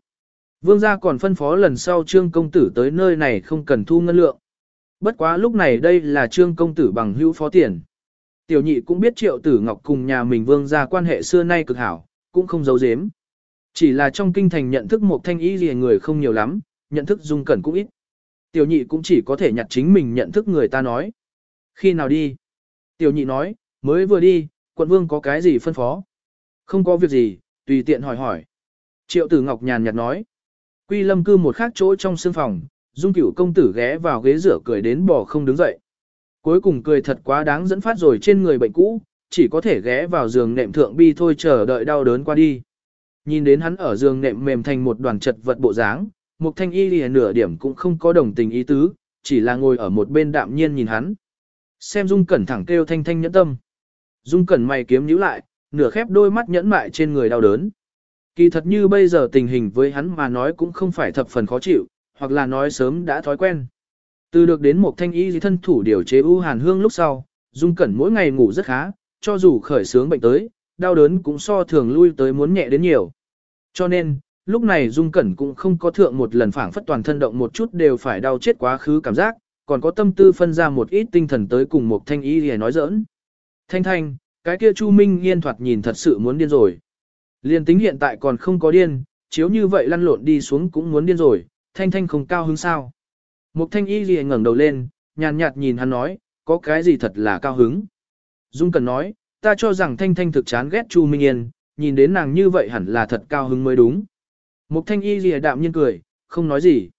Vương gia còn phân phó lần sau trương công tử tới nơi này không cần thu ngân lượng. Bất quá lúc này đây là trương công tử bằng hữu phó tiền. Tiểu nhị cũng biết triệu tử ngọc cùng nhà mình vương gia quan hệ xưa nay cực hảo, cũng không giấu giếm. Chỉ là trong kinh thành nhận thức một thanh ý gì người không nhiều lắm, nhận thức dung cẩn cũng ít. Tiểu nhị cũng chỉ có thể nhặt chính mình nhận thức người ta nói. Khi nào đi? Tiểu nhị nói, mới vừa đi, quận vương có cái gì phân phó? Không có việc gì, tùy tiện hỏi hỏi. Triệu tử ngọc nhàn nhạt nói. Quy lâm cư một khác chỗ trong sương phòng, dung cửu công tử ghé vào ghế rửa cười đến bò không đứng dậy. Cuối cùng cười thật quá đáng dẫn phát rồi trên người bệnh cũ, chỉ có thể ghé vào giường nệm thượng bi thôi chờ đợi đau đớn qua đi. Nhìn đến hắn ở giường nệm mềm thành một đoàn chật vật bộ dáng, một thanh y lìa nửa điểm cũng không có đồng tình ý tứ, chỉ là ngồi ở một bên đạm nhiên nhìn hắn. Xem Dung Cẩn thẳng kêu thanh thanh nhẫn tâm. Dung Cẩn mày kiếm nhíu lại, nửa khép đôi mắt nhẫn mại trên người đau đớn. Kỳ thật như bây giờ tình hình với hắn mà nói cũng không phải thập phần khó chịu, hoặc là nói sớm đã thói quen. Từ được đến một thanh y thân thủ điều chế u hàn hương lúc sau, Dung Cẩn mỗi ngày ngủ rất khá, cho dù khởi sướng bệnh tới, đau đớn cũng so thường lui tới muốn nhẹ đến nhiều. Cho nên, lúc này Dung Cẩn cũng không có thượng một lần phảng phất toàn thân động một chút đều phải đau chết quá khứ cảm giác, còn có tâm tư phân ra một ít tinh thần tới cùng một thanh y để nói giỡn. Thanh thanh, cái kia Chu Minh Yên thoạt nhìn thật sự muốn điên rồi. Liên tính hiện tại còn không có điên, chiếu như vậy lăn lộn đi xuống cũng muốn điên rồi, thanh thanh không cao hứng sao. Mục thanh y gì ngẩng đầu lên, nhàn nhạt nhìn hắn nói, có cái gì thật là cao hứng. Dung Cần nói, ta cho rằng thanh thanh thực chán ghét Chu Minh Yên, nhìn đến nàng như vậy hẳn là thật cao hứng mới đúng. Mục thanh y gì đạm nhiên cười, không nói gì.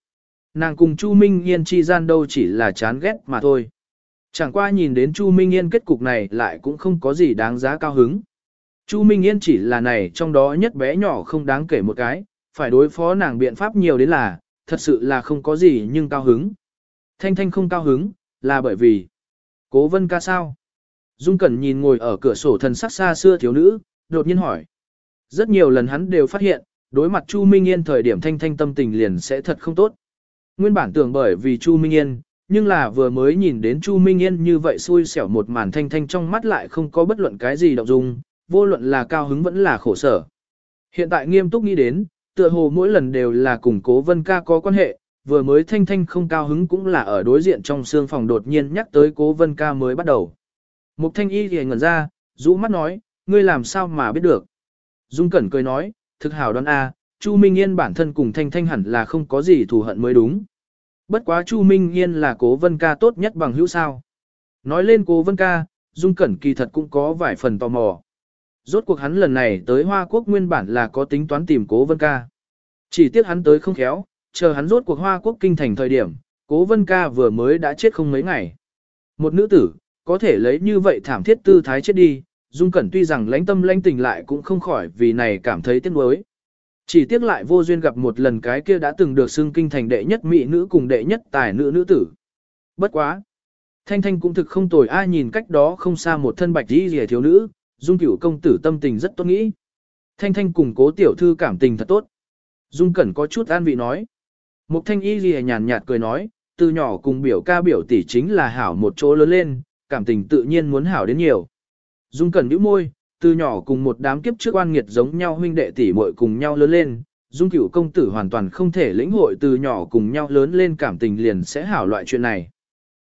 Nàng cùng Chu Minh Yên chi gian đâu chỉ là chán ghét mà thôi. Chẳng qua nhìn đến Chu Minh Yên kết cục này lại cũng không có gì đáng giá cao hứng. Chu Minh Yên chỉ là này trong đó nhất bé nhỏ không đáng kể một cái, phải đối phó nàng biện pháp nhiều đến là, thật sự là không có gì nhưng cao hứng. Thanh Thanh không cao hứng, là bởi vì Cố Vân ca sao? Dung Cẩn nhìn ngồi ở cửa sổ thần sắc xa xưa thiếu nữ, đột nhiên hỏi. Rất nhiều lần hắn đều phát hiện, đối mặt Chu Minh Yên thời điểm Thanh Thanh tâm tình liền sẽ thật không tốt. Nguyên bản tưởng bởi vì Chu Minh Yên, nhưng là vừa mới nhìn đến Chu Minh Yên như vậy xui xẻo một màn Thanh Thanh trong mắt lại không có bất luận cái gì động dung, vô luận là cao hứng vẫn là khổ sở. Hiện tại nghiêm túc nghĩ đến, tựa hồ mỗi lần đều là cùng cố vân ca có quan hệ, vừa mới thanh thanh không cao hứng cũng là ở đối diện trong xương phòng đột nhiên nhắc tới cố vân ca mới bắt đầu. Mục thanh y thì ngẩn ra, rũ mắt nói, ngươi làm sao mà biết được. Dung Cẩn cười nói, thực hảo đoán A, Chu Minh Yên bản thân cùng thanh thanh hẳn là không có gì thù hận mới đúng. Bất quá Chu Minh Yên là cố vân ca tốt nhất bằng hữu sao. Nói lên cố vân ca, Dung Cẩn kỳ thật cũng có vài phần tò mò. Rốt cuộc hắn lần này tới Hoa Quốc nguyên bản là có tính toán tìm cố vân ca. Chỉ tiếc hắn tới không khéo, chờ hắn rốt cuộc Hoa Quốc kinh thành thời điểm, cố vân ca vừa mới đã chết không mấy ngày. Một nữ tử, có thể lấy như vậy thảm thiết tư thái chết đi, Dung Cẩn tuy rằng lãnh tâm lãnh tình lại cũng không khỏi vì này cảm thấy tiếc nuối. Chỉ tiếc lại vô duyên gặp một lần cái kia đã từng được xưng kinh thành đệ nhất mỹ nữ cùng đệ nhất tài nữ nữ tử. Bất quá. Thanh Thanh cũng thực không tồi ai nhìn cách đó không xa một thân bạch đi rìa thiếu nữ, Dung cửu công tử tâm tình rất tốt nghĩ. Thanh Thanh cùng cố tiểu thư cảm tình thật tốt. Dung Cẩn có chút an vị nói. Mục Thanh Y Ghi nhàn nhạt cười nói, từ nhỏ cùng biểu ca biểu tỷ chính là hảo một chỗ lớn lên, cảm tình tự nhiên muốn hảo đến nhiều. Dung Cẩn nhíu môi, từ nhỏ cùng một đám kiếp trước oan nghiệt giống nhau huynh đệ tỷ muội cùng nhau lớn lên, Dung Cửu công tử hoàn toàn không thể lĩnh hội từ nhỏ cùng nhau lớn lên cảm tình liền sẽ hảo loại chuyện này.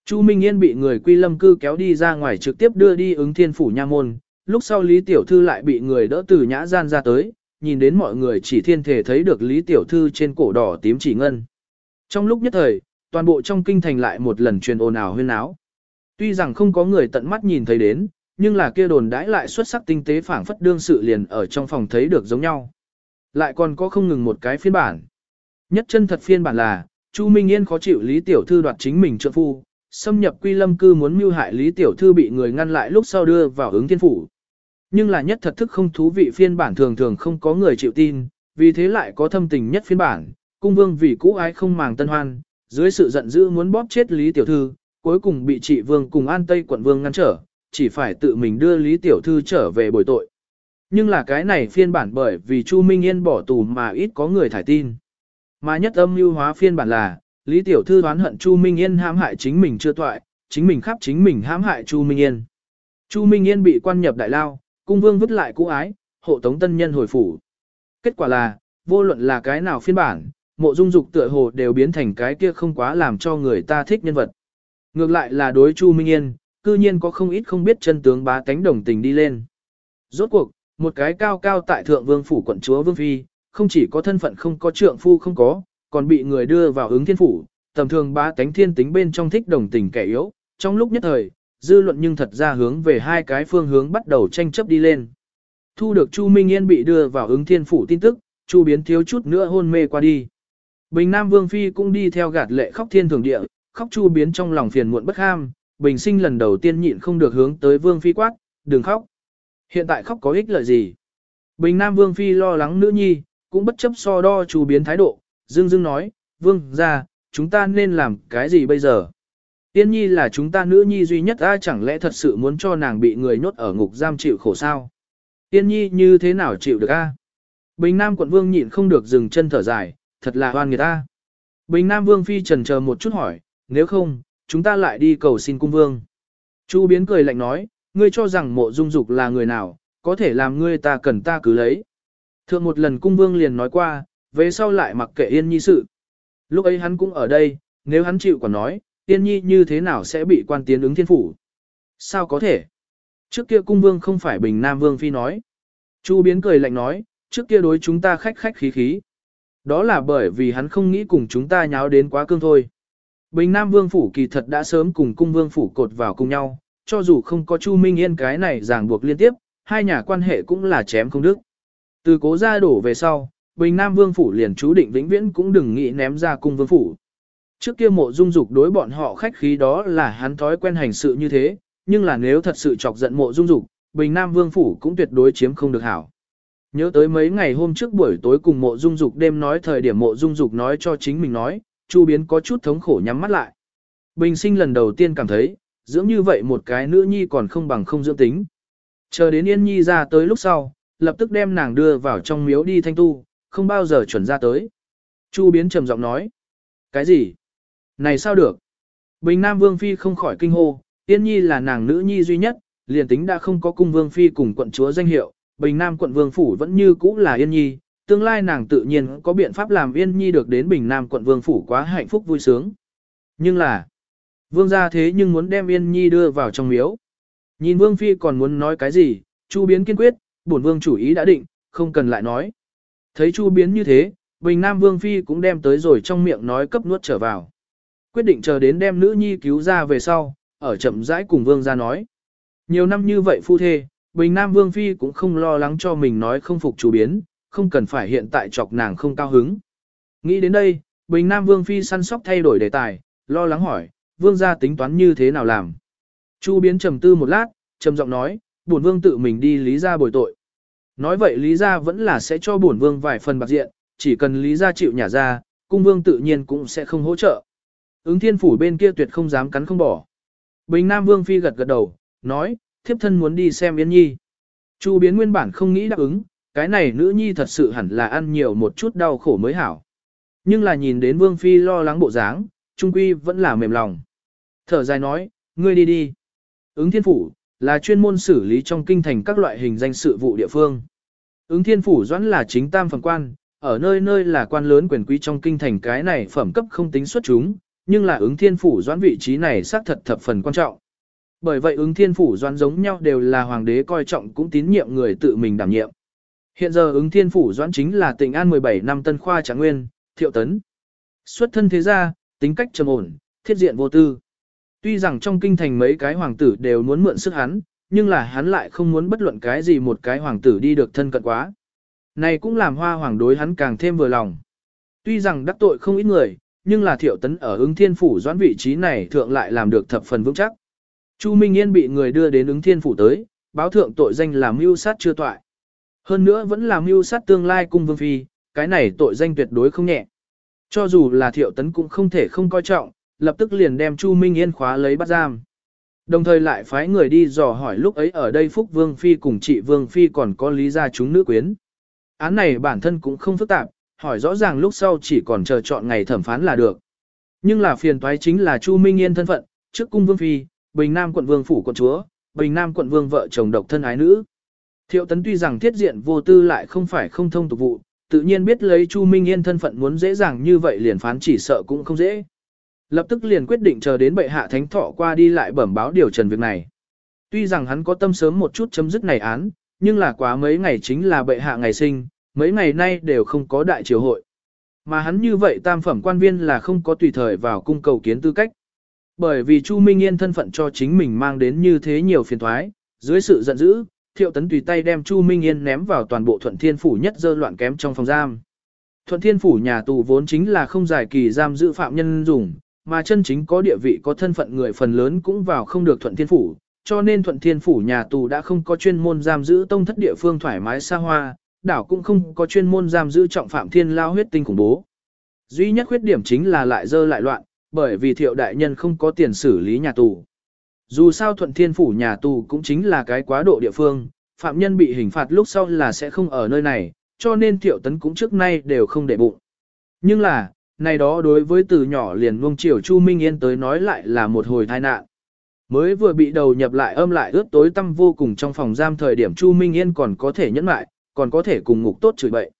Chu Minh Yên bị người quy lâm cư kéo đi ra ngoài trực tiếp đưa đi ứng thiên phủ nha môn, lúc sau Lý Tiểu Thư lại bị người đỡ từ nhã gian ra tới, nhìn đến mọi người chỉ thiên thể thấy được Lý Tiểu Thư trên cổ đỏ tím chỉ ngân. Trong lúc nhất thời, toàn bộ trong kinh thành lại một lần truyền ồn ào huyên náo Tuy rằng không có người tận mắt nhìn thấy đến, nhưng là kia đồn đãi lại xuất sắc tinh tế phảng phất đương sự liền ở trong phòng thấy được giống nhau. Lại còn có không ngừng một cái phiên bản. Nhất chân thật phiên bản là, Chu Minh Yên khó chịu Lý Tiểu Thư đoạt chính mình trợ phu, xâm nhập quy lâm cư muốn mưu hại Lý Tiểu Thư bị người ngăn lại lúc sau đưa vào ứng thiên phủ. Nhưng là nhất thật thức không thú vị phiên bản thường thường không có người chịu tin, vì thế lại có thâm tình nhất phiên bản, cung vương vì cũ ái không màng tân hoan, dưới sự giận dữ muốn bóp chết Lý Tiểu Thư, cuối cùng bị trị vương cùng an tây quận vương ngăn trở, chỉ phải tự mình đưa Lý Tiểu Thư trở về bồi tội. Nhưng là cái này phiên bản bởi vì Chu Minh Yên bỏ tù mà ít có người thải tin. Mà nhất âm lưu hóa phiên bản là, Lý Tiểu Thư đoán hận Chu Minh Yên hãm hại chính mình chưa toại, chính mình khắp chính mình hãm hại Chu Minh Yên. Chu Minh Yên bị quan nhập đại lao, cung vương vứt lại cũ ái, hộ tống tân nhân hồi phủ. Kết quả là, vô luận là cái nào phiên bản, mộ dung dục tựa hồ đều biến thành cái kia không quá làm cho người ta thích nhân vật. Ngược lại là đối Chu Minh Yên, cư nhiên có không ít không biết chân tướng bá tánh đồng tình đi lên. Rốt cuộc, một cái cao cao tại thượng vương phủ quận chúa vương phi, không chỉ có thân phận không có trượng phu không có, còn bị người đưa vào ứng thiên phủ, tầm thường bá tánh thiên tính bên trong thích đồng tình kẻ yếu, trong lúc nhất thời, dư luận nhưng thật ra hướng về hai cái phương hướng bắt đầu tranh chấp đi lên. Thu được Chu Minh Yên bị đưa vào ứng thiên phủ tin tức, Chu biến thiếu chút nữa hôn mê qua đi. Bình Nam Vương Phi cũng đi theo gạt lệ khóc thiên thường địa, khóc Chu biến trong lòng phiền muộn bất ham, bình sinh lần đầu tiên nhịn không được hướng tới Vương Phi quát, đừng khóc. Hiện tại khóc có ích lợi gì? Bình Nam Vương Phi lo lắng nữ nhi, cũng bất chấp so đo Chu biến thái độ, dương dương nói, Vương ra, chúng ta nên làm cái gì bây giờ? Tiên nhi là chúng ta nữ nhi duy nhất ai chẳng lẽ thật sự muốn cho nàng bị người nhốt ở ngục giam chịu khổ sao? Tiên nhi như thế nào chịu được a? Bình Nam quận vương nhịn không được dừng chân thở dài, thật là hoan người ta. Bình Nam vương phi trần chờ một chút hỏi, nếu không, chúng ta lại đi cầu xin cung vương. Chu biến cười lạnh nói, ngươi cho rằng mộ dung dục là người nào, có thể làm ngươi ta cần ta cứ lấy. Thượng một lần cung vương liền nói qua, về sau lại mặc kệ yên nhi sự. Lúc ấy hắn cũng ở đây, nếu hắn chịu còn nói, yên nhi như thế nào sẽ bị quan tiến ứng thiên phủ. Sao có thể? Trước kia cung vương không phải bình nam vương phi nói. Chu biến cười lạnh nói, trước kia đối chúng ta khách khách khí khí. Đó là bởi vì hắn không nghĩ cùng chúng ta nháo đến quá cương thôi. Bình Nam Vương Phủ kỳ thật đã sớm cùng cung Vương Phủ cột vào cùng nhau, cho dù không có Chu Minh Yên cái này ràng buộc liên tiếp, hai nhà quan hệ cũng là chém không đức. Từ cố gia đổ về sau, Bình Nam Vương Phủ liền chú định vĩnh viễn cũng đừng nghĩ ném ra cung Vương Phủ. Trước kia mộ dung dục đối bọn họ khách khí đó là hắn thói quen hành sự như thế, nhưng là nếu thật sự chọc giận mộ dung dục, Bình Nam Vương Phủ cũng tuyệt đối chiếm không được hảo. Nhớ tới mấy ngày hôm trước buổi tối cùng mộ dung dục đêm nói thời điểm mộ dung dục nói cho chính mình nói, Chu Biến có chút thống khổ nhắm mắt lại. Bình sinh lần đầu tiên cảm thấy, dưỡng như vậy một cái nữ nhi còn không bằng không dưỡng tính. Chờ đến Yên Nhi ra tới lúc sau, lập tức đem nàng đưa vào trong miếu đi thanh tu, không bao giờ chuẩn ra tới. Chu Biến trầm giọng nói. Cái gì? Này sao được? Bình Nam Vương Phi không khỏi kinh hô, Yên Nhi là nàng nữ nhi duy nhất, liền tính đã không có cung Vương Phi cùng quận chúa danh hiệu, Bình Nam quận Vương Phủ vẫn như cũ là Yên Nhi, tương lai nàng tự nhiên có biện pháp làm Yên Nhi được đến Bình Nam quận Vương Phủ quá hạnh phúc vui sướng. Nhưng là, Vương gia thế nhưng muốn đem Yên Nhi đưa vào trong miếu. Nhìn Vương Phi còn muốn nói cái gì, Chu Biến kiên quyết, bổn Vương chủ ý đã định, không cần lại nói. Thấy Chu Biến như thế, Bình Nam Vương Phi cũng đem tới rồi trong miệng nói cấp nuốt trở vào. Quyết định chờ đến đem nữ nhi cứu ra về sau, ở chậm rãi cùng Vương gia nói. Nhiều năm như vậy phu thê, Bình Nam Vương Phi cũng không lo lắng cho mình nói không phục Chu biến, không cần phải hiện tại chọc nàng không cao hứng. Nghĩ đến đây, Bình Nam Vương Phi săn sóc thay đổi đề tài, lo lắng hỏi, Vương gia tính toán như thế nào làm. Chu biến trầm tư một lát, trầm giọng nói, bổn Vương tự mình đi lý ra bồi tội. Nói vậy lý ra vẫn là sẽ cho bổn Vương vài phần bạc diện, chỉ cần lý ra chịu nhả ra, cung Vương tự nhiên cũng sẽ không hỗ trợ. Ứng thiên phủ bên kia tuyệt không dám cắn không bỏ. Bình Nam Vương Phi gật gật đầu, nói, thiếp thân muốn đi xem Yến Nhi. Chu biến nguyên bản không nghĩ đáp ứng, cái này nữ nhi thật sự hẳn là ăn nhiều một chút đau khổ mới hảo. Nhưng là nhìn đến Vương Phi lo lắng bộ dáng, Trung Quy vẫn là mềm lòng. Thở dài nói, ngươi đi đi. Ứng thiên phủ, là chuyên môn xử lý trong kinh thành các loại hình danh sự vụ địa phương. Ứng thiên phủ doãn là chính tam phần quan, ở nơi nơi là quan lớn quyền quý trong kinh thành cái này phẩm cấp không tính xuất chúng, nhưng là ứng thiên phủ doãn vị trí này xác thật thập phần quan trọng. Bởi vậy ứng thiên phủ doãn giống nhau đều là hoàng đế coi trọng cũng tín nhiệm người tự mình đảm nhiệm. Hiện giờ ứng thiên phủ doãn chính là tỉnh an 17 năm tân khoa trạng nguyên, thiệu tấn. Xuất thân thế gia, tính cách trầm ổn, thiết diện vô tư. Tuy rằng trong kinh thành mấy cái hoàng tử đều muốn mượn sức hắn, nhưng là hắn lại không muốn bất luận cái gì một cái hoàng tử đi được thân cận quá. Này cũng làm hoa hoàng đối hắn càng thêm vừa lòng. Tuy rằng đắc tội không ít người, nhưng là thiệu tấn ở ứng thiên phủ doãn vị trí này thượng lại làm được thập phần vững chắc. Chu Minh Yên bị người đưa đến ứng thiên phủ tới, báo thượng tội danh là mưu sát chưa toại. Hơn nữa vẫn là mưu sát tương lai cung vương phi, cái này tội danh tuyệt đối không nhẹ. Cho dù là thiệu tấn cũng không thể không coi trọng, lập tức liền đem Chu Minh Yên khóa lấy bắt giam. Đồng thời lại phái người đi dò hỏi lúc ấy ở đây Phúc Vương Phi cùng chị Vương Phi còn có lý gia chúng nữ quyến. Án này bản thân cũng không phức tạp, hỏi rõ ràng lúc sau chỉ còn chờ chọn ngày thẩm phán là được. Nhưng là phiền toái chính là Chu Minh Yên thân phận, trước cung Vương Phi, Bình Nam quận Vương Phủ quận Chúa, Bình Nam quận Vương vợ chồng độc thân ái nữ. Thiệu tấn tuy rằng thiết diện vô tư lại không phải không thông tục vụ, tự nhiên biết lấy Chu Minh Yên thân phận muốn dễ dàng như vậy liền phán chỉ sợ cũng không dễ. Lập tức liền quyết định chờ đến bệ hạ thánh thọ qua đi lại bẩm báo điều trần việc này. Tuy rằng hắn có tâm sớm một chút chấm dứt này án, nhưng là quá mấy ngày chính là bệ hạ ngày sinh, mấy ngày nay đều không có đại triều hội. Mà hắn như vậy tam phẩm quan viên là không có tùy thời vào cung cầu kiến tư cách. Bởi vì Chu Minh Yên thân phận cho chính mình mang đến như thế nhiều phiền thoái, dưới sự giận dữ, Thiệu Tấn tùy tay đem Chu Minh Yên ném vào toàn bộ Thuận Thiên phủ nhất dơ loạn kém trong phòng giam. Thuận Thiên phủ nhà tù vốn chính là không giải kỳ giam giữ phạm nhân dùng, mà chân chính có địa vị có thân phận người phần lớn cũng vào không được Thuận Thiên phủ, cho nên Thuận Thiên phủ nhà tù đã không có chuyên môn giam giữ tông thất địa phương thoải mái xa hoa, đảo cũng không có chuyên môn giam giữ trọng phạm thiên lao huyết tinh khủng bố. duy nhất khuyết điểm chính là lại dơ lại loạn, bởi vì thiệu đại nhân không có tiền xử lý nhà tù. Dù sao thuận thiên phủ nhà tù cũng chính là cái quá độ địa phương, phạm nhân bị hình phạt lúc sau là sẽ không ở nơi này, cho nên thiệu tấn cũng trước nay đều không để bụng. Nhưng là, này đó đối với từ nhỏ liền nuông chiều Chu Minh Yên tới nói lại là một hồi tai nạn. Mới vừa bị đầu nhập lại âm lại ướt tối tăm vô cùng trong phòng giam thời điểm Chu Minh Yên còn có thể nhẫn lại, còn có thể cùng ngục tốt chửi bậy.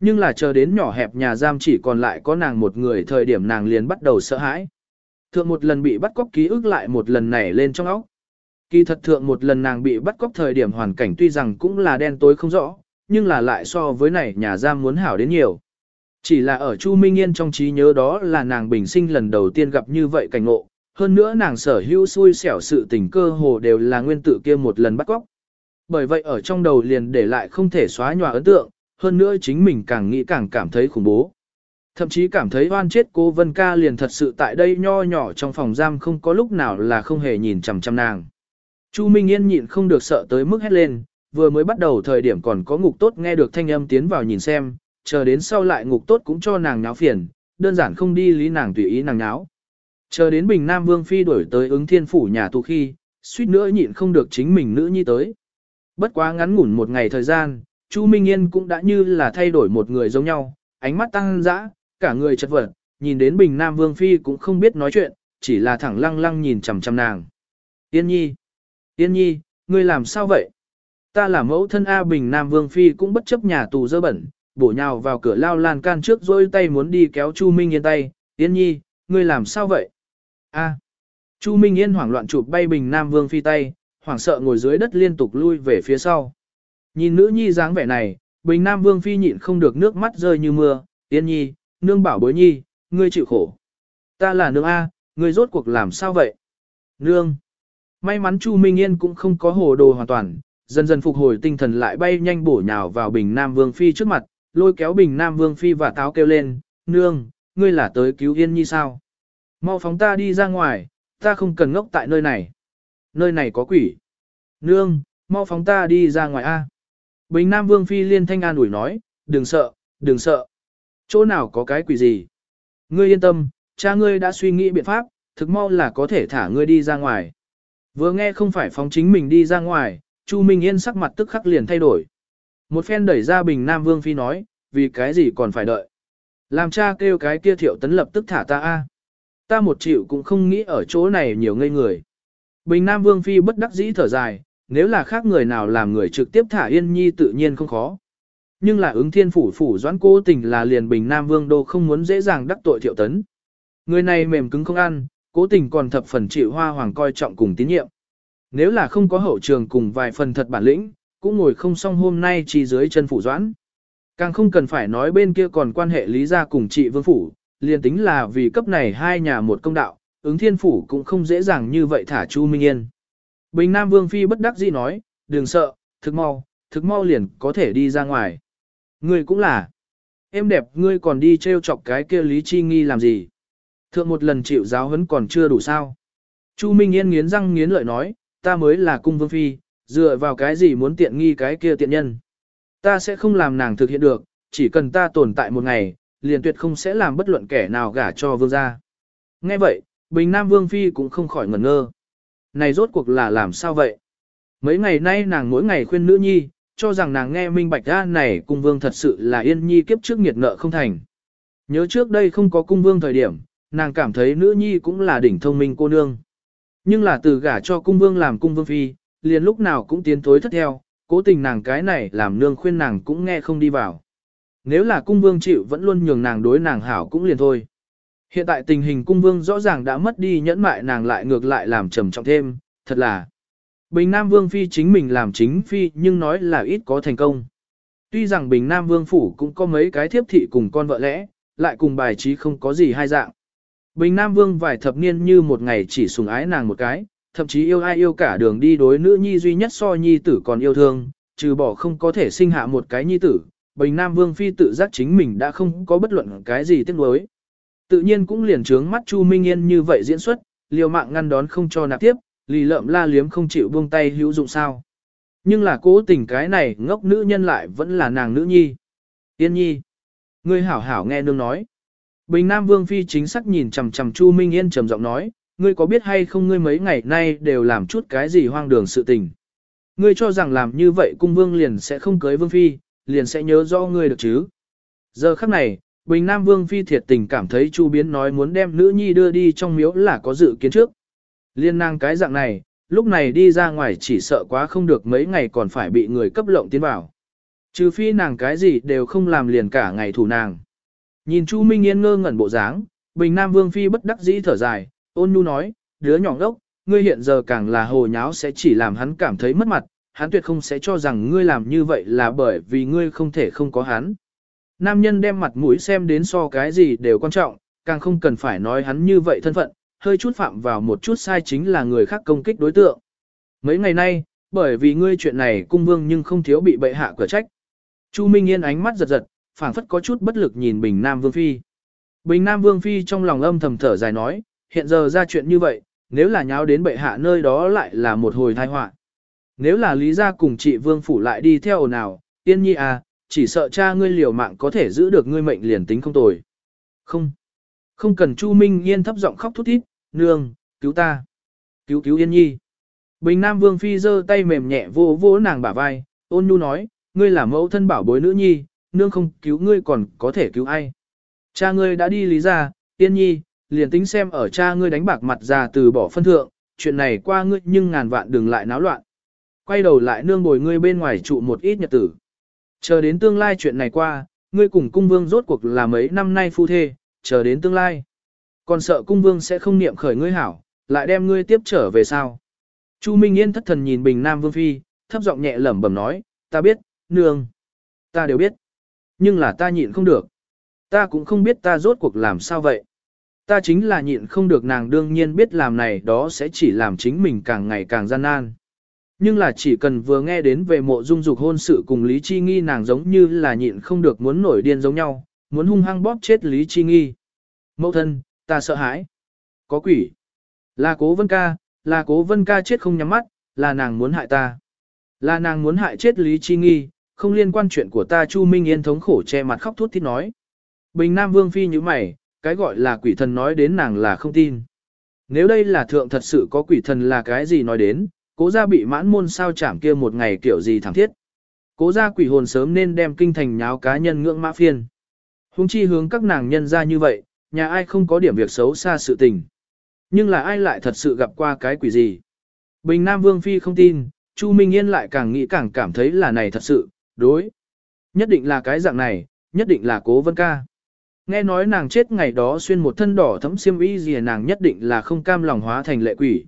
Nhưng là chờ đến nhỏ hẹp nhà giam chỉ còn lại có nàng một người thời điểm nàng liền bắt đầu sợ hãi. Thượng một lần bị bắt cóc ký ức lại một lần nảy lên trong óc. Kỳ thật thượng một lần nàng bị bắt cóc thời điểm hoàn cảnh tuy rằng cũng là đen tối không rõ, nhưng là lại so với này nhà giam muốn hảo đến nhiều. Chỉ là ở Chu Minh Yên trong trí nhớ đó là nàng bình sinh lần đầu tiên gặp như vậy cảnh ngộ, hơn nữa nàng sở hữu xui xẻo sự tình cơ hồ đều là nguyên tử kia một lần bắt cóc. Bởi vậy ở trong đầu liền để lại không thể xóa nhòa ấn tượng, hơn nữa chính mình càng nghĩ càng cảm thấy khủng bố. Thậm chí cảm thấy oan chết cô Vân Ca liền thật sự tại đây nho nhỏ trong phòng giam không có lúc nào là không hề nhìn chằm chằm nàng. Chu Minh Yên nhịn không được sợ tới mức hét lên, vừa mới bắt đầu thời điểm còn có ngục tốt nghe được thanh âm tiến vào nhìn xem, chờ đến sau lại ngục tốt cũng cho nàng nháo phiền, đơn giản không đi lý nàng tùy ý nàng nháo. Chờ đến Bình Nam Vương Phi đổi tới ứng thiên phủ nhà tù khi, suýt nữa nhịn không được chính mình nữ nhi tới. Bất quá ngắn ngủn một ngày thời gian, Chu Minh Yên cũng đã như là thay đổi một người giống nhau, ánh mắt tăng dã, cả người chật vật, nhìn đến Bình Nam Vương Phi cũng không biết nói chuyện, chỉ là thẳng lăng lăng nhìn chằm chằm nàng. Yên nhi, Yên nhi, ngươi làm sao vậy? Ta là mẫu thân A Bình Nam Vương Phi cũng bất chấp nhà tù dơ bẩn, bổ nhào vào cửa lao lan can trước rồi tay muốn đi kéo Chu Minh Yên tay. Yên nhi, ngươi làm sao vậy? A. Chu Minh Yên hoảng loạn chụp bay Bình Nam Vương Phi tay, hoảng sợ ngồi dưới đất liên tục lui về phía sau. Nhìn nữ nhi dáng vẻ này, Bình Nam Vương Phi nhịn không được nước mắt rơi như mưa. Yên nhi, nương bảo bối nhi, ngươi chịu khổ. Ta là nương A, ngươi rốt cuộc làm sao vậy? Nương. May mắn Chu Minh Yên cũng không có hồ đồ hoàn toàn, dần dần phục hồi tinh thần lại bay nhanh bổ nhào vào Bình Nam Vương Phi trước mặt, lôi kéo Bình Nam Vương Phi và táo kêu lên, nương, ngươi là tới cứu Yên Nhi sao? Mau phóng ta đi ra ngoài, ta không cần ngốc tại nơi này. Nơi này có quỷ. Nương, mau phóng ta đi ra ngoài A. Bình Nam Vương Phi liên thanh an ủi nói, đừng sợ, đừng sợ. Chỗ nào có cái quỷ gì? Ngươi yên tâm, cha ngươi đã suy nghĩ biện pháp, thực mau là có thể thả ngươi đi ra ngoài. Vừa nghe không phải phóng chính mình đi ra ngoài, Chu Minh Yên sắc mặt tức khắc liền thay đổi. Một phen đẩy ra bình Nam Vương Phi nói, vì cái gì còn phải đợi. Làm cha kêu cái kia thiệu tấn lập tức thả ta a. Ta một chịu cũng không nghĩ ở chỗ này nhiều ngây người. Bình Nam Vương Phi bất đắc dĩ thở dài, nếu là khác người nào làm người trực tiếp thả Yên Nhi tự nhiên không khó. Nhưng là ứng thiên phủ phủ doãn cố tình là liền Bình Nam Vương đô không muốn dễ dàng đắc tội thiệu tấn. Người này mềm cứng không ăn, cố tình còn thập phần chịu hoa hoàng coi trọng cùng tín nhiệm. Nếu là không có hậu trường cùng vài phần thật bản lĩnh, cũng ngồi không xong hôm nay chỉ dưới chân phủ doãn. Càng không cần phải nói bên kia còn quan hệ lý gia cùng chị vương phủ, liền tính là vì cấp này hai nhà một công đạo, ứng thiên phủ cũng không dễ dàng như vậy thả Chu Minh Yên. Bình Nam Vương Phi bất đắc dĩ nói, đừng sợ, thực mau, thực mau liền có thể đi ra ngoài. Ngươi cũng là. Em đẹp ngươi còn đi trêu chọc cái kia Lý Chi Nghi làm gì? Thượng một lần chịu giáo huấn còn chưa đủ sao. Chu Minh Yên nghiến răng nghiến lợi nói, ta mới là cung vương phi, dựa vào cái gì muốn tiện nghi cái kia tiện nhân. Ta sẽ không làm nàng thực hiện được, chỉ cần ta tồn tại một ngày, liền tuyệt không sẽ làm bất luận kẻ nào gả cho vương gia. Nghe vậy, Bình Nam Vương Phi cũng không khỏi ngẩn ngơ. Này rốt cuộc là làm sao vậy? Mấy ngày nay nàng mỗi ngày khuyên nữ nhi, cho rằng nàng nghe minh bạch ra này cung vương thật sự là yên nhi kiếp trước nghiệt nợ không thành. Nhớ trước đây không có cung vương thời điểm, nàng cảm thấy nữ nhi cũng là đỉnh thông minh cô nương. Nhưng là từ gả cho cung vương làm cung vương phi, liền lúc nào cũng tiến tối thất theo, cố tình nàng cái này làm nương khuyên nàng cũng nghe không đi vào. Nếu là cung vương chịu vẫn luôn nhường nàng đối nàng hảo cũng liền thôi. Hiện tại tình hình cung vương rõ ràng đã mất đi nhẫn mại nàng lại ngược lại làm trầm trọng thêm, thật là. Bình Nam Vương Phi chính mình làm chính Phi nhưng nói là ít có thành công. Tuy rằng Bình Nam Vương Phủ cũng có mấy cái thiếp thị cùng con vợ lẽ, lại cùng bài trí không có gì hai dạng. Bình Nam Vương vài thập niên như một ngày chỉ sùng ái nàng một cái, thậm chí yêu ai yêu cả đường đi đối nữ nhi duy nhất so nhi tử còn yêu thương, trừ bỏ không có thể sinh hạ một cái nhi tử. Bình Nam Vương Phi tự giác chính mình đã không có bất luận cái gì tiếc nuối. Tự nhiên cũng liền trướng mắt Chu Minh Yên như vậy diễn xuất, liều mạng ngăn đón không cho nạp tiếp, lì lợm la liếm không chịu buông tay hữu dụng sao. Nhưng là cố tình cái này ngốc nữ nhân lại vẫn là nàng nữ nhi. Yên nhi. Ngươi hảo hảo nghe nương nói. Bình Nam Vương Phi chính xác nhìn chằm chằm Chu Minh Yên trầm giọng nói, ngươi có biết hay không ngươi mấy ngày nay đều làm chút cái gì hoang đường sự tình. Ngươi cho rằng làm như vậy cung vương liền sẽ không cưới Vương Phi, liền sẽ nhớ rõ ngươi được chứ. Giờ khắc này, Bình Nam Vương Phi thiệt tình cảm thấy Chu Biến nói muốn đem nữ nhi đưa đi trong miếu là có dự kiến trước. Liên năng cái dạng này, lúc này đi ra ngoài chỉ sợ quá không được mấy ngày còn phải bị người cấp lộng tiến vào. Trừ phi nàng cái gì đều không làm liền cả ngày thủ nàng. Nhìn Chu Minh Yên ngơ ngẩn bộ dáng, Bình Nam Vương Phi bất đắc dĩ thở dài, ôn nhu nói, đứa nhỏ ngốc, ngươi hiện giờ càng là hồ nháo sẽ chỉ làm hắn cảm thấy mất mặt, hắn tuyệt không sẽ cho rằng ngươi làm như vậy là bởi vì ngươi không thể không có hắn. Nam nhân đem mặt mũi xem đến so cái gì đều quan trọng, càng không cần phải nói hắn như vậy thân phận, hơi chút phạm vào một chút sai chính là người khác công kích đối tượng. Mấy ngày nay, bởi vì ngươi chuyện này cung vương nhưng không thiếu bị bệ hạ cửa trách. Chu Minh Yên ánh mắt giật giật, phảng phất có chút bất lực nhìn Bình Nam Vương Phi. Bình Nam Vương Phi trong lòng âm thầm thở dài nói, hiện giờ ra chuyện như vậy, nếu là nháo đến bệ hạ nơi đó lại là một hồi tai họa. Nếu là lý gia cùng chị Vương Phủ lại đi theo nào, tiên nhi à, chỉ sợ cha ngươi liều mạng có thể giữ được ngươi mệnh liền tính không tồi. Không, không cần Chu Minh Yên thấp giọng khóc thút thít, nương, cứu ta, cứu cứu Yên Nhi. Bình Nam Vương Phi giơ tay mềm nhẹ vô vô nàng bả vai, ôn nhu nói, ngươi là mẫu thân bảo bối nữ nhi, nương không cứu ngươi còn có thể cứu ai. Cha ngươi đã đi lý ra, Yên Nhi, liền tính xem ở cha ngươi đánh bạc mặt ra từ bỏ phân thượng, chuyện này qua ngươi nhưng ngàn vạn đừng lại náo loạn. Quay đầu lại nương bồi ngươi bên ngoài trụ một ít nhật tử. Chờ đến tương lai chuyện này qua, ngươi cùng cung vương rốt cuộc là mấy năm nay phu thê, chờ đến tương lai. Còn sợ cung vương sẽ không niệm khởi ngươi hảo, lại đem ngươi tiếp trở về sao. Chu Minh Yên thất thần nhìn Bình Nam Vương Phi, thấp giọng nhẹ lẩm bẩm nói, ta biết, nương. Ta đều biết. Nhưng là ta nhịn không được. Ta cũng không biết ta rốt cuộc làm sao vậy. Ta chính là nhịn không được nàng đương nhiên biết làm này đó sẽ chỉ làm chính mình càng ngày càng gian nan. Nhưng là chỉ cần vừa nghe đến về mộ dung dục hôn sự cùng Lý Chi Nghi nàng giống như là nhịn không được muốn nổi điên giống nhau, muốn hung hăng bóp chết Lý Chi Nghi. Mẫu thân, ta sợ hãi. Có quỷ. Là cố vân ca, là cố vân ca chết không nhắm mắt, là nàng muốn hại ta. Là nàng muốn hại chết Lý Chi Nghi, không liên quan chuyện của ta Chu Minh Yên thống khổ che mặt khóc thút thít nói. Bình Nam Vương Phi như mày, cái gọi là quỷ thần nói đến nàng là không tin. Nếu đây là thượng thật sự có quỷ thần là cái gì nói đến, cố gia bị mãn môn sao chảm kia một ngày kiểu gì thẳng thiết. Cố gia quỷ hồn sớm nên đem kinh thành nháo cá nhân ngưỡng mã phiên. Hùng chi hướng các nàng nhân ra như vậy, nhà ai không có điểm việc xấu xa sự tình. Nhưng là ai lại thật sự gặp qua cái quỷ gì. Bình Nam Vương Phi không tin, Chu Minh Yên lại càng nghĩ càng cảm thấy là này thật sự, đối. Nhất định là cái dạng này, nhất định là cố vân ca. Nghe nói nàng chết ngày đó xuyên một thân đỏ thấm xiêm y gì nàng nhất định là không cam lòng hóa thành lệ quỷ.